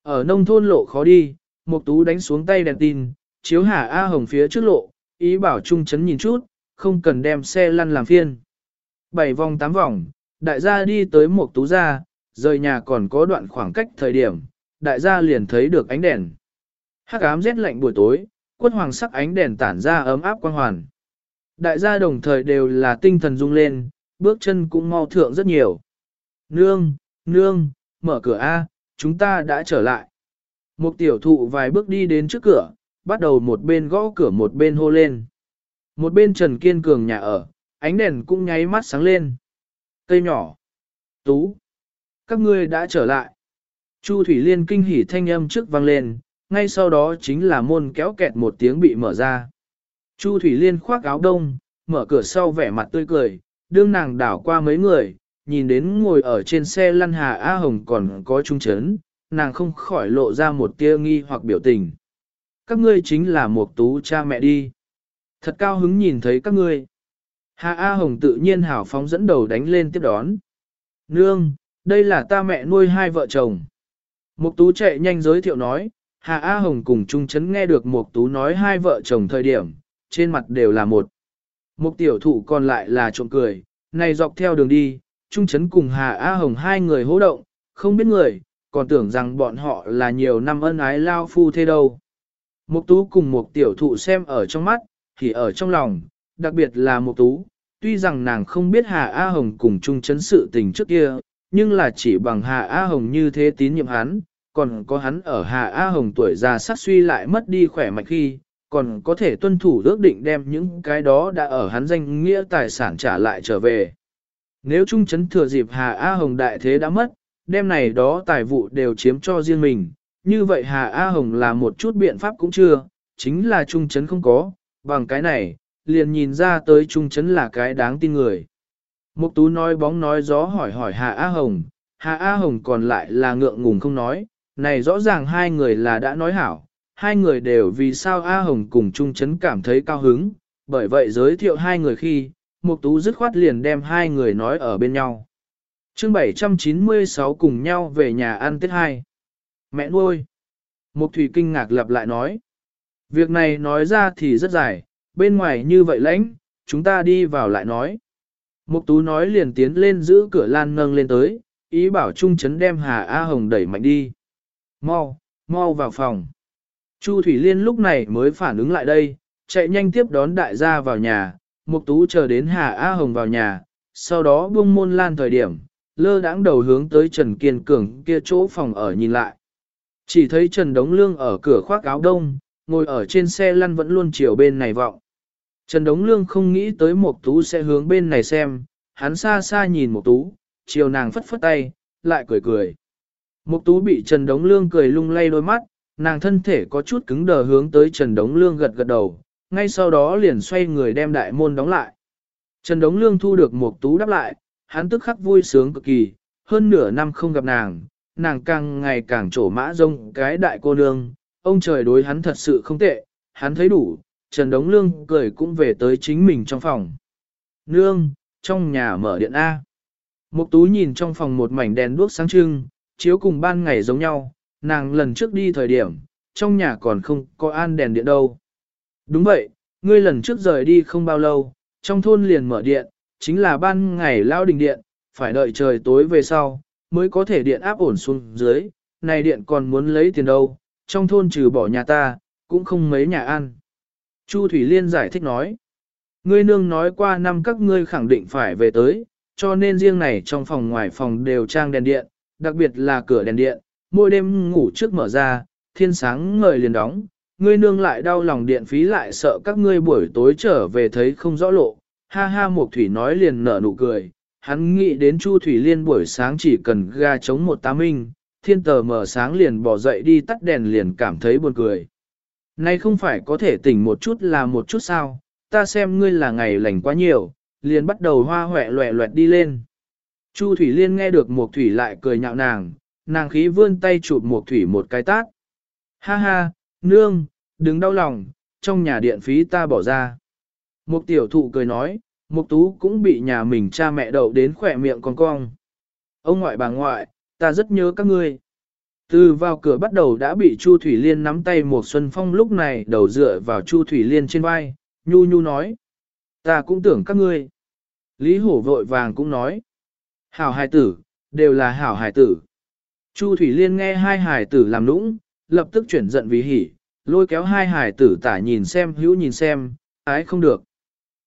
Ở nông thôn lộ khó đi, mục tú đánh xuống tay đèn tin, chiếu hà A Hồng phía trước lộ, ý bảo trung chấn nhìn chút, không cần đem xe lăn làm phiên. Bảy vòng tám vòng, đại gia đi tới mục tú gia, rời nhà còn có đoạn khoảng cách thời điểm, đại gia liền thấy được ánh đèn. Hắc ám rét lạnh buổi tối, quất hoàng sắc ánh đèn tản ra ấm áp quang hoàn. Đại gia đồng thời đều là tinh thần rung lên, bước chân cũng mau thượng rất nhiều. Nương, nương, mở cửa A, chúng ta đã trở lại. Một tiểu thụ vài bước đi đến trước cửa, bắt đầu một bên gõ cửa một bên hô lên. Một bên Trần Kiên Cường nhà ở, ánh đèn cũng nháy mắt sáng lên. Cây nhỏ. Tú. Các ngươi đã trở lại. Chu Thủy Liên kinh hỉ thanh âm trước vang lên, ngay sau đó chính là môn kéo kẹt một tiếng bị mở ra. Chu Thủy Liên khoác áo đông, mở cửa sau vẻ mặt tươi cười, đương nàng đảo qua mấy người, nhìn đến ngồi ở trên xe lăn hà A Hồng còn có trung chấn, nàng không khỏi lộ ra một tia nghi hoặc biểu tình. Các ngươi chính là một tú cha mẹ đi. Thật cao hứng nhìn thấy các ngươi. Hà A Hồng tự nhiên hảo phóng dẫn đầu đánh lên tiếp đón. Nương, đây là ta mẹ nuôi hai vợ chồng. Mục tú chạy nhanh giới thiệu nói, Hà A Hồng cùng Trung Chấn nghe được Mục tú nói hai vợ chồng thời điểm, trên mặt đều là một. Mục tiểu thụ còn lại là trộm cười, này dọc theo đường đi, Trung Trấn cùng Hà A Hồng hai người hỗ động, không biết người, còn tưởng rằng bọn họ là nhiều năm ân ái lao phu thế đâu. Mục tú cùng Mục tiểu thụ xem ở trong mắt, thì ở trong lòng, đặc biệt là Mục tú, tuy rằng nàng không biết Hà A Hồng cùng Trung Trấn sự tình trước kia, nhưng là chỉ bằng Hà A Hồng như thế tín nhiệm hắn, còn có hắn ở Hà A Hồng tuổi già sát suy lại mất đi khỏe mạnh khi, còn có thể tuân thủ ước định đem những cái đó đã ở hắn danh nghĩa tài sản trả lại trở về. Nếu Trung Chấn thừa dịp Hà A Hồng đại thế đã mất, đêm này đó tài vụ đều chiếm cho riêng mình, như vậy Hà A Hồng là một chút biện pháp cũng chưa, chính là Trung Chấn không có, bằng cái này, liền nhìn ra tới Trung Chấn là cái đáng tin người. Mục Tú nói bóng nói gió hỏi hỏi Hà A Hồng, Hà A Hồng còn lại là ngượng ngùng không nói, này rõ ràng hai người là đã nói hảo, hai người đều vì sao A Hồng cùng Trung Chấn cảm thấy cao hứng, bởi vậy giới thiệu hai người khi, Mục Tú dứt khoát liền đem hai người nói ở bên nhau. Chương 796 cùng nhau về nhà ăn Tết hai. Mẹ nuôi. Mục Thủy kinh ngạc lặp lại nói. Việc này nói ra thì rất dài, bên ngoài như vậy lãnh, chúng ta đi vào lại nói. Mục Tú nói liền tiến lên giữ cửa lan nâng lên tới, ý bảo Trung Chấn đem Hà A Hồng đẩy mạnh đi. Mau, mau vào phòng. Chu Thủy Liên lúc này mới phản ứng lại đây, chạy nhanh tiếp đón đại gia vào nhà, Mục Tú chờ đến Hà A Hồng vào nhà, sau đó buông môn lan thời điểm, lơ đãng đầu hướng tới Trần Kiên Cường kia chỗ phòng ở nhìn lại. Chỉ thấy Trần Đống Lương ở cửa khoác áo đông, ngồi ở trên xe lăn vẫn luôn chiều bên này vọng. Trần Đống Lương không nghĩ tới Mộc Tú sẽ hướng bên này xem, hắn xa xa nhìn Mộc Tú, chiều nàng phất phất tay, lại cười cười. Mộc Tú bị Trần Đống Lương cười lung lay đôi mắt, nàng thân thể có chút cứng đờ hướng tới Trần Đống Lương gật gật đầu, ngay sau đó liền xoay người đem đại môn đóng lại. Trần Đống Lương thu được một Tú đáp lại, hắn tức khắc vui sướng cực kỳ, hơn nửa năm không gặp nàng, nàng càng ngày càng trổ mã rông cái đại cô nương, ông trời đối hắn thật sự không tệ, hắn thấy đủ, Trần Đống Lương cười cũng về tới chính mình trong phòng. Nương, trong nhà mở điện A. Mục tú nhìn trong phòng một mảnh đèn đuốc sáng trưng, chiếu cùng ban ngày giống nhau, nàng lần trước đi thời điểm, trong nhà còn không có an đèn điện đâu. Đúng vậy, ngươi lần trước rời đi không bao lâu, trong thôn liền mở điện, chính là ban ngày lao đình điện, phải đợi trời tối về sau, mới có thể điện áp ổn xuống dưới, này điện còn muốn lấy tiền đâu, trong thôn trừ bỏ nhà ta, cũng không mấy nhà ăn. Chu Thủy Liên giải thích nói, ngươi nương nói qua năm các ngươi khẳng định phải về tới, cho nên riêng này trong phòng ngoài phòng đều trang đèn điện, đặc biệt là cửa đèn điện, mỗi đêm ngủ trước mở ra, thiên sáng ngời liền đóng, ngươi nương lại đau lòng điện phí lại sợ các ngươi buổi tối trở về thấy không rõ lộ, ha ha Mục Thủy nói liền nở nụ cười, hắn nghĩ đến Chu Thủy Liên buổi sáng chỉ cần ga chống một tá minh, thiên tờ mở sáng liền bỏ dậy đi tắt đèn liền cảm thấy buồn cười. Nay không phải có thể tỉnh một chút là một chút sao, ta xem ngươi là ngày lành quá nhiều, liền bắt đầu hoa hoẹ loẹ loẹt đi lên. Chu Thủy Liên nghe được Mục Thủy lại cười nhạo nàng, nàng khí vươn tay chụp Mục Thủy một cái tát. Ha ha, nương, đừng đau lòng, trong nhà điện phí ta bỏ ra. Mục tiểu thụ cười nói, mục tú cũng bị nhà mình cha mẹ đậu đến khỏe miệng con cong. Ông ngoại bà ngoại, ta rất nhớ các ngươi. Từ vào cửa bắt đầu đã bị Chu Thủy Liên nắm tay một Xuân Phong lúc này đầu dựa vào Chu Thủy Liên trên vai, nhu nhu nói. Ta cũng tưởng các ngươi. Lý Hổ vội vàng cũng nói. Hảo hài tử, đều là hảo hài tử. Chu Thủy Liên nghe hai hài tử làm nũng, lập tức chuyển giận vì hỉ, lôi kéo hai hải tử tả nhìn xem hữu nhìn xem, ái không được.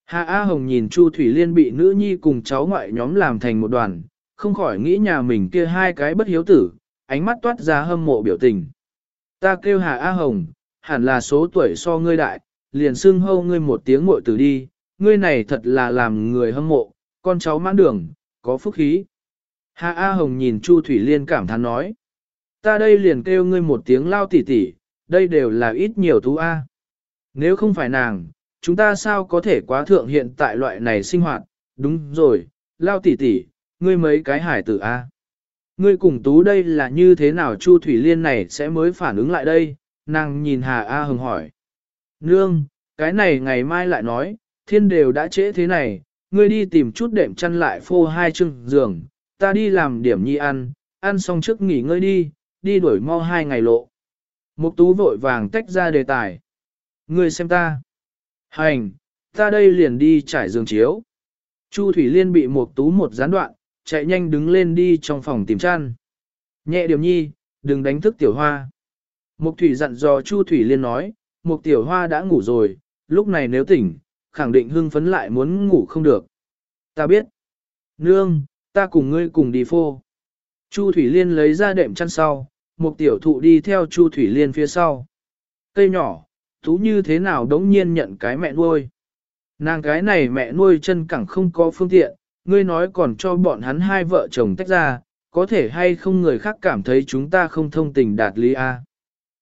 Hạ A Hồng nhìn Chu Thủy Liên bị nữ nhi cùng cháu ngoại nhóm làm thành một đoàn, không khỏi nghĩ nhà mình kia hai cái bất hiếu tử, ánh mắt toát ra hâm mộ biểu tình. Ta kêu Hạ A Hồng, hẳn là số tuổi so ngươi đại, liền xưng hâu ngươi một tiếng muội tử đi, ngươi này thật là làm người hâm mộ, con cháu mãn đường, có phúc khí. Hạ A Hồng nhìn Chu Thủy Liên cảm thán nói. Ta đây liền kêu ngươi một tiếng lao tỉ tỉ, đây đều là ít nhiều thú A. Nếu không phải nàng, chúng ta sao có thể quá thượng hiện tại loại này sinh hoạt, đúng rồi, lao tỉ tỉ, ngươi mấy cái hải tử A. Ngươi cùng tú đây là như thế nào Chu Thủy Liên này sẽ mới phản ứng lại đây, nàng nhìn Hà A hừng hỏi. Nương, cái này ngày mai lại nói, thiên đều đã trễ thế này, ngươi đi tìm chút đệm chăn lại phô hai chừng giường, ta đi làm điểm nhi ăn, ăn xong trước nghỉ ngơi đi, đi đuổi mau hai ngày lộ. Mục tú vội vàng tách ra đề tài. Ngươi xem ta. Hành, ta đây liền đi trải giường chiếu. Chu Thủy Liên bị Mục tú một gián đoạn, chạy nhanh đứng lên đi trong phòng tìm chăn. Nhẹ điểm nhi, đừng đánh thức tiểu hoa. Mục Thủy dặn dò Chu Thủy Liên nói, Mục tiểu hoa đã ngủ rồi, lúc này nếu tỉnh, khẳng định hưng phấn lại muốn ngủ không được. Ta biết. Nương, ta cùng ngươi cùng đi phô. Chu Thủy Liên lấy ra đệm chăn sau, một tiểu thụ đi theo Chu Thủy Liên phía sau. Cây nhỏ, thú như thế nào đống nhiên nhận cái mẹ nuôi. Nàng cái này mẹ nuôi chân cẳng không có phương tiện, ngươi nói còn cho bọn hắn hai vợ chồng tách ra, có thể hay không người khác cảm thấy chúng ta không thông tình đạt lý a.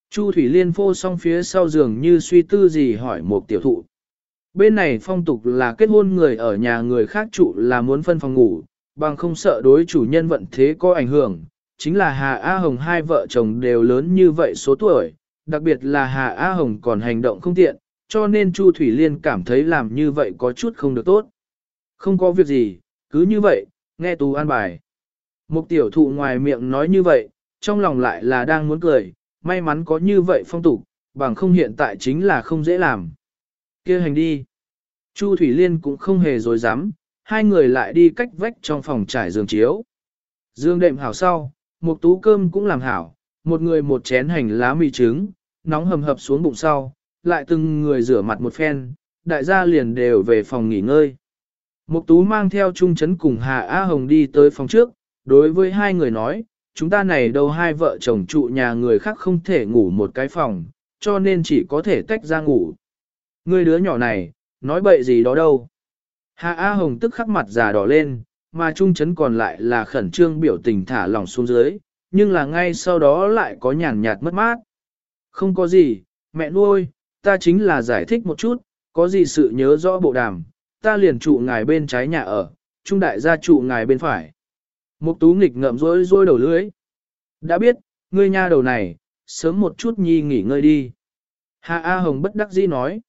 Chu Thủy Liên phô xong phía sau giường như suy tư gì hỏi một tiểu thụ. Bên này phong tục là kết hôn người ở nhà người khác trụ là muốn phân phòng ngủ, bằng không sợ đối chủ nhân vận thế có ảnh hưởng. Chính là Hà A Hồng hai vợ chồng đều lớn như vậy số tuổi, đặc biệt là Hà A Hồng còn hành động không tiện, cho nên Chu Thủy Liên cảm thấy làm như vậy có chút không được tốt. Không có việc gì, cứ như vậy, nghe tù an bài. Mục tiểu thụ ngoài miệng nói như vậy, trong lòng lại là đang muốn cười, may mắn có như vậy phong tục, bằng không hiện tại chính là không dễ làm. kia hành đi. Chu Thủy Liên cũng không hề dối dám, hai người lại đi cách vách trong phòng trải giường chiếu. Dương đệm hảo sau, một tú cơm cũng làm hảo, một người một chén hành lá mì trứng, nóng hầm hập xuống bụng sau, lại từng người rửa mặt một phen, đại gia liền đều về phòng nghỉ ngơi. Mục tú mang theo Trung Chấn cùng Hà A Hồng đi tới phòng trước, đối với hai người nói, chúng ta này đâu hai vợ chồng trụ nhà người khác không thể ngủ một cái phòng, cho nên chỉ có thể tách ra ngủ. Người đứa nhỏ này, nói bậy gì đó đâu. Hà A Hồng tức khắc mặt già đỏ lên, mà Trung Chấn còn lại là khẩn trương biểu tình thả lỏng xuống dưới, nhưng là ngay sau đó lại có nhàn nhạt mất mát. Không có gì, mẹ nuôi, ta chính là giải thích một chút, có gì sự nhớ rõ bộ đàm, ta liền trụ ngài bên trái nhà ở, Trung Đại gia trụ ngài bên phải. Mục tú nghịch ngậm rối rối đầu lưỡi. Đã biết, ngươi nha đầu này, sớm một chút nhi nghỉ ngơi đi. Hà A Hồng bất đắc dĩ nói.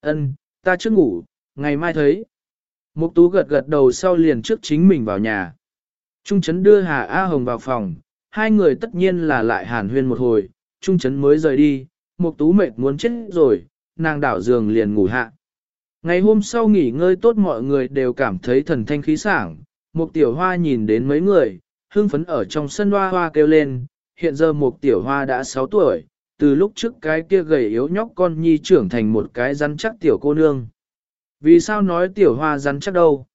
Ân, ta chưa ngủ, ngày mai thấy. Mục tú gật gật đầu sau liền trước chính mình vào nhà. Trung chấn đưa Hà A Hồng vào phòng, hai người tất nhiên là lại hàn huyên một hồi, Trung chấn mới rời đi, mục tú mệt muốn chết rồi, nàng đảo giường liền ngủ hạ. Ngày hôm sau nghỉ ngơi tốt mọi người đều cảm thấy thần thanh khí sảng, Mục tiểu hoa nhìn đến mấy người, hưng phấn ở trong sân hoa hoa kêu lên, hiện giờ mục tiểu hoa đã 6 tuổi, từ lúc trước cái kia gầy yếu nhóc con nhi trưởng thành một cái rắn chắc tiểu cô nương. Vì sao nói tiểu hoa rắn chắc đâu?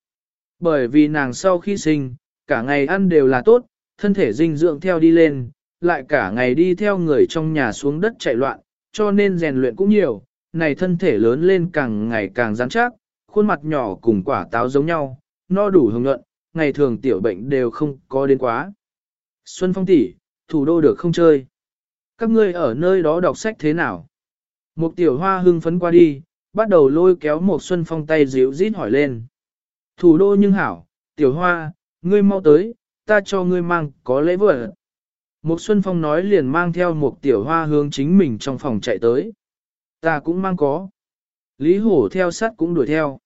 Bởi vì nàng sau khi sinh, cả ngày ăn đều là tốt, thân thể dinh dưỡng theo đi lên, lại cả ngày đi theo người trong nhà xuống đất chạy loạn, cho nên rèn luyện cũng nhiều, này thân thể lớn lên càng ngày càng rắn chắc, khuôn mặt nhỏ cùng quả táo giống nhau, no đủ hưởng nhuận, ngày thường tiểu bệnh đều không có đến quá. Xuân Phong tỷ, thủ đô được không chơi? Các ngươi ở nơi đó đọc sách thế nào? Một tiểu hoa hưng phấn qua đi, bắt đầu lôi kéo một Xuân Phong tay díu rít hỏi lên. Thủ đô nhưng hảo, tiểu hoa, ngươi mau tới, ta cho ngươi mang có lễ vật. Một Xuân Phong nói liền mang theo một tiểu hoa hướng chính mình trong phòng chạy tới. Ta cũng mang có. Lý Hổ theo sát cũng đuổi theo.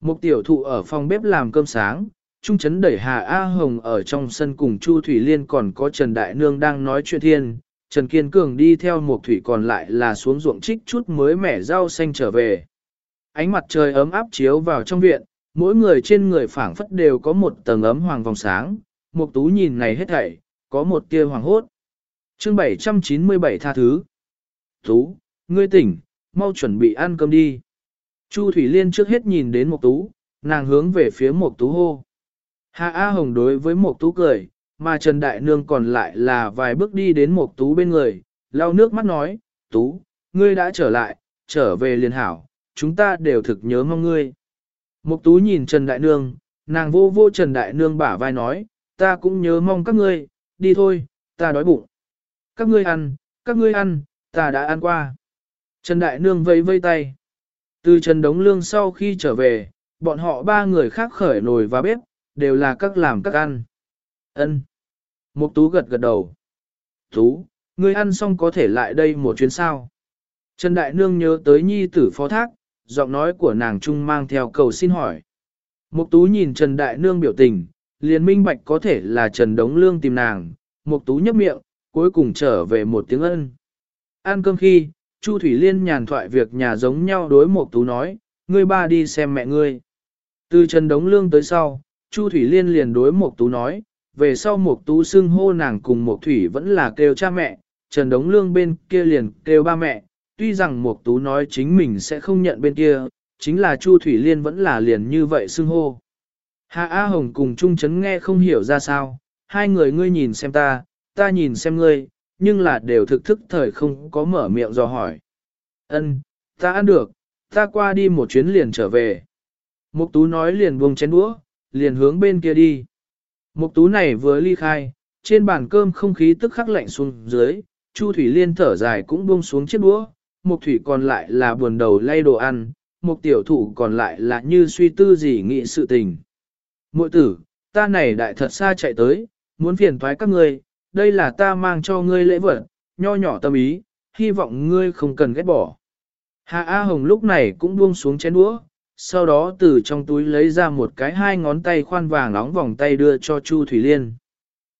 Một tiểu thụ ở phòng bếp làm cơm sáng, Trung chấn đẩy Hà A Hồng ở trong sân cùng Chu Thủy Liên còn có Trần Đại Nương đang nói chuyện thiên. Trần Kiên Cường đi theo một thủy còn lại là xuống ruộng trích chút mới mẻ rau xanh trở về. Ánh mặt trời ấm áp chiếu vào trong viện, mỗi người trên người phảng phất đều có một tầng ấm hoàng vòng sáng, một tú nhìn này hết thảy, có một tia hoàng hốt. chương 797 tha thứ. Tú, ngươi tỉnh, mau chuẩn bị ăn cơm đi. Chu Thủy Liên trước hết nhìn đến một tú, nàng hướng về phía một tú hô. Hạ A Hồng đối với một tú cười, mà Trần Đại Nương còn lại là vài bước đi đến một tú bên người, lau nước mắt nói, tú, ngươi đã trở lại, trở về liền hảo, chúng ta đều thực nhớ mong ngươi. Mục tú nhìn Trần Đại Nương, nàng vô vô Trần Đại Nương bả vai nói, ta cũng nhớ mong các ngươi, đi thôi, ta đói bụng. Các ngươi ăn, các ngươi ăn, ta đã ăn qua. Trần Đại Nương vây vây tay. Từ Trần Đống Lương sau khi trở về, bọn họ ba người khác khởi nồi và bếp, đều là các làm các ăn. Ân. Mục Tú gật gật đầu. Tú, ngươi ăn xong có thể lại đây một chuyến sao? Trần Đại Nương nhớ tới nhi tử phó thác, giọng nói của nàng trung mang theo cầu xin hỏi. Mục Tú nhìn Trần Đại Nương biểu tình, liền minh bạch có thể là Trần Đống Lương tìm nàng, Mục Tú nhấp miệng, cuối cùng trở về một tiếng ân. Ăn cơm khi, Chu Thủy Liên nhàn thoại việc nhà giống nhau đối Mục Tú nói, ngươi ba đi xem mẹ ngươi. Từ Trần Đống Lương tới sau, Chu Thủy Liên liền đối Mục Tú nói, về sau một Tú xưng hô nàng cùng một Thủy vẫn là kêu cha mẹ, Trần Đống Lương bên kia liền kêu ba mẹ, tuy rằng một Tú nói chính mình sẽ không nhận bên kia, chính là Chu Thủy Liên vẫn là liền như vậy xưng hô. Hạ A Hồng cùng Trung trấn nghe không hiểu ra sao, hai người ngươi nhìn xem ta, ta nhìn xem ngươi, nhưng là đều thực thức thời không có mở miệng do hỏi. Ân, ta ăn được, ta qua đi một chuyến liền trở về. Mục Tú nói liền buông chén đũa, liền hướng bên kia đi. Mục Tú này vừa ly khai, trên bàn cơm không khí tức khắc lạnh xuống dưới, Chu Thủy Liên thở dài cũng buông xuống chiếc đũa, Mục Thủy còn lại là buồn đầu lay đồ ăn, Mục Tiểu Thụ còn lại là như suy tư gì nghĩ sự tình. Muội tử, ta này đại thật xa chạy tới, muốn phiền toái các ngươi, đây là ta mang cho ngươi lễ vật, nho nhỏ tâm ý, hy vọng ngươi không cần ghét bỏ. Hạ A Hồng lúc này cũng buông xuống chén đũa, sau đó từ trong túi lấy ra một cái hai ngón tay khoan vàng nóng vòng tay đưa cho Chu Thủy Liên.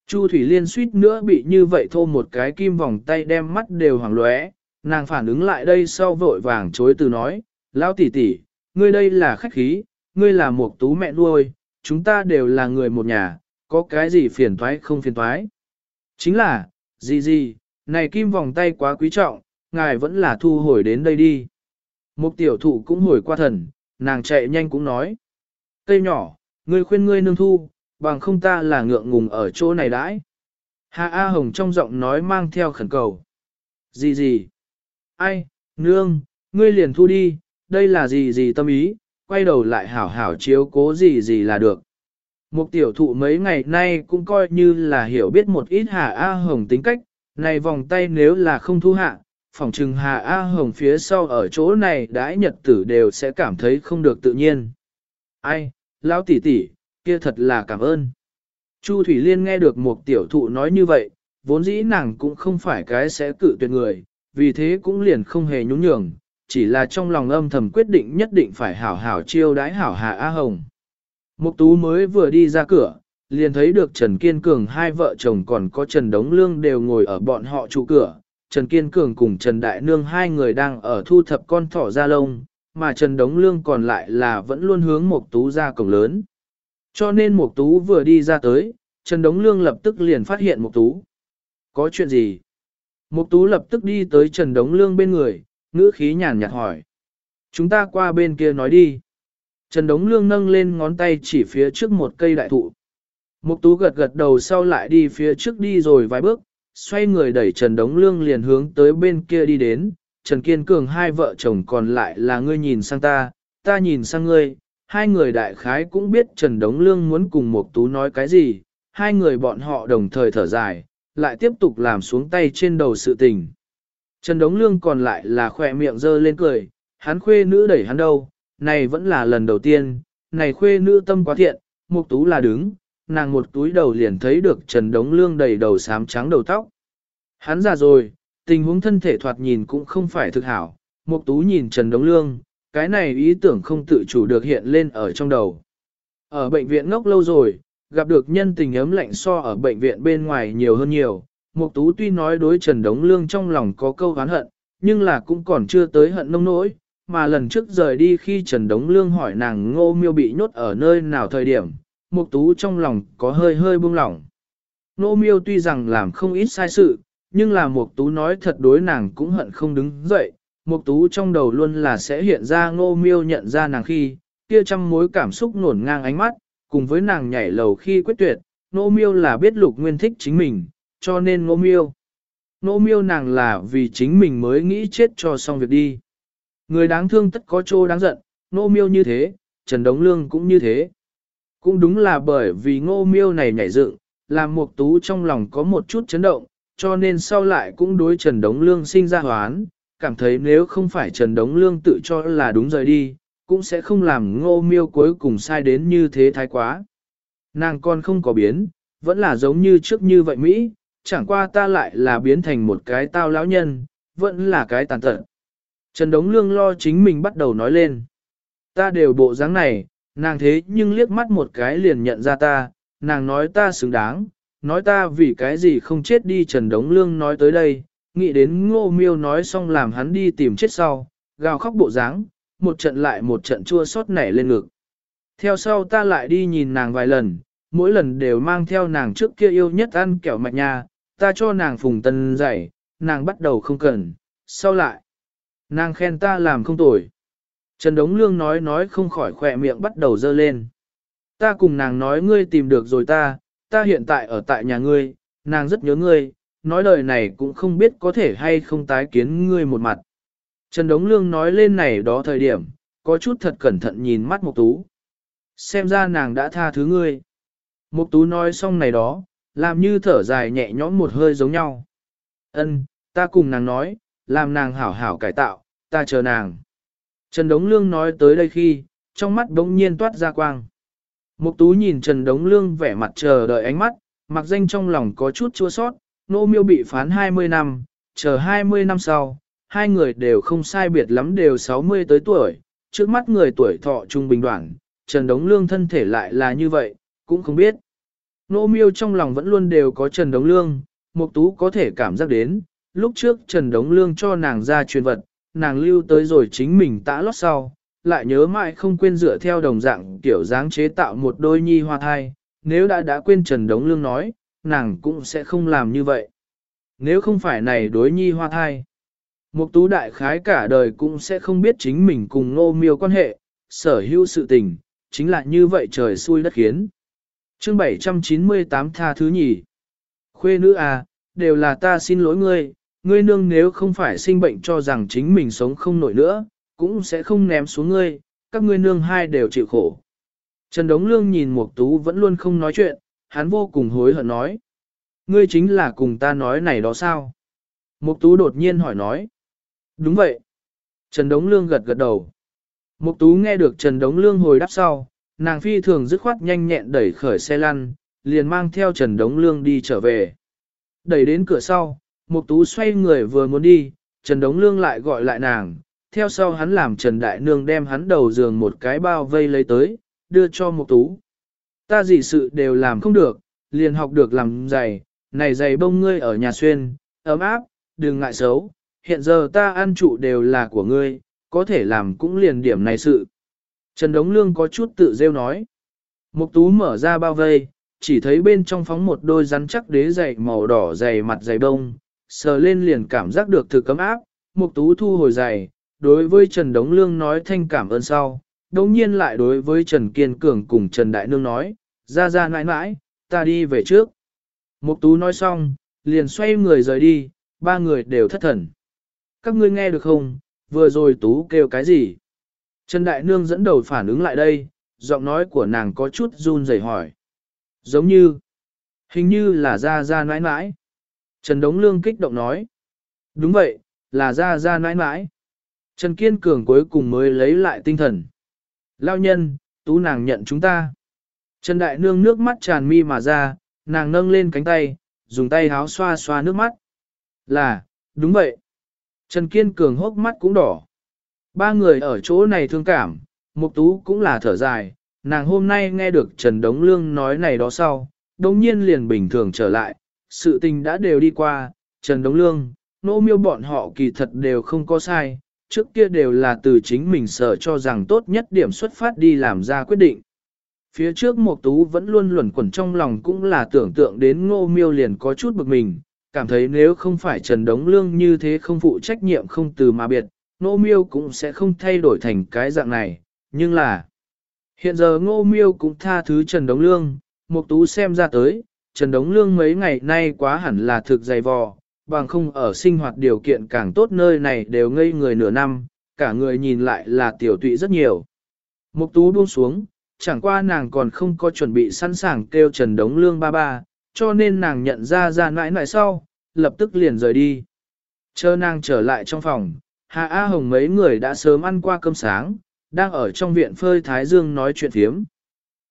Chu Thủy Liên suýt nữa bị như vậy thô một cái kim vòng tay đem mắt đều hoàng lóe, nàng phản ứng lại đây sau vội vàng chối từ nói, lão tỷ tỷ, ngươi đây là khách khí, ngươi là một tú mẹ nuôi, chúng ta đều là người một nhà, có cái gì phiền toái không phiền toái. Chính là, gì gì, này kim vòng tay quá quý trọng, ngài vẫn là thu hồi đến đây đi. Một tiểu thụ cũng hồi qua thần, nàng chạy nhanh cũng nói. Cây nhỏ, ngươi khuyên ngươi nương thu, bằng không ta là ngượng ngùng ở chỗ này đãi. Hạ A Hồng trong giọng nói mang theo khẩn cầu. Gì gì? Ai, nương, ngươi liền thu đi, đây là gì gì tâm ý, quay đầu lại hảo hảo chiếu cố gì gì là được. Một tiểu thụ mấy ngày nay cũng coi như là hiểu biết một ít Hà A Hồng tính cách, này vòng tay nếu là không thu hạ, phòng trừng Hà A Hồng phía sau ở chỗ này đãi nhật tử đều sẽ cảm thấy không được tự nhiên. Ai, lão tỷ tỷ, kia thật là cảm ơn. Chu Thủy Liên nghe được một tiểu thụ nói như vậy, vốn dĩ nàng cũng không phải cái sẽ cự tuyệt người, vì thế cũng liền không hề nhún nhường, chỉ là trong lòng âm thầm quyết định nhất định phải hảo hảo chiêu đãi hảo Hà A Hồng. Mục Tú mới vừa đi ra cửa, liền thấy được Trần Kiên Cường hai vợ chồng còn có Trần Đống Lương đều ngồi ở bọn họ trụ cửa. Trần Kiên Cường cùng Trần Đại Nương hai người đang ở thu thập con thỏ ra lông, mà Trần Đống Lương còn lại là vẫn luôn hướng Mục Tú ra cổng lớn. Cho nên Mục Tú vừa đi ra tới, Trần Đống Lương lập tức liền phát hiện Mục Tú. Có chuyện gì? Mục Tú lập tức đi tới Trần Đống Lương bên người, ngữ khí nhàn nhạt hỏi. Chúng ta qua bên kia nói đi. Trần Đống Lương nâng lên ngón tay chỉ phía trước một cây đại thụ. Mục tú gật gật đầu sau lại đi phía trước đi rồi vài bước, xoay người đẩy Trần Đống Lương liền hướng tới bên kia đi đến. Trần Kiên Cường hai vợ chồng còn lại là ngươi nhìn sang ta, ta nhìn sang ngươi. Hai người đại khái cũng biết Trần Đống Lương muốn cùng Mục tú nói cái gì, hai người bọn họ đồng thời thở dài, lại tiếp tục làm xuống tay trên đầu sự tình. Trần Đống Lương còn lại là khỏe miệng dơ lên cười, hắn khuê nữ đẩy hắn đâu, này vẫn là lần đầu tiên, này khuê nữ tâm quá thiện, mục tú là đứng, nàng một túi đầu liền thấy được Trần Đống Lương đầy đầu xám trắng đầu tóc. Hắn già rồi, tình huống thân thể thoạt nhìn cũng không phải thực hảo, mục tú nhìn Trần Đống Lương, cái này ý tưởng không tự chủ được hiện lên ở trong đầu. Ở bệnh viện ngốc lâu rồi, gặp được nhân tình ấm lạnh so ở bệnh viện bên ngoài nhiều hơn nhiều. Mục tú tuy nói đối Trần Đống Lương trong lòng có câu oán hận, nhưng là cũng còn chưa tới hận nông nỗi, mà lần trước rời đi khi Trần Đống Lương hỏi nàng ngô miêu bị nhốt ở nơi nào thời điểm, Mục Tú trong lòng có hơi hơi buông lỏng. Nô miêu tuy rằng làm không ít sai sự, nhưng là Mục Tú nói thật đối nàng cũng hận không đứng dậy. Mục Tú trong đầu luôn là sẽ hiện ra ngô miêu nhận ra nàng khi, kia trăm mối cảm xúc nổn ngang ánh mắt, cùng với nàng nhảy lầu khi quyết tuyệt, ngô miêu là biết lục nguyên thích chính mình, cho nên ngô miêu. Ngô miêu nàng là vì chính mình mới nghĩ chết cho xong việc đi. Người đáng thương tất có chỗ đáng giận, ngô miêu như thế, Trần Đống Lương cũng như thế. Cũng đúng là bởi vì ngô miêu này nhảy dựng, làm Mục Tú trong lòng có một chút chấn động, cho nên sau lại cũng đối Trần Đống Lương sinh ra hoán, cảm thấy nếu không phải Trần Đống Lương tự cho là đúng rời đi, cũng sẽ không làm ngô miêu cuối cùng sai đến như thế thái quá. Nàng con không có biến, vẫn là giống như trước như vậy Mỹ, chẳng qua ta lại là biến thành một cái tao lão nhân, vẫn là cái tàn tật. Trần Đống Lương lo chính mình bắt đầu nói lên. Ta đều bộ dáng này, nàng thế nhưng liếc mắt một cái liền nhận ra ta, nàng nói ta xứng đáng, nói ta vì cái gì không chết đi Trần Đống Lương nói tới đây, nghĩ đến ngô miêu nói xong làm hắn đi tìm chết sau, gào khóc bộ dáng, một trận lại một trận chua xót nảy lên ngực. Theo sau ta lại đi nhìn nàng vài lần, mỗi lần đều mang theo nàng trước kia yêu nhất ăn kẹo mạch nha, ta cho nàng phùng tân dạy, nàng bắt đầu không cần, sau lại. Nàng khen ta làm không tồi. Trần Đống Lương nói nói không khỏi khỏe miệng bắt đầu dơ lên. Ta cùng nàng nói ngươi tìm được rồi ta, ta hiện tại ở tại nhà ngươi, nàng rất nhớ ngươi, nói lời này cũng không biết có thể hay không tái kiến ngươi một mặt. Trần Đống Lương nói lên này đó thời điểm, có chút thật cẩn thận nhìn mắt Mục Tú. Xem ra nàng đã tha thứ ngươi. Mục Tú nói xong này đó, làm như thở dài nhẹ nhõm một hơi giống nhau. Ân, ta cùng nàng nói, làm nàng hảo hảo cải tạo, ta chờ nàng. Trần Đống Lương nói tới đây khi, trong mắt đống nhiên toát ra quang. Mục Tú nhìn Trần Đống Lương vẻ mặt chờ đợi ánh mắt, mặc danh trong lòng có chút chua sót, nô miêu bị phán 20 năm, chờ 20 năm sau, hai người đều không sai biệt lắm đều 60 tới tuổi, trước mắt người tuổi thọ trung bình đoạn, Trần Đống Lương thân thể lại là như vậy, cũng không biết. Nô miêu trong lòng vẫn luôn đều có Trần Đống Lương, Mục Tú có thể cảm giác đến, lúc trước Trần Đống Lương cho nàng ra truyền vật, nàng lưu tới rồi chính mình tã lót sau, lại nhớ mãi không quên dựa theo đồng dạng kiểu dáng chế tạo một đôi nhi hoa thai, nếu đã đã quên Trần Đống Lương nói, nàng cũng sẽ không làm như vậy. Nếu không phải này đối nhi hoa thai, Mục tú đại khái cả đời cũng sẽ không biết chính mình cùng nô miêu quan hệ, sở hữu sự tình, chính là như vậy trời xui đất khiến. Chương 798 tha thứ nhì. Khuê nữ à, đều là ta xin lỗi ngươi, ngươi nương nếu không phải sinh bệnh cho rằng chính mình sống không nổi nữa, cũng sẽ không ném xuống ngươi, các ngươi nương hai đều chịu khổ. Trần Đống Lương nhìn Mục Tú vẫn luôn không nói chuyện, hắn vô cùng hối hận nói. Ngươi chính là cùng ta nói này đó sao? Mục Tú đột nhiên hỏi nói. Đúng vậy. Trần Đống Lương gật gật đầu. Mục Tú nghe được Trần Đống Lương hồi đáp sau, nàng phi thường dứt khoát nhanh nhẹn đẩy khởi xe lăn, liền mang theo Trần Đống Lương đi trở về. Đẩy đến cửa sau, Mục Tú xoay người vừa muốn đi, Trần Đống Lương lại gọi lại nàng, theo sau hắn làm Trần Đại Nương đem hắn đầu giường một cái bao vây lấy tới, đưa cho Mục Tú. Ta gì sự đều làm không được, liền học được làm giày, này giày bông ngươi ở nhà xuyên, ấm áp, đừng ngại xấu, hiện giờ ta ăn trụ đều là của ngươi, có thể làm cũng liền điểm này sự. Trần Đống Lương có chút tự rêu nói. Mục tú mở ra bao vây, chỉ thấy bên trong phóng một đôi rắn chắc đế giày màu đỏ dày mặt dày bông, sờ lên liền cảm giác được thực cấm áp, mục tú thu hồi dày, đối với Trần Đống Lương nói thanh cảm ơn sau, đồng nhiên lại đối với Trần Kiên Cường cùng Trần Đại Nương nói, ra ra nãi nãi, ta đi về trước. Mục Tú nói xong, liền xoay người rời đi, ba người đều thất thần. Các ngươi nghe được không, vừa rồi Tú kêu cái gì? Trần Đại Nương dẫn đầu phản ứng lại đây, giọng nói của nàng có chút run rẩy hỏi. Giống như, hình như là ra ra nãi nãi. Trần Đống Lương kích động nói. Đúng vậy, là ra ra nãi nãi. Trần Kiên Cường cuối cùng mới lấy lại tinh thần. Lao nhân, tú nàng nhận chúng ta. Trần Đại Nương nước mắt tràn mi mà ra, nàng nâng lên cánh tay, dùng tay háo xoa xoa nước mắt. Là, đúng vậy. Trần Kiên Cường hốc mắt cũng đỏ. Ba người ở chỗ này thương cảm, Mục Tú cũng là thở dài, nàng hôm nay nghe được Trần Đống Lương nói này đó sau, đồng nhiên liền bình thường trở lại, sự tình đã đều đi qua, Trần Đống Lương, nô miêu bọn họ kỳ thật đều không có sai, trước kia đều là từ chính mình sợ cho rằng tốt nhất điểm xuất phát đi làm ra quyết định. Phía trước Mộc Tú vẫn luôn luẩn quẩn trong lòng cũng là tưởng tượng đến ngô miêu liền có chút bực mình, cảm thấy nếu không phải Trần Đống Lương như thế không phụ trách nhiệm không từ mà biệt, ngô miêu cũng sẽ không thay đổi thành cái dạng này, nhưng là hiện giờ ngô miêu cũng tha thứ Trần Đống Lương, Mộc Tú xem ra tới, Trần Đống Lương mấy ngày nay quá hẳn là thực dày vò, bằng không ở sinh hoạt điều kiện càng tốt nơi này đều ngây người nửa năm, cả người nhìn lại là tiểu tụy rất nhiều. Mục tú buông xuống, chẳng qua nàng còn không có chuẩn bị sẵn sàng kêu Trần Đống Lương ba ba, cho nên nàng nhận ra ra nãi nãi sau, lập tức liền rời đi. Chờ nàng trở lại trong phòng, Hà A Hồng mấy người đã sớm ăn qua cơm sáng, đang ở trong viện phơi Thái Dương nói chuyện thiếm.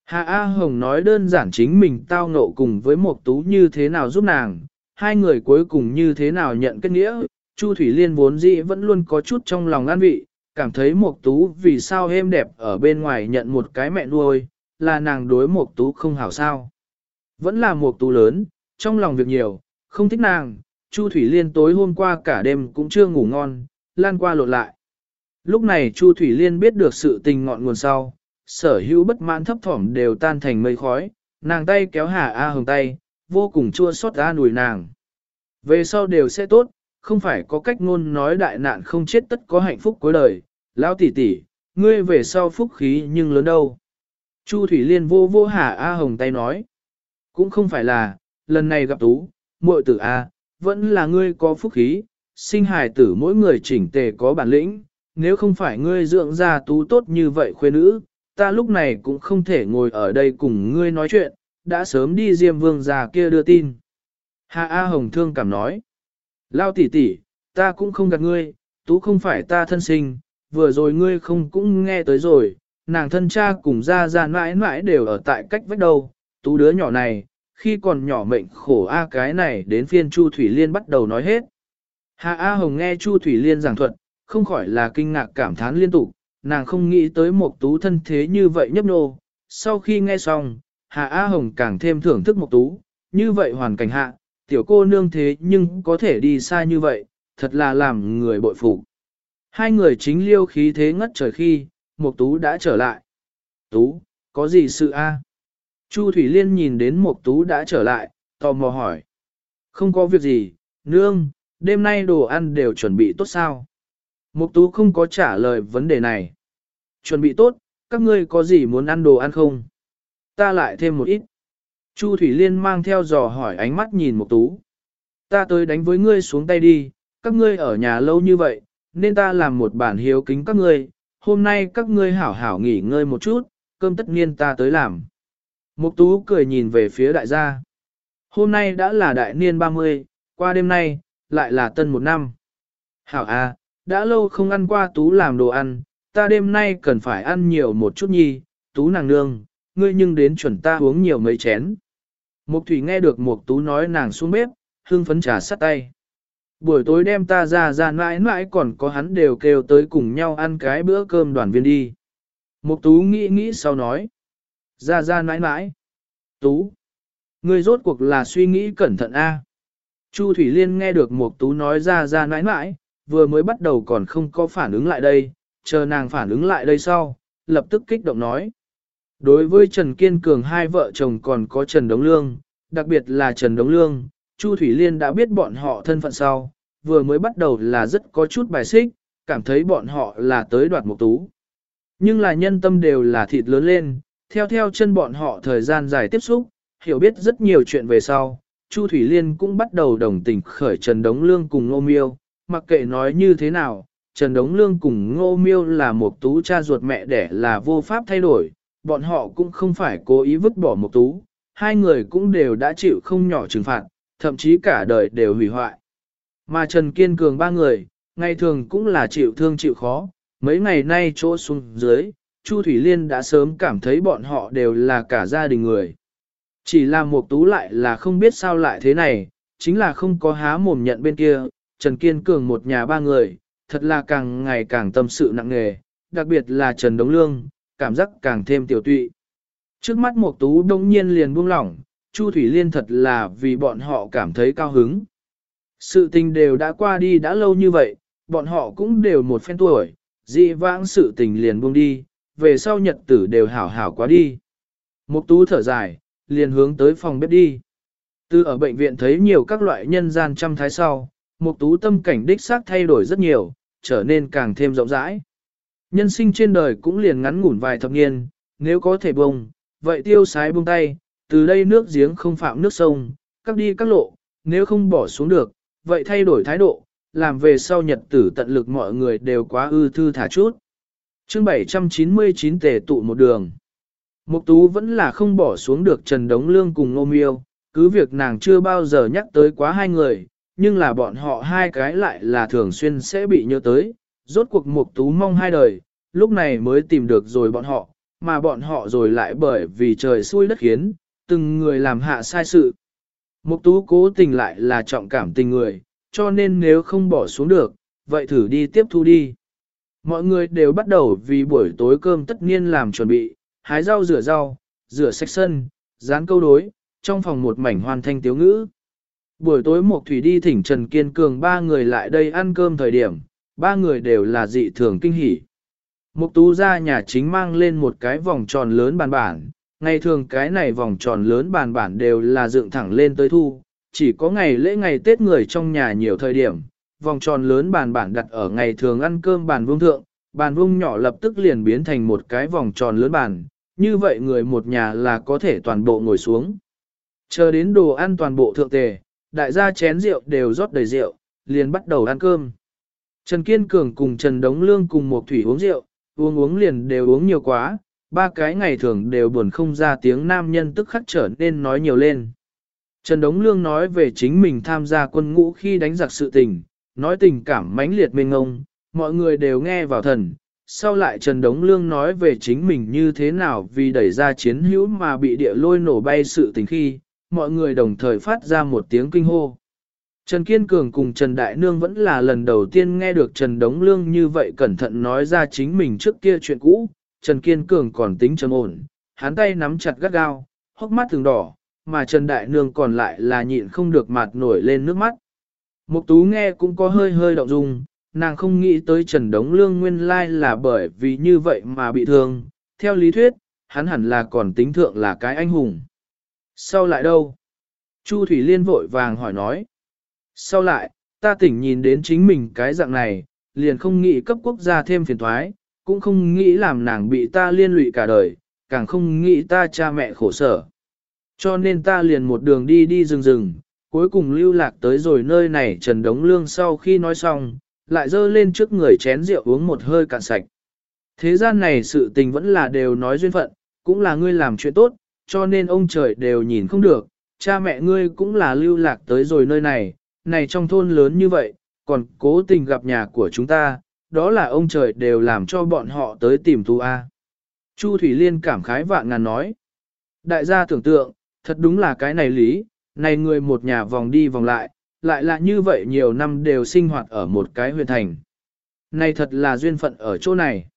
Hà A Hồng nói đơn giản chính mình tao ngộ cùng với một tú như thế nào giúp nàng, hai người cuối cùng như thế nào nhận kết nghĩa, Chu Thủy Liên vốn dĩ vẫn luôn có chút trong lòng an vị, cảm thấy Mộc Tú vì sao êm đẹp ở bên ngoài nhận một cái mẹ nuôi, là nàng đối Mộc Tú không hảo sao. Vẫn là Mộc Tú lớn, trong lòng việc nhiều, không thích nàng, Chu Thủy Liên tối hôm qua cả đêm cũng chưa ngủ ngon, lan qua lộn lại. Lúc này Chu Thủy Liên biết được sự tình ngọn nguồn sau, sở hữu bất mãn thấp thỏm đều tan thành mây khói, nàng tay kéo Hà A Hồng tay, vô cùng chua xót ra nùi nàng. Về sau đều sẽ tốt, không phải có cách ngôn nói đại nạn không chết tất có hạnh phúc cuối đời, lão tỷ tỷ, ngươi về sau phúc khí nhưng lớn đâu. Chu Thủy Liên vô vô Hà A Hồng tay nói, cũng không phải là, lần này gặp tú, muội tử A, vẫn là ngươi có phúc khí, sinh hài tử mỗi người chỉnh tề có bản lĩnh, nếu không phải ngươi dưỡng ra tú tốt như vậy khuê nữ, ta lúc này cũng không thể ngồi ở đây cùng ngươi nói chuyện, đã sớm đi Diêm Vương già kia đưa tin. Hạ A Hồng thương cảm nói, Lao tỷ tỷ, ta cũng không gạt ngươi, tú không phải ta thân sinh, vừa rồi ngươi không cũng nghe tới rồi, nàng thân cha cùng ra ra mãi mãi đều ở tại cách vách đâu, tú đứa nhỏ này, khi còn nhỏ mệnh khổ A cái này đến phiên Chu Thủy Liên bắt đầu nói hết. Hạ A Hồng nghe Chu Thủy Liên giảng thuật, không khỏi là kinh ngạc cảm thán liên tục, nàng không nghĩ tới một tú thân thế như vậy nhấp nô. Sau khi nghe xong, Hạ A Hồng càng thêm thưởng thức một tú, như vậy hoàn cảnh hạ, tiểu cô nương thế nhưng có thể đi xa như vậy, thật là làm người bội phục. Hai người chính liêu khí thế ngất trời khi, một tú đã trở lại. Tú, có gì sự a? Chu Thủy Liên nhìn đến một tú đã trở lại, tò mò hỏi. Không có việc gì, nương, đêm nay đồ ăn đều chuẩn bị tốt sao? Mục tú không có trả lời vấn đề này. Chuẩn bị tốt, các ngươi có gì muốn ăn đồ ăn không? Ta lại thêm một ít. Chu Thủy Liên mang theo dò hỏi ánh mắt nhìn Mục tú. Ta tới đánh với ngươi xuống tay đi, các ngươi ở nhà lâu như vậy, nên ta làm một bản hiếu kính các ngươi, hôm nay các ngươi hảo hảo nghỉ ngơi một chút, cơm tất nhiên ta tới làm. Mục tú cười nhìn về phía đại gia. Hôm nay đã là đại niên 30, qua đêm nay, lại là tân một năm. Hảo à, đã lâu không ăn qua tú làm đồ ăn, ta đêm nay cần phải ăn nhiều một chút nhi, tú nàng nương, ngươi nhưng đến chuẩn ta uống nhiều mấy chén. Mục thủy nghe được mục tú nói nàng xuống bếp, hương phấn trà sắt tay. Buổi tối đem ta ra ra mãi mãi còn có hắn đều kêu tới cùng nhau ăn cái bữa cơm đoàn viên đi. Mục tú nghĩ nghĩ sau nói. Ra ra mãi mãi. Tú. Ngươi rốt cuộc là suy nghĩ cẩn thận a. Chu Thủy Liên nghe được Mục Tú nói ra ra mãi mãi, vừa mới bắt đầu còn không có phản ứng lại đây, chờ nàng phản ứng lại đây sau, lập tức kích động nói. Đối với Trần Kiên Cường hai vợ chồng còn có Trần Đống Lương, đặc biệt là Trần Đống Lương, Chu Thủy Liên đã biết bọn họ thân phận sau, vừa mới bắt đầu là rất có chút bài xích, cảm thấy bọn họ là tới đoạt một tú. Nhưng là nhân tâm đều là thịt lớn lên, theo theo chân bọn họ thời gian dài tiếp xúc, hiểu biết rất nhiều chuyện về sau. Chu Thủy Liên cũng bắt đầu đồng tình khởi Trần Đống Lương cùng Ngô Miêu, mặc kệ nói như thế nào, Trần Đống Lương cùng Ngô Miêu là một tú cha ruột mẹ đẻ là vô pháp thay đổi, bọn họ cũng không phải cố ý vứt bỏ một tú, hai người cũng đều đã chịu không nhỏ trừng phạt, thậm chí cả đời đều hủy hoại. Mà Trần Kiên Cường ba người, ngày thường cũng là chịu thương chịu khó, mấy ngày nay chỗ xuống dưới, Chu Thủy Liên đã sớm cảm thấy bọn họ đều là cả gia đình người. Chỉ là một tú lại là không biết sao lại thế này, chính là không có há mồm nhận bên kia, Trần Kiên Cường một nhà ba người, thật là càng ngày càng tâm sự nặng nề, đặc biệt là Trần Đống Lương, cảm giác càng thêm tiểu tụy. Trước mắt một tú đông nhiên liền buông lỏng, Chu Thủy Liên thật là vì bọn họ cảm thấy cao hứng. Sự tình đều đã qua đi đã lâu như vậy, bọn họ cũng đều một phen tuổi, dị vãng sự tình liền buông đi, về sau nhật tử đều hảo hảo quá đi. Mục tú thở dài, liền hướng tới phòng bếp đi. Từ ở bệnh viện thấy nhiều các loại nhân gian trăm thái sau, mục tú tâm cảnh đích xác thay đổi rất nhiều, trở nên càng thêm rộng rãi. Nhân sinh trên đời cũng liền ngắn ngủn vài thập niên, nếu có thể bông, vậy tiêu sái buông tay, từ đây nước giếng không phạm nước sông, các đi các lộ, nếu không bỏ xuống được, vậy thay đổi thái độ, làm về sau nhật tử tận lực mọi người đều quá ư thư thả chút. chương 799 tề tụ một đường. Mục tú vẫn là không bỏ xuống được Trần Đống Lương cùng Ngô Miêu, cứ việc nàng chưa bao giờ nhắc tới quá hai người, nhưng là bọn họ hai cái lại là thường xuyên sẽ bị nhớ tới. Rốt cuộc mục tú mong hai đời, lúc này mới tìm được rồi bọn họ, mà bọn họ rồi lại bởi vì trời xui đất khiến, từng người làm hạ sai sự. Mục tú cố tình lại là trọng cảm tình người, cho nên nếu không bỏ xuống được, vậy thử đi tiếp thu đi. Mọi người đều bắt đầu vì buổi tối cơm tất nhiên làm chuẩn bị, hái rau rửa rau, rửa sạch sân, dán câu đối, trong phòng một mảnh hoàn thanh tiếu ngữ. Buổi tối Mộc Thủy đi thỉnh Trần Kiên Cường ba người lại đây ăn cơm thời điểm, ba người đều là dị thường kinh hỉ. Mục tú ra nhà chính mang lên một cái vòng tròn lớn bàn bản, ngày thường cái này vòng tròn lớn bàn bản đều là dựng thẳng lên tới thu, chỉ có ngày lễ ngày Tết người trong nhà nhiều thời điểm, vòng tròn lớn bàn bản đặt ở ngày thường ăn cơm bàn vương thượng, bàn vương nhỏ lập tức liền biến thành một cái vòng tròn lớn bàn, như vậy người một nhà là có thể toàn bộ ngồi xuống. Chờ đến đồ ăn toàn bộ thượng tề, đại gia chén rượu đều rót đầy rượu, liền bắt đầu ăn cơm. Trần Kiên Cường cùng Trần Đống Lương cùng một thủy uống rượu, uống uống liền đều uống nhiều quá, ba cái ngày thường đều buồn không ra tiếng nam nhân tức khắc trở nên nói nhiều lên. Trần Đống Lương nói về chính mình tham gia quân ngũ khi đánh giặc sự tình, nói tình cảm mãnh liệt mênh ngông, mọi người đều nghe vào thần. Sau lại Trần Đống Lương nói về chính mình như thế nào vì đẩy ra chiến hữu mà bị địa lôi nổ bay sự tình khi, mọi người đồng thời phát ra một tiếng kinh hô. Trần Kiên Cường cùng Trần Đại Nương vẫn là lần đầu tiên nghe được Trần Đống Lương như vậy cẩn thận nói ra chính mình trước kia chuyện cũ, Trần Kiên Cường còn tính trầm ổn, hắn tay nắm chặt gắt gao, hốc mắt thường đỏ, mà Trần Đại Nương còn lại là nhịn không được mặt nổi lên nước mắt. Mục Tú nghe cũng có hơi hơi động dung, nàng không nghĩ tới Trần Đống Lương nguyên lai là bởi vì như vậy mà bị thương, theo lý thuyết, hắn hẳn là còn tính thượng là cái anh hùng. Sau lại đâu? Chu Thủy Liên vội vàng hỏi nói. Sau lại, ta tỉnh nhìn đến chính mình cái dạng này, liền không nghĩ cấp quốc gia thêm phiền thoái, cũng không nghĩ làm nàng bị ta liên lụy cả đời, càng không nghĩ ta cha mẹ khổ sở. Cho nên ta liền một đường đi đi rừng rừng, cuối cùng lưu lạc tới rồi nơi này Trần Đống Lương sau khi nói xong, lại dơ lên trước người chén rượu uống một hơi cạn sạch. Thế gian này sự tình vẫn là đều nói duyên phận, cũng là ngươi làm chuyện tốt, cho nên ông trời đều nhìn không được, cha mẹ ngươi cũng là lưu lạc tới rồi nơi này, này trong thôn lớn như vậy, còn cố tình gặp nhà của chúng ta, đó là ông trời đều làm cho bọn họ tới tìm tu A. Chu Thủy Liên cảm khái vạn ngàn nói. Đại gia tưởng tượng, thật đúng là cái này lý, này người một nhà vòng đi vòng lại, lại là như vậy nhiều năm đều sinh hoạt ở một cái huyện thành. Này thật là duyên phận ở chỗ này.